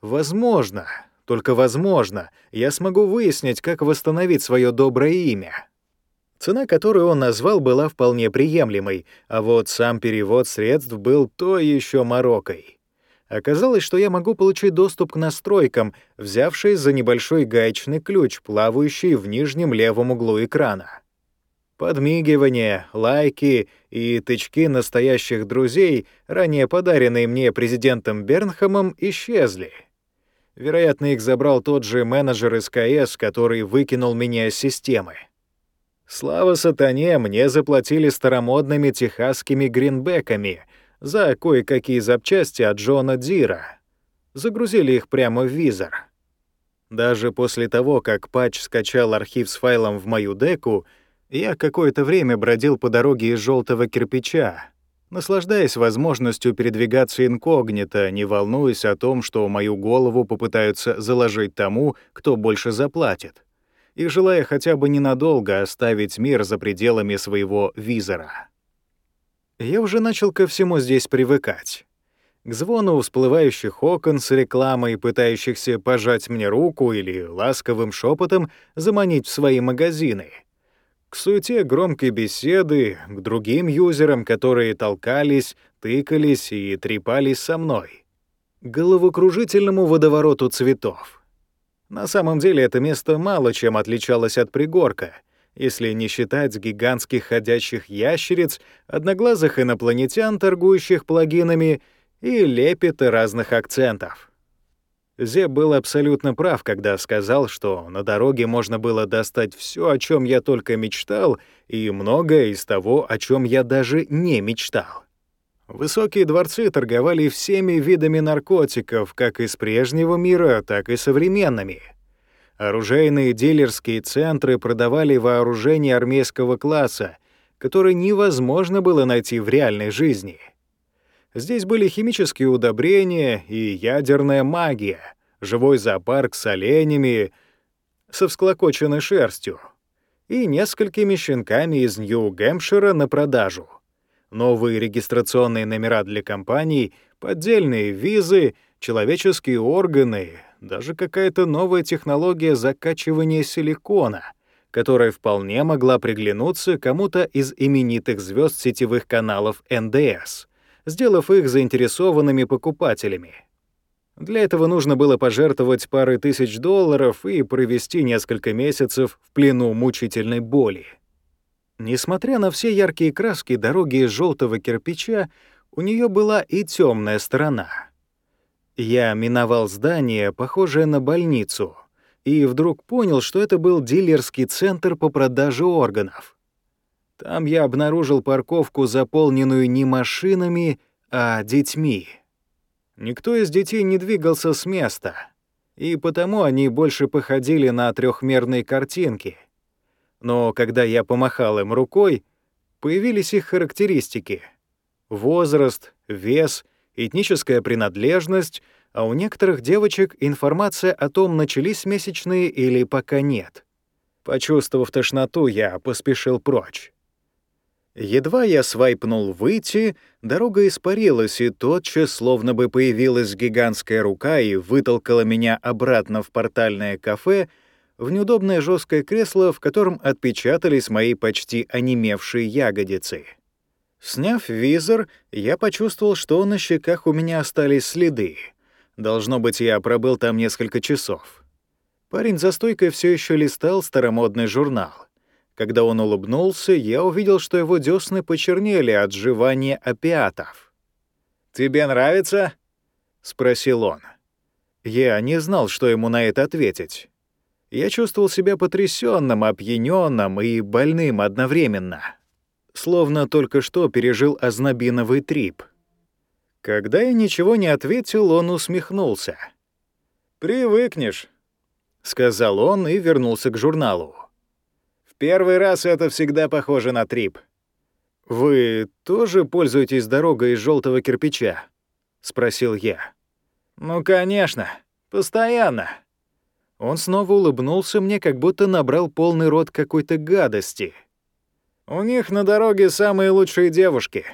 Возможно, только возможно, я смогу выяснить, как восстановить свое доброе имя. Цена, которую он назвал, была вполне приемлемой, а вот сам перевод средств был то еще морокой. Оказалось, что я могу получить доступ к настройкам, взявшись за небольшой гаечный ключ, плавающий в нижнем левом углу экрана. Подмигивания, лайки и тычки настоящих друзей, ранее подаренные мне президентом Бернхамом, исчезли. Вероятно, их забрал тот же менеджер СКС, который выкинул меня из системы. Слава сатане, мне заплатили старомодными техасскими гринбеками за кое-какие запчасти от Джона Дира. Загрузили их прямо в визор. Даже после того, как патч скачал архив с файлом в мою деку, я какое-то время бродил по дороге из желтого кирпича, наслаждаясь возможностью передвигаться инкогнито, не волнуясь о том, что мою голову попытаются заложить тому, кто больше заплатит, и желая хотя бы ненадолго оставить мир за пределами своего визора. Я уже начал ко всему здесь привыкать. К звону всплывающих окон с рекламой, пытающихся пожать мне руку или ласковым шепотом заманить в свои магазины — к суете громкой беседы, к другим юзерам, которые толкались, тыкались и трепались со мной, к головокружительному водовороту цветов. На самом деле это место мало чем отличалось от пригорка, если не считать гигантских ходячих ящериц, одноглазых инопланетян, торгующих плагинами, и лепета разных акцентов. Зеб был абсолютно прав, когда сказал, что на дороге можно было достать все, о чем я только мечтал, и многое из того, о чем я даже не мечтал. Высокие дворцы торговали всеми видами наркотиков, как из прежнего мира, так и современными. Оружейные дилерские центры продавали вооружение армейского класса, которое невозможно было найти в реальной жизни — Здесь были химические удобрения и ядерная магия, живой зоопарк с оленями, со всклокоченной шерстью и несколькими щенками из Нью-Гэмпшира на продажу. Новые регистрационные номера для компаний, поддельные визы, человеческие органы, даже какая-то новая технология закачивания силикона, которая вполне могла приглянуться кому-то из именитых звезд сетевых каналов НДС — сделав их заинтересованными покупателями. Для этого нужно было пожертвовать парой тысяч долларов и провести несколько месяцев в плену мучительной боли. Несмотря на все яркие краски дороги из желтого кирпича, у нее была и темная сторона. Я миновал здание, похожее на больницу, и вдруг понял, что это был дилерский центр по продаже органов. Там я обнаружил парковку, заполненную не машинами, а детьми. Никто из детей не двигался с места, и потому они больше походили на трехмерные картинки. Но когда я помахал им рукой, появились их характеристики — возраст, вес, этническая принадлежность, а у некоторых девочек информация о том, начались месячные или пока нет. Почувствовав тошноту, я поспешил прочь. Едва я свайпнул «выйти», дорога испарилась, и тотчас словно бы появилась гигантская рука и вытолкала меня обратно в портальное кафе, в неудобное жесткое кресло, в котором отпечатались мои почти онемевшие ягодицы. Сняв визор, я почувствовал, что на щеках у меня остались следы. Должно быть, я пробыл там несколько часов. Парень за стойкой все еще листал старомодный журнал. Когда он улыбнулся, я увидел, что его десны почернели от жевания опиатов. «Тебе нравится?» — спросил он. Я не знал, что ему на это ответить. Я чувствовал себя потрясенным, опьяненным и больным одновременно. Словно только что пережил ознобиновый трип. Когда я ничего не ответил, он усмехнулся. «Привыкнешь», — сказал он и вернулся к журналу первый раз это всегда похоже на трип. «Вы тоже пользуетесь дорогой из желтого кирпича?» — спросил я. «Ну, конечно. Постоянно». Он снова улыбнулся мне, как будто набрал полный рот какой-то гадости. «У них на дороге самые лучшие девушки».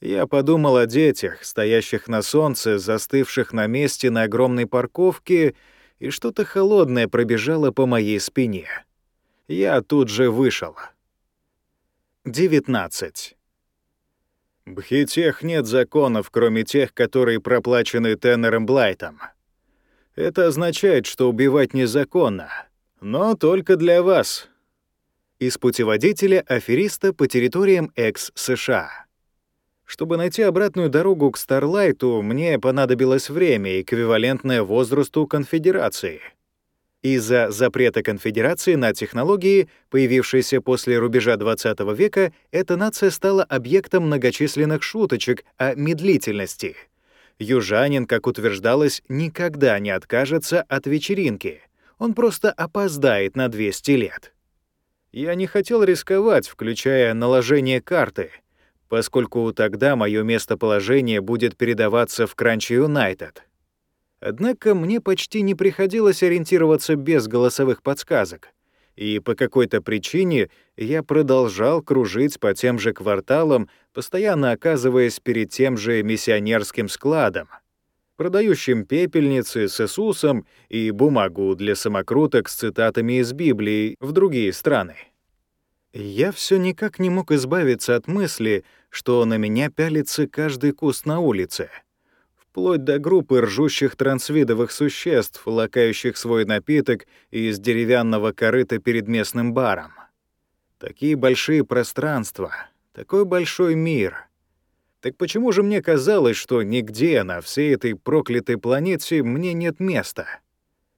Я подумал о детях, стоящих на солнце, застывших на месте на огромной парковке, и что-то холодное пробежало по моей спине. Я тут же вышел. 19. В Бхитех нет законов, кроме тех, которые проплачены Теннером Блайтом. Это означает, что убивать незаконно, но только для вас. Из путеводителя афериста по территориям экс-США. Чтобы найти обратную дорогу к Старлайту, мне понадобилось время, эквивалентное возрасту конфедерации — из-за запрета конфедерации на технологии, появившиеся после рубежа XX века, эта нация стала объектом многочисленных шуточек о медлительности. Южанин, как утверждалось, никогда не откажется от вечеринки. Он просто опоздает на 200 лет. Я не хотел рисковать, включая наложение карты, поскольку тогда мое местоположение будет передаваться в Кранчи Юнайтед. Однако мне почти не приходилось ориентироваться без голосовых подсказок. И по какой-то причине я продолжал кружить по тем же кварталам, постоянно оказываясь перед тем же миссионерским складом, продающим пепельницы с Иисусом и бумагу для самокруток с цитатами из Библии в другие страны. Я все никак не мог избавиться от мысли, что на меня пялится каждый куст на улице — вплоть до группы ржущих трансвидовых существ, лакающих свой напиток из деревянного корыта перед местным баром. Такие большие пространства, такой большой мир.
Так почему же мне казалось, что нигде на всей этой проклятой планете мне нет места?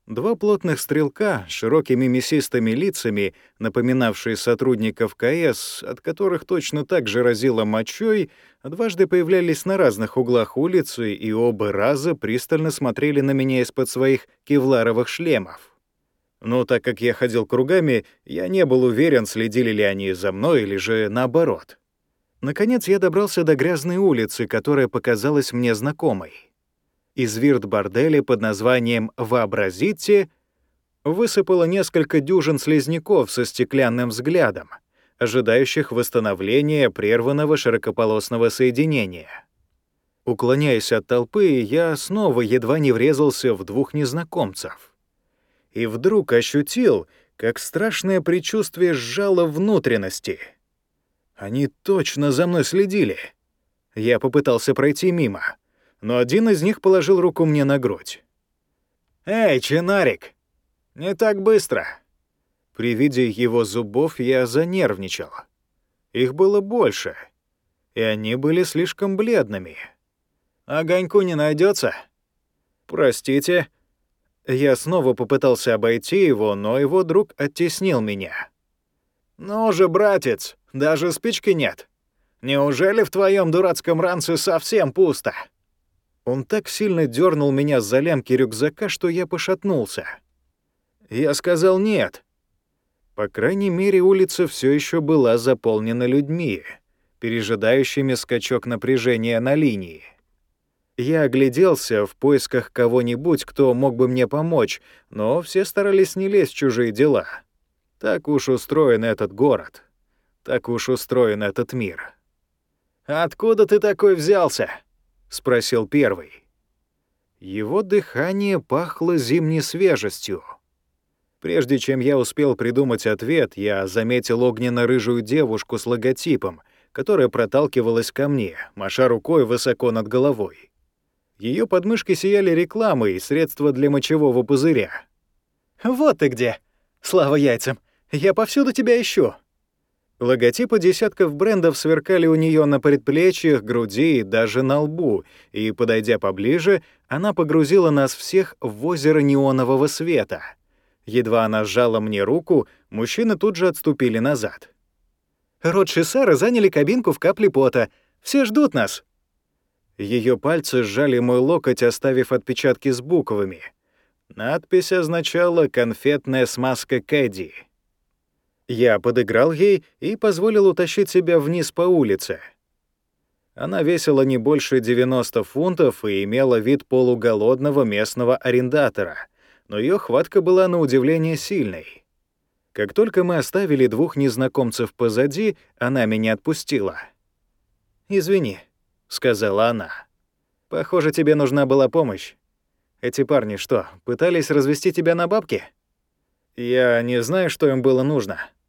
Два плотных стрелка с широкими мясистыми лицами, напоминавшие сотрудников КС, от которых точно так же разило мочой, дважды появлялись на разных углах улицы и оба раза пристально смотрели на меня из-под своих кевларовых шлемов. Но так как я ходил кругами, я не был уверен, следили ли они за мной или же наоборот. Наконец я добрался до грязной улицы, которая показалась мне знакомой. Из вирт-борделя под названием «Вообразите» высыпало несколько дюжин слизняков со стеклянным взглядом, ожидающих восстановления прерванного широкополосного соединения. Уклоняясь от толпы, я снова едва не врезался в двух незнакомцев и вдруг ощутил, как страшное предчувствие сжало внутренности. Они точно за мной следили. Я попытался пройти мимо, но один из них положил руку мне на грудь. «Эй, чинарик, не так быстро!» При виде его зубов я занервничал. Их было больше, и они были слишком бледными. «Огоньку не найдется? «Простите», я снова попытался обойти его, но его друг оттеснил меня. «Ну же, братец, даже спички нет. Неужели в твоем дурацком ранце совсем пусто?» Он так сильно дернул меня за лямки рюкзака, что я пошатнулся. Я сказал «нет». По крайней мере, улица все еще была заполнена людьми, пережидающими скачок напряжения на линии. Я огляделся в поисках кого-нибудь, кто мог бы мне помочь, но все старались не лезть в чужие дела. Так уж устроен этот город. Так уж устроен этот мир. «Откуда ты такой взялся?» — спросил первый. Его дыхание пахло зимней свежестью. Прежде чем я успел придумать ответ, я заметил огненно-рыжую девушку с логотипом, которая проталкивалась ко мне, маша рукой высоко над головой. Ее подмышки сияли рекламой и средства для мочевого пузыря. «Вот ты где! Слава яйцам! Я повсюду тебя ищу!» Логотипы десятков брендов сверкали у нее на предплечьях, груди и даже на лбу, и, подойдя поближе, она погрузила нас всех в озеро неонового света. Едва она сжала мне руку, мужчины тут же отступили назад. Рот и Сара заняли кабинку в капле пота. Все ждут нас. Ее пальцы сжали мой локоть, оставив отпечатки с буквами. Надпись означала «Конфетная смазка Кэдди». Я подыграл ей и позволил утащить себя вниз по улице. Она весила не больше 90 фунтов и имела вид полуголодного местного арендатора, но ее хватка была на удивление сильной. Как только мы оставили двух незнакомцев позади, она меня отпустила. «Извини», сказала она. «Похоже, тебе нужна была помощь. Эти парни что, пытались развести тебя на бабки?» «Я не знаю, что им было нужно», —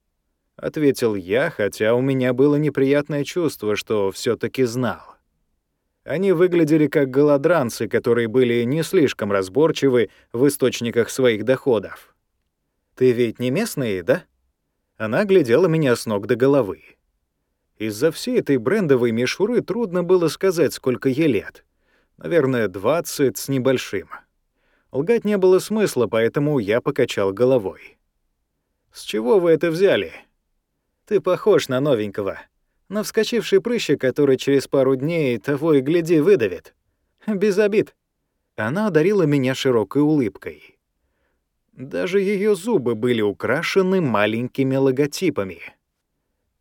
ответил я, хотя у меня было неприятное чувство, что все таки знал. Они выглядели как голодранцы, которые были не слишком разборчивы в источниках своих доходов. «Ты ведь не местный, да?» Она глядела меня с ног до головы. Из-за всей этой брендовой мишуры трудно было сказать, сколько ей лет. Наверное, 20 с небольшим. Лгать не было смысла, поэтому я покачал головой. «С чего вы это взяли?» «Ты похож на новенького. На вскочивший прыщик, который через пару дней того и гляди выдавит. Без обид». Она одарила меня широкой улыбкой. Даже ее зубы были украшены маленькими логотипами.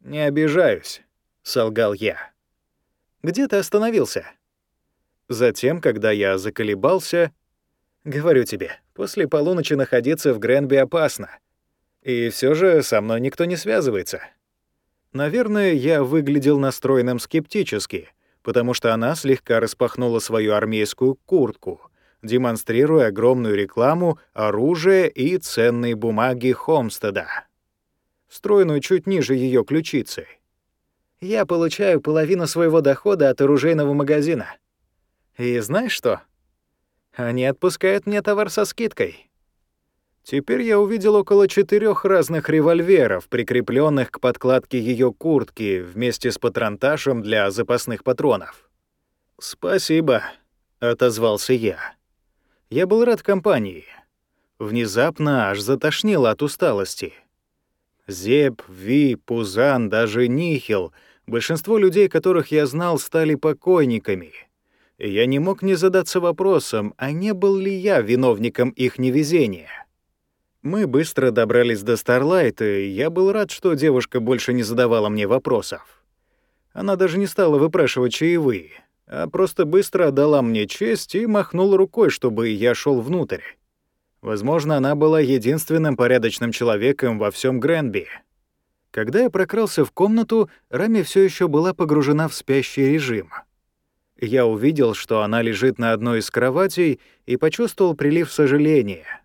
«Не обижаюсь. — солгал я. «Где ты остановился?» Затем, когда я заколебался, говорю тебе, после полуночи находиться в Гренби опасно. И все же со мной никто не связывается. Наверное, я выглядел настроенным скептически, потому что она слегка распахнула свою армейскую куртку, демонстрируя огромную рекламу оружия и ценные бумаги Хомстеда, встроенную чуть ниже ее ключицы. Я получаю половину своего дохода от оружейного магазина. И знаешь что? Они отпускают мне товар со скидкой.
Теперь я увидел около четырех разных револьверов, прикрепленных к подкладке ее куртки вместе с патронташем для запасных патронов. «Спасибо», — отозвался я. Я был рад компании. Внезапно аж затошнило от усталости. Зеб, Ви, Пузан, даже Нихил — большинство людей, которых я знал, стали покойниками. Я не мог не задаться вопросом, а не был ли я виновником их невезения. Мы быстро добрались до Старлайта, и я был рад, что девушка больше не задавала мне вопросов. Она даже не стала выпрашивать чаевые, а просто быстро отдала мне честь и махнула рукой, чтобы я шел внутрь. Возможно, она была единственным порядочным человеком во всем Гренби. Когда я прокрался в комнату, Рами все еще была погружена в спящий режим. Я увидел, что она лежит на одной из кроватей, и почувствовал прилив сожаления —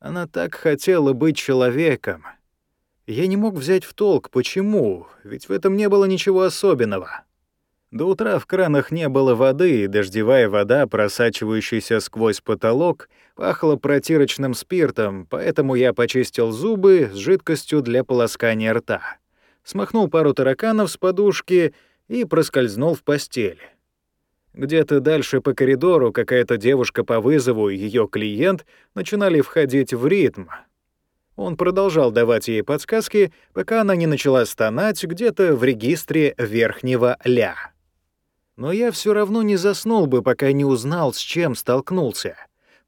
она так хотела быть человеком. Я не мог взять в толк, почему, ведь в этом не было ничего особенного. До утра в кранах не было воды, и дождевая вода, просачивающаяся сквозь потолок, пахла протирочным спиртом, поэтому я почистил зубы с жидкостью для полоскания рта, смахнул пару тараканов с подушки и проскользнул в постель. Где-то дальше по коридору какая-то девушка по вызову и ее клиент начинали входить в ритм. Он продолжал давать ей подсказки, пока она не начала стонать где-то в регистре верхнего «ля». Но я все равно не заснул бы, пока не узнал, с чем столкнулся.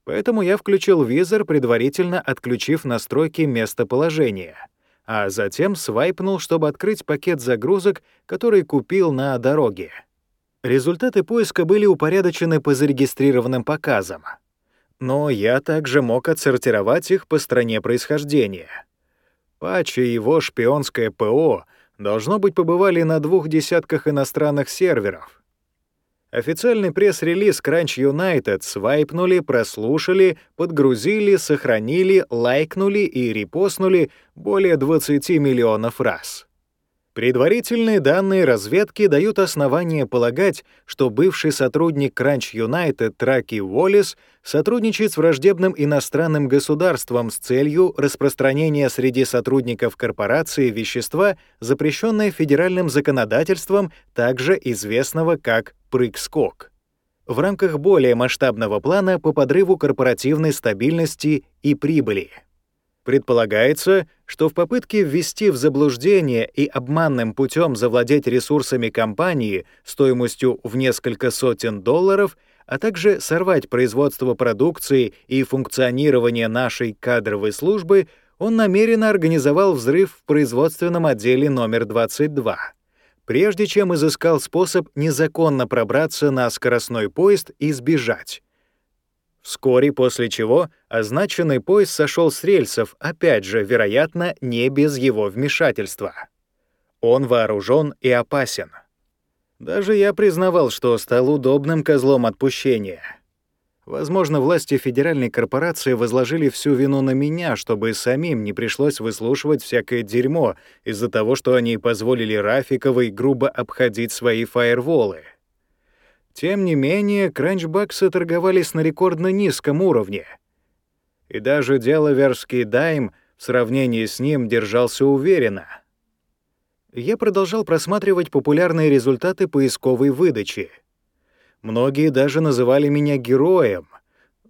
Поэтому я включил визор, предварительно отключив настройки местоположения, а затем свайпнул, чтобы открыть пакет загрузок, который купил на дороге. Результаты поиска были упорядочены по зарегистрированным показам. Но я также мог отсортировать их по стране происхождения. Патч и его шпионское ПО должно быть побывали на двух десятках иностранных серверов. Официальный пресс-релиз Crunch United свайпнули, прослушали, подгрузили, сохранили, лайкнули и репостнули более 20 миллионов раз. Предварительные данные разведки дают основание полагать, что бывший сотрудник Crunch United Траки Уоллес сотрудничает с враждебным иностранным государством с целью распространения среди сотрудников корпорации вещества, запрещенное федеральным законодательством, также известного как «прыг-скок» в рамках более масштабного плана по подрыву корпоративной стабильности и прибыли. Предполагается, что в попытке ввести в заблуждение и обманным путем завладеть ресурсами компании стоимостью в несколько сотен долларов, а также сорвать производство продукции и функционирование нашей кадровой службы, он намеренно организовал взрыв в производственном отделе номер 22, прежде чем изыскал способ незаконно пробраться на скоростной поезд и сбежать. Вскоре после чего означенный поезд сошел с рельсов, опять же, вероятно, не без его вмешательства. Он вооружен и опасен. Даже я признавал, что стал удобным козлом отпущения. Возможно, власти федеральной корпорации возложили всю вину на меня, чтобы самим не пришлось выслушивать всякое дерьмо из-за того, что они позволили Рафиковой грубо обходить свои фаерволы. Тем не менее, кранчбаксы торговались на рекордно низком уровне. И даже делаверский дайм в сравнении с ним держался уверенно. Я продолжал просматривать популярные результаты поисковой выдачи. Многие даже называли меня героем,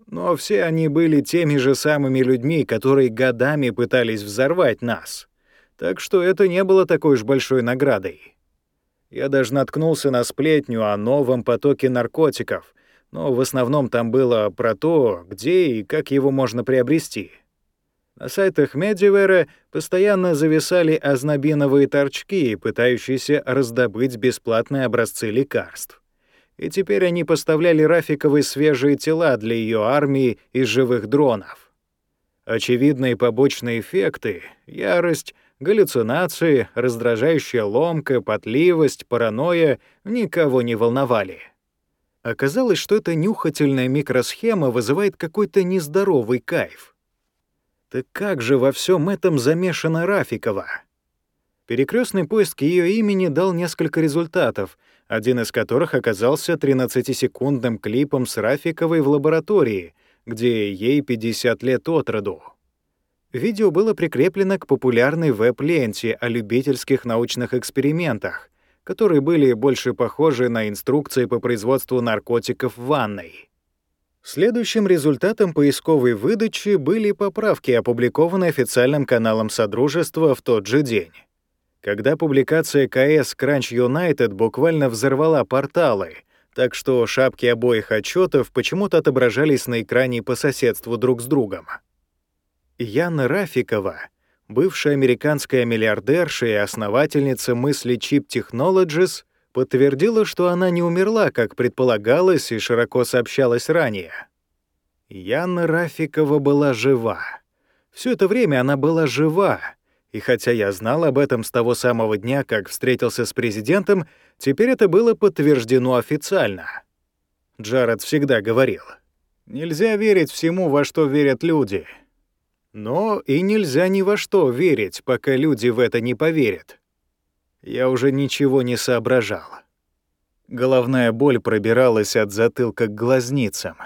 но все они были теми же самыми людьми, которые годами пытались взорвать нас. Так что это не было такой уж большой наградой. Я даже наткнулся на сплетню о новом потоке наркотиков, но в основном там было про то, где и как его можно приобрести. На сайтах Медивера постоянно зависали ознобиновые торчки, пытающиеся раздобыть бесплатные образцы лекарств. И теперь они поставляли Рафиковой свежие тела для ее армии из живых дронов. Очевидные побочные эффекты — ярость, Галлюцинации, раздражающая ломка, потливость, паранойя никого не волновали. Оказалось, что эта нюхательная микросхема вызывает какой-то нездоровый кайф. Так как же во всем этом замешана Рафикова? Перекрестный поиск ее имени дал несколько результатов, один из которых оказался 13-секундным клипом с Рафиковой в лаборатории, где ей 50 лет от роду. Видео было прикреплено к популярной веб-ленте о любительских научных экспериментах, которые были больше похожи на инструкции по производству наркотиков в ванной. Следующим результатом поисковой выдачи были поправки, опубликованные официальным каналом Содружества в тот же день. Когда публикация КС Crunch United буквально взорвала порталы, так что шапки обоих отчетов почему-то отображались на экране по соседству друг с другом. Яна Рафикова, бывшая американская миллиардерша и основательница мысли Chip Technologies, подтвердила, что она не умерла, как предполагалось и широко сообщалось ранее. Яна Рафикова была жива. Все это время она была жива, и хотя я знал об этом с того самого дня, как встретился с президентом, теперь это было подтверждено официально. Джаред всегда говорил, «Нельзя верить всему, во что верят люди». Но и нельзя ни во что верить, пока люди в это не поверят. Я уже ничего не соображал. Головная боль пробиралась от затылка к глазницам.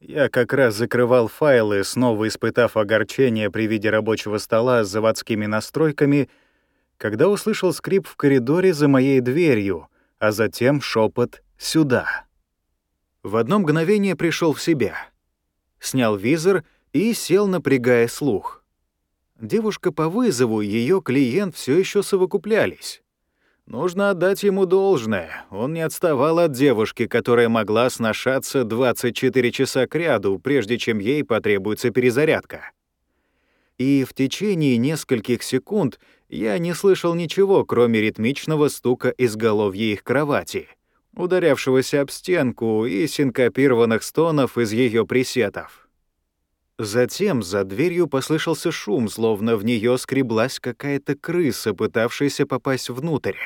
Я как раз закрывал файлы, снова испытав огорчение при виде рабочего стола с заводскими настройками, когда услышал скрип в коридоре за моей дверью, а затем шепот «сюда». В одно мгновение пришел в себя. Снял визор и сел, напрягая слух. Девушка по вызову и ее клиент все еще совокуплялись. Нужно отдать ему должное. Он не отставал от девушки, которая могла сношаться 24 часа кряду, прежде чем ей потребуется перезарядка. И в течение нескольких секунд я не слышал ничего, кроме ритмичного стука изголовья их кровати, ударявшегося об стенку и синкопированных стонов из ее присетов. Затем за дверью послышался шум, словно в нее скреблась какая-то крыса, пытавшаяся попасть внутрь.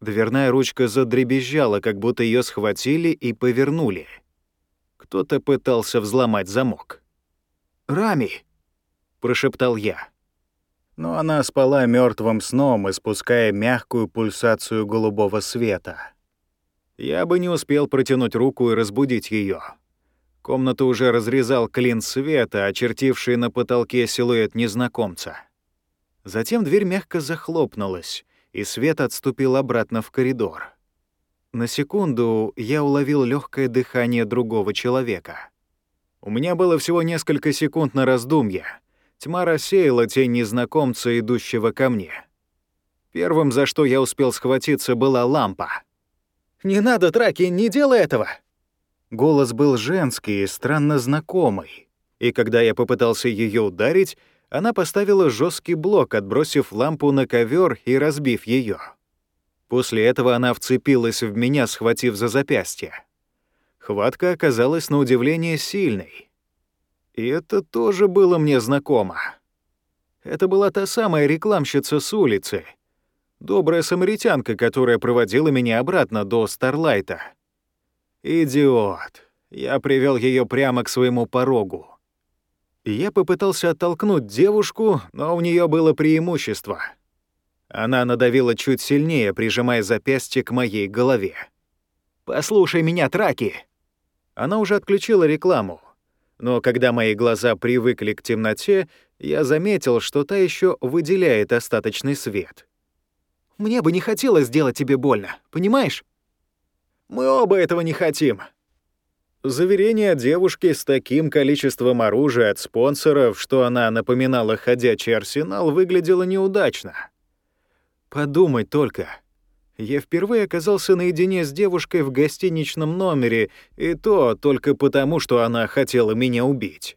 Дверная ручка задребезжала, как будто ее схватили и повернули. Кто-то пытался взломать замок. «Рами!» — прошептал я. Но она спала мертвым сном, испуская мягкую пульсацию голубого света. Я бы не успел протянуть руку и разбудить ее. Комнату уже разрезал клин света, очертивший на потолке силуэт незнакомца. Затем дверь мягко захлопнулась, и свет отступил обратно в коридор. На секунду я уловил легкое дыхание другого человека. У меня было всего несколько секунд на раздумье. Тьма рассеяла тень незнакомца, идущего ко мне. Первым, за что я успел схватиться, была лампа. «Не надо, Траки, не делай этого!» Голос был женский и странно знакомый, и когда я попытался ее ударить, она поставила жесткий блок, отбросив лампу на ковер и разбив ее. После этого она вцепилась в меня, схватив за запястье. Хватка оказалась на удивление сильной. И это тоже было мне знакомо. Это была та самая рекламщица с улицы, добрая самаритянка, которая проводила меня обратно до Старлайта. Идиот. Я привел ее прямо к своему порогу. Я попытался оттолкнуть девушку, но у нее было преимущество. Она надавила чуть сильнее, прижимая запястье к моей голове. «Послушай меня, Траки!» Она уже отключила рекламу. Но когда мои глаза привыкли к темноте, я заметил, что та еще выделяет остаточный свет. «Мне бы не хотелось сделать тебе больно, понимаешь?» Мы оба этого не хотим». Заверение девушки с таким количеством оружия от спонсоров, что она напоминала ходячий арсенал, выглядело неудачно. Подумать только. Я впервые оказался наедине с девушкой в гостиничном номере, и то только потому, что она хотела меня убить.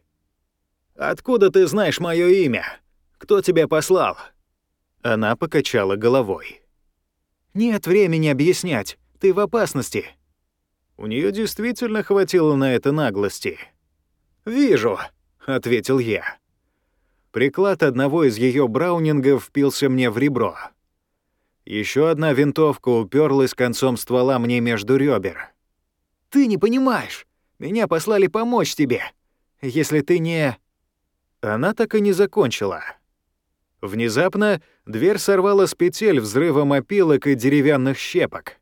«Откуда ты знаешь мое имя? Кто тебя послал?» Она покачала головой. «Нет времени объяснять. Ты в опасности». У нее действительно хватило на это наглости. «Вижу», — ответил я. Приклад одного из ее браунингов впился мне в ребро. Еще одна винтовка уперлась концом ствола мне между ребер. «Ты не понимаешь. Меня послали помочь тебе. Если ты не...» Она так и не закончила. Внезапно дверь сорвала с петель взрывом опилок и деревянных щепок.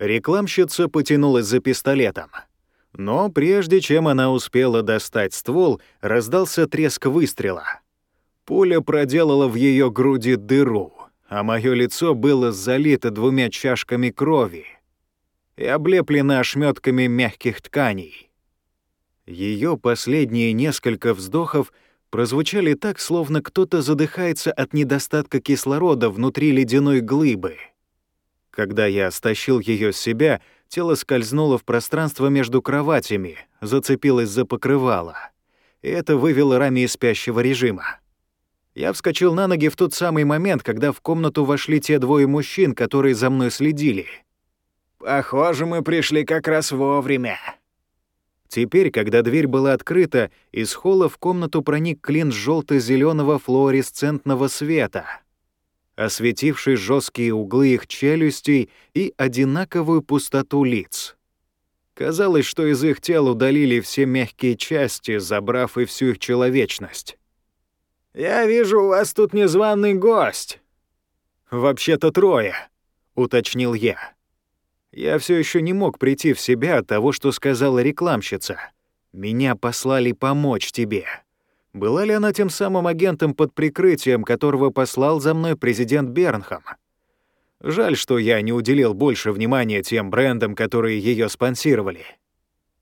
Рекламщица потянулась за пистолетом. Но прежде чем она успела достать ствол, раздался треск выстрела.
Пуля проделала в ее груди дыру, а мое лицо было залито двумя чашками крови и облеплено ошметками мягких тканей. Ее последние несколько вздохов прозвучали так, словно кто-то задыхается от недостатка кислорода внутри ледяной глыбы. Когда я стащил ее с себя, тело скользнуло в пространство между кроватями, зацепилось за покрывало. И это вывело Рами из спящего режима. Я вскочил на ноги в тот самый момент, когда в комнату вошли те двое мужчин, которые за мной следили.
«Похоже, мы пришли как раз вовремя»,
Теперь, когда дверь была открыта, из холла в комнату проник клин желто зеленого флуоресцентного света, осветивший жесткие углы их челюстей и одинаковую пустоту лиц. Казалось, что из их тел удалили все мягкие части, забрав и всю их человечность.
«Я вижу, у вас тут незваный гость».
«Вообще-то трое», — уточнил я. Я все еще не мог прийти в себя от того, что сказала рекламщица. «Меня послали помочь тебе». Была ли она тем самым агентом под прикрытием, которого послал за мной президент Бернхам? Жаль, что я не уделил больше внимания тем брендам, которые ее спонсировали.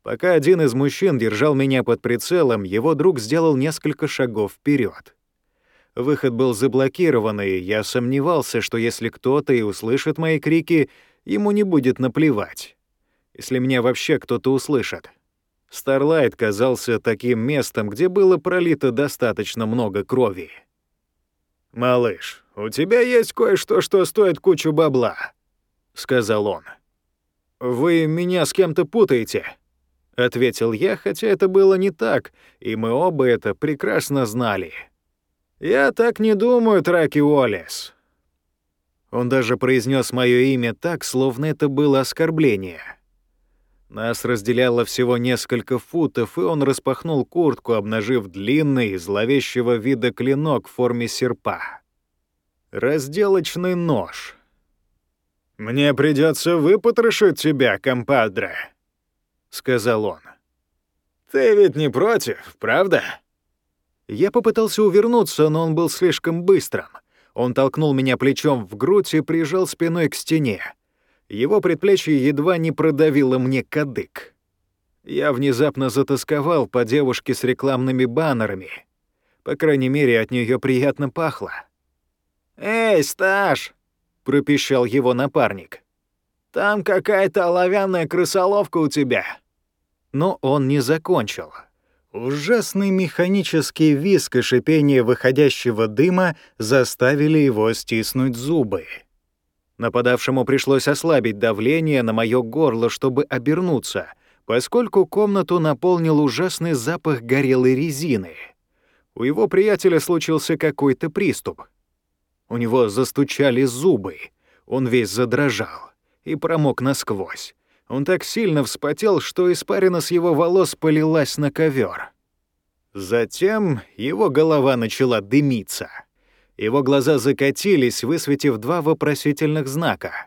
Пока один из мужчин держал меня под прицелом, его друг сделал несколько шагов вперед. Выход был заблокирован, и я сомневался, что если кто-то и услышит мои крики, ему не будет наплевать, если меня вообще кто-то услышит. Старлайт казался таким местом, где было пролито достаточно много крови. «Малыш, у тебя есть кое-что, что стоит кучу бабла», — сказал он. «Вы меня с кем-то путаете», — ответил я, хотя это было не так, и мы оба это прекрасно знали. «Я так не думаю, Траки Уоллес. Он даже произнес мое имя так, словно это было оскорбление. Нас разделяло всего несколько футов, и он распахнул куртку, обнажив длинный, зловещего вида клинок в форме серпа. Разделочный нож. «Мне придется выпотрошить тебя, компадре», — сказал он. «Ты ведь не против, правда?» Я попытался увернуться, но он был слишком быстрым — он толкнул меня плечом в грудь и прижал спиной к стене. Его предплечье едва не продавило мне кадык. Я внезапно затасковал по девушке с рекламными баннерами. По крайней мере, от нее приятно пахло.
«Эй, Сташ!» — пропищал его напарник. «Там какая-то оловянная крысоловка у тебя».
Но он не закончил. Ужасный механический виск и шипение выходящего дыма заставили его стиснуть зубы. Нападавшему пришлось ослабить давление на моё горло, чтобы обернуться, поскольку комнату наполнил ужасный запах горелой резины. У его приятеля случился какой-то приступ. У него застучали зубы, он весь задрожал и промок насквозь. Он так сильно вспотел, что испарина с его волос полилась на ковер. Затем его голова начала дымиться. Его глаза закатились, высветив два вопросительных знака.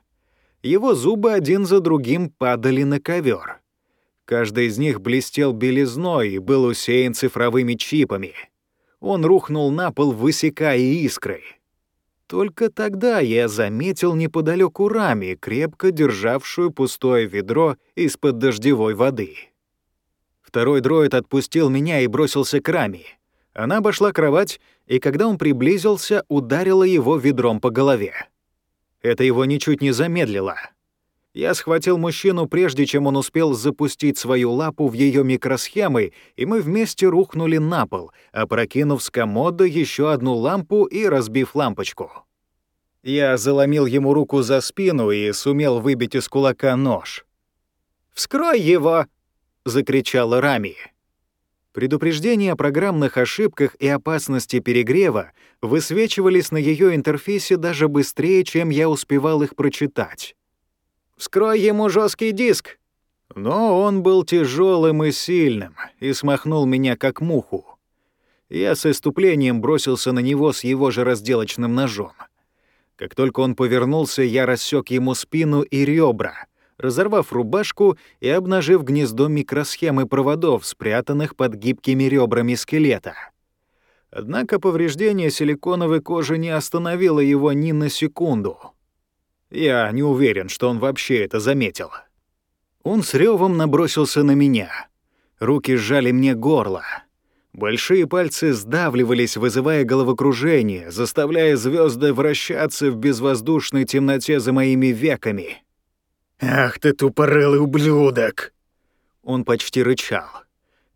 Его зубы один за другим падали на ковер. Каждый из них блестел белизной и был усеян цифровыми чипами. Он рухнул на пол, высекая искры. Только тогда я заметил неподалеку Рами, крепко державшую пустое ведро из-под дождевой воды. Второй дроид отпустил меня и бросился к Рами. Она обошла кровать, и когда он приблизился, ударила его ведром по голове. Это его ничуть не замедлило. Я схватил мужчину, прежде чем он успел запустить свою лапу в ее микросхемы, и мы вместе рухнули на пол, опрокинув с комода еще одну лампу и разбив лампочку. Я заломил ему руку за спину и сумел выбить из кулака нож. «Вскрой его!» — закричала Рами. Предупреждения о программных ошибках и опасности перегрева высвечивались на ее интерфейсе даже быстрее, чем я успевал их прочитать. Вскрой ему жесткий диск!» Но он был тяжелым и сильным и смахнул меня как муху. Я с иступлением бросился на него с его же разделочным ножом. Как только он повернулся, я рассек ему спину и ребра, разорвав рубашку и обнажив гнездо микросхемы проводов, спрятанных под гибкими ребрами скелета. Однако повреждение силиконовой кожи не остановило его ни на секунду. Я не уверен, что он вообще это заметил. Он с ревом набросился на меня. Руки сжали мне горло. Большие пальцы сдавливались, вызывая головокружение, заставляя звезды вращаться в безвоздушной темноте за моими веками.
«Ах ты тупорылый ублюдок!»
Он почти рычал.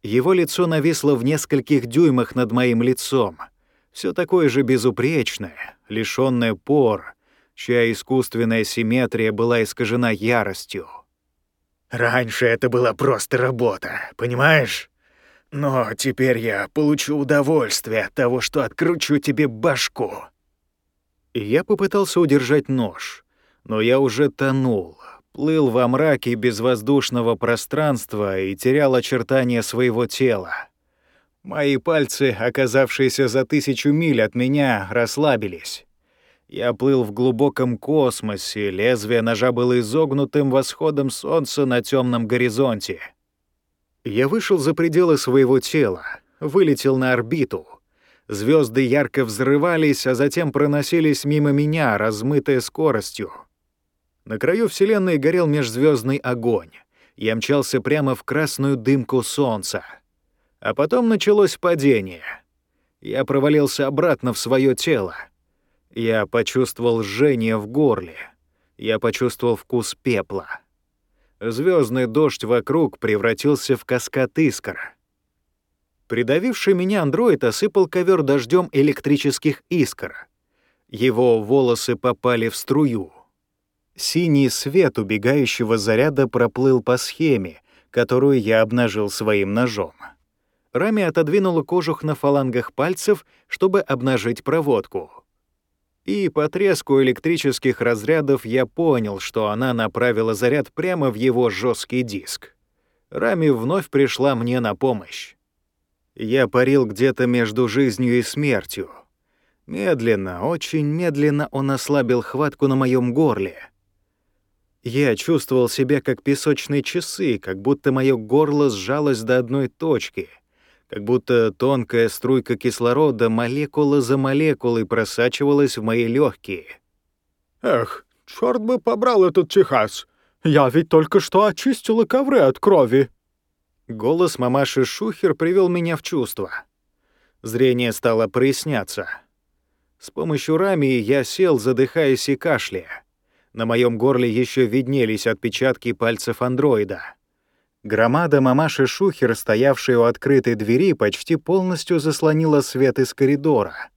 Его лицо нависло в нескольких дюймах над моим лицом. Все такое же безупречное, лишённое пор, чья искусственная симметрия была искажена яростью.
«Раньше это была просто работа, понимаешь? Но теперь я получу удовольствие от того, что откручу тебе башку».
я попытался удержать нож, но я уже тонул, плыл во мраке безвоздушного пространства и терял очертания своего тела. Мои пальцы, оказавшиеся за тысячу миль от меня, расслабились. Я плыл в глубоком космосе, лезвие ножа было изогнутым восходом солнца на темном горизонте. Я вышел за пределы своего тела, вылетел на орбиту. Звезды ярко взрывались, а затем проносились мимо меня, размытые скоростью. На краю Вселенной горел межзвездный огонь. Я мчался прямо в красную дымку солнца. А потом началось падение. Я провалился обратно в свое тело. Я почувствовал жжение в горле. Я почувствовал вкус пепла. Звездный дождь вокруг превратился в каскад искр. Придавивший меня андроид осыпал ковер дождем электрических искр. Его волосы попали в струю. Синий свет убегающего заряда проплыл по схеме, которую я обнажил своим ножом. Рами отодвинула кожух на фалангах пальцев, чтобы обнажить проводку — и по треску электрических разрядов я понял, что она направила заряд прямо в его жесткий диск. Рами вновь пришла мне на помощь. Я парил где-то между жизнью и смертью. Медленно, очень медленно он ослабил хватку на моем горле. Я чувствовал себя как песочные часы, как будто мое горло сжалось до одной точки — как будто тонкая струйка кислорода молекула за молекулой просачивалась в мои легкие.
«Эх, черт бы побрал этот Техас! Я ведь только что очистила ковры от крови!»
Голос мамаши Шухер привел меня в чувство. Зрение стало проясняться. С помощью рамии я сел, задыхаясь и кашляя. На моем горле еще виднелись отпечатки пальцев андроида. Громада мамаши Шухер, стоявшая у открытой двери, почти полностью заслонила свет из коридора.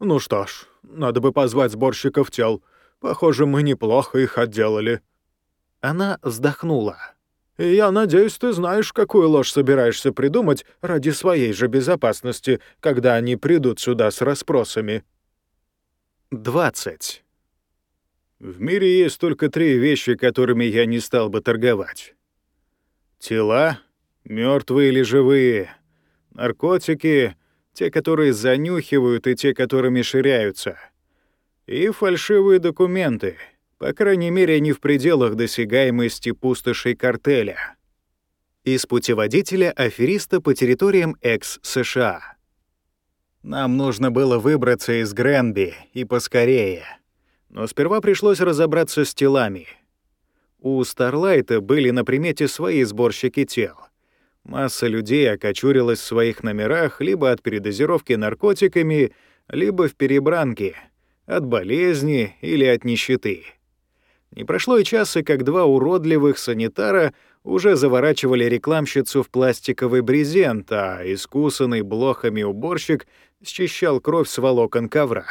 «Ну что ж, надо бы позвать сборщиков тел. Похоже, мы неплохо их отделали».
Она вздохнула.
«И я надеюсь, ты знаешь, какую ложь собираешься придумать ради своей же безопасности, когда они придут сюда с расспросами».
20. В мире есть только три вещи, которыми я не стал бы торговать. Тела, мертвые или живые, наркотики, те, которые занюхивают, и те, которыми ширяются, и фальшивые документы, по крайней мере, не в пределах досягаемости пустошей картеля. Из путеводителя афериста по территориям экс-США. Нам нужно было выбраться из Гренби, и поскорее. Но сперва пришлось разобраться с телами — у Старлайта были на примете свои сборщики тел. Масса людей окочурилась в своих номерах либо от передозировки наркотиками, либо в перебранке, от болезни или от нищеты. Не прошло и часа, как два уродливых санитара уже заворачивали рекламщицу в пластиковый брезент, а искусанный блохами уборщик счищал кровь с волокон ковра.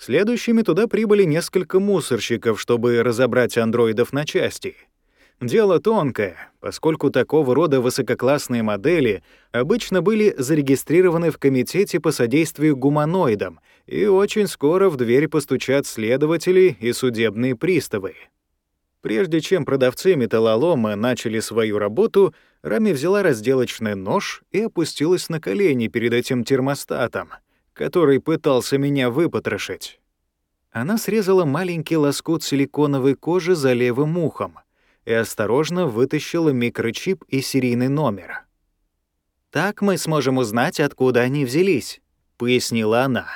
Следующими туда прибыли несколько мусорщиков, чтобы разобрать андроидов на части. Дело тонкое, поскольку такого рода высококлассные модели обычно были зарегистрированы в Комитете по содействию гуманоидам, и очень скоро в дверь постучат следователи и судебные приставы. Прежде чем продавцы металлолома начали свою работу, Рами взяла разделочный нож и опустилась на колени перед этим термостатом — который пытался меня выпотрошить. Она срезала маленький лоскут силиконовой кожи за левым ухом и осторожно вытащила микрочип и серийный номер. «Так мы сможем узнать, откуда они взялись»,
пояснила она.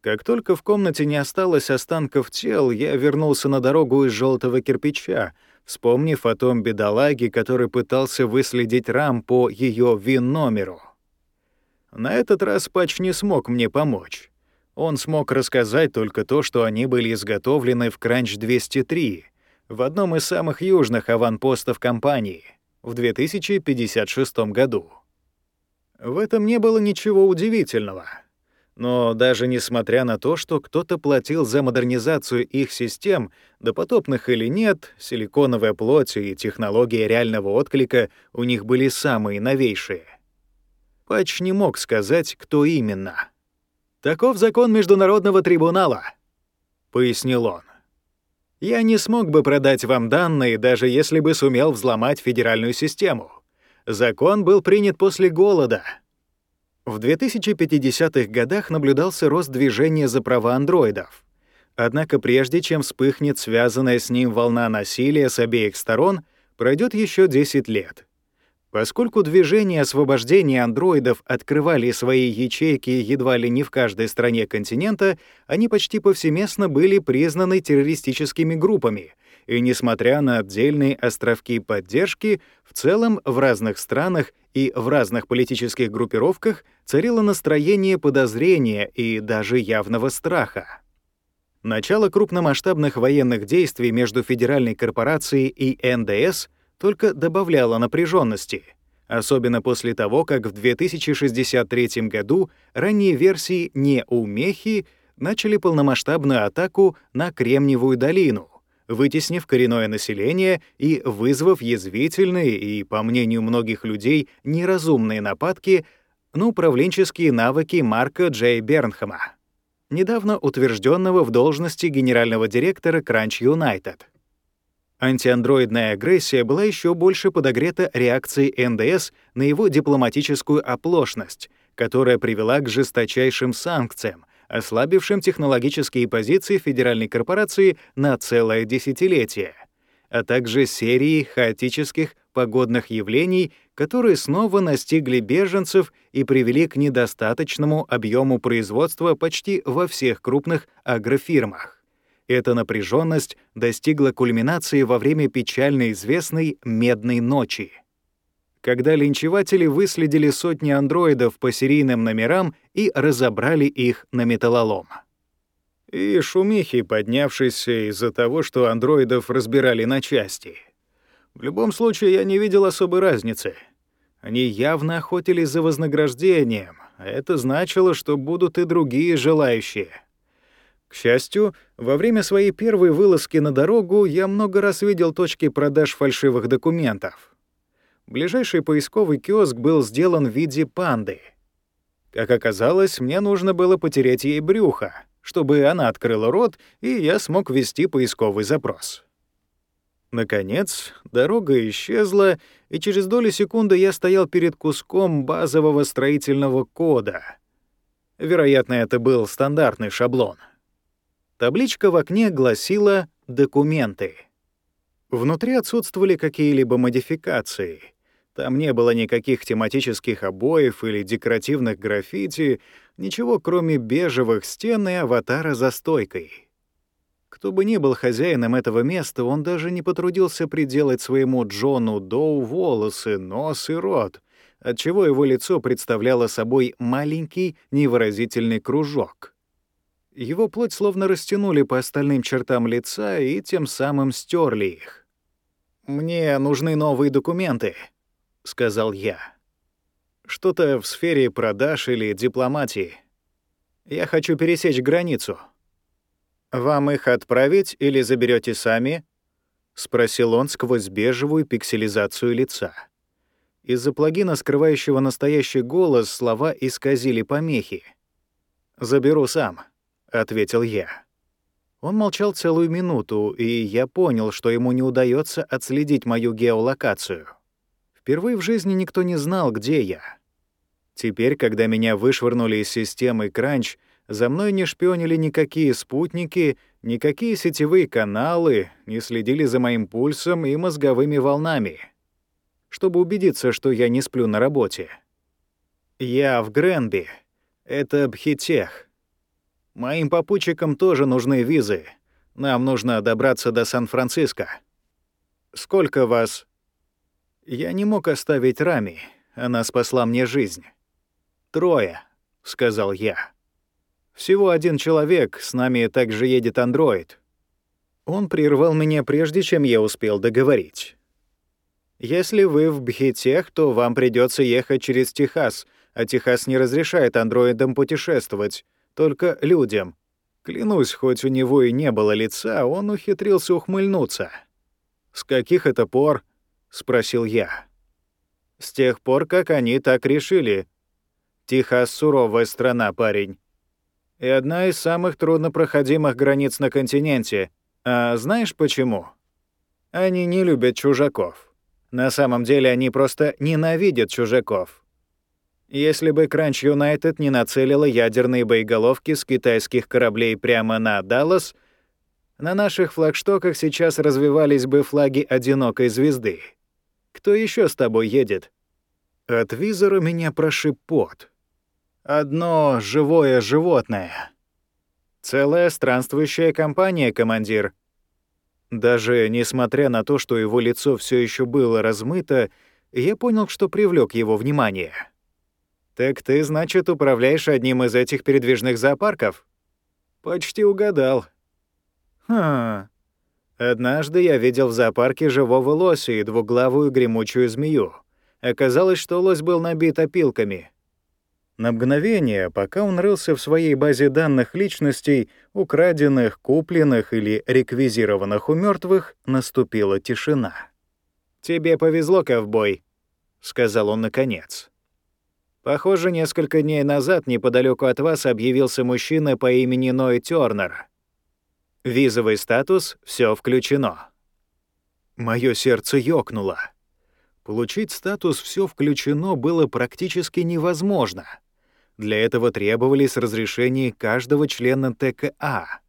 Как только в комнате не осталось останков тел, я вернулся на дорогу из желтого кирпича, вспомнив о том бедолаге, который пытался выследить рам по ее вин-номеру. На этот раз Патч не смог мне помочь. Он смог рассказать только то, что они были изготовлены в Кранч-203, в одном из самых южных аванпостов компании, в 2056 году. В этом не было ничего удивительного. Но даже несмотря на то, что кто-то платил за модернизацию их систем, допотопных или нет, силиконовая плоть и технология реального отклика у них были самые новейшие. Патч не мог сказать, кто именно. «Таков закон Международного трибунала», — пояснил он. «Я не смог бы продать вам данные, даже если бы сумел взломать федеральную систему. Закон был принят после голода. В 2050-х годах наблюдался рост движения за права андроидов. Однако прежде чем вспыхнет связанная с ним волна насилия с обеих сторон, пройдет еще 10 лет. Поскольку движения освобождения андроидов открывали свои ячейки едва ли не в каждой стране континента, они почти повсеместно были признаны террористическими группами, и несмотря на отдельные островки поддержки, в целом в разных странах и в разных политических группировках царило настроение подозрения и даже явного страха. Начало крупномасштабных военных действий между Федеральной корпорацией и НДС только добавляло напряженности, особенно после того, как в 2063 году ранние версии «Неумехи» начали полномасштабную атаку на Кремниевую долину, вытеснив коренное население и вызвав язвительные и, по мнению многих людей, неразумные нападки на управленческие навыки Марка Джей Бернхэма, недавно утвержденного в должности генерального директора Crunch United. Антиандроидная агрессия была еще больше подогрета реакцией НДС на его дипломатическую оплошность, которая привела к жесточайшим санкциям, ослабившим технологические позиции федеральной корпорации на целое десятилетие, а также серии хаотических погодных явлений, которые снова настигли беженцев и привели к недостаточному объему производства почти во всех крупных агрофирмах. Эта напряженность достигла кульминации во время печально известной «Медной ночи», когда линчеватели выследили сотни андроидов по серийным номерам и разобрали их на металлолом. И шумихи, поднявшиеся из-за того, что андроидов разбирали на части. В любом случае, я не видел особой разницы. Они явно охотились за вознаграждением, а это значило, что будут и другие желающие. К счастью, во время своей первой вылазки на дорогу я много раз видел точки продаж фальшивых документов. Ближайший поисковый киоск был сделан в виде панды. Как оказалось, мне нужно было потереть ей брюхо, чтобы она открыла рот, и я смог ввести поисковый запрос. Наконец, дорога исчезла, и через доли секунды я стоял перед куском базового строительного кода. Вероятно, это был стандартный шаблон. Табличка в окне гласила «Документы». Внутри отсутствовали какие-либо модификации. Там не было никаких тематических обоев или декоративных граффити, ничего кроме бежевых стен и аватара за стойкой. Кто бы ни был хозяином этого места, он даже не потрудился приделать своему Джону Доу волосы, нос и рот, отчего его лицо представляло собой маленький невыразительный кружок. Его плоть словно растянули по остальным чертам лица и тем самым стерли их. «Мне нужны новые документы», — сказал я. «Что-то в сфере продаж или дипломатии. Я хочу пересечь границу». «Вам их отправить или заберете сами?» — спросил он сквозь бежевую пикселизацию лица. Из-за плагина, скрывающего настоящий голос, слова исказили помехи. «Заберу сам», — ответил я. Он молчал целую минуту, и я понял, что ему не удается отследить мою геолокацию. Впервые в жизни никто не знал, где я. Теперь, когда меня вышвырнули из системы Кранч, за мной не шпионили никакие спутники, никакие сетевые каналы, не следили за моим пульсом и мозговыми волнами, чтобы убедиться, что я не сплю на работе. Я в Гренби, Это Бхитех. Моим попутчикам тоже нужны визы. Нам нужно добраться до Сан-Франциско. Сколько вас? Я не мог оставить Рами. Она спасла мне жизнь. Трое, сказал я. Всего один человек, с нами также едет андроид. Он прервал меня прежде, чем я успел договорить. Если вы в Бхитех, то вам придется ехать через Техас, а Техас не разрешает андроидам путешествовать, только людям. Клянусь, хоть у него и не было лица, он ухитрился ухмыльнуться. «С каких это пор?» — спросил я. «С тех пор, как они так решили. Техас — суровая страна, парень. И одна из самых труднопроходимых границ на континенте. А знаешь почему? Они не любят чужаков. На самом деле они просто ненавидят чужаков. Если бы Кранч Юнайтед не нацелила ядерные боеголовки с китайских кораблей прямо на Даллас, на наших флагштоках сейчас развивались бы флаги одинокой звезды. Кто еще с тобой едет? От визора меня прошиб пот. Одно живое животное. Целая странствующая компания, командир. Даже несмотря на то, что его лицо все еще было размыто, я понял, что привлек его внимание. «Так ты, значит, управляешь одним из этих передвижных зоопарков?» «Почти угадал». «Хм. Однажды я видел в зоопарке живого лося и двуглавую гремучую змею. Оказалось, что лось был набит опилками. На мгновение, пока он рылся в своей базе данных личностей, украденных, купленных или реквизированных у мертвых, наступила тишина. «Тебе повезло, ковбой», — сказал он наконец. Похоже, несколько дней назад неподалеку от вас объявился мужчина по имени Ной Тёрнер. Визовый статус — все включено. Моё сердце ёкнуло. Получить статус «все включено» было практически невозможно. Для этого требовались разрешения каждого члена ТКА.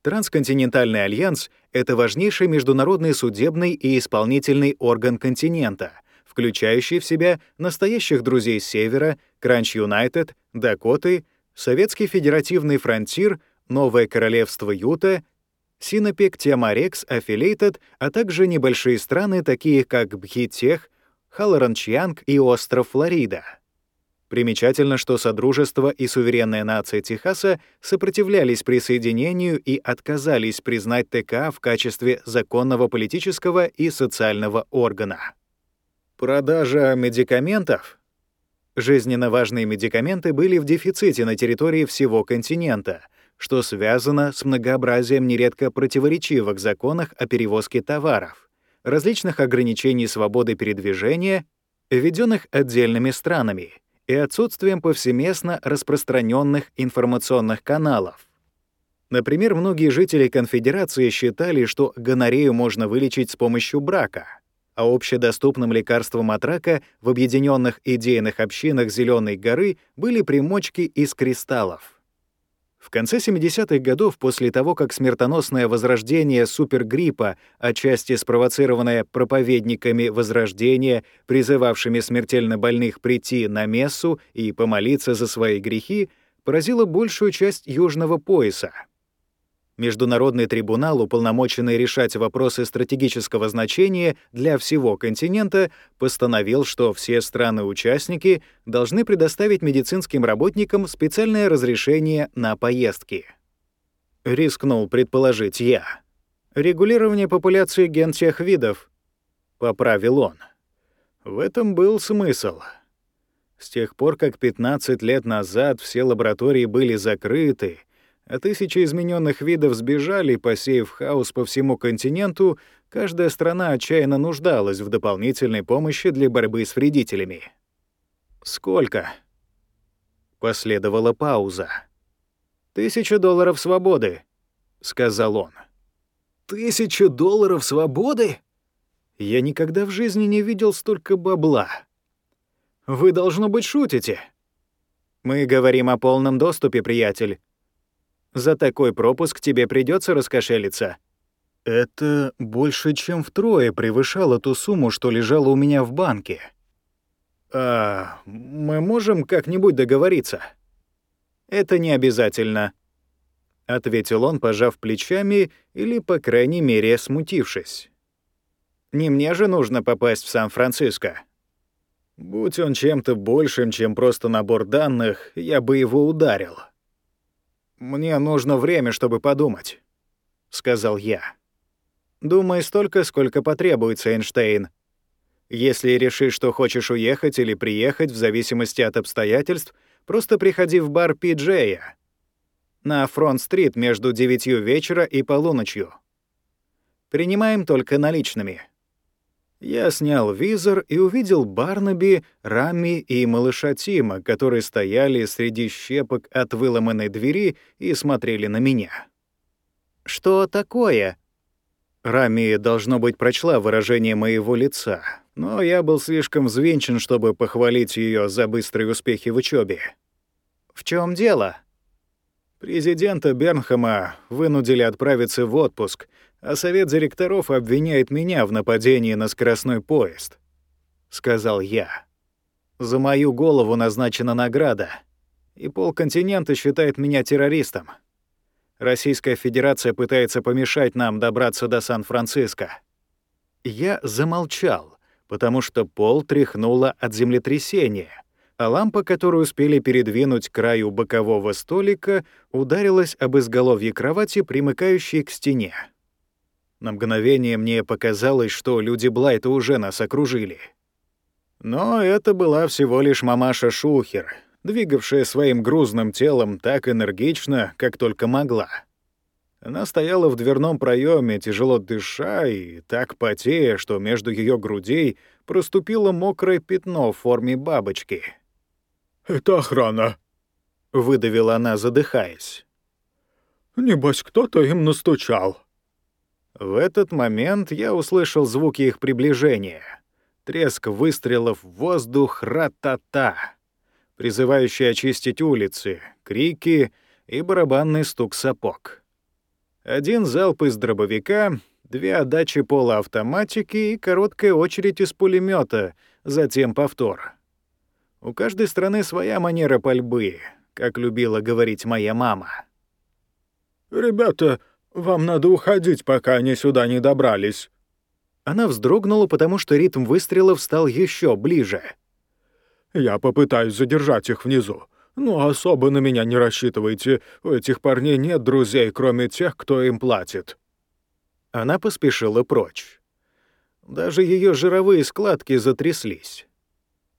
Трансконтинентальный альянс — это важнейший международный судебный и исполнительный орган континента — включающий в себя настоящих друзей Севера, Кранч Юнайтед, Дакоты, Советский Федеративный Фронтир, Новое Королевство Юта, Синопек Тиамарекс Аффилейтед, а также небольшие страны, такие как Бхитех, Халаранчьянг и остров Флорида. Примечательно, что Содружество и суверенная нация Техаса сопротивлялись присоединению и отказались признать ТК в качестве законного политического и социального органа. Продажа медикаментов? Жизненно важные медикаменты были в дефиците на территории всего континента, что связано с многообразием нередко противоречивых законах о перевозке товаров, различных ограничений свободы передвижения, введенных отдельными странами, и отсутствием повсеместно распространенных информационных каналов. Например, многие жители конфедерации считали, что гонорею можно вылечить с помощью брака — а общедоступным лекарством от рака в объединенных идейных общинах Зеленой горы были примочки из кристаллов. В конце 70-х годов, после того, как смертоносное возрождение супергриппа, отчасти спровоцированное проповедниками Возрождения, призывавшими смертельно больных прийти на мессу и помолиться за свои грехи, поразило большую часть Южного пояса. Международный трибунал, уполномоченный решать вопросы стратегического значения для всего континента, постановил, что все страны-участники должны предоставить медицинским работникам специальное разрешение на поездки. Рискнул предположить я. Регулирование популяции ген тех видов, поправил он. В этом был смысл. С тех пор, как 15 лет назад все лаборатории были закрыты, а тысячи измененных видов сбежали, посеяв хаос по всему континенту, каждая страна отчаянно нуждалась в дополнительной помощи для борьбы с вредителями. «Сколько?» Последовала пауза. «Тысяча долларов свободы», — сказал он. «Тысяча долларов свободы?» Я никогда в жизни не видел столько бабла. Вы, должно быть, шутите. Мы говорим о полном доступе, приятель. За такой пропуск тебе придется раскошелиться». Это больше, чем втрое превышало ту сумму, что лежала у меня в банке. «А мы можем как-нибудь договориться?» Это не обязательно», — ответил он, пожав плечами или, по крайней мере, смутившись. «Не мне же нужно попасть в Сан-Франциско». Будь он чем-то большим, чем просто набор данных, я бы его ударил. «Мне нужно время, чтобы подумать», — сказал я. «Думай столько, сколько потребуется, Эйнштейн. Если решишь, что хочешь уехать или приехать, в зависимости от обстоятельств, просто приходи в бар Пиджея на Фронт-стрит между девятью вечера и полуночью. Принимаем только наличными». Я снял визор и увидел Барнаби, Рами и малыша Тима, которые стояли среди щепок от выломанной двери и смотрели на меня. «Что такое?» Рами, должно быть, прочла выражение моего лица, но я был слишком взвинчен, чтобы похвалить ее за быстрые успехи в учебе. «В чем дело?» Президента Бернхэма вынудили отправиться в отпуск, а совет директоров обвиняет меня в нападении на скоростной поезд», — сказал я. «За мою голову назначена награда, и полконтинента считает меня террористом. Российская Федерация пытается помешать нам добраться до Сан-Франциско». Я замолчал, потому что пол тряхнуло от землетрясения — а лампа, которую успели передвинуть к краю бокового столика, ударилась об изголовье кровати, примыкающей к стене. На мгновение мне показалось, что люди Блайта уже нас окружили. Но это была всего лишь мамаша Шухер, двигавшая своим грузным телом так энергично, как только могла. Она стояла в дверном проеме, тяжело дыша и так потея, что между ее грудей проступило мокрое пятно в форме бабочки —
«Это охрана», — выдавила она, задыхаясь. «Небось, кто-то им настучал».
В этот момент я услышал звуки их приближения. Треск выстрелов в воздух ра-та-та, призывающий очистить улицы, крики и барабанный стук сапог. Один залп из дробовика, две отдачи полуавтоматики и короткая очередь из пулемета, затем повтор. У каждой страны своя манера пальбы, как любила говорить моя мама.
«Ребята, вам надо уходить, пока они сюда не добрались».
Она вздрогнула, потому что ритм выстрелов стал еще ближе.
«Я попытаюсь задержать их внизу. Но особо на меня не рассчитывайте. У этих парней нет друзей, кроме тех, кто им платит».
Она поспешила прочь. Даже ее жировые складки затряслись.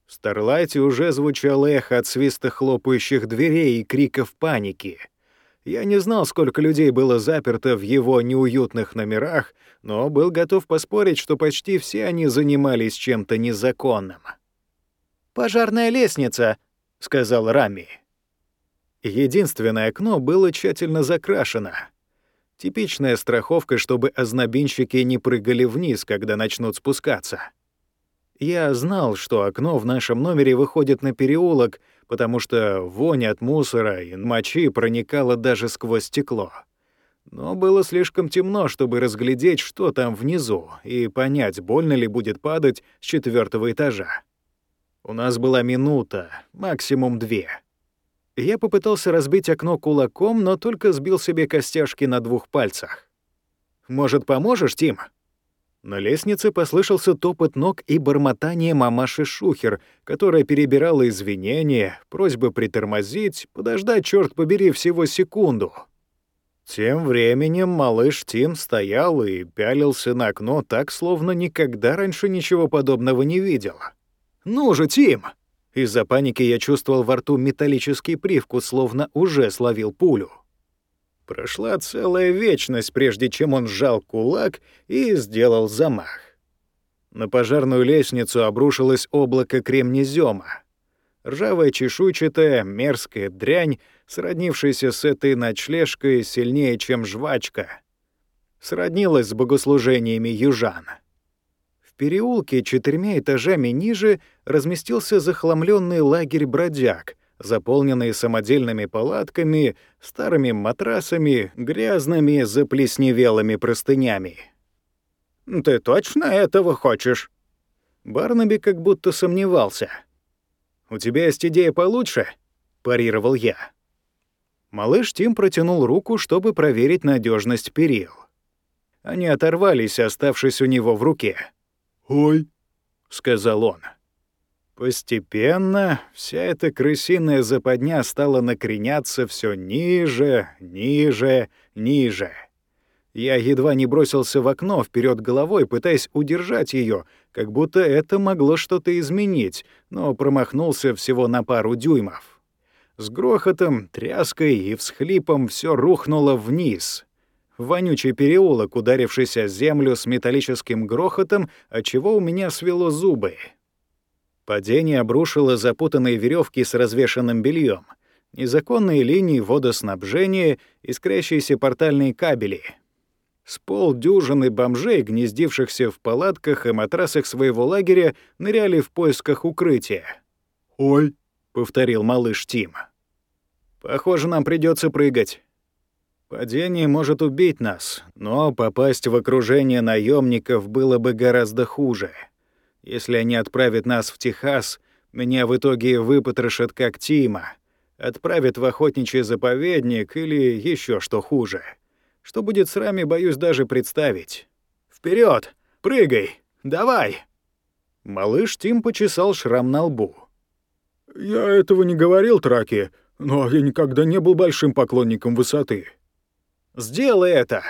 В Старлайте уже звучало эхо от свиста хлопающих дверей и криков паники. Я не знал, сколько людей было заперто в его неуютных номерах, но был готов поспорить, что почти все они занимались чем-то незаконным. «Пожарная лестница», — сказал Рами. Единственное окно было тщательно закрашено. Типичная страховка, чтобы ознобинщики не прыгали вниз, когда начнут спускаться. Я знал, что окно в нашем номере выходит на переулок, потому что вонь от мусора и мочи проникала даже сквозь стекло. Но было слишком темно, чтобы разглядеть, что там внизу, и понять, больно ли будет падать с четвертого этажа. У нас была минута, максимум две. Я попытался разбить окно кулаком, но только сбил себе костяшки на двух пальцах. «Может, поможешь, Тим?» На лестнице послышался топот ног и бормотание мамаши Шухер, которая перебирала извинения, просьбы притормозить, подождать, черт побери, всего секунду. Тем временем малыш Тим стоял и пялился на окно так, словно никогда раньше ничего подобного не видел. «Ну же, Тим!» Из-за паники я чувствовал во рту металлический привкус, словно уже словил пулю. Прошла целая вечность, прежде чем он сжал кулак и сделал замах. На пожарную лестницу обрушилось облако кремнезёма. Ржавая чешуйчатая, мерзкая дрянь, сроднившаяся с этой ночлежкой сильнее, чем жвачка, сроднилась с богослужениями южан. В переулке четырьмя этажами ниже разместился захламленный лагерь бродяг, заполненные самодельными палатками, старыми матрасами, грязными заплесневелыми простынями. «Ты точно этого хочешь?» Барнаби как будто сомневался. «У тебя есть идея получше?» — парировал я. Малыш Тим протянул руку, чтобы проверить надежность перил. Они оторвались, оставшись у него в руке.
«Ой», —
сказал он. Постепенно вся эта крысиная западня стала накреняться все ниже, ниже, ниже. Я едва не бросился в окно вперед головой, пытаясь удержать ее, как будто это могло что-то изменить, но промахнулся всего на пару дюймов. С грохотом, тряской и всхлипом все рухнуло вниз. Вонючий переулок, ударившийся землю с металлическим грохотом, отчего у меня свело зубы. Падение обрушило запутанные веревки с развешанным бельем, незаконные линии водоснабжения, искрящиеся портальные кабели — с полдюжины бомжей, гнездившихся в палатках и матрасах своего лагеря, ныряли в поисках укрытия.
«Ой», —
повторил малыш Тим. «Похоже, нам придется прыгать. Падение может убить нас, но попасть в окружение наемников было бы гораздо хуже. Если они отправят нас в Техас, меня в итоге выпотрошат как Тима, отправят в охотничий заповедник или еще что хуже». Что будет с Рами, боюсь даже представить. Вперед, Прыгай! Давай!» Малыш Тим почесал шрам на лбу.
«Я этого не говорил, Траки, но я никогда не был большим поклонником высоты».
«Сделай это!»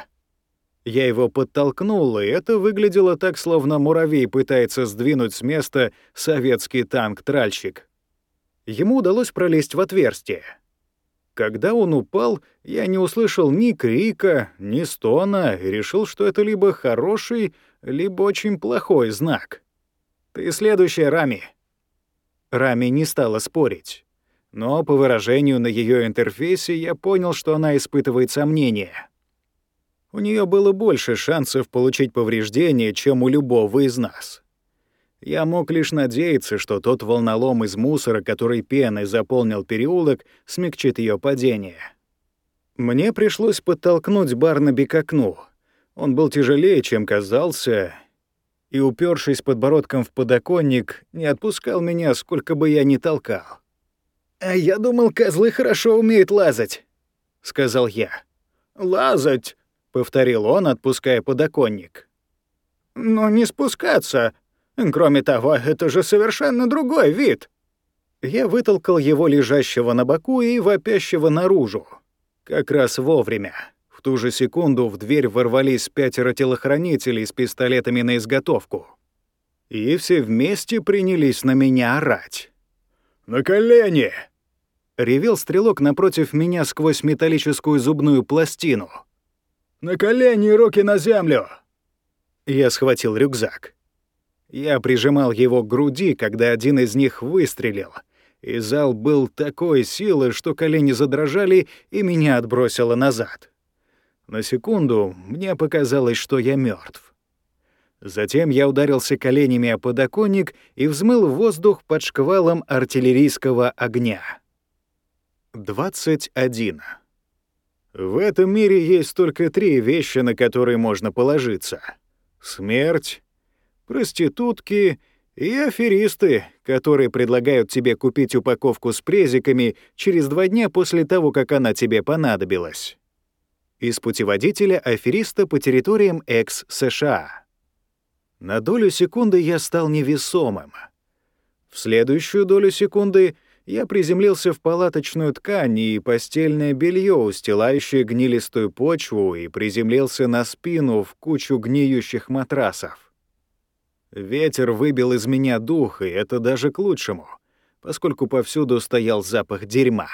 Я его подтолкнул, и это выглядело так, словно муравей пытается сдвинуть с места советский танк-тральщик. Ему удалось пролезть в отверстие. Когда он упал, я не услышал ни крика, ни стона и решил, что это либо хороший, либо очень плохой знак. «Ты следующая, Рами». Рами не стала спорить. Но по выражению на ее интерфейсе я понял, что она испытывает сомнения. У нее было больше шансов получить повреждения, чем у любого из нас. Я мог лишь надеяться, что тот волнолом из мусора, который пеной заполнил переулок, смягчит ее падение. Мне пришлось подтолкнуть Барнаби к окну. Он был тяжелее, чем казался, и, упершись подбородком в подоконник, не отпускал меня, сколько бы я ни толкал. «А я думал, козлы хорошо умеют лазать», — сказал я. «Лазать», — повторил он, отпуская подоконник. «Но не спускаться, Кроме того, это же совершенно другой вид. Я вытолкал его лежащего на боку и вопящего наружу. Как раз вовремя. В ту же секунду в дверь ворвались пятеро телохранителей с пистолетами на изготовку. И все вместе принялись на меня орать.
«На колени!»
— ревел стрелок напротив меня сквозь металлическую зубную пластину.
«На колени руки на землю!»
Я схватил рюкзак. Я прижимал его к груди, когда один из них выстрелил, и зал был такой силы, что колени задрожали и меня отбросило назад. На секунду мне показалось, что я мертв. Затем я ударился коленями о подоконник и взмыл воздух под шквалом артиллерийского огня. 21. В этом мире есть только три вещи, на которые можно положиться. Смерть, проститутки и аферисты, которые предлагают тебе купить упаковку с презиками через два дня после того, как она тебе понадобилась. Из путеводителя афериста по территориям экс-США. На долю секунды я стал невесомым. В следующую долю секунды я приземлился в палаточную ткань и постельное белье, устилающее гнилистую почву, и приземлился на спину в кучу гниющих матрасов. Ветер выбил из меня дух, и это даже к лучшему, поскольку повсюду стоял запах дерьма.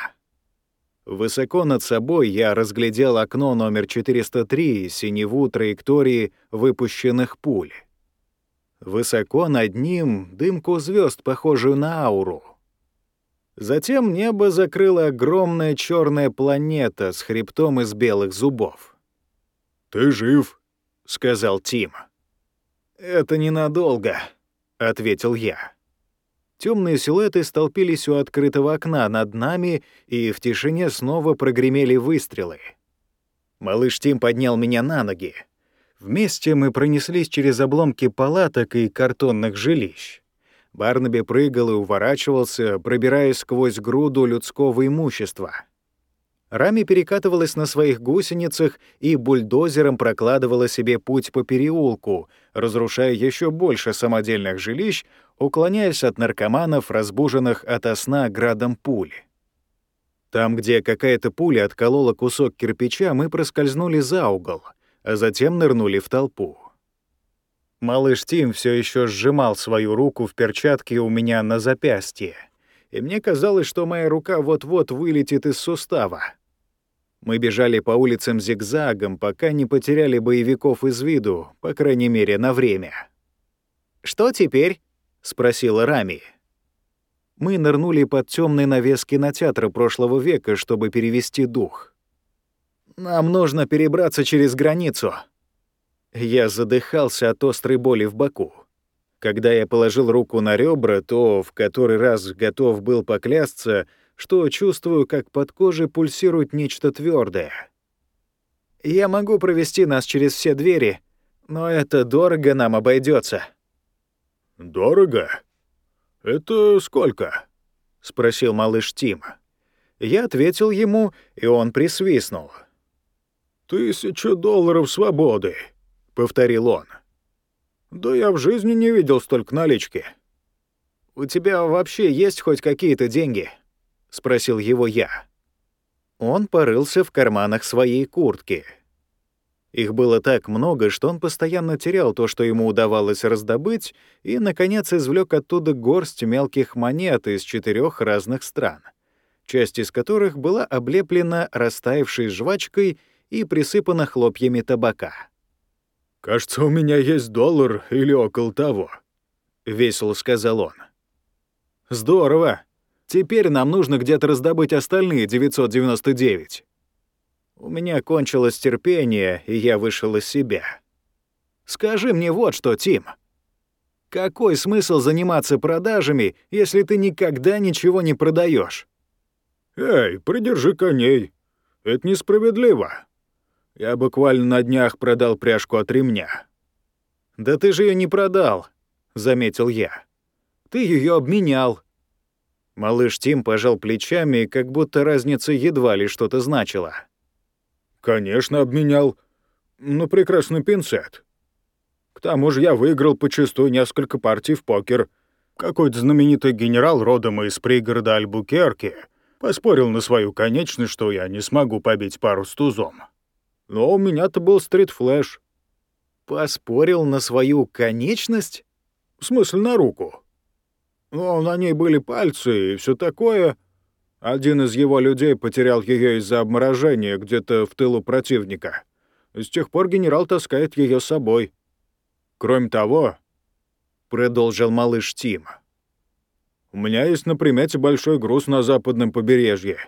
Высоко над собой я разглядел окно номер 403 и синеву траектории выпущенных пуль. Высоко над ним дымку звезд, похожую на ауру. Затем небо закрыла огромная черная планета с хребтом из белых зубов.
«Ты жив», —
сказал Тим. «Это ненадолго», — ответил я. Темные силуэты столпились у открытого окна над нами, и в тишине снова прогремели выстрелы. Малыш Тим поднял меня на ноги. Вместе мы пронеслись через обломки палаток и картонных жилищ. Барнаби прыгал и уворачивался, пробираясь сквозь груду людского имущества. Рами перекатывалась на своих гусеницах и бульдозером прокладывала себе путь по переулку, разрушая еще больше самодельных жилищ, уклоняясь от наркоманов, разбуженных ото сна градом пули. Там, где какая-то пуля отколола кусок кирпича, мы проскользнули за угол, а затем нырнули в толпу. Малыш Тим все еще сжимал свою руку в перчатке у меня на запястье, и мне казалось, что моя рука вот-вот вылетит из сустава. Мы бежали по улицам зигзагом, пока не потеряли боевиков из виду, по крайней мере, на время. «Что теперь?» — спросила Рами. Мы нырнули под темный навес кинотеатра прошлого века, чтобы перевести дух. «Нам нужно перебраться через границу». Я задыхался от острой боли в боку. Когда я положил руку на ребра, то в который раз готов был поклясться — что чувствую, как под кожей пульсирует нечто твердое. Я могу провести нас через все двери, но это дорого нам обойдется.
«Дорого? Это сколько?» — спросил малыш Тима.
Я ответил ему, и он присвистнул.
«Тысяча долларов свободы», — повторил он. «Да я в жизни не видел столько налички».
«У тебя вообще есть хоть какие-то деньги?» — спросил его я. Он порылся в карманах своей куртки. Их было так много, что он постоянно терял то, что ему удавалось раздобыть, и, наконец, извлек оттуда горсть мелких монет из четырех разных стран, часть из которых была облеплена растаявшей жвачкой и присыпана хлопьями табака.
«Кажется, у меня есть доллар или около того», — весело сказал он.
«Здорово!» Теперь нам нужно где-то раздобыть остальные 999. У меня кончилось терпение, и я вышел из себя. Скажи мне вот что, Тим. Какой смысл заниматься продажами, если ты никогда ничего не продаешь?
Эй, придержи коней. Это несправедливо. Я буквально на днях продал пряжку от ремня.
Да ты же ее не продал, заметил я. Ты ее обменял. Малыш Тим пожал плечами, как будто разница едва ли что-то значила.
«Конечно, обменял. Ну, прекрасный пинцет. К тому же я выиграл почастую несколько партий в покер. Какой-то знаменитый генерал родом из пригорода Альбукерки поспорил на свою конечность, что я не смогу побить пару с тузом. Но у меня-то был стрит-флэш».
«Поспорил на свою конечность?»
«В смысле, на руку?» Но на ней были пальцы и все такое. Один из его людей потерял ее из-за обморожения где-то в тылу противника. С тех пор генерал таскает ее с собой. Кроме того, продолжил малыш Тим, у меня есть на примете большой груз на западном побережье.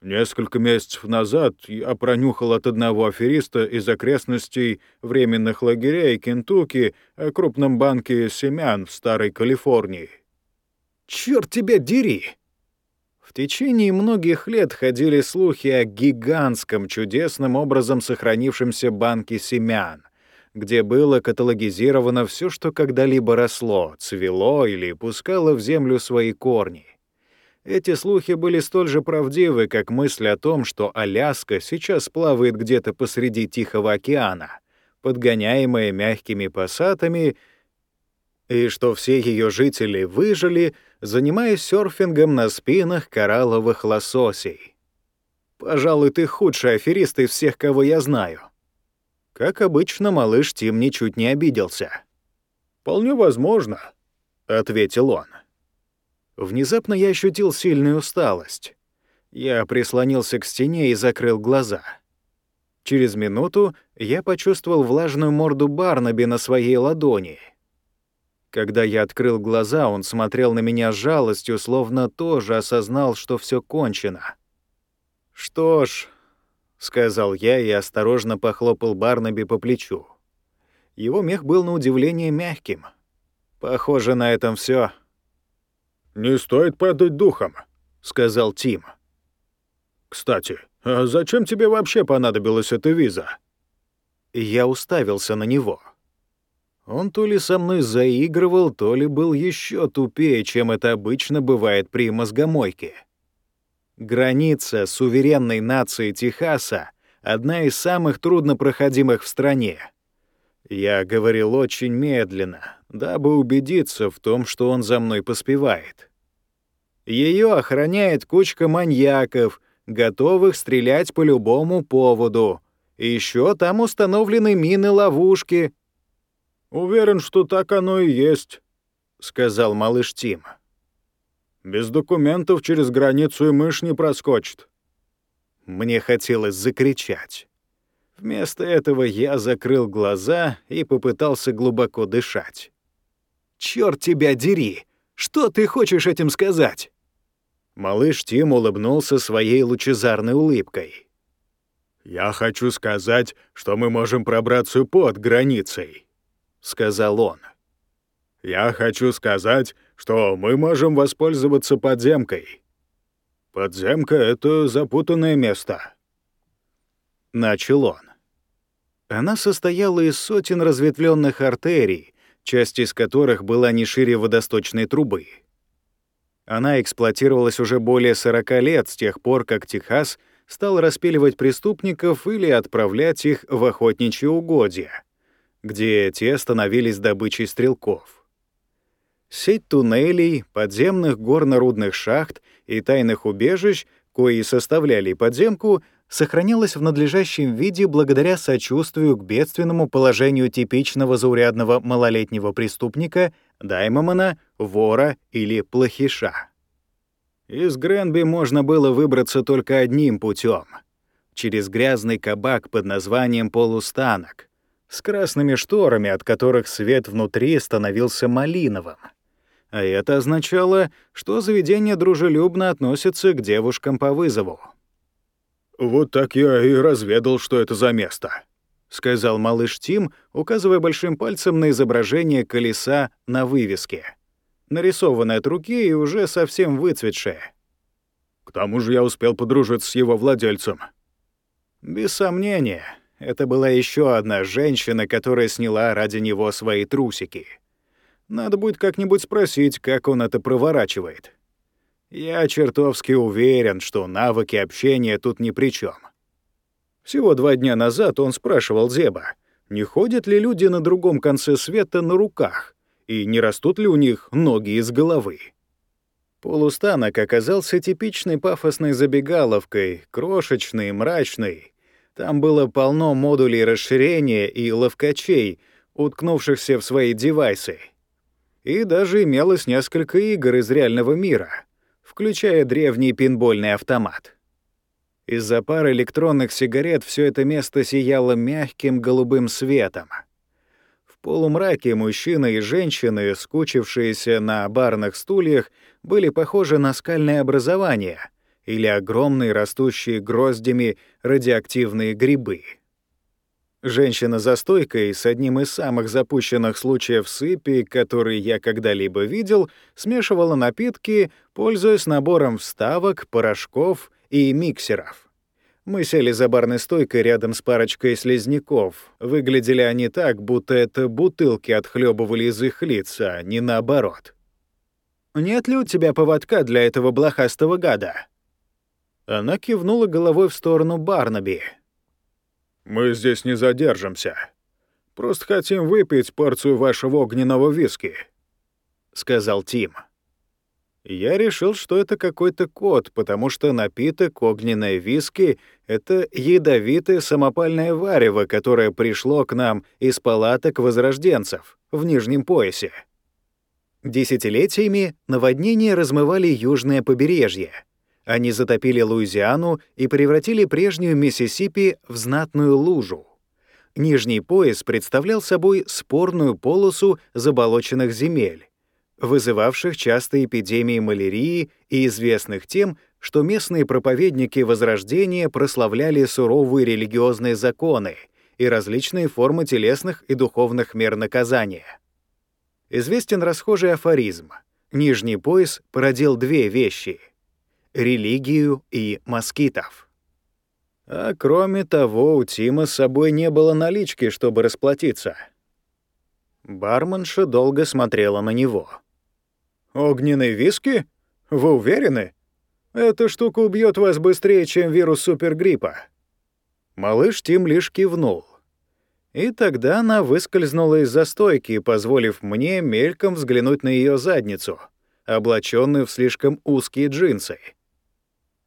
Несколько месяцев назад я пронюхал от одного афериста из окрестностей временных лагерей Кентукки о крупном банке семян в Старой Калифорнии.
Черт тебя дери!» В течение многих лет ходили слухи о гигантском, чудесным образом сохранившемся банке семян, где было каталогизировано все, что когда-либо росло, цвело или пускало в землю свои корни. Эти слухи были столь же правдивы, как мысль о том, что Аляска сейчас плавает где-то посреди Тихого океана, подгоняемая мягкими пассатами — и что все ее жители выжили, занимаясь серфингом на спинах коралловых лососей. Пожалуй, ты худший аферист из всех, кого я знаю. Как обычно, малыш Тим ничуть не обиделся.
«Вполне возможно», —
ответил он. Внезапно я ощутил сильную усталость. Я прислонился к стене и закрыл глаза. Через минуту я почувствовал влажную морду Барнаби на своей ладони — когда я открыл глаза, он смотрел на меня с жалостью, словно тоже осознал, что все кончено. «Что ж», — сказал я и осторожно похлопал Барнаби по плечу. Его мех был на удивление мягким. «Похоже, на этом все.
«Не стоит падать духом», — сказал Тим. «Кстати, а зачем тебе вообще понадобилась эта виза?»
Я уставился на него. Он то ли со мной заигрывал, то ли был еще тупее, чем это обычно бывает при мозгомойке.
Граница суверенной нации Техаса — одна из самых труднопроходимых в стране. Я говорил очень медленно, дабы убедиться в том, что он за мной поспевает. Ее охраняет кучка маньяков, готовых стрелять по любому поводу. Еще там установлены мины-ловушки.
«Уверен, что так оно и есть», — сказал малыш Тим. «Без документов через границу и мышь не проскочит».
Мне хотелось закричать. Вместо этого я закрыл глаза и попытался глубоко дышать. «Чёрт тебя дери! Что ты хочешь этим сказать?» Малыш Тим улыбнулся своей лучезарной улыбкой.
«Я хочу сказать, что мы можем пробраться под границей», — сказал он. «Я хочу сказать, что мы можем воспользоваться подземкой. Подземка — это запутанное место».
Начал он. Она состояла из сотен разветвленных артерий, часть из которых была не шире водосточной трубы. Она эксплуатировалась уже более 40 лет с тех пор, как Техас стал распиливать преступников или отправлять их в охотничьи угодья, где те становились добычей стрелков. Сеть туннелей, подземных горно-рудных шахт и тайных убежищ, кои составляли подземку, сохранялась в надлежащем виде благодаря сочувствию к бедственному положению типичного заурядного малолетнего преступника — даймомана, вора или плохиша. Из Гренби можно было выбраться только одним путем — через грязный кабак под названием «Полустанок», с красными шторами, от которых свет внутри становился малиновым. А это означало, что заведение дружелюбно относится к девушкам по вызову.
«Вот так я и разведал, что это за место», —
сказал малыш Тим, указывая большим пальцем на изображение колеса на вывеске. Нарисованное от руки и уже совсем выцветшее.
«К тому же я успел подружиться с его владельцем».
Без сомнения, это была еще одна женщина, которая сняла ради него свои трусики. Надо будет как-нибудь спросить, как он это проворачивает. Я чертовски уверен, что навыки общения тут ни при чем. Всего два дня назад он спрашивал Зеба, не ходят ли люди на другом конце света на руках, и не растут ли у них ноги из головы. Полустанок оказался типичной пафосной забегаловкой, крошечной, мрачной. Там было полно модулей расширения и ловкачей, уткнувшихся в свои девайсы. И даже имелось несколько игр из реального мира, включая древний пинбольный автомат. Из-за пары электронных сигарет все это место сияло мягким голубым светом. В полумраке мужчины и женщины, скучившиеся на барных стульях, были похожи на скальное образование или огромные растущие гроздями радиоактивные грибы. Женщина за стойкой с одним из самых запущенных случаев сыпи, который я когда-либо видел, смешивала напитки, пользуясь набором вставок, порошков и миксеров. Мы сели за барной стойкой рядом с парочкой слизняков. Выглядели они так, будто это бутылки отхлебывали из их лиц, а не наоборот. «Нет ли у тебя поводка для этого блохастого гада?» Она кивнула головой в сторону Барнаби.
«Мы здесь не задержимся. Просто хотим выпить порцию вашего огненного виски», —
сказал Тим. Я решил, что это какой-то код, потому что напиток огненной виски — это ядовитое самопальное варево, которое пришло к нам из палаток возрожденцев в нижнем поясе. Десятилетиями наводнения размывали южное побережье. Они затопили Луизиану и превратили прежнюю Миссисипи в знатную лужу. Нижний пояс представлял собой спорную полосу заболоченных земель вызывавших частые эпидемии малярии и известных тем, что местные проповедники Возрождения прославляли суровые религиозные законы и различные формы телесных и духовных мер наказания. Известен расхожий афоризм «Нижний пояс породил две вещи — религию и москитов». А кроме того, у Тима с собой не было налички, чтобы расплатиться. Барменша долго смотрела на него — «Огненные виски? Вы уверены?
Эта штука убьет вас быстрее, чем вирус супергриппа». Малыш Тим лишь кивнул. И тогда она выскользнула из застойки, позволив мне мельком взглянуть на ее задницу, облаченную в слишком узкие джинсы.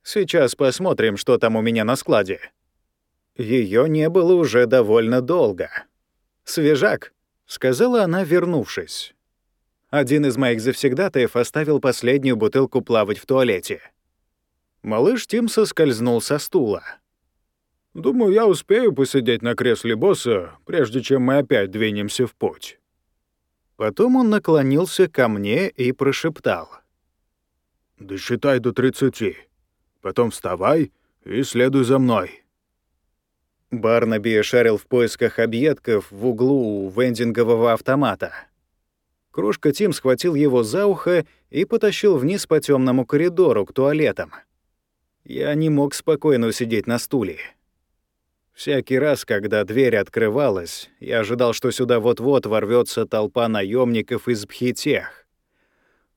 Сейчас посмотрим, что там у меня на складе. Ее не было уже довольно долго. «Свежак», — сказала она, вернувшись. Один из моих завсегдатаев оставил последнюю бутылку плавать в туалете. Малыш Тим соскользнул со стула.
«Думаю, я успею посидеть на кресле босса, прежде чем мы опять двинемся в путь».
Потом он наклонился ко мне и прошептал.
«Досчитай до тридцати. Потом вставай и следуй за мной».
Барнаби шарил в поисках объедков в углу у вендингового автомата. Крошка Тим схватил его за ухо и потащил вниз по темному коридору к туалетам. Я не мог спокойно усидеть на стуле. Всякий раз, когда дверь открывалась, я ожидал, что сюда вот-вот ворвется толпа наемников из Бхитех.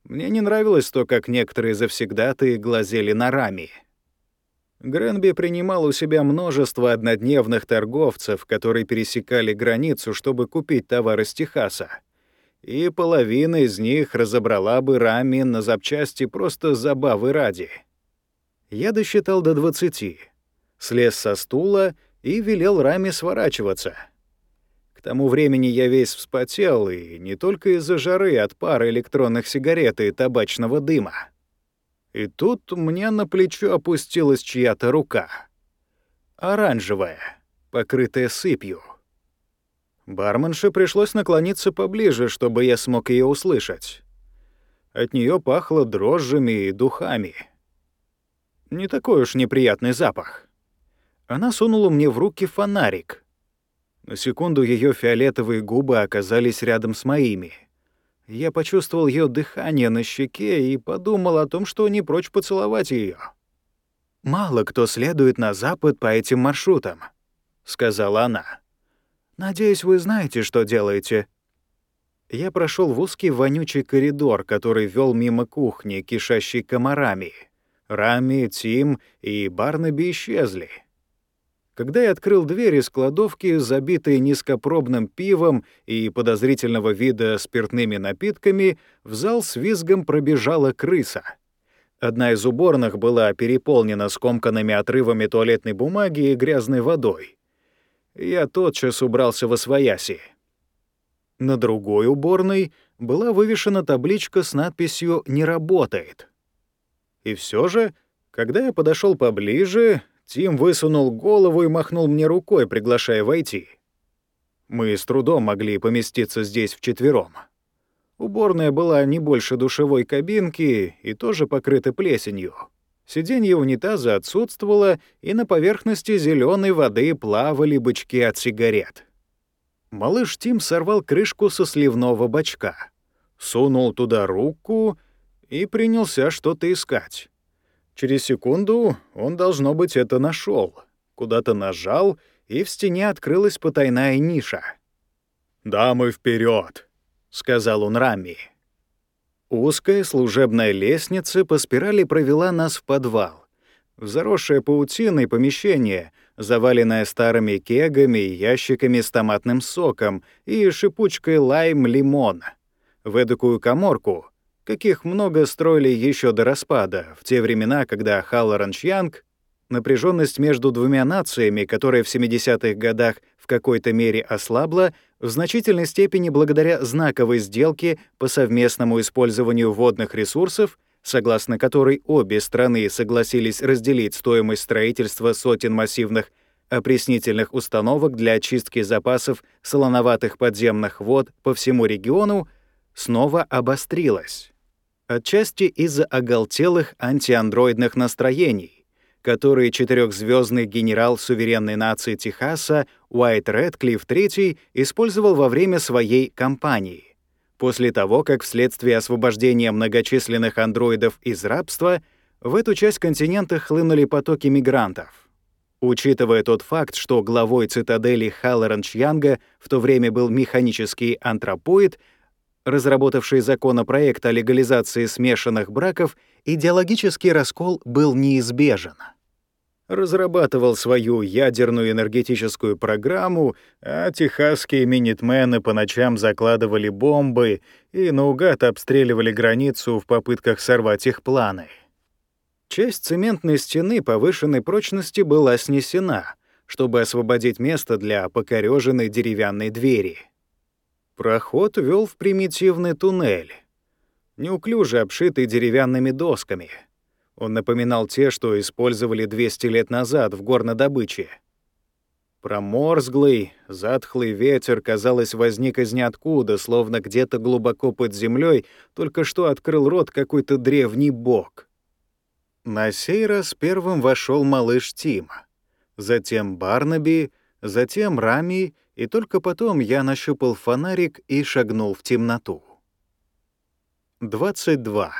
Мне не нравилось то, как некоторые завсегдаты глазели на Рами. Гренби принимал у себя множество однодневных торговцев, которые пересекали границу, чтобы купить товар из Техаса. И половина из них разобрала бы Рами на запчасти просто забавы ради. Я досчитал до двадцати, слез со стула и велел Рами сворачиваться. Тому времени я весь вспотел, и не только из-за жары от пары электронных сигарет и табачного дыма. И тут мне на плечо опустилась чья-то рука. Оранжевая, покрытая сыпью. Барменше пришлось наклониться поближе, чтобы я смог ее услышать. От нее пахло дрожжами и духами. Не такой уж неприятный запах. Она сунула мне в руки фонарик. На секунду ее фиолетовые губы оказались рядом с моими — я почувствовал ее дыхание на щеке и подумал о том, что не прочь поцеловать ее. «Мало кто следует на запад по этим маршрутам», — сказала она. «Надеюсь, вы знаете, что делаете». Я прошел в узкий вонючий коридор, который вел мимо кухни, кишащей комарами. Рами, Тим и Барнаби исчезли. Когда я открыл дверь из кладовки, забитой низкопробным пивом и подозрительного вида спиртными напитками, в зал с визгом пробежала крыса. Одна из уборных была переполнена скомканными отрывами туалетной бумаги и грязной водой. Я тотчас убрался во свояси. На другой уборной была вывешена табличка с надписью «Не работает». И все же, когда я подошел поближе, Тим высунул голову и махнул мне рукой, приглашая войти. Мы с трудом могли поместиться здесь вчетвером. Уборная была не больше душевой кабинки и тоже покрыта плесенью. Сиденье унитаза отсутствовало, и на поверхности зеленой воды плавали бычки от сигарет. Малыш Тим сорвал крышку со сливного бачка, сунул туда руку и принялся что-то искать. Через секунду он, должно быть, это нашел, куда-то нажал, и в стене открылась потайная ниша.
«Дамы, вперед,
сказал он Рами. Узкая служебная лестница по спирали провела нас в подвал. В заросшее паутиной помещение, заваленное старыми кегами и ящиками с томатным соком и шипучкой лайм-лимон. В эдакую коморку, каких много строили еще до распада, в те времена, когда Халлоранч Янг, напряженность между двумя нациями, которая в 70-х годах в какой-то мере ослабла, в значительной степени благодаря знаковой сделке по совместному использованию водных ресурсов, согласно которой обе страны согласились разделить стоимость строительства сотен массивных опреснительных установок для очистки запасов солоноватых подземных вод по всему региону, снова обострилась отчасти из-за оголтелых антиандроидных настроений, которые четырехзвездный генерал суверенной нации Техаса Уайт Рэдклифф III использовал во время своей кампании. После того, как вследствие освобождения многочисленных андроидов из рабства в эту часть континента хлынули потоки мигрантов. Учитывая тот факт, что главой цитадели Халлоран Чьянга в то время был механический антропоид —
разработавший законопроект о легализации смешанных браков, идеологический раскол был неизбежен. Разрабатывал свою ядерную энергетическую программу, а техасские минитмены по ночам закладывали бомбы и наугад обстреливали границу в попытках сорвать их планы. Часть цементной стены повышенной прочности была снесена, чтобы освободить место для покореженной деревянной двери — Проход вел в примитивный туннель, неуклюже обшитый деревянными досками. Он напоминал те, что использовали 200 лет назад в горнодобыче. Проморзглый, затхлый ветер, казалось, возник из ниоткуда, словно где-то глубоко под землей только что открыл рот какой-то древний бог. На сей раз первым вошел малыш Тим, затем Барнаби, затем Рами и только потом я нащупал фонарик и шагнул в темноту. 22.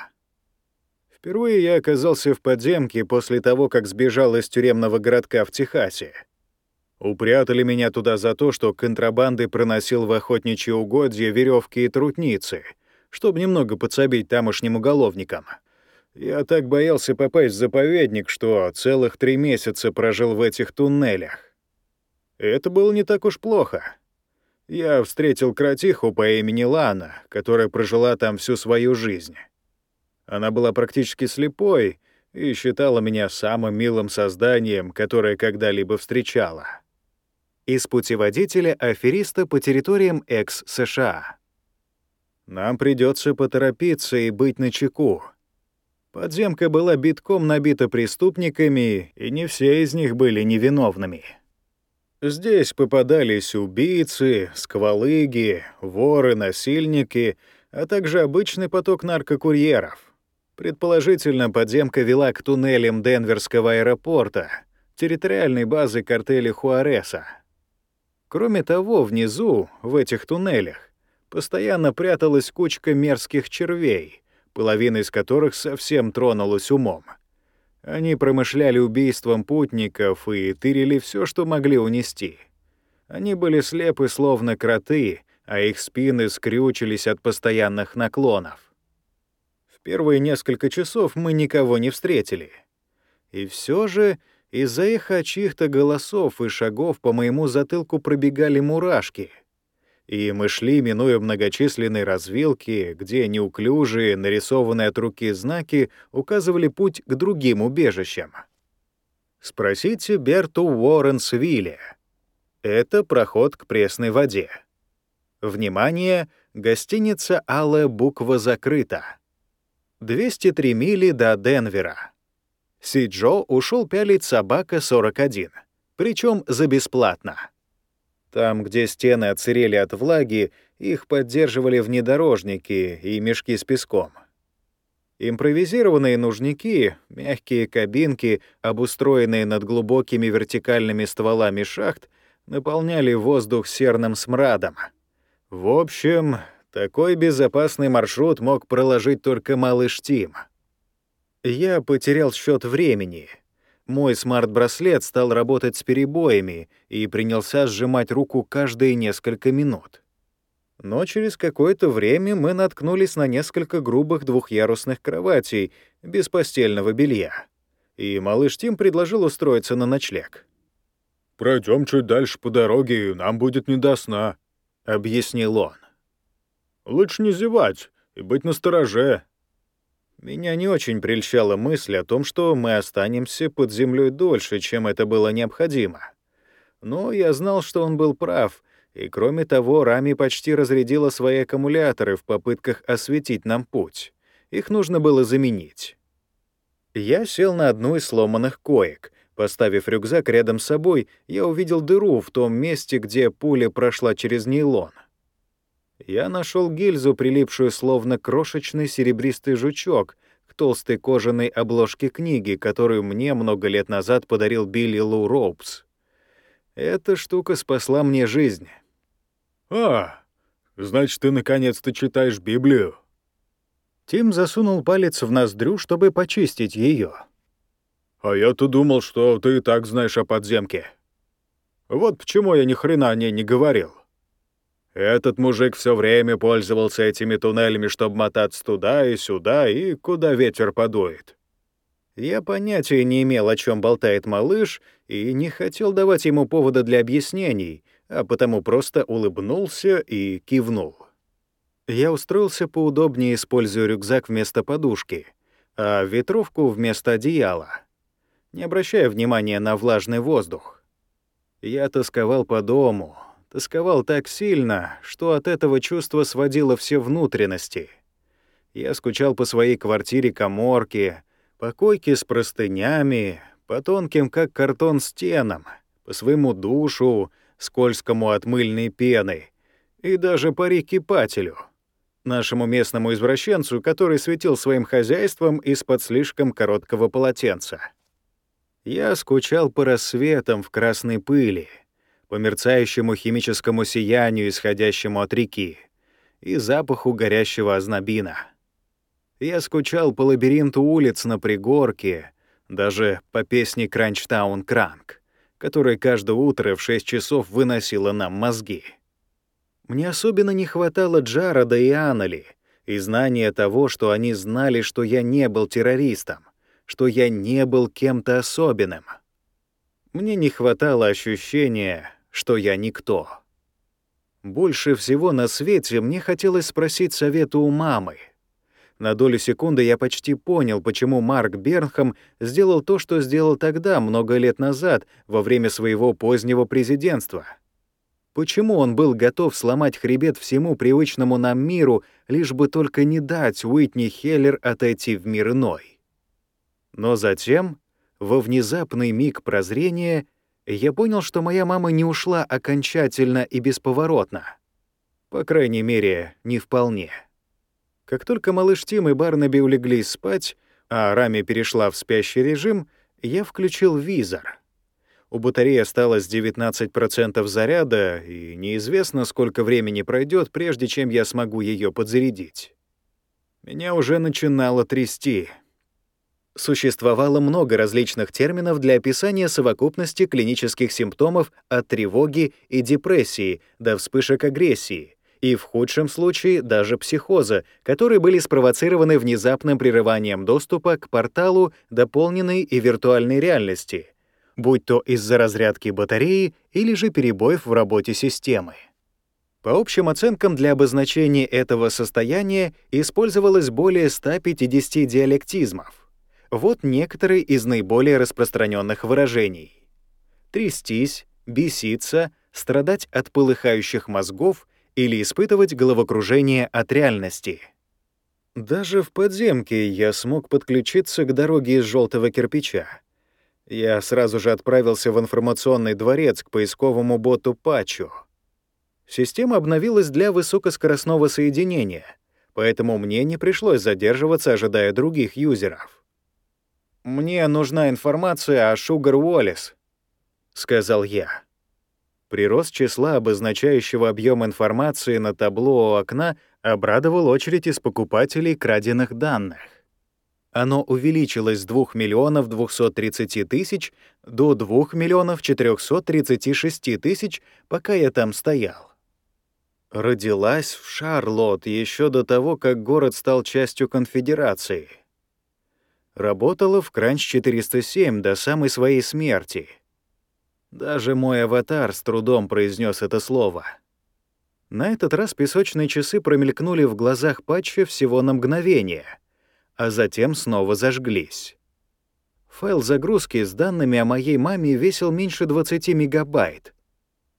Впервые я оказался в подземке после того, как сбежал из тюремного городка в Техасе. Упрятали меня туда за то, что контрабандой проносил в охотничьи угодья веревки и трутницы, чтобы немного подсобить тамошним уголовникам. Я так боялся попасть в заповедник, что целых три месяца прожил в этих туннелях. Это было не так уж плохо. Я встретил кротиху по имени Лана, которая прожила там всю свою жизнь. Она была практически слепой и считала меня самым милым созданием, которое когда-либо встречала. Из путеводителя афериста по территориям экс-США. Нам придется поторопиться и быть начеку. Подземка была битком набита преступниками, и не все из них были невиновными. Здесь попадались убийцы, сквалыги, воры, насильники, а также обычный поток наркокурьеров. Предположительно, подземка вела к туннелям Денверского аэропорта, территориальной базы картеля Хуареса. Кроме того, внизу, в этих туннелях, постоянно пряталась кучка мерзких червей, половина из которых совсем тронулась умом — они промышляли убийством путников и тырили все, что могли унести. Они были слепы, словно кроты, а их спины скрючились от постоянных наклонов. В первые несколько часов мы никого не встретили. И все же из-за их чьих-то голосов и шагов по моему затылку пробегали мурашки — и мы шли, минуя многочисленные развилки, где неуклюжие, нарисованные от руки знаки указывали путь к другим убежищам. Спросите Берту Уорренсвилле. Это проход к пресной воде. Внимание, гостиница «Алая буква» закрыта. 203 мили до Денвера. Сиджо ушел пялить собака 41, причем за бесплатно. Там, где стены отсырели от влаги, их поддерживали внедорожники и мешки с песком. Импровизированные нужники, мягкие кабинки, обустроенные над глубокими вертикальными стволами шахт, наполняли воздух серным смрадом. В общем, такой безопасный маршрут мог проложить только малыш Тим. Я потерял счет времени — мой смарт-браслет стал работать с перебоями и принялся сжимать руку каждые несколько минут. Но через какое-то время мы наткнулись на несколько грубых двухъярусных кроватей без постельного белья. И малыш Тим предложил устроиться на ночлег.
Пройдем чуть дальше по дороге, и нам будет не до сна», —
объяснил он.
«Лучше не зевать и быть настороже.
Меня не очень прельщала мысль о том, что мы останемся под землей дольше, чем это было необходимо. Но я знал, что он был прав, и кроме того, Рами почти разрядила свои аккумуляторы в попытках осветить нам путь. Их нужно было заменить. Я сел на одну из сломанных коек. Поставив рюкзак рядом с собой, я увидел дыру в том месте, где пуля прошла через нейлон я нашел гильзу, прилипшую словно крошечный серебристый жучок к толстой кожаной обложке книги, которую мне много лет назад подарил Билли Лу Роупс. Эта штука спасла мне жизнь.
«А, значит, ты наконец-то читаешь Библию?»
Тим засунул палец в ноздрю, чтобы почистить ее.
«А я-то думал, что ты и так знаешь о подземке. Вот почему я ни хрена о ней не говорил». Этот мужик все время пользовался этими туннелями, чтобы мотаться туда и сюда, и куда ветер подует.
Я понятия не имел, о чем болтает малыш, и не хотел давать ему повода для объяснений, а потому просто улыбнулся и кивнул. Я устроился поудобнее, используя рюкзак вместо подушки, а ветровку вместо одеяла, не обращая внимания на влажный воздух. Я тосковал по дому, тосковал так сильно, что от этого чувства сводило все внутренности. Я скучал по своей квартире-коморке, по койке с простынями, по тонким, как картон, стенам, по своему душу, скользкому от мыльной пены, и даже по рекипателю, нашему местному извращенцу, который светил своим хозяйством из-под слишком короткого полотенца. Я скучал по рассветам в красной пыли, по мерцающему химическому сиянию, исходящему от реки, и запаху горящего ознобина — я скучал по лабиринту улиц на пригорке, даже по песне «Кранчтаун Кранк», которая каждое утро в 6 часов выносила нам мозги. Мне особенно не хватало Джарода и Аннели и знания того, что они знали, что я не был террористом, что я не был кем-то особенным. Мне не хватало ощущения, что я никто. Больше всего на свете мне хотелось спросить совета у мамы — на долю секунды я почти понял, почему Марк Бернхам сделал то, что сделал тогда, много лет назад, во время своего позднего президентства. Почему он был готов сломать хребет всему привычному нам миру, лишь бы только не дать Уитни Хеллер отойти в мир иной? Но затем, во внезапный миг прозрения, я понял, что моя мама не ушла окончательно и бесповоротно. По крайней мере, не вполне. Как только малыш Тим и Барнаби улеглись спать, а Рами перешла в спящий режим, я включил визор. У батареи осталось 19% заряда, и неизвестно, сколько времени пройдет, прежде чем я смогу ее подзарядить. Меня уже начинало трясти. Существовало много различных терминов для описания совокупности клинических симптомов от тревоги и депрессии до вспышек агрессии, и в худшем случае даже психоза, которые были спровоцированы внезапным прерыванием доступа к порталу дополненной и виртуальной реальности, будь то из-за разрядки батареи или же перебоев в работе системы. По общим оценкам для обозначения этого состояния использовалось более 150 диалектизмов. Вот некоторые из наиболее распространенных выражений. Трястись, беситься, страдать от полыхающих мозгов — или испытывать головокружение от реальности. Даже в подземке я смог подключиться к дороге из желтого кирпича. Я сразу же отправился в информационный дворец к поисковому боту Пачу. Система обновилась для высокоскоростного соединения, поэтому мне не пришлось задерживаться, ожидая других юзеров. «Мне нужна информация о Шугар Уоллес», — сказал я. Прирост числа, обозначающего объем информации на табло у окна, обрадовал очередь из покупателей краденных данных. Оно увеличилось с 2 миллионов 230 тысяч до 2 миллионов 436 тысяч, пока я там стоял. Родилась в Шарлотт еще до того, как город стал частью конфедерации. Работала в Кранч-407 до самой своей смерти — даже мой аватар с трудом произнес это слово. На этот раз песочные часы промелькнули в глазах Патча всего на мгновение, а затем снова зажглись. Файл загрузки с данными о моей маме весил меньше 20 мегабайт.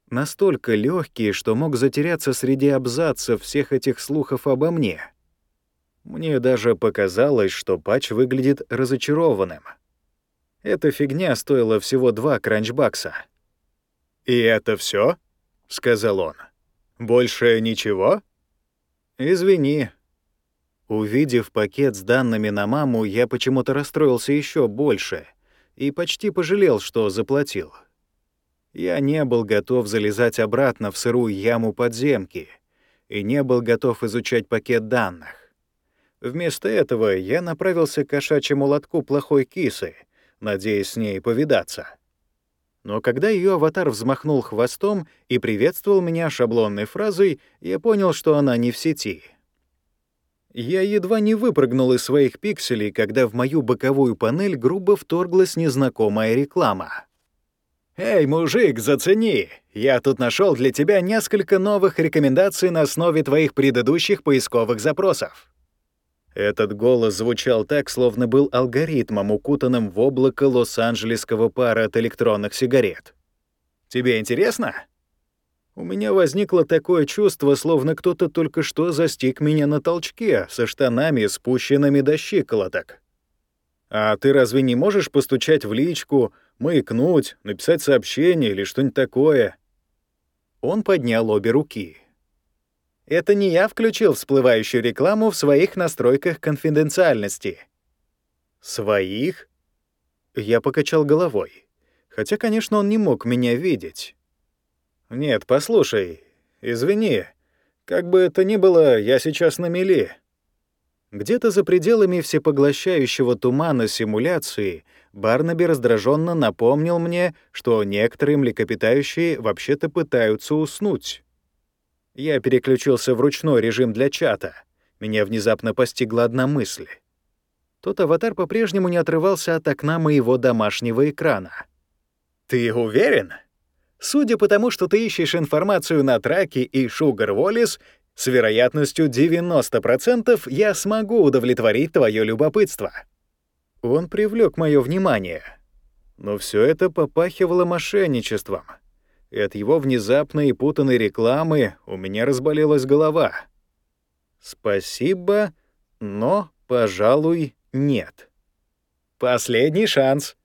Настолько легкий, что мог затеряться среди абзацев всех этих слухов обо мне. Мне даже показалось, что Патч выглядит разочарованным — эта фигня стоила всего два кранчбакса. «И это все? сказал он. «Больше ничего?» «Извини». Увидев пакет с данными на маму, я почему-то расстроился еще больше и почти пожалел, что заплатил. Я не был готов залезать обратно в сырую яму подземки и не был готов изучать пакет данных. Вместо этого я направился к кошачьему лотку плохой кисы — надеясь с ней повидаться. Но когда ее аватар взмахнул хвостом и приветствовал меня шаблонной фразой, я понял, что она не в сети. Я едва не выпрыгнул из своих пикселей, когда в мою боковую панель грубо вторглась незнакомая реклама. «Эй, мужик, зацени! Я тут нашел для тебя несколько новых рекомендаций на основе твоих предыдущих поисковых запросов». Этот голос звучал так, словно был алгоритмом, укутанным в облако лос-анджелесского пара от электронных сигарет. «Тебе интересно?» У меня возникло такое чувство, словно кто-то только что застиг меня на толчке, со штанами, спущенными до щиколоток. «А ты разве не можешь постучать в личку, маякнуть, написать сообщение или что-нибудь такое?» Он поднял обе руки. Это не я включил всплывающую рекламу в своих настройках конфиденциальности. Своих? Я покачал головой. Хотя, конечно, он не мог меня видеть. Нет, послушай, извини. Как бы это ни было, я сейчас на мели. Где-то за пределами всепоглощающего тумана симуляции Барнаби раздраженно напомнил мне, что некоторые млекопитающие вообще-то пытаются уснуть. Я переключился в ручной режим для чата. Меня внезапно постигла одна мысль. Тот аватар по-прежнему не отрывался от окна моего домашнего экрана. «Ты уверен? Судя по тому, что ты ищешь информацию на Траке и Шугар Воллис, с вероятностью 90% я смогу удовлетворить твое любопытство». Он привлек мое внимание. Но все это попахивало мошенничеством — и от его внезапной и путанной рекламы у меня разболелась голова. Спасибо, но, пожалуй, нет. Последний шанс.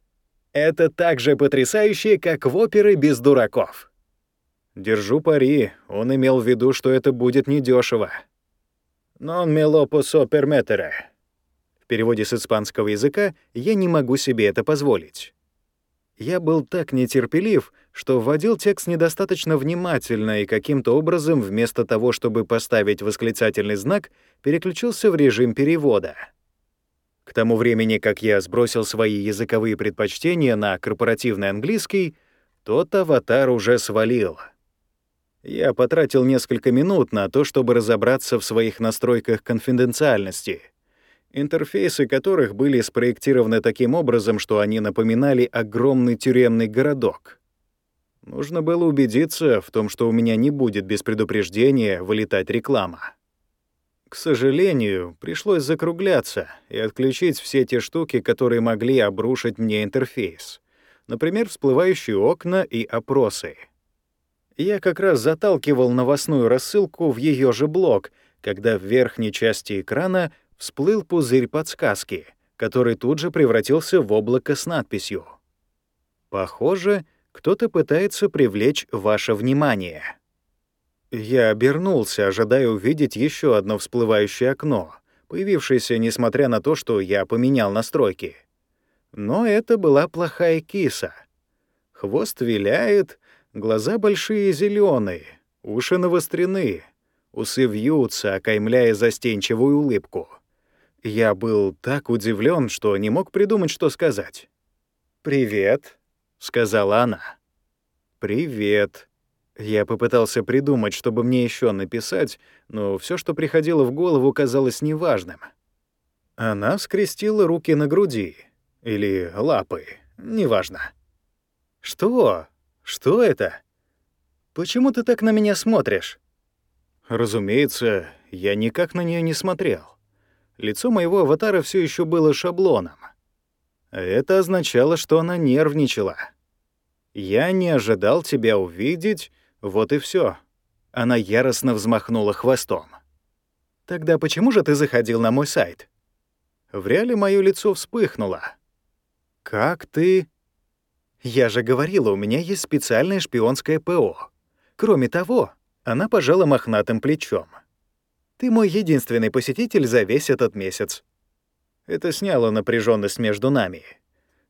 Это так же потрясающе, как в оперы без дураков. Держу пари, он имел в виду, что это будет недешево. «Non me lo posso permettere». В переводе с испанского языка «я не могу себе это позволить». Я был так нетерпелив, что вводил текст недостаточно внимательно и каким-то образом, вместо того, чтобы поставить восклицательный знак, переключился в режим перевода. К тому времени, как я сбросил свои языковые предпочтения на корпоративный английский, тот аватар уже свалил. Я потратил несколько минут на то, чтобы разобраться в своих настройках конфиденциальности — интерфейсы которых были спроектированы таким образом, что они напоминали огромный тюремный городок. Нужно было убедиться в том, что у меня не будет без предупреждения вылетать реклама. К сожалению, пришлось закругляться и отключить все те штуки, которые могли обрушить мне интерфейс. Например, всплывающие окна и опросы. Я как раз заталкивал новостную рассылку в ее же блок, когда в верхней части экрана всплыл пузырь подсказки, который тут же превратился в облако с надписью. «Похоже, кто-то пытается привлечь ваше внимание». Я обернулся, ожидая увидеть еще одно всплывающее окно, появившееся несмотря на то, что я поменял настройки. Но это была плохая киса. Хвост виляет, глаза большие зеленые, уши навострены, усы вьются, окаймляя застенчивую улыбку — я был так удивлен, что не мог придумать, что сказать. «Привет», — сказала она. «Привет». Я попытался придумать, чтобы мне еще написать, но все, что приходило в голову, казалось неважным. Она скрестила руки на груди. Или лапы. Неважно. «Что? Что это? Почему ты так на меня смотришь?» Разумеется, я никак на нее не смотрел. Лицо моего аватара все еще было шаблоном. Это означало, что она нервничала. «Я не ожидал тебя увидеть, вот и все. Она яростно взмахнула хвостом. «Тогда почему же ты заходил на мой сайт?» В реале мое лицо вспыхнуло. «Как ты...» «Я же говорила, у меня есть специальное шпионское ПО. Кроме того...» Она пожала мохнатым плечом. Ты мой единственный посетитель за весь этот месяц». Это сняло напряженность между нами.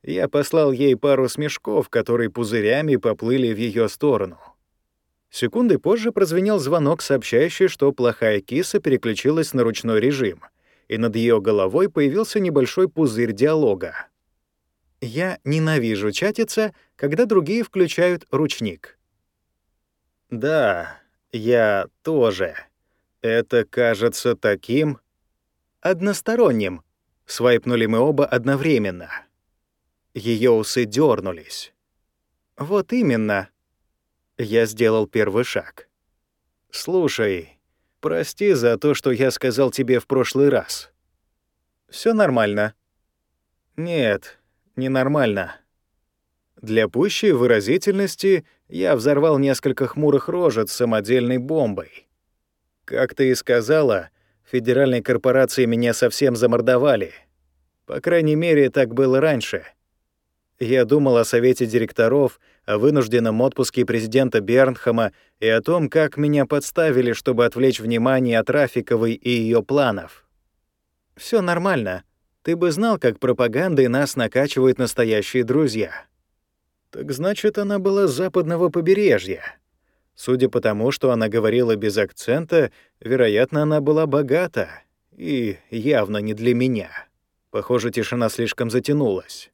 Я послал ей пару смешков, которые пузырями поплыли в ее сторону. Секунды позже прозвенел звонок, сообщающий, что плохая киса переключилась на ручной режим, и над ее головой появился небольшой пузырь диалога. Я ненавижу чатиться, когда другие включают ручник.
Да, я тоже. Это кажется таким...
Односторонним. Свайпнули мы оба одновременно. Ее усы дернулись. Вот именно. Я сделал первый шаг.
Слушай, прости за то, что я сказал тебе в прошлый раз.
Все нормально.
Нет, ненормально. Для пущей выразительности я взорвал несколько хмурых рожец самодельной бомбой. Как ты и сказала, федеральные корпорации меня совсем замордовали. По крайней мере, так было раньше. Я думал о совете директоров, о вынужденном отпуске президента Бернхама и о том, как меня подставили, чтобы отвлечь внимание от Рафиковой и ее планов.
Все нормально. Ты бы знал, как пропагандой нас накачивают настоящие друзья.
Так значит, она была с западного побережья. Судя по тому, что она говорила без акцента, вероятно, она была богата. И явно не для меня. Похоже, тишина слишком затянулась.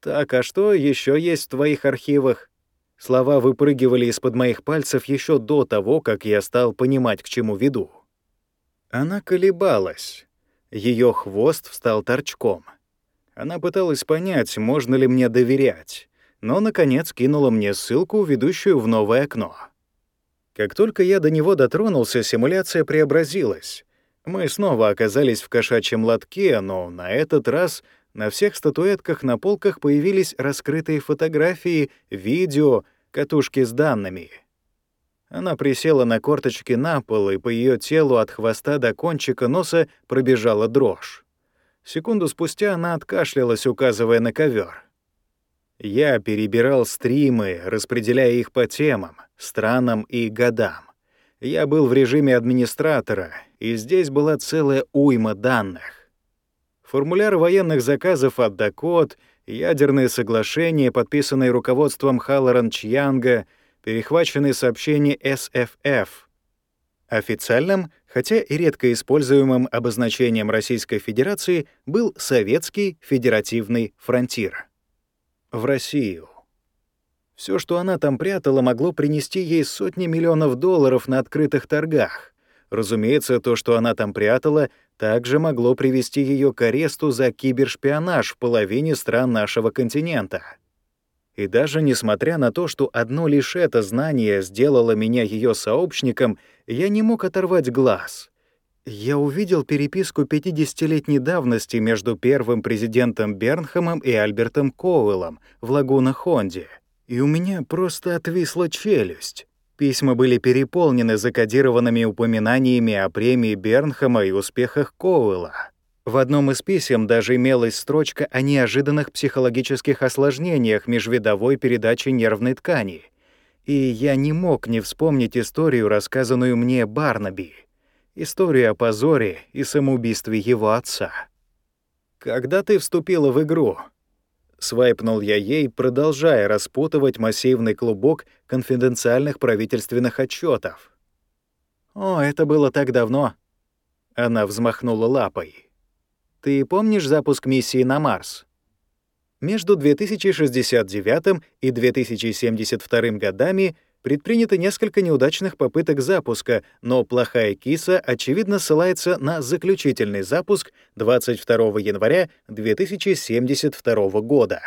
Так, а что еще есть в твоих архивах? Слова выпрыгивали из-под моих пальцев еще до того, как я стал понимать, к чему веду. Она колебалась. Ее хвост встал торчком. Она пыталась понять, можно ли мне доверять но, наконец, кинула мне ссылку, ведущую в новое окно. Как только я до него дотронулся, симуляция преобразилась. Мы снова оказались в кошачьем лотке, но на этот раз на всех статуэтках на полках появились раскрытые фотографии, видео, катушки с данными. Она присела на корточки на пол, и по ее телу от хвоста до кончика носа пробежала дрожь. Секунду спустя она откашлялась, указывая на ковер. Я перебирал стримы, распределяя их по темам, странам и годам. Я был в режиме администратора, и здесь была целая уйма данных. Формуляр военных заказов от Дакот, ядерные соглашения, подписанные руководством Халлоран Чьянга, перехваченные сообщения СФФ. Официальным, хотя и редко используемым обозначением Российской Федерации был Советский Федеративный фронтир в Россию. Все, что она там прятала, могло принести ей сотни миллионов долларов на открытых торгах. Разумеется, то, что она там прятала, также могло привести ее к аресту за кибершпионаж в половине стран нашего континента. И даже несмотря на то, что одно лишь это знание сделало меня ее сообщником, я не мог оторвать глаз. Я увидел переписку 50-летней давности между первым президентом Бернхамом и Альбертом Коуэллом в Лагуна-Хонде, и у меня просто отвисла челюсть. Письма были переполнены закодированными упоминаниями о премии Бернхама и успехах Коуэлла. В одном из писем даже имелась строчка о неожиданных психологических осложнениях межвидовой передачи нервной ткани. И я не мог не вспомнить историю, рассказанную мне Барнаби — История о позоре и самоубийстве его отца. «Когда ты вступила в игру?» Свайпнул я ей, продолжая распутывать массивный клубок конфиденциальных правительственных отчетов. «О, это было так давно». Она взмахнула лапой. «Ты помнишь запуск миссии на Марс?» Между 2069 и 2072 годами — предпринято несколько неудачных попыток запуска, но плохая киса, очевидно, ссылается на заключительный запуск 22 января 2072 года.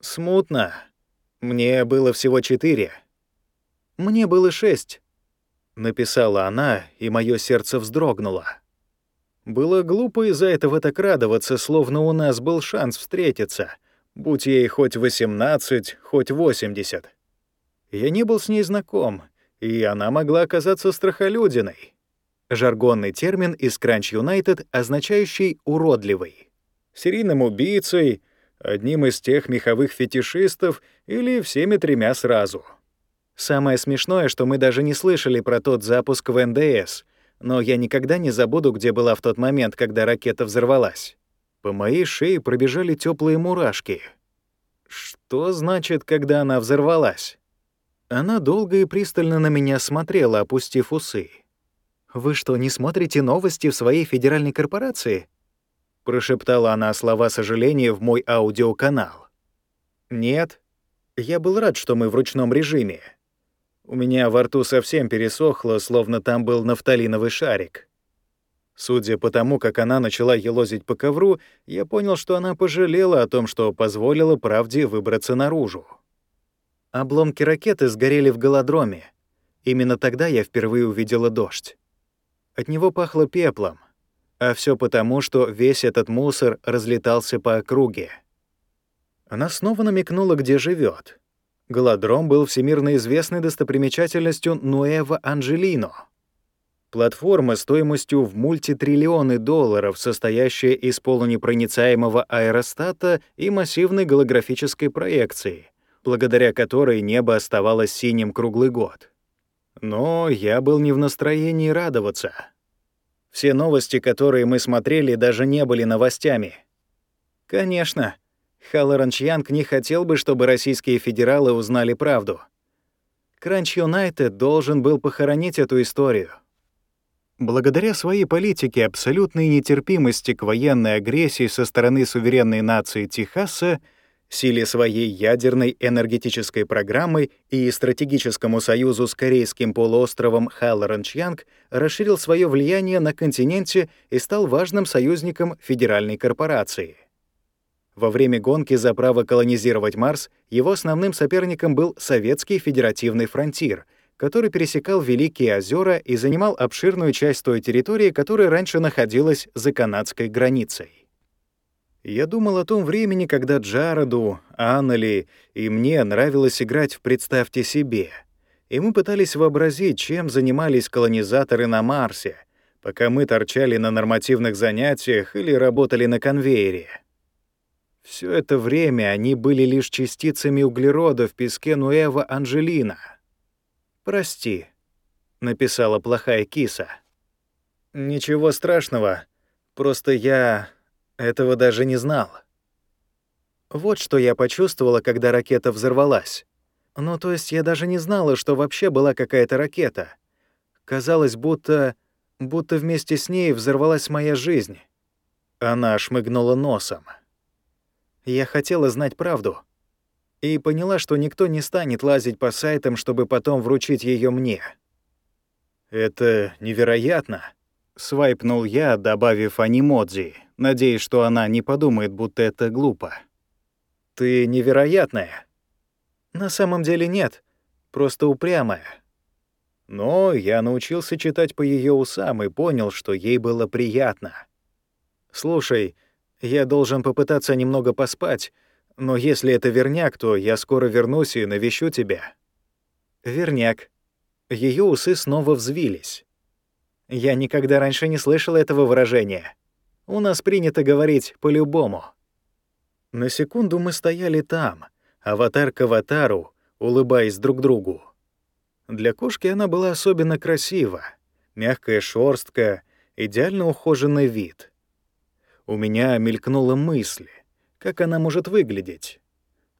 Смутно. Мне было всего четыре. Мне было шесть. Написала она, и мое сердце вздрогнуло. Было глупо из-за этого так радоваться, словно у нас был шанс встретиться, будь ей хоть 18, хоть 80. Я не был с ней знаком, и она могла оказаться страхолюдиной. Жаргонный термин из Crunch United, означающий «уродливый». Серийным убийцей, одним из тех меховых фетишистов или всеми тремя сразу. Самое смешное, что мы даже не слышали про тот запуск в НДС, но я никогда не забуду, где была в тот момент, когда ракета взорвалась. По моей шее пробежали теплые мурашки. Что значит, когда она взорвалась? Она долго и пристально на меня смотрела, опустив усы. «Вы что, не смотрите новости в своей федеральной корпорации?»
Прошептала она слова сожаления в мой аудиоканал. «Нет. Я был рад, что мы в ручном режиме. У меня во рту совсем пересохло, словно там был нафталиновый шарик. Судя по тому, как она начала елозить по ковру, я понял, что она пожалела о том, что позволила правде выбраться наружу. Обломки ракеты сгорели в голодроме. Именно тогда я впервые увидела дождь. От него пахло пеплом, а все потому, что весь этот мусор разлетался по округе. Она снова намекнула, где живет. Голодром был всемирно известной достопримечательностью Нуэва Анджелино — Платформа стоимостью в мультитриллионы долларов, состоящая из полунепроницаемого аэростата и массивной голографической проекции, благодаря которой небо оставалось синим круглый год. Но я был не в настроении радоваться. Все новости, которые мы смотрели, даже не были новостями. Конечно, Халлоран Чьянг не хотел бы, чтобы российские федералы узнали правду. Кранч Юнайтед должен был похоронить эту историю — Благодаря своей политике абсолютной нетерпимости к военной агрессии со стороны суверенной нации Техаса, силе своей ядерной энергетической программы и стратегическому союзу с корейским полуостровом Халлоранчьянг расширил свое влияние на континенте и стал важным союзником федеральной корпорации. Во время гонки за право колонизировать Марс его основным соперником был Советский Федеративный фронтир — который пересекал Великие озера и занимал обширную часть той территории, которая раньше находилась за канадской границей. Я думал о том времени, когда Джароду, Аннели и мне нравилось играть в «Представьте себе», и мы пытались вообразить, чем занимались колонизаторы на Марсе, пока мы торчали на нормативных занятиях или работали на конвейере. Все это время они были лишь частицами углерода в песке Нуэва Анжелина — «Прости», — написала плохая киса. «Ничего страшного, просто я этого даже не знал». Вот что я почувствовала, когда ракета взорвалась. Ну, то есть я даже не знала, что вообще была какая-то ракета. Казалось, будто... будто вместе с ней взорвалась моя жизнь. Она шмыгнула носом. Я хотела знать правду и поняла, что никто не станет лазить по сайтам, чтобы потом вручить ее мне. «Это невероятно», — свайпнул я, добавив анимодзи, надеясь, что она не подумает, будто это глупо. «Ты невероятная». «На самом деле нет, просто упрямая». Но я научился читать по ее усам и понял, что ей было приятно. «Слушай, я должен попытаться немного поспать, но если это верняк, то я скоро вернусь и навещу тебя». «Верняк». Ее усы снова взвились. Я никогда раньше не слышал этого выражения. У нас принято говорить «по-любому». На секунду мы стояли там, аватар к аватару, улыбаясь друг другу. Для кошки она была особенно красива. Мягкая шорстка, идеально ухоженный вид. У меня мелькнула мысль — как она может выглядеть.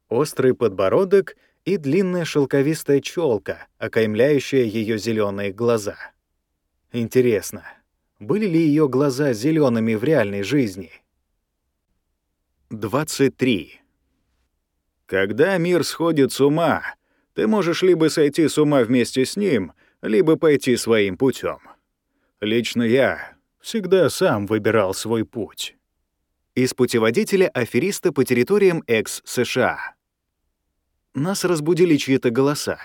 Острый подбородок и длинная шелковистая челка, окаймляющая ее зеленые глаза. Интересно, были ли ее глаза зелеными в реальной жизни? 23. Когда мир сходит с ума, ты можешь либо сойти с ума вместе с ним, либо пойти своим путем. Лично я всегда сам выбирал свой путь из путеводителя афериста по территориям экс-США. Нас разбудили чьи-то голоса.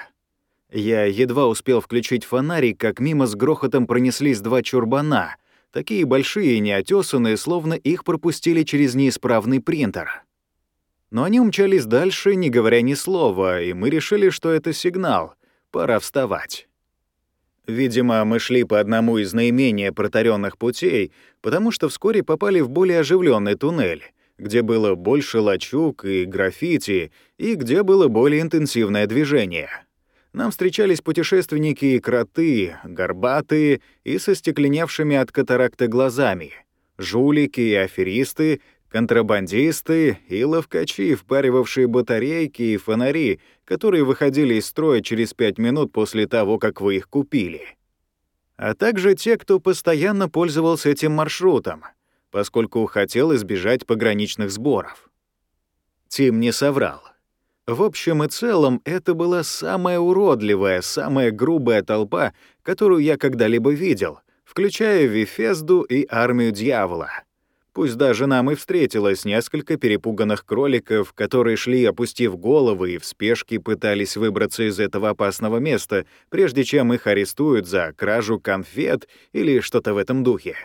Я едва успел включить фонарик, как мимо с грохотом пронеслись два чурбана, такие большие и неотесанные, словно их пропустили через неисправный принтер. Но они умчались дальше, не говоря ни слова, и мы решили, что это сигнал. Пора вставать. Видимо, мы шли по одному из наименее протаренных путей, потому что вскоре попали в более оживленный туннель, где было больше лачуг и граффити, и где было более интенсивное движение. Нам встречались путешественники и кроты, горбатые и со стекленевшими от катаракты глазами, жулики и аферисты, контрабандисты и ловкачи, впаривавшие батарейки и фонари, которые выходили из строя через пять минут после того, как вы их купили. А также те, кто постоянно пользовался этим маршрутом.
поскольку хотел избежать пограничных сборов. Тим не соврал. В общем и целом, это была самая уродливая, самая грубая толпа, которую я когда-либо видел, включая Вифезду и армию дьявола. Пусть даже нам и встретилось несколько перепуганных кроликов, которые шли, опустив головы, и в спешке пытались выбраться из этого опасного места, прежде чем их арестуют за кражу конфет или что-то в этом духе.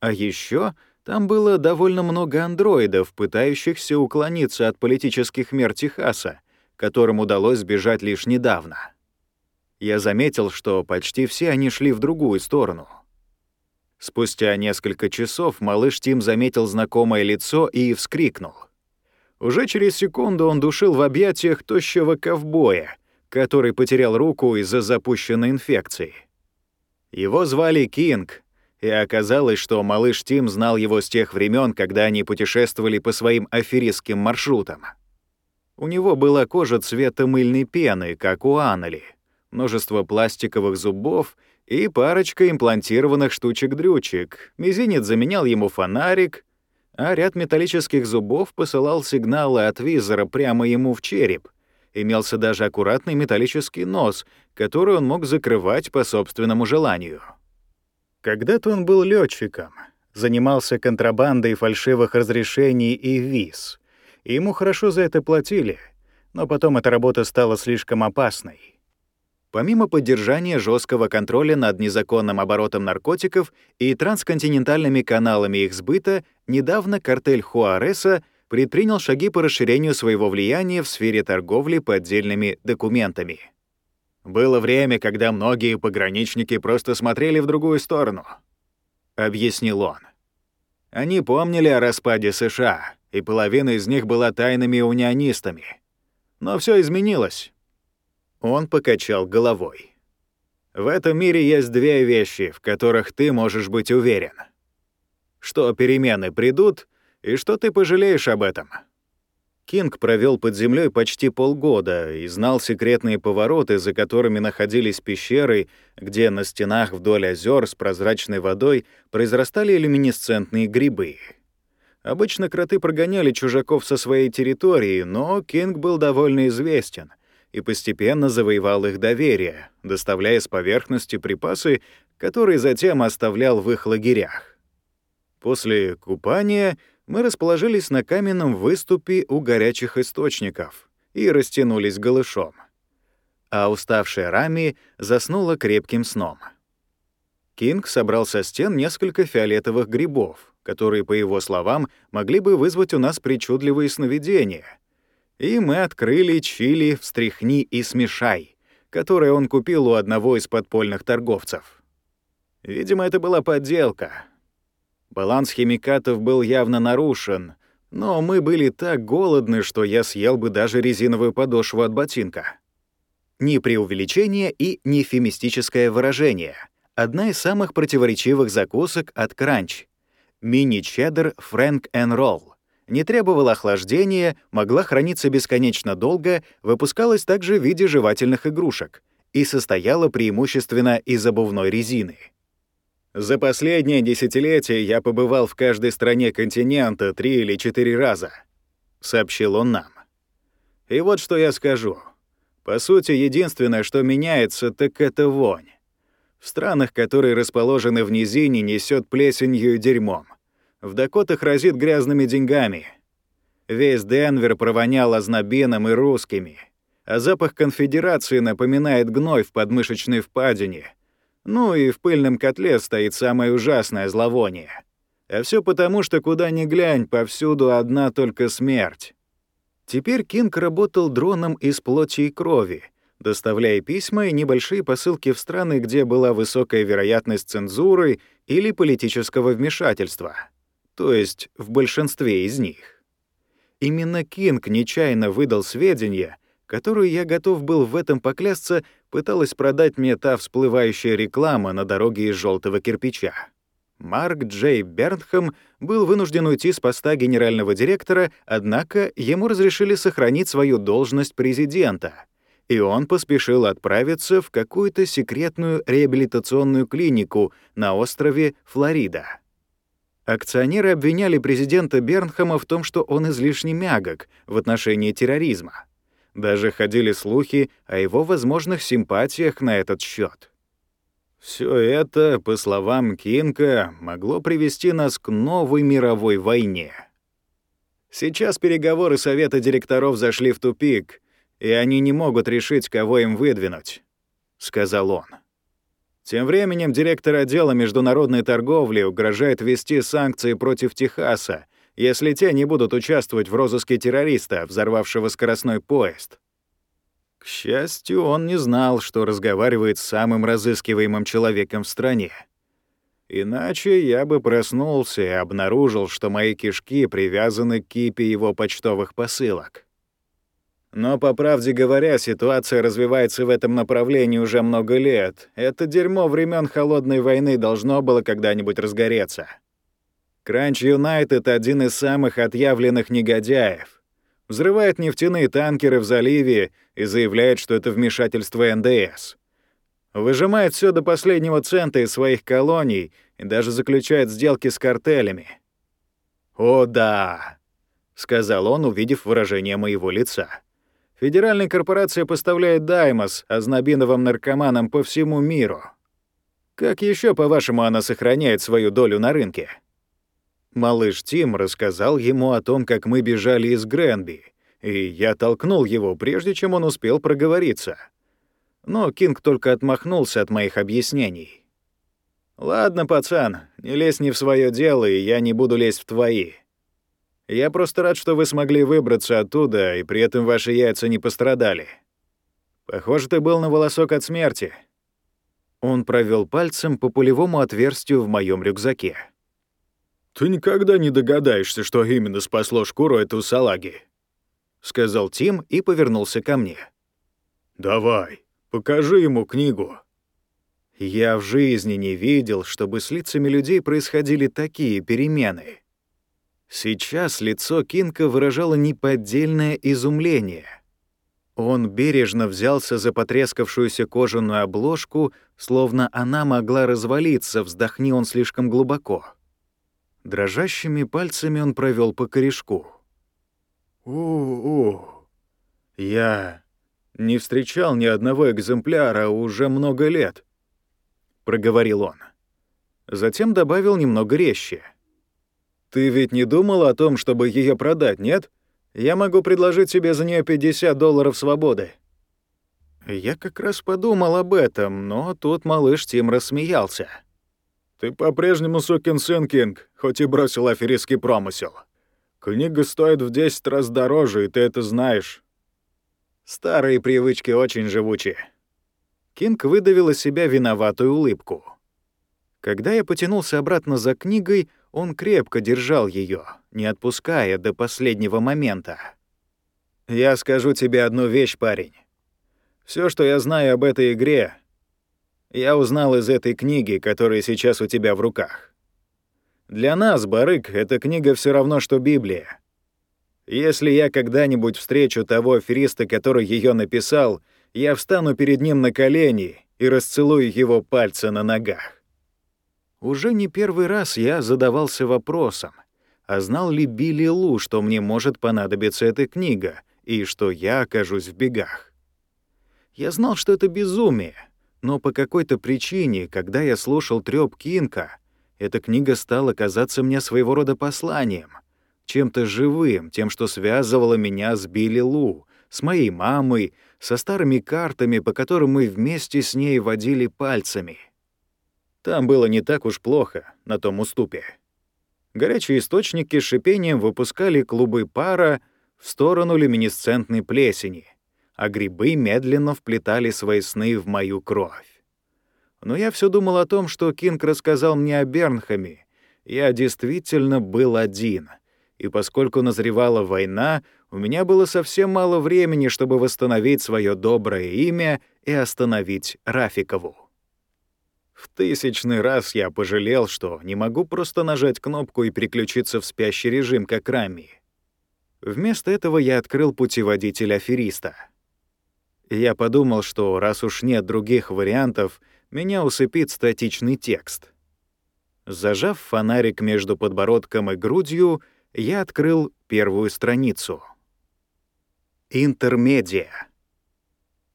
А еще там было довольно много андроидов, пытающихся уклониться от политических мер Техаса, которым удалось сбежать лишь недавно. Я заметил, что почти все они шли в другую сторону — Спустя несколько часов малыш Тим заметил знакомое лицо и вскрикнул. Уже через секунду он душил в объятиях тощего ковбоя, который потерял руку из-за запущенной инфекции. Его звали Кинг, и оказалось, что малыш Тим знал его с тех времен, когда они путешествовали по своим аферистским маршрутам. У него была кожа цвета мыльной пены, как у Аннели, множество пластиковых зубов и парочка имплантированных штучек-дрючек. Мизинец заменял ему фонарик, а ряд металлических зубов посылал сигналы от визора прямо ему в череп. Имелся даже аккуратный металлический нос, который он мог закрывать по собственному желанию. Когда-то он был летчиком, занимался контрабандой фальшивых разрешений и виз. ему хорошо за это платили, но потом эта работа стала слишком опасной. Помимо поддержания жесткого контроля над незаконным оборотом наркотиков и трансконтинентальными каналами их сбыта, недавно картель Хуареса предпринял шаги по расширению своего влияния в сфере торговли поддельными документами. Было время, когда многие пограничники просто смотрели в другую сторону, объяснил он. Они помнили о распаде США, и половина из них была тайными унионистами. Но все изменилось. Он покачал головой. В этом мире есть две вещи, в которых ты можешь быть уверен. Что перемены придут, и что ты пожалеешь об этом. Кинг провел под землей почти полгода и знал секретные повороты, за которыми находились пещеры, где на стенах вдоль озер с прозрачной водой произрастали люминесцентные грибы. Обычно кроты прогоняли чужаков со своей территории, но Кинг был довольно известен — и постепенно завоевал их доверие, доставляя с поверхности припасы, которые затем оставлял в их лагерях. После купания мы расположились на каменном выступе у горячих источников и растянулись голышом. А уставшая Рами заснула крепким сном. Кинг собрал со стен несколько фиолетовых грибов, которые, по его словам, могли бы вызвать у нас причудливые сновидения — и мы открыли чили «Встряхни и смешай», которое он купил у одного из подпольных торговцев. Видимо, это была подделка. Баланс химикатов был явно нарушен, но мы были так голодны, что я съел бы даже резиновую подошву от ботинка. Ни преувеличение и ни фемистическое выражение. Одна из самых противоречивых закусок от Кранч. Мини-чеддер Фрэнк эн Ролл не требовала охлаждения, могла храниться бесконечно долго, выпускалась также в виде жевательных игрушек и состояла преимущественно из обувной резины. За последнее десятилетие я побывал в каждой стране континента три или четыре раза, сообщил он нам. И вот что я скажу. По сути, единственное, что меняется, так это вонь. В странах, которые расположены в низине, несет плесенью и дерьмом. В Дакотах разит грязными деньгами. Весь Денвер провонял ознобином и русскими, а запах конфедерации напоминает гной в подмышечной впадине. Ну и в пыльном котле стоит самое ужасное зловоние. А все потому, что куда ни глянь, повсюду одна только смерть. Теперь Кинг работал дроном из плоти и крови, доставляя письма и небольшие посылки в страны, где была высокая вероятность цензуры или политического вмешательства то есть в большинстве из них. Именно Кинг нечаянно выдал сведения, которые я готов был в этом поклясться, пыталась продать мне та всплывающая реклама на дороге из желтого кирпича. Марк Джей Бернхэм был вынужден уйти с поста генерального директора, однако ему разрешили сохранить свою должность президента, и он поспешил отправиться в какую-то секретную реабилитационную клинику на острове Флорида.
Акционеры обвиняли президента Бернхэма в том, что он излишне мягок в отношении терроризма. Даже ходили слухи о его возможных симпатиях на этот счет. Все это, по словам Кинка, могло привести нас к новой мировой войне. Сейчас переговоры совета директоров зашли в тупик, и они не могут решить, кого им выдвинуть, сказал он. Тем временем директор отдела международной торговли угрожает ввести санкции против Техаса, если те не будут участвовать в розыске террориста, взорвавшего скоростной поезд. К счастью, он не знал, что разговаривает с самым разыскиваемым человеком в стране. Иначе я бы проснулся и обнаружил, что мои кишки привязаны к кипе его почтовых посылок. Но, по правде говоря, ситуация развивается в этом направлении уже много лет. Это дерьмо времен Холодной войны должно было когда-нибудь разгореться. Кранч Юнайтед — один из самых отъявленных негодяев. Взрывает нефтяные танкеры в заливе и заявляет, что это вмешательство НДС. Выжимает все до последнего цента из своих колоний и даже заключает сделки с картелями. «О да», — сказал он, увидев выражение моего лица. Федеральная корпорация поставляет Даймос ознобиновым наркоманам по всему миру. Как еще, по-вашему, она сохраняет свою долю на рынке? Малыш Тим рассказал ему о том, как мы бежали из Гренби, и я толкнул его, прежде чем он успел проговориться. Но Кинг только отмахнулся от моих объяснений. «Ладно, пацан, не лезь не в свое дело, и я не буду лезть в твои. Я просто рад, что вы смогли выбраться оттуда, и при этом ваши яйца не пострадали. Похоже, ты был на волосок от смерти». Он провел пальцем по пулевому отверстию в моем рюкзаке.
«Ты никогда не догадаешься, что именно спасло шкуру эту салаги», — сказал Тим и повернулся ко мне. «Давай, покажи ему книгу».
Я в жизни не видел, чтобы с лицами людей происходили такие перемены. Сейчас лицо Кинка выражало неподдельное изумление. Он бережно взялся за потрескавшуюся кожаную обложку, словно она могла развалиться, вздохни он слишком глубоко. Дрожащими пальцами он провел по корешку.
«У-у, я не встречал ни одного экземпляра уже много лет», — проговорил он.
Затем добавил немного резче — ты ведь не думал о том, чтобы ее продать, нет? Я могу предложить тебе за нее 50 долларов свободы». Я как раз подумал об этом, но тут малыш Тим рассмеялся.
«Ты по-прежнему сукин сын, Кинг, хоть и бросил аферистский промысел. Книга стоит в 10 раз дороже, и ты это знаешь».
Старые привычки очень живучи. Кинг выдавил из себя виноватую улыбку. Когда я потянулся обратно за книгой, он крепко держал ее, не отпуская до последнего момента. «Я скажу тебе одну вещь, парень. Все, что я знаю об этой игре, я узнал из этой книги, которая сейчас у тебя в руках. Для нас, барык, эта книга все равно, что Библия. Если я когда-нибудь встречу того афериста, который ее написал, я встану перед ним на колени и расцелую его пальцы на ногах. Уже не первый раз я задавался вопросом, а знал ли Билли Лу, что мне может понадобиться эта книга, и что я окажусь в бегах. Я знал, что это безумие, но по какой-то причине, когда я слушал трёп Кинка, эта книга стала казаться мне своего рода посланием, чем-то живым, тем, что связывало меня с Билли Лу, с моей мамой, со старыми картами, по которым мы вместе с ней водили пальцами — там было не так уж плохо, на том уступе. Горячие источники с шипением выпускали клубы пара в сторону люминесцентной плесени, а грибы медленно вплетали свои сны в мою кровь. Но я все думал о том, что Кинг рассказал мне о Бернхаме. Я действительно был один, и поскольку назревала война, у меня было совсем мало времени, чтобы восстановить свое доброе имя и остановить Рафикову. В тысячный раз я пожалел, что не могу просто нажать кнопку и переключиться в спящий режим, как Рами. Вместо этого я открыл путеводитель афериста. Я подумал, что раз уж нет других вариантов, меня усыпит статичный текст.
Зажав фонарик между подбородком и грудью, я открыл первую страницу. Интермедиа.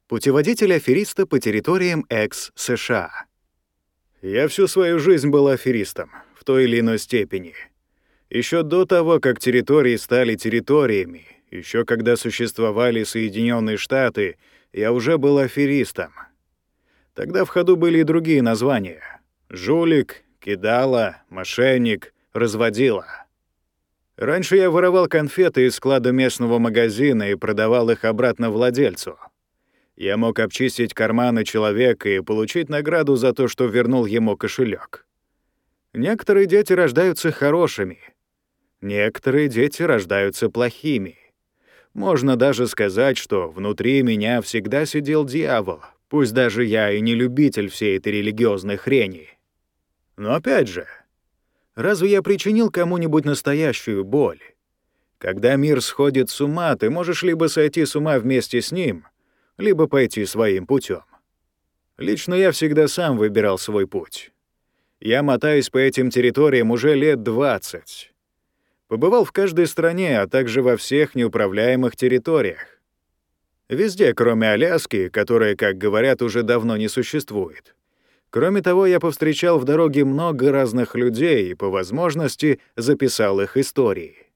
Путеводитель афериста по территориям экс-США. Я всю свою жизнь был аферистом, в той или иной степени. Еще до того, как территории стали территориями, еще когда существовали Соединенные Штаты, я уже был аферистом. Тогда в ходу были и другие названия. Жулик, кидала, мошенник, разводила. Раньше я воровал конфеты из склада местного магазина и продавал их обратно владельцу. Я мог обчистить карманы человека и получить награду за то, что вернул ему кошелек. Некоторые дети рождаются хорошими, некоторые дети рождаются плохими. Можно даже сказать, что внутри меня всегда сидел дьявол, пусть даже я и не любитель всей этой религиозной хрени. Но опять же, разве я причинил кому-нибудь настоящую боль? Когда мир сходит с ума, ты можешь либо сойти с ума вместе с ним, либо пойти своим путем. Лично я всегда сам выбирал свой путь. Я мотаюсь по этим территориям уже лет 20. Побывал в каждой стране, а также во всех неуправляемых территориях. Везде, кроме Аляски, которая, как говорят, уже давно не существует. Кроме того, я повстречал в дороге много разных людей и, по возможности, записал их истории.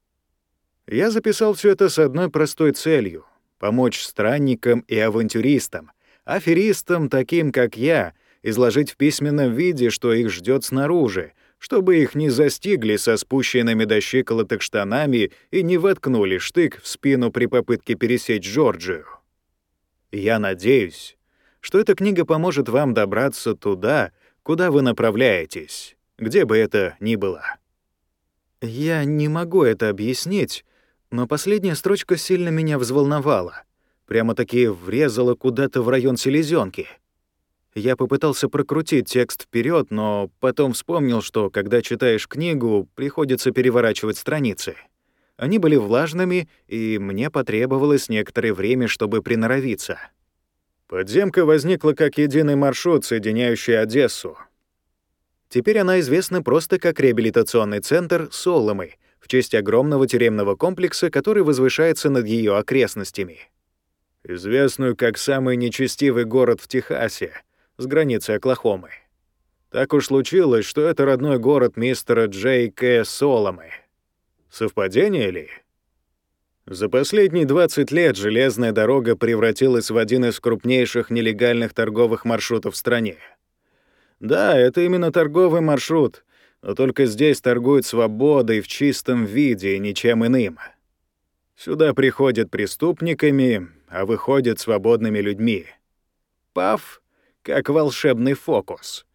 Я записал все это с одной простой целью — помочь странникам и авантюристам, аферистам, таким как я, изложить в письменном виде, что их ждет снаружи, чтобы их не застигли со спущенными до щиколоток штанами и не воткнули штык в спину при попытке пересечь Джорджию. Я надеюсь, что эта книга поможет вам добраться туда, куда вы направляетесь, где бы это ни было. Я не могу это объяснить, но последняя строчка сильно меня взволновала. Прямо-таки врезала куда-то в район селезенки. Я попытался прокрутить текст вперед, но потом вспомнил, что когда читаешь книгу, приходится переворачивать страницы. Они были влажными, и мне потребовалось некоторое время, чтобы приноровиться. Подземка возникла как единый маршрут, соединяющий Одессу. Теперь она известна просто как реабилитационный центр Соломы, в честь огромного тюремного комплекса, который возвышается над ее окрестностями. Известную как самый нечестивый город в Техасе, с границы Оклахомы. Так уж случилось, что это родной город мистера Джей К. Соломы. Совпадение ли? За последние 20 лет железная дорога превратилась в один из крупнейших нелегальных торговых маршрутов в стране. Да, это именно торговый маршрут, но только здесь торгуют свободой в чистом виде и ничем иным. Сюда приходят преступниками, а выходят свободными людьми. Пав, как волшебный фокус.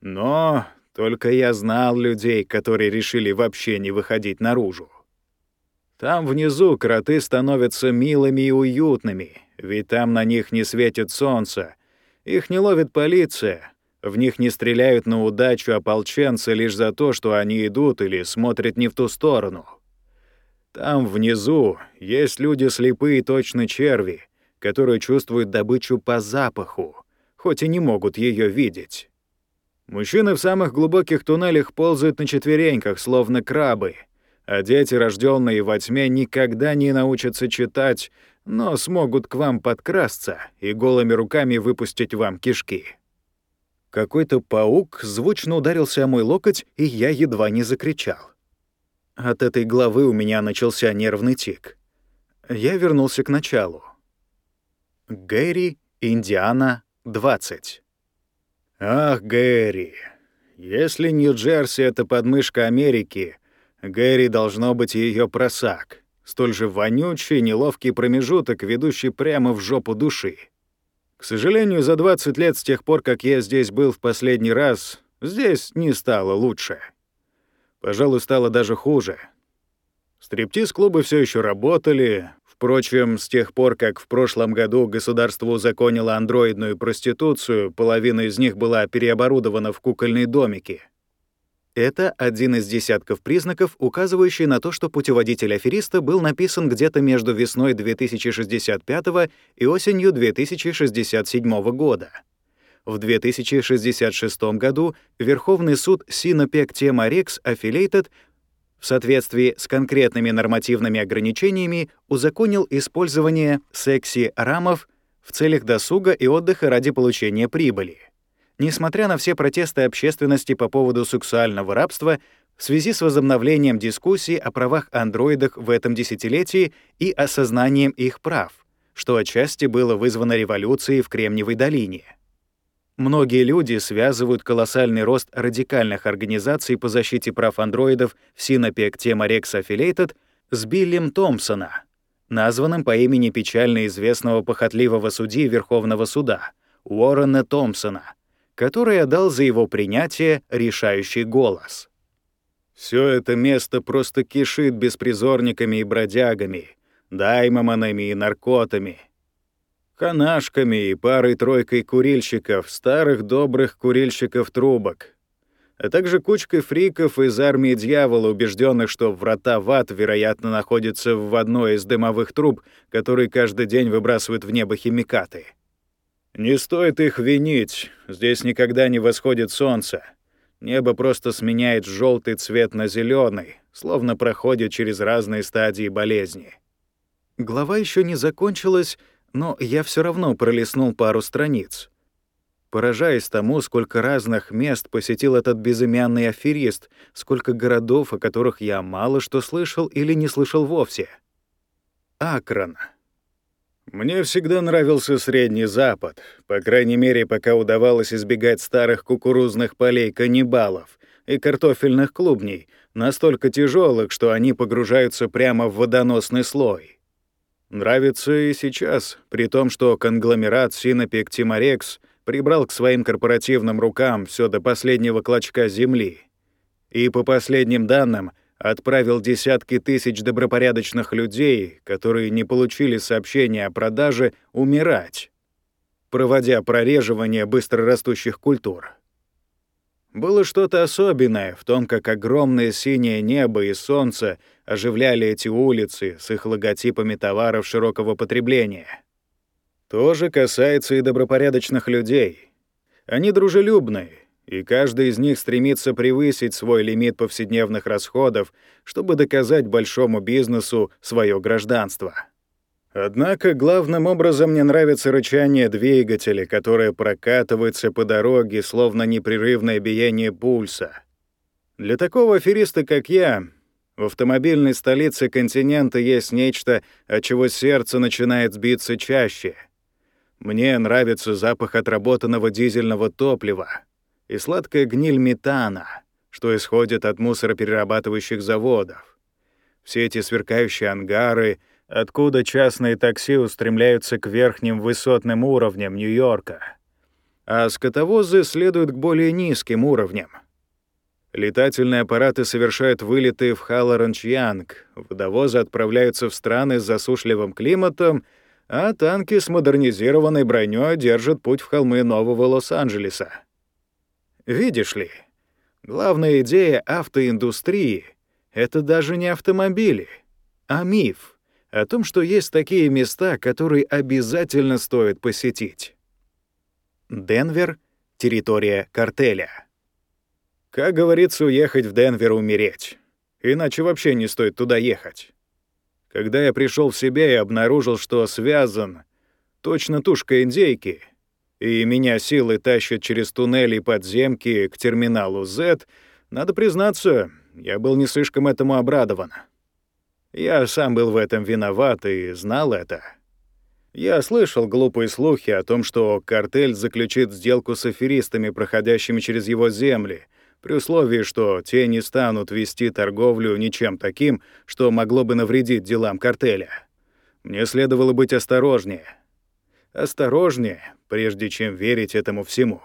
Но только я знал людей, которые решили вообще не выходить наружу. Там внизу кроты становятся милыми и уютными, ведь там на них не светит солнце, их не ловит полиция, в них не стреляют на удачу ополченцы лишь за то, что они идут или смотрят не в ту сторону. Там внизу есть люди слепые точно черви, которые чувствуют добычу по запаху, хоть и не могут ее видеть. Мужчины в самых глубоких туннелях ползают на четвереньках, словно крабы — а дети, рожденные во тьме, никогда не научатся читать, но смогут к вам подкрасться и голыми руками выпустить вам кишки. Какой-то паук звучно ударился о мой локоть, и я едва не закричал. От этой главы у меня начался нервный тик. Я вернулся к началу. Гэри, Индиана, 20. Ах, Гэри, если Нью-Джерси — это подмышка Америки, Гэри должно быть ее просак, столь же вонючий, неловкий промежуток, ведущий прямо в жопу души. К сожалению, за 20 лет с тех пор, как я здесь был в последний раз, здесь не стало лучше. Пожалуй, стало даже хуже. Стриптиз-клубы все еще работали. Впрочем, с тех пор, как в прошлом году государство узаконило андроидную проституцию, половина из них была переоборудована в кукольные домики. Это один из десятков признаков, указывающий на то, что путеводитель афериста был написан где-то между весной 2065 и осенью 2067 года.
В 2066 году Верховный суд Синопек Тема Рекс Affiliated в соответствии с конкретными нормативными ограничениями узаконил использование секси-рамов в целях досуга и отдыха ради получения прибыли. Несмотря на все протесты общественности по поводу сексуального рабства, в связи с возобновлением дискуссий о правах андроидах в этом десятилетии и осознанием их прав, что отчасти было вызвано революцией в Кремниевой долине. Многие люди связывают колоссальный рост радикальных организаций по защите прав андроидов в Синопек Тема Rex Affiliated с Биллем Томпсона, названным по имени печально известного похотливого судьи Верховного суда Уоррена Томпсона, который отдал за его принятие решающий голос.
Все это место просто кишит беспризорниками и бродягами, даймоманами и наркотами, канашками и парой-тройкой курильщиков, старых добрых курильщиков трубок, а также кучкой фриков из армии дьявола, убежденных, что врата в ад, вероятно, находятся в одной из дымовых труб, которые каждый день выбрасывают в небо химикаты. Не стоит их винить, здесь никогда не восходит солнце. Небо просто сменяет желтый цвет на зеленый, словно проходит через разные стадии болезни.
Глава еще не закончилась, но я все равно пролистнул пару страниц. Поражаясь тому, сколько разных мест посетил этот безымянный аферист, сколько городов, о которых я мало что слышал или не слышал вовсе. Акрон.
Мне всегда нравился Средний Запад, по крайней мере, пока удавалось избегать старых кукурузных полей каннибалов и картофельных клубней, настолько тяжелых, что они погружаются прямо в водоносный слой. Нравится и сейчас, при том, что конгломерат Синопек Тимарекс прибрал к своим корпоративным рукам все до последнего клочка земли. И по последним данным, отправил десятки тысяч добропорядочных людей, которые не получили сообщения о продаже, умирать, проводя прореживание быстрорастущих культур. Было что-то особенное в том, как огромное синее небо и солнце оживляли эти улицы с их логотипами товаров широкого потребления. То же касается и добропорядочных людей. Они дружелюбные, и каждый из них стремится превысить свой лимит повседневных расходов, чтобы доказать большому бизнесу свое гражданство. Однако главным образом мне нравится рычание двигателя, которое прокатывается по дороге, словно непрерывное биение пульса. Для такого афериста, как я, в автомобильной столице континента есть нечто, от чего сердце начинает биться чаще. Мне нравится запах отработанного дизельного топлива, и сладкая гниль метана, что исходит от мусороперерабатывающих заводов. Все эти сверкающие ангары, откуда частные такси устремляются к верхним высотным уровням Нью-Йорка, а скотовозы следуют к более низким уровням. Летательные аппараты совершают вылеты в Халлоранчьянг, водовозы отправляются в страны с засушливым климатом, а танки с модернизированной броней держат путь в холмы Нового Лос-Анджелеса. Видишь ли, главная идея автоиндустрии — это даже не автомобили, а миф о том, что есть такие места, которые обязательно стоит посетить. Денвер — территория картеля. Как говорится, уехать в Денвер — умереть. Иначе вообще не стоит туда ехать. Когда я пришел в себя и обнаружил, что связан, точно тушка индейки — и меня силы тащат через туннели подземки к терминалу Z, надо признаться, я был не слишком этому обрадован. Я сам был в этом виноват и знал это. Я слышал глупые слухи о том, что картель заключит сделку с аферистами, проходящими через его земли, при условии, что те не станут вести торговлю ничем таким, что могло бы навредить делам картеля. Мне следовало быть осторожнее — осторожнее, прежде чем верить этому всему.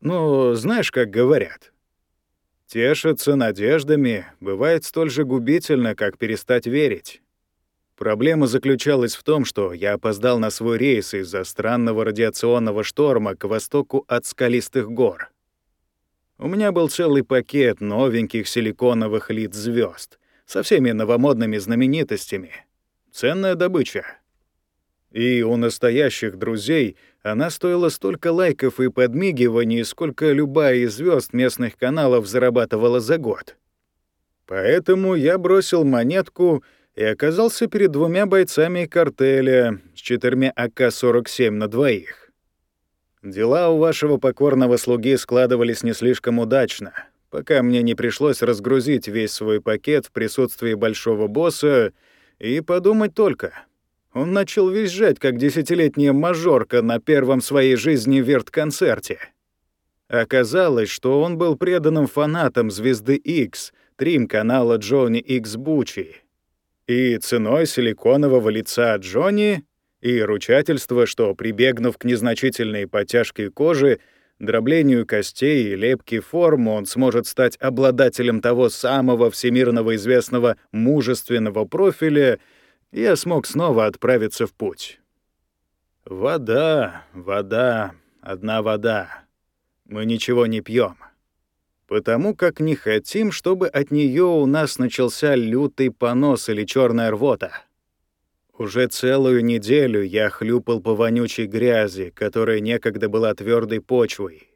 Ну, знаешь, как говорят, тешиться надеждами бывает столь же губительно, как перестать верить. Проблема заключалась в том, что я опоздал на свой рейс из-за странного радиационного шторма к востоку от скалистых гор. У меня был целый пакет новеньких силиконовых лиц звезд со всеми новомодными знаменитостями. Ценная добыча. И у настоящих друзей Она стоила столько лайков и подмигиваний, сколько любая из звезд местных каналов зарабатывала за год. Поэтому я бросил монетку и оказался перед двумя бойцами картеля с четырьмя АК-47 на двоих. Дела у вашего покорного слуги складывались не слишком удачно, пока мне не пришлось разгрузить весь свой пакет в присутствии большого босса и подумать только — он начал визжать, как десятилетняя мажорка на первом своей жизни верт-концерте. Оказалось, что он был преданным фанатом звезды X, трим-канала Джонни X Бучи. И ценой силиконового лица Джонни и ручательства, что, прибегнув к незначительной подтяжке кожи, дроблению костей и лепке форм, он сможет стать обладателем того самого всемирного известного мужественного профиля — я смог снова отправиться в путь. Вода, вода, одна вода. Мы ничего не пьем, потому как не хотим, чтобы от нее у нас начался лютый понос или черная рвота. Уже целую неделю я хлюпал по вонючей грязи, которая некогда была твердой почвой.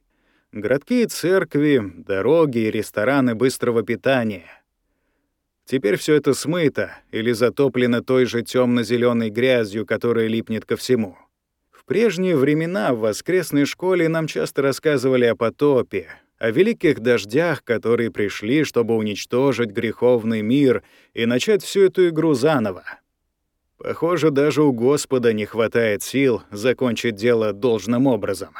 Городки и церкви, дороги и рестораны быстрого питания. Теперь все это смыто или затоплено той же темно-зеленой грязью, которая липнет ко всему. В прежние времена в воскресной школе нам часто рассказывали о потопе, о великих дождях, которые пришли, чтобы уничтожить греховный мир и начать всю эту игру заново. Похоже, даже у Господа не хватает сил закончить дело должным образом.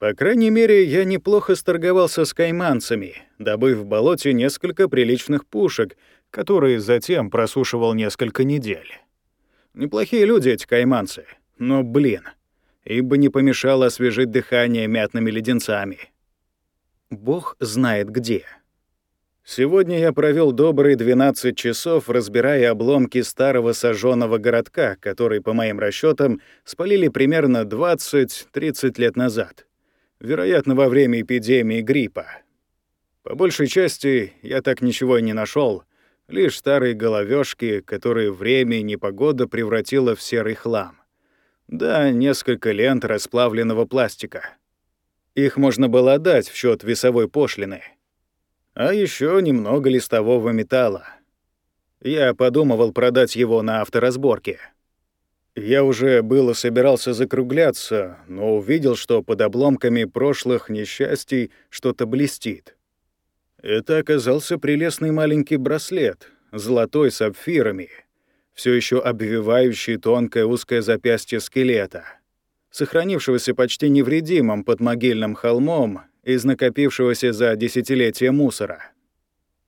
По крайней мере, я неплохо сторговался с кайманцами, добыв в болоте несколько приличных пушек, которые затем просушивал несколько недель. Неплохие люди эти кайманцы, но, блин, им бы не помешало освежить дыхание мятными леденцами. Бог знает где. Сегодня я провел добрые 12 часов, разбирая обломки старого сожженного городка, который, по моим расчетам, спалили примерно 20-30 лет назад вероятно, во время эпидемии гриппа. По большей части я так ничего и не нашел, лишь старые головешки, которые время и непогода превратило в серый хлам. Да, несколько лент расплавленного пластика. Их можно было отдать в счет весовой пошлины. А еще немного листового металла. Я подумывал продать его на авторазборке. Я уже было собирался закругляться, но увидел, что под обломками прошлых несчастий что-то блестит. Это оказался прелестный маленький браслет, золотой сапфирами, все еще обвивающий тонкое узкое запястье скелета, сохранившегося почти невредимым под могильным холмом из накопившегося за десятилетия мусора.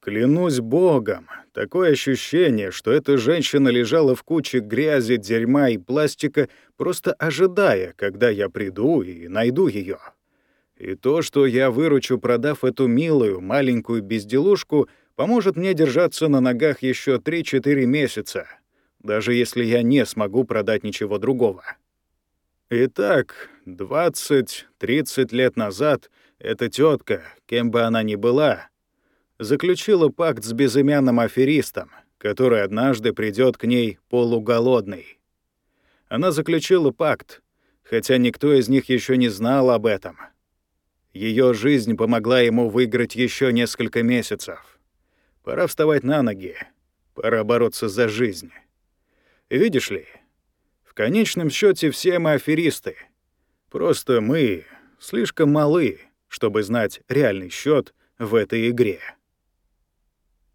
Клянусь богом, такое ощущение, что эта женщина лежала в куче грязи, дерьма и пластика, просто ожидая, когда я приду и найду ее. И то, что я выручу, продав эту милую маленькую безделушку, поможет мне держаться на ногах еще 3-4 месяца, даже если я не смогу продать ничего другого. Итак, 20-30 лет назад эта тетка, кем бы она ни была, заключила пакт с безымянным аферистом, который однажды придет к ней полуголодный. Она заключила пакт, хотя никто из них еще не знал об этом. Ее жизнь помогла ему выиграть еще несколько месяцев. Пора вставать на ноги, пора бороться за жизнь. Видишь ли, в конечном счете все мы аферисты. Просто мы слишком малы, чтобы знать реальный счет в этой игре.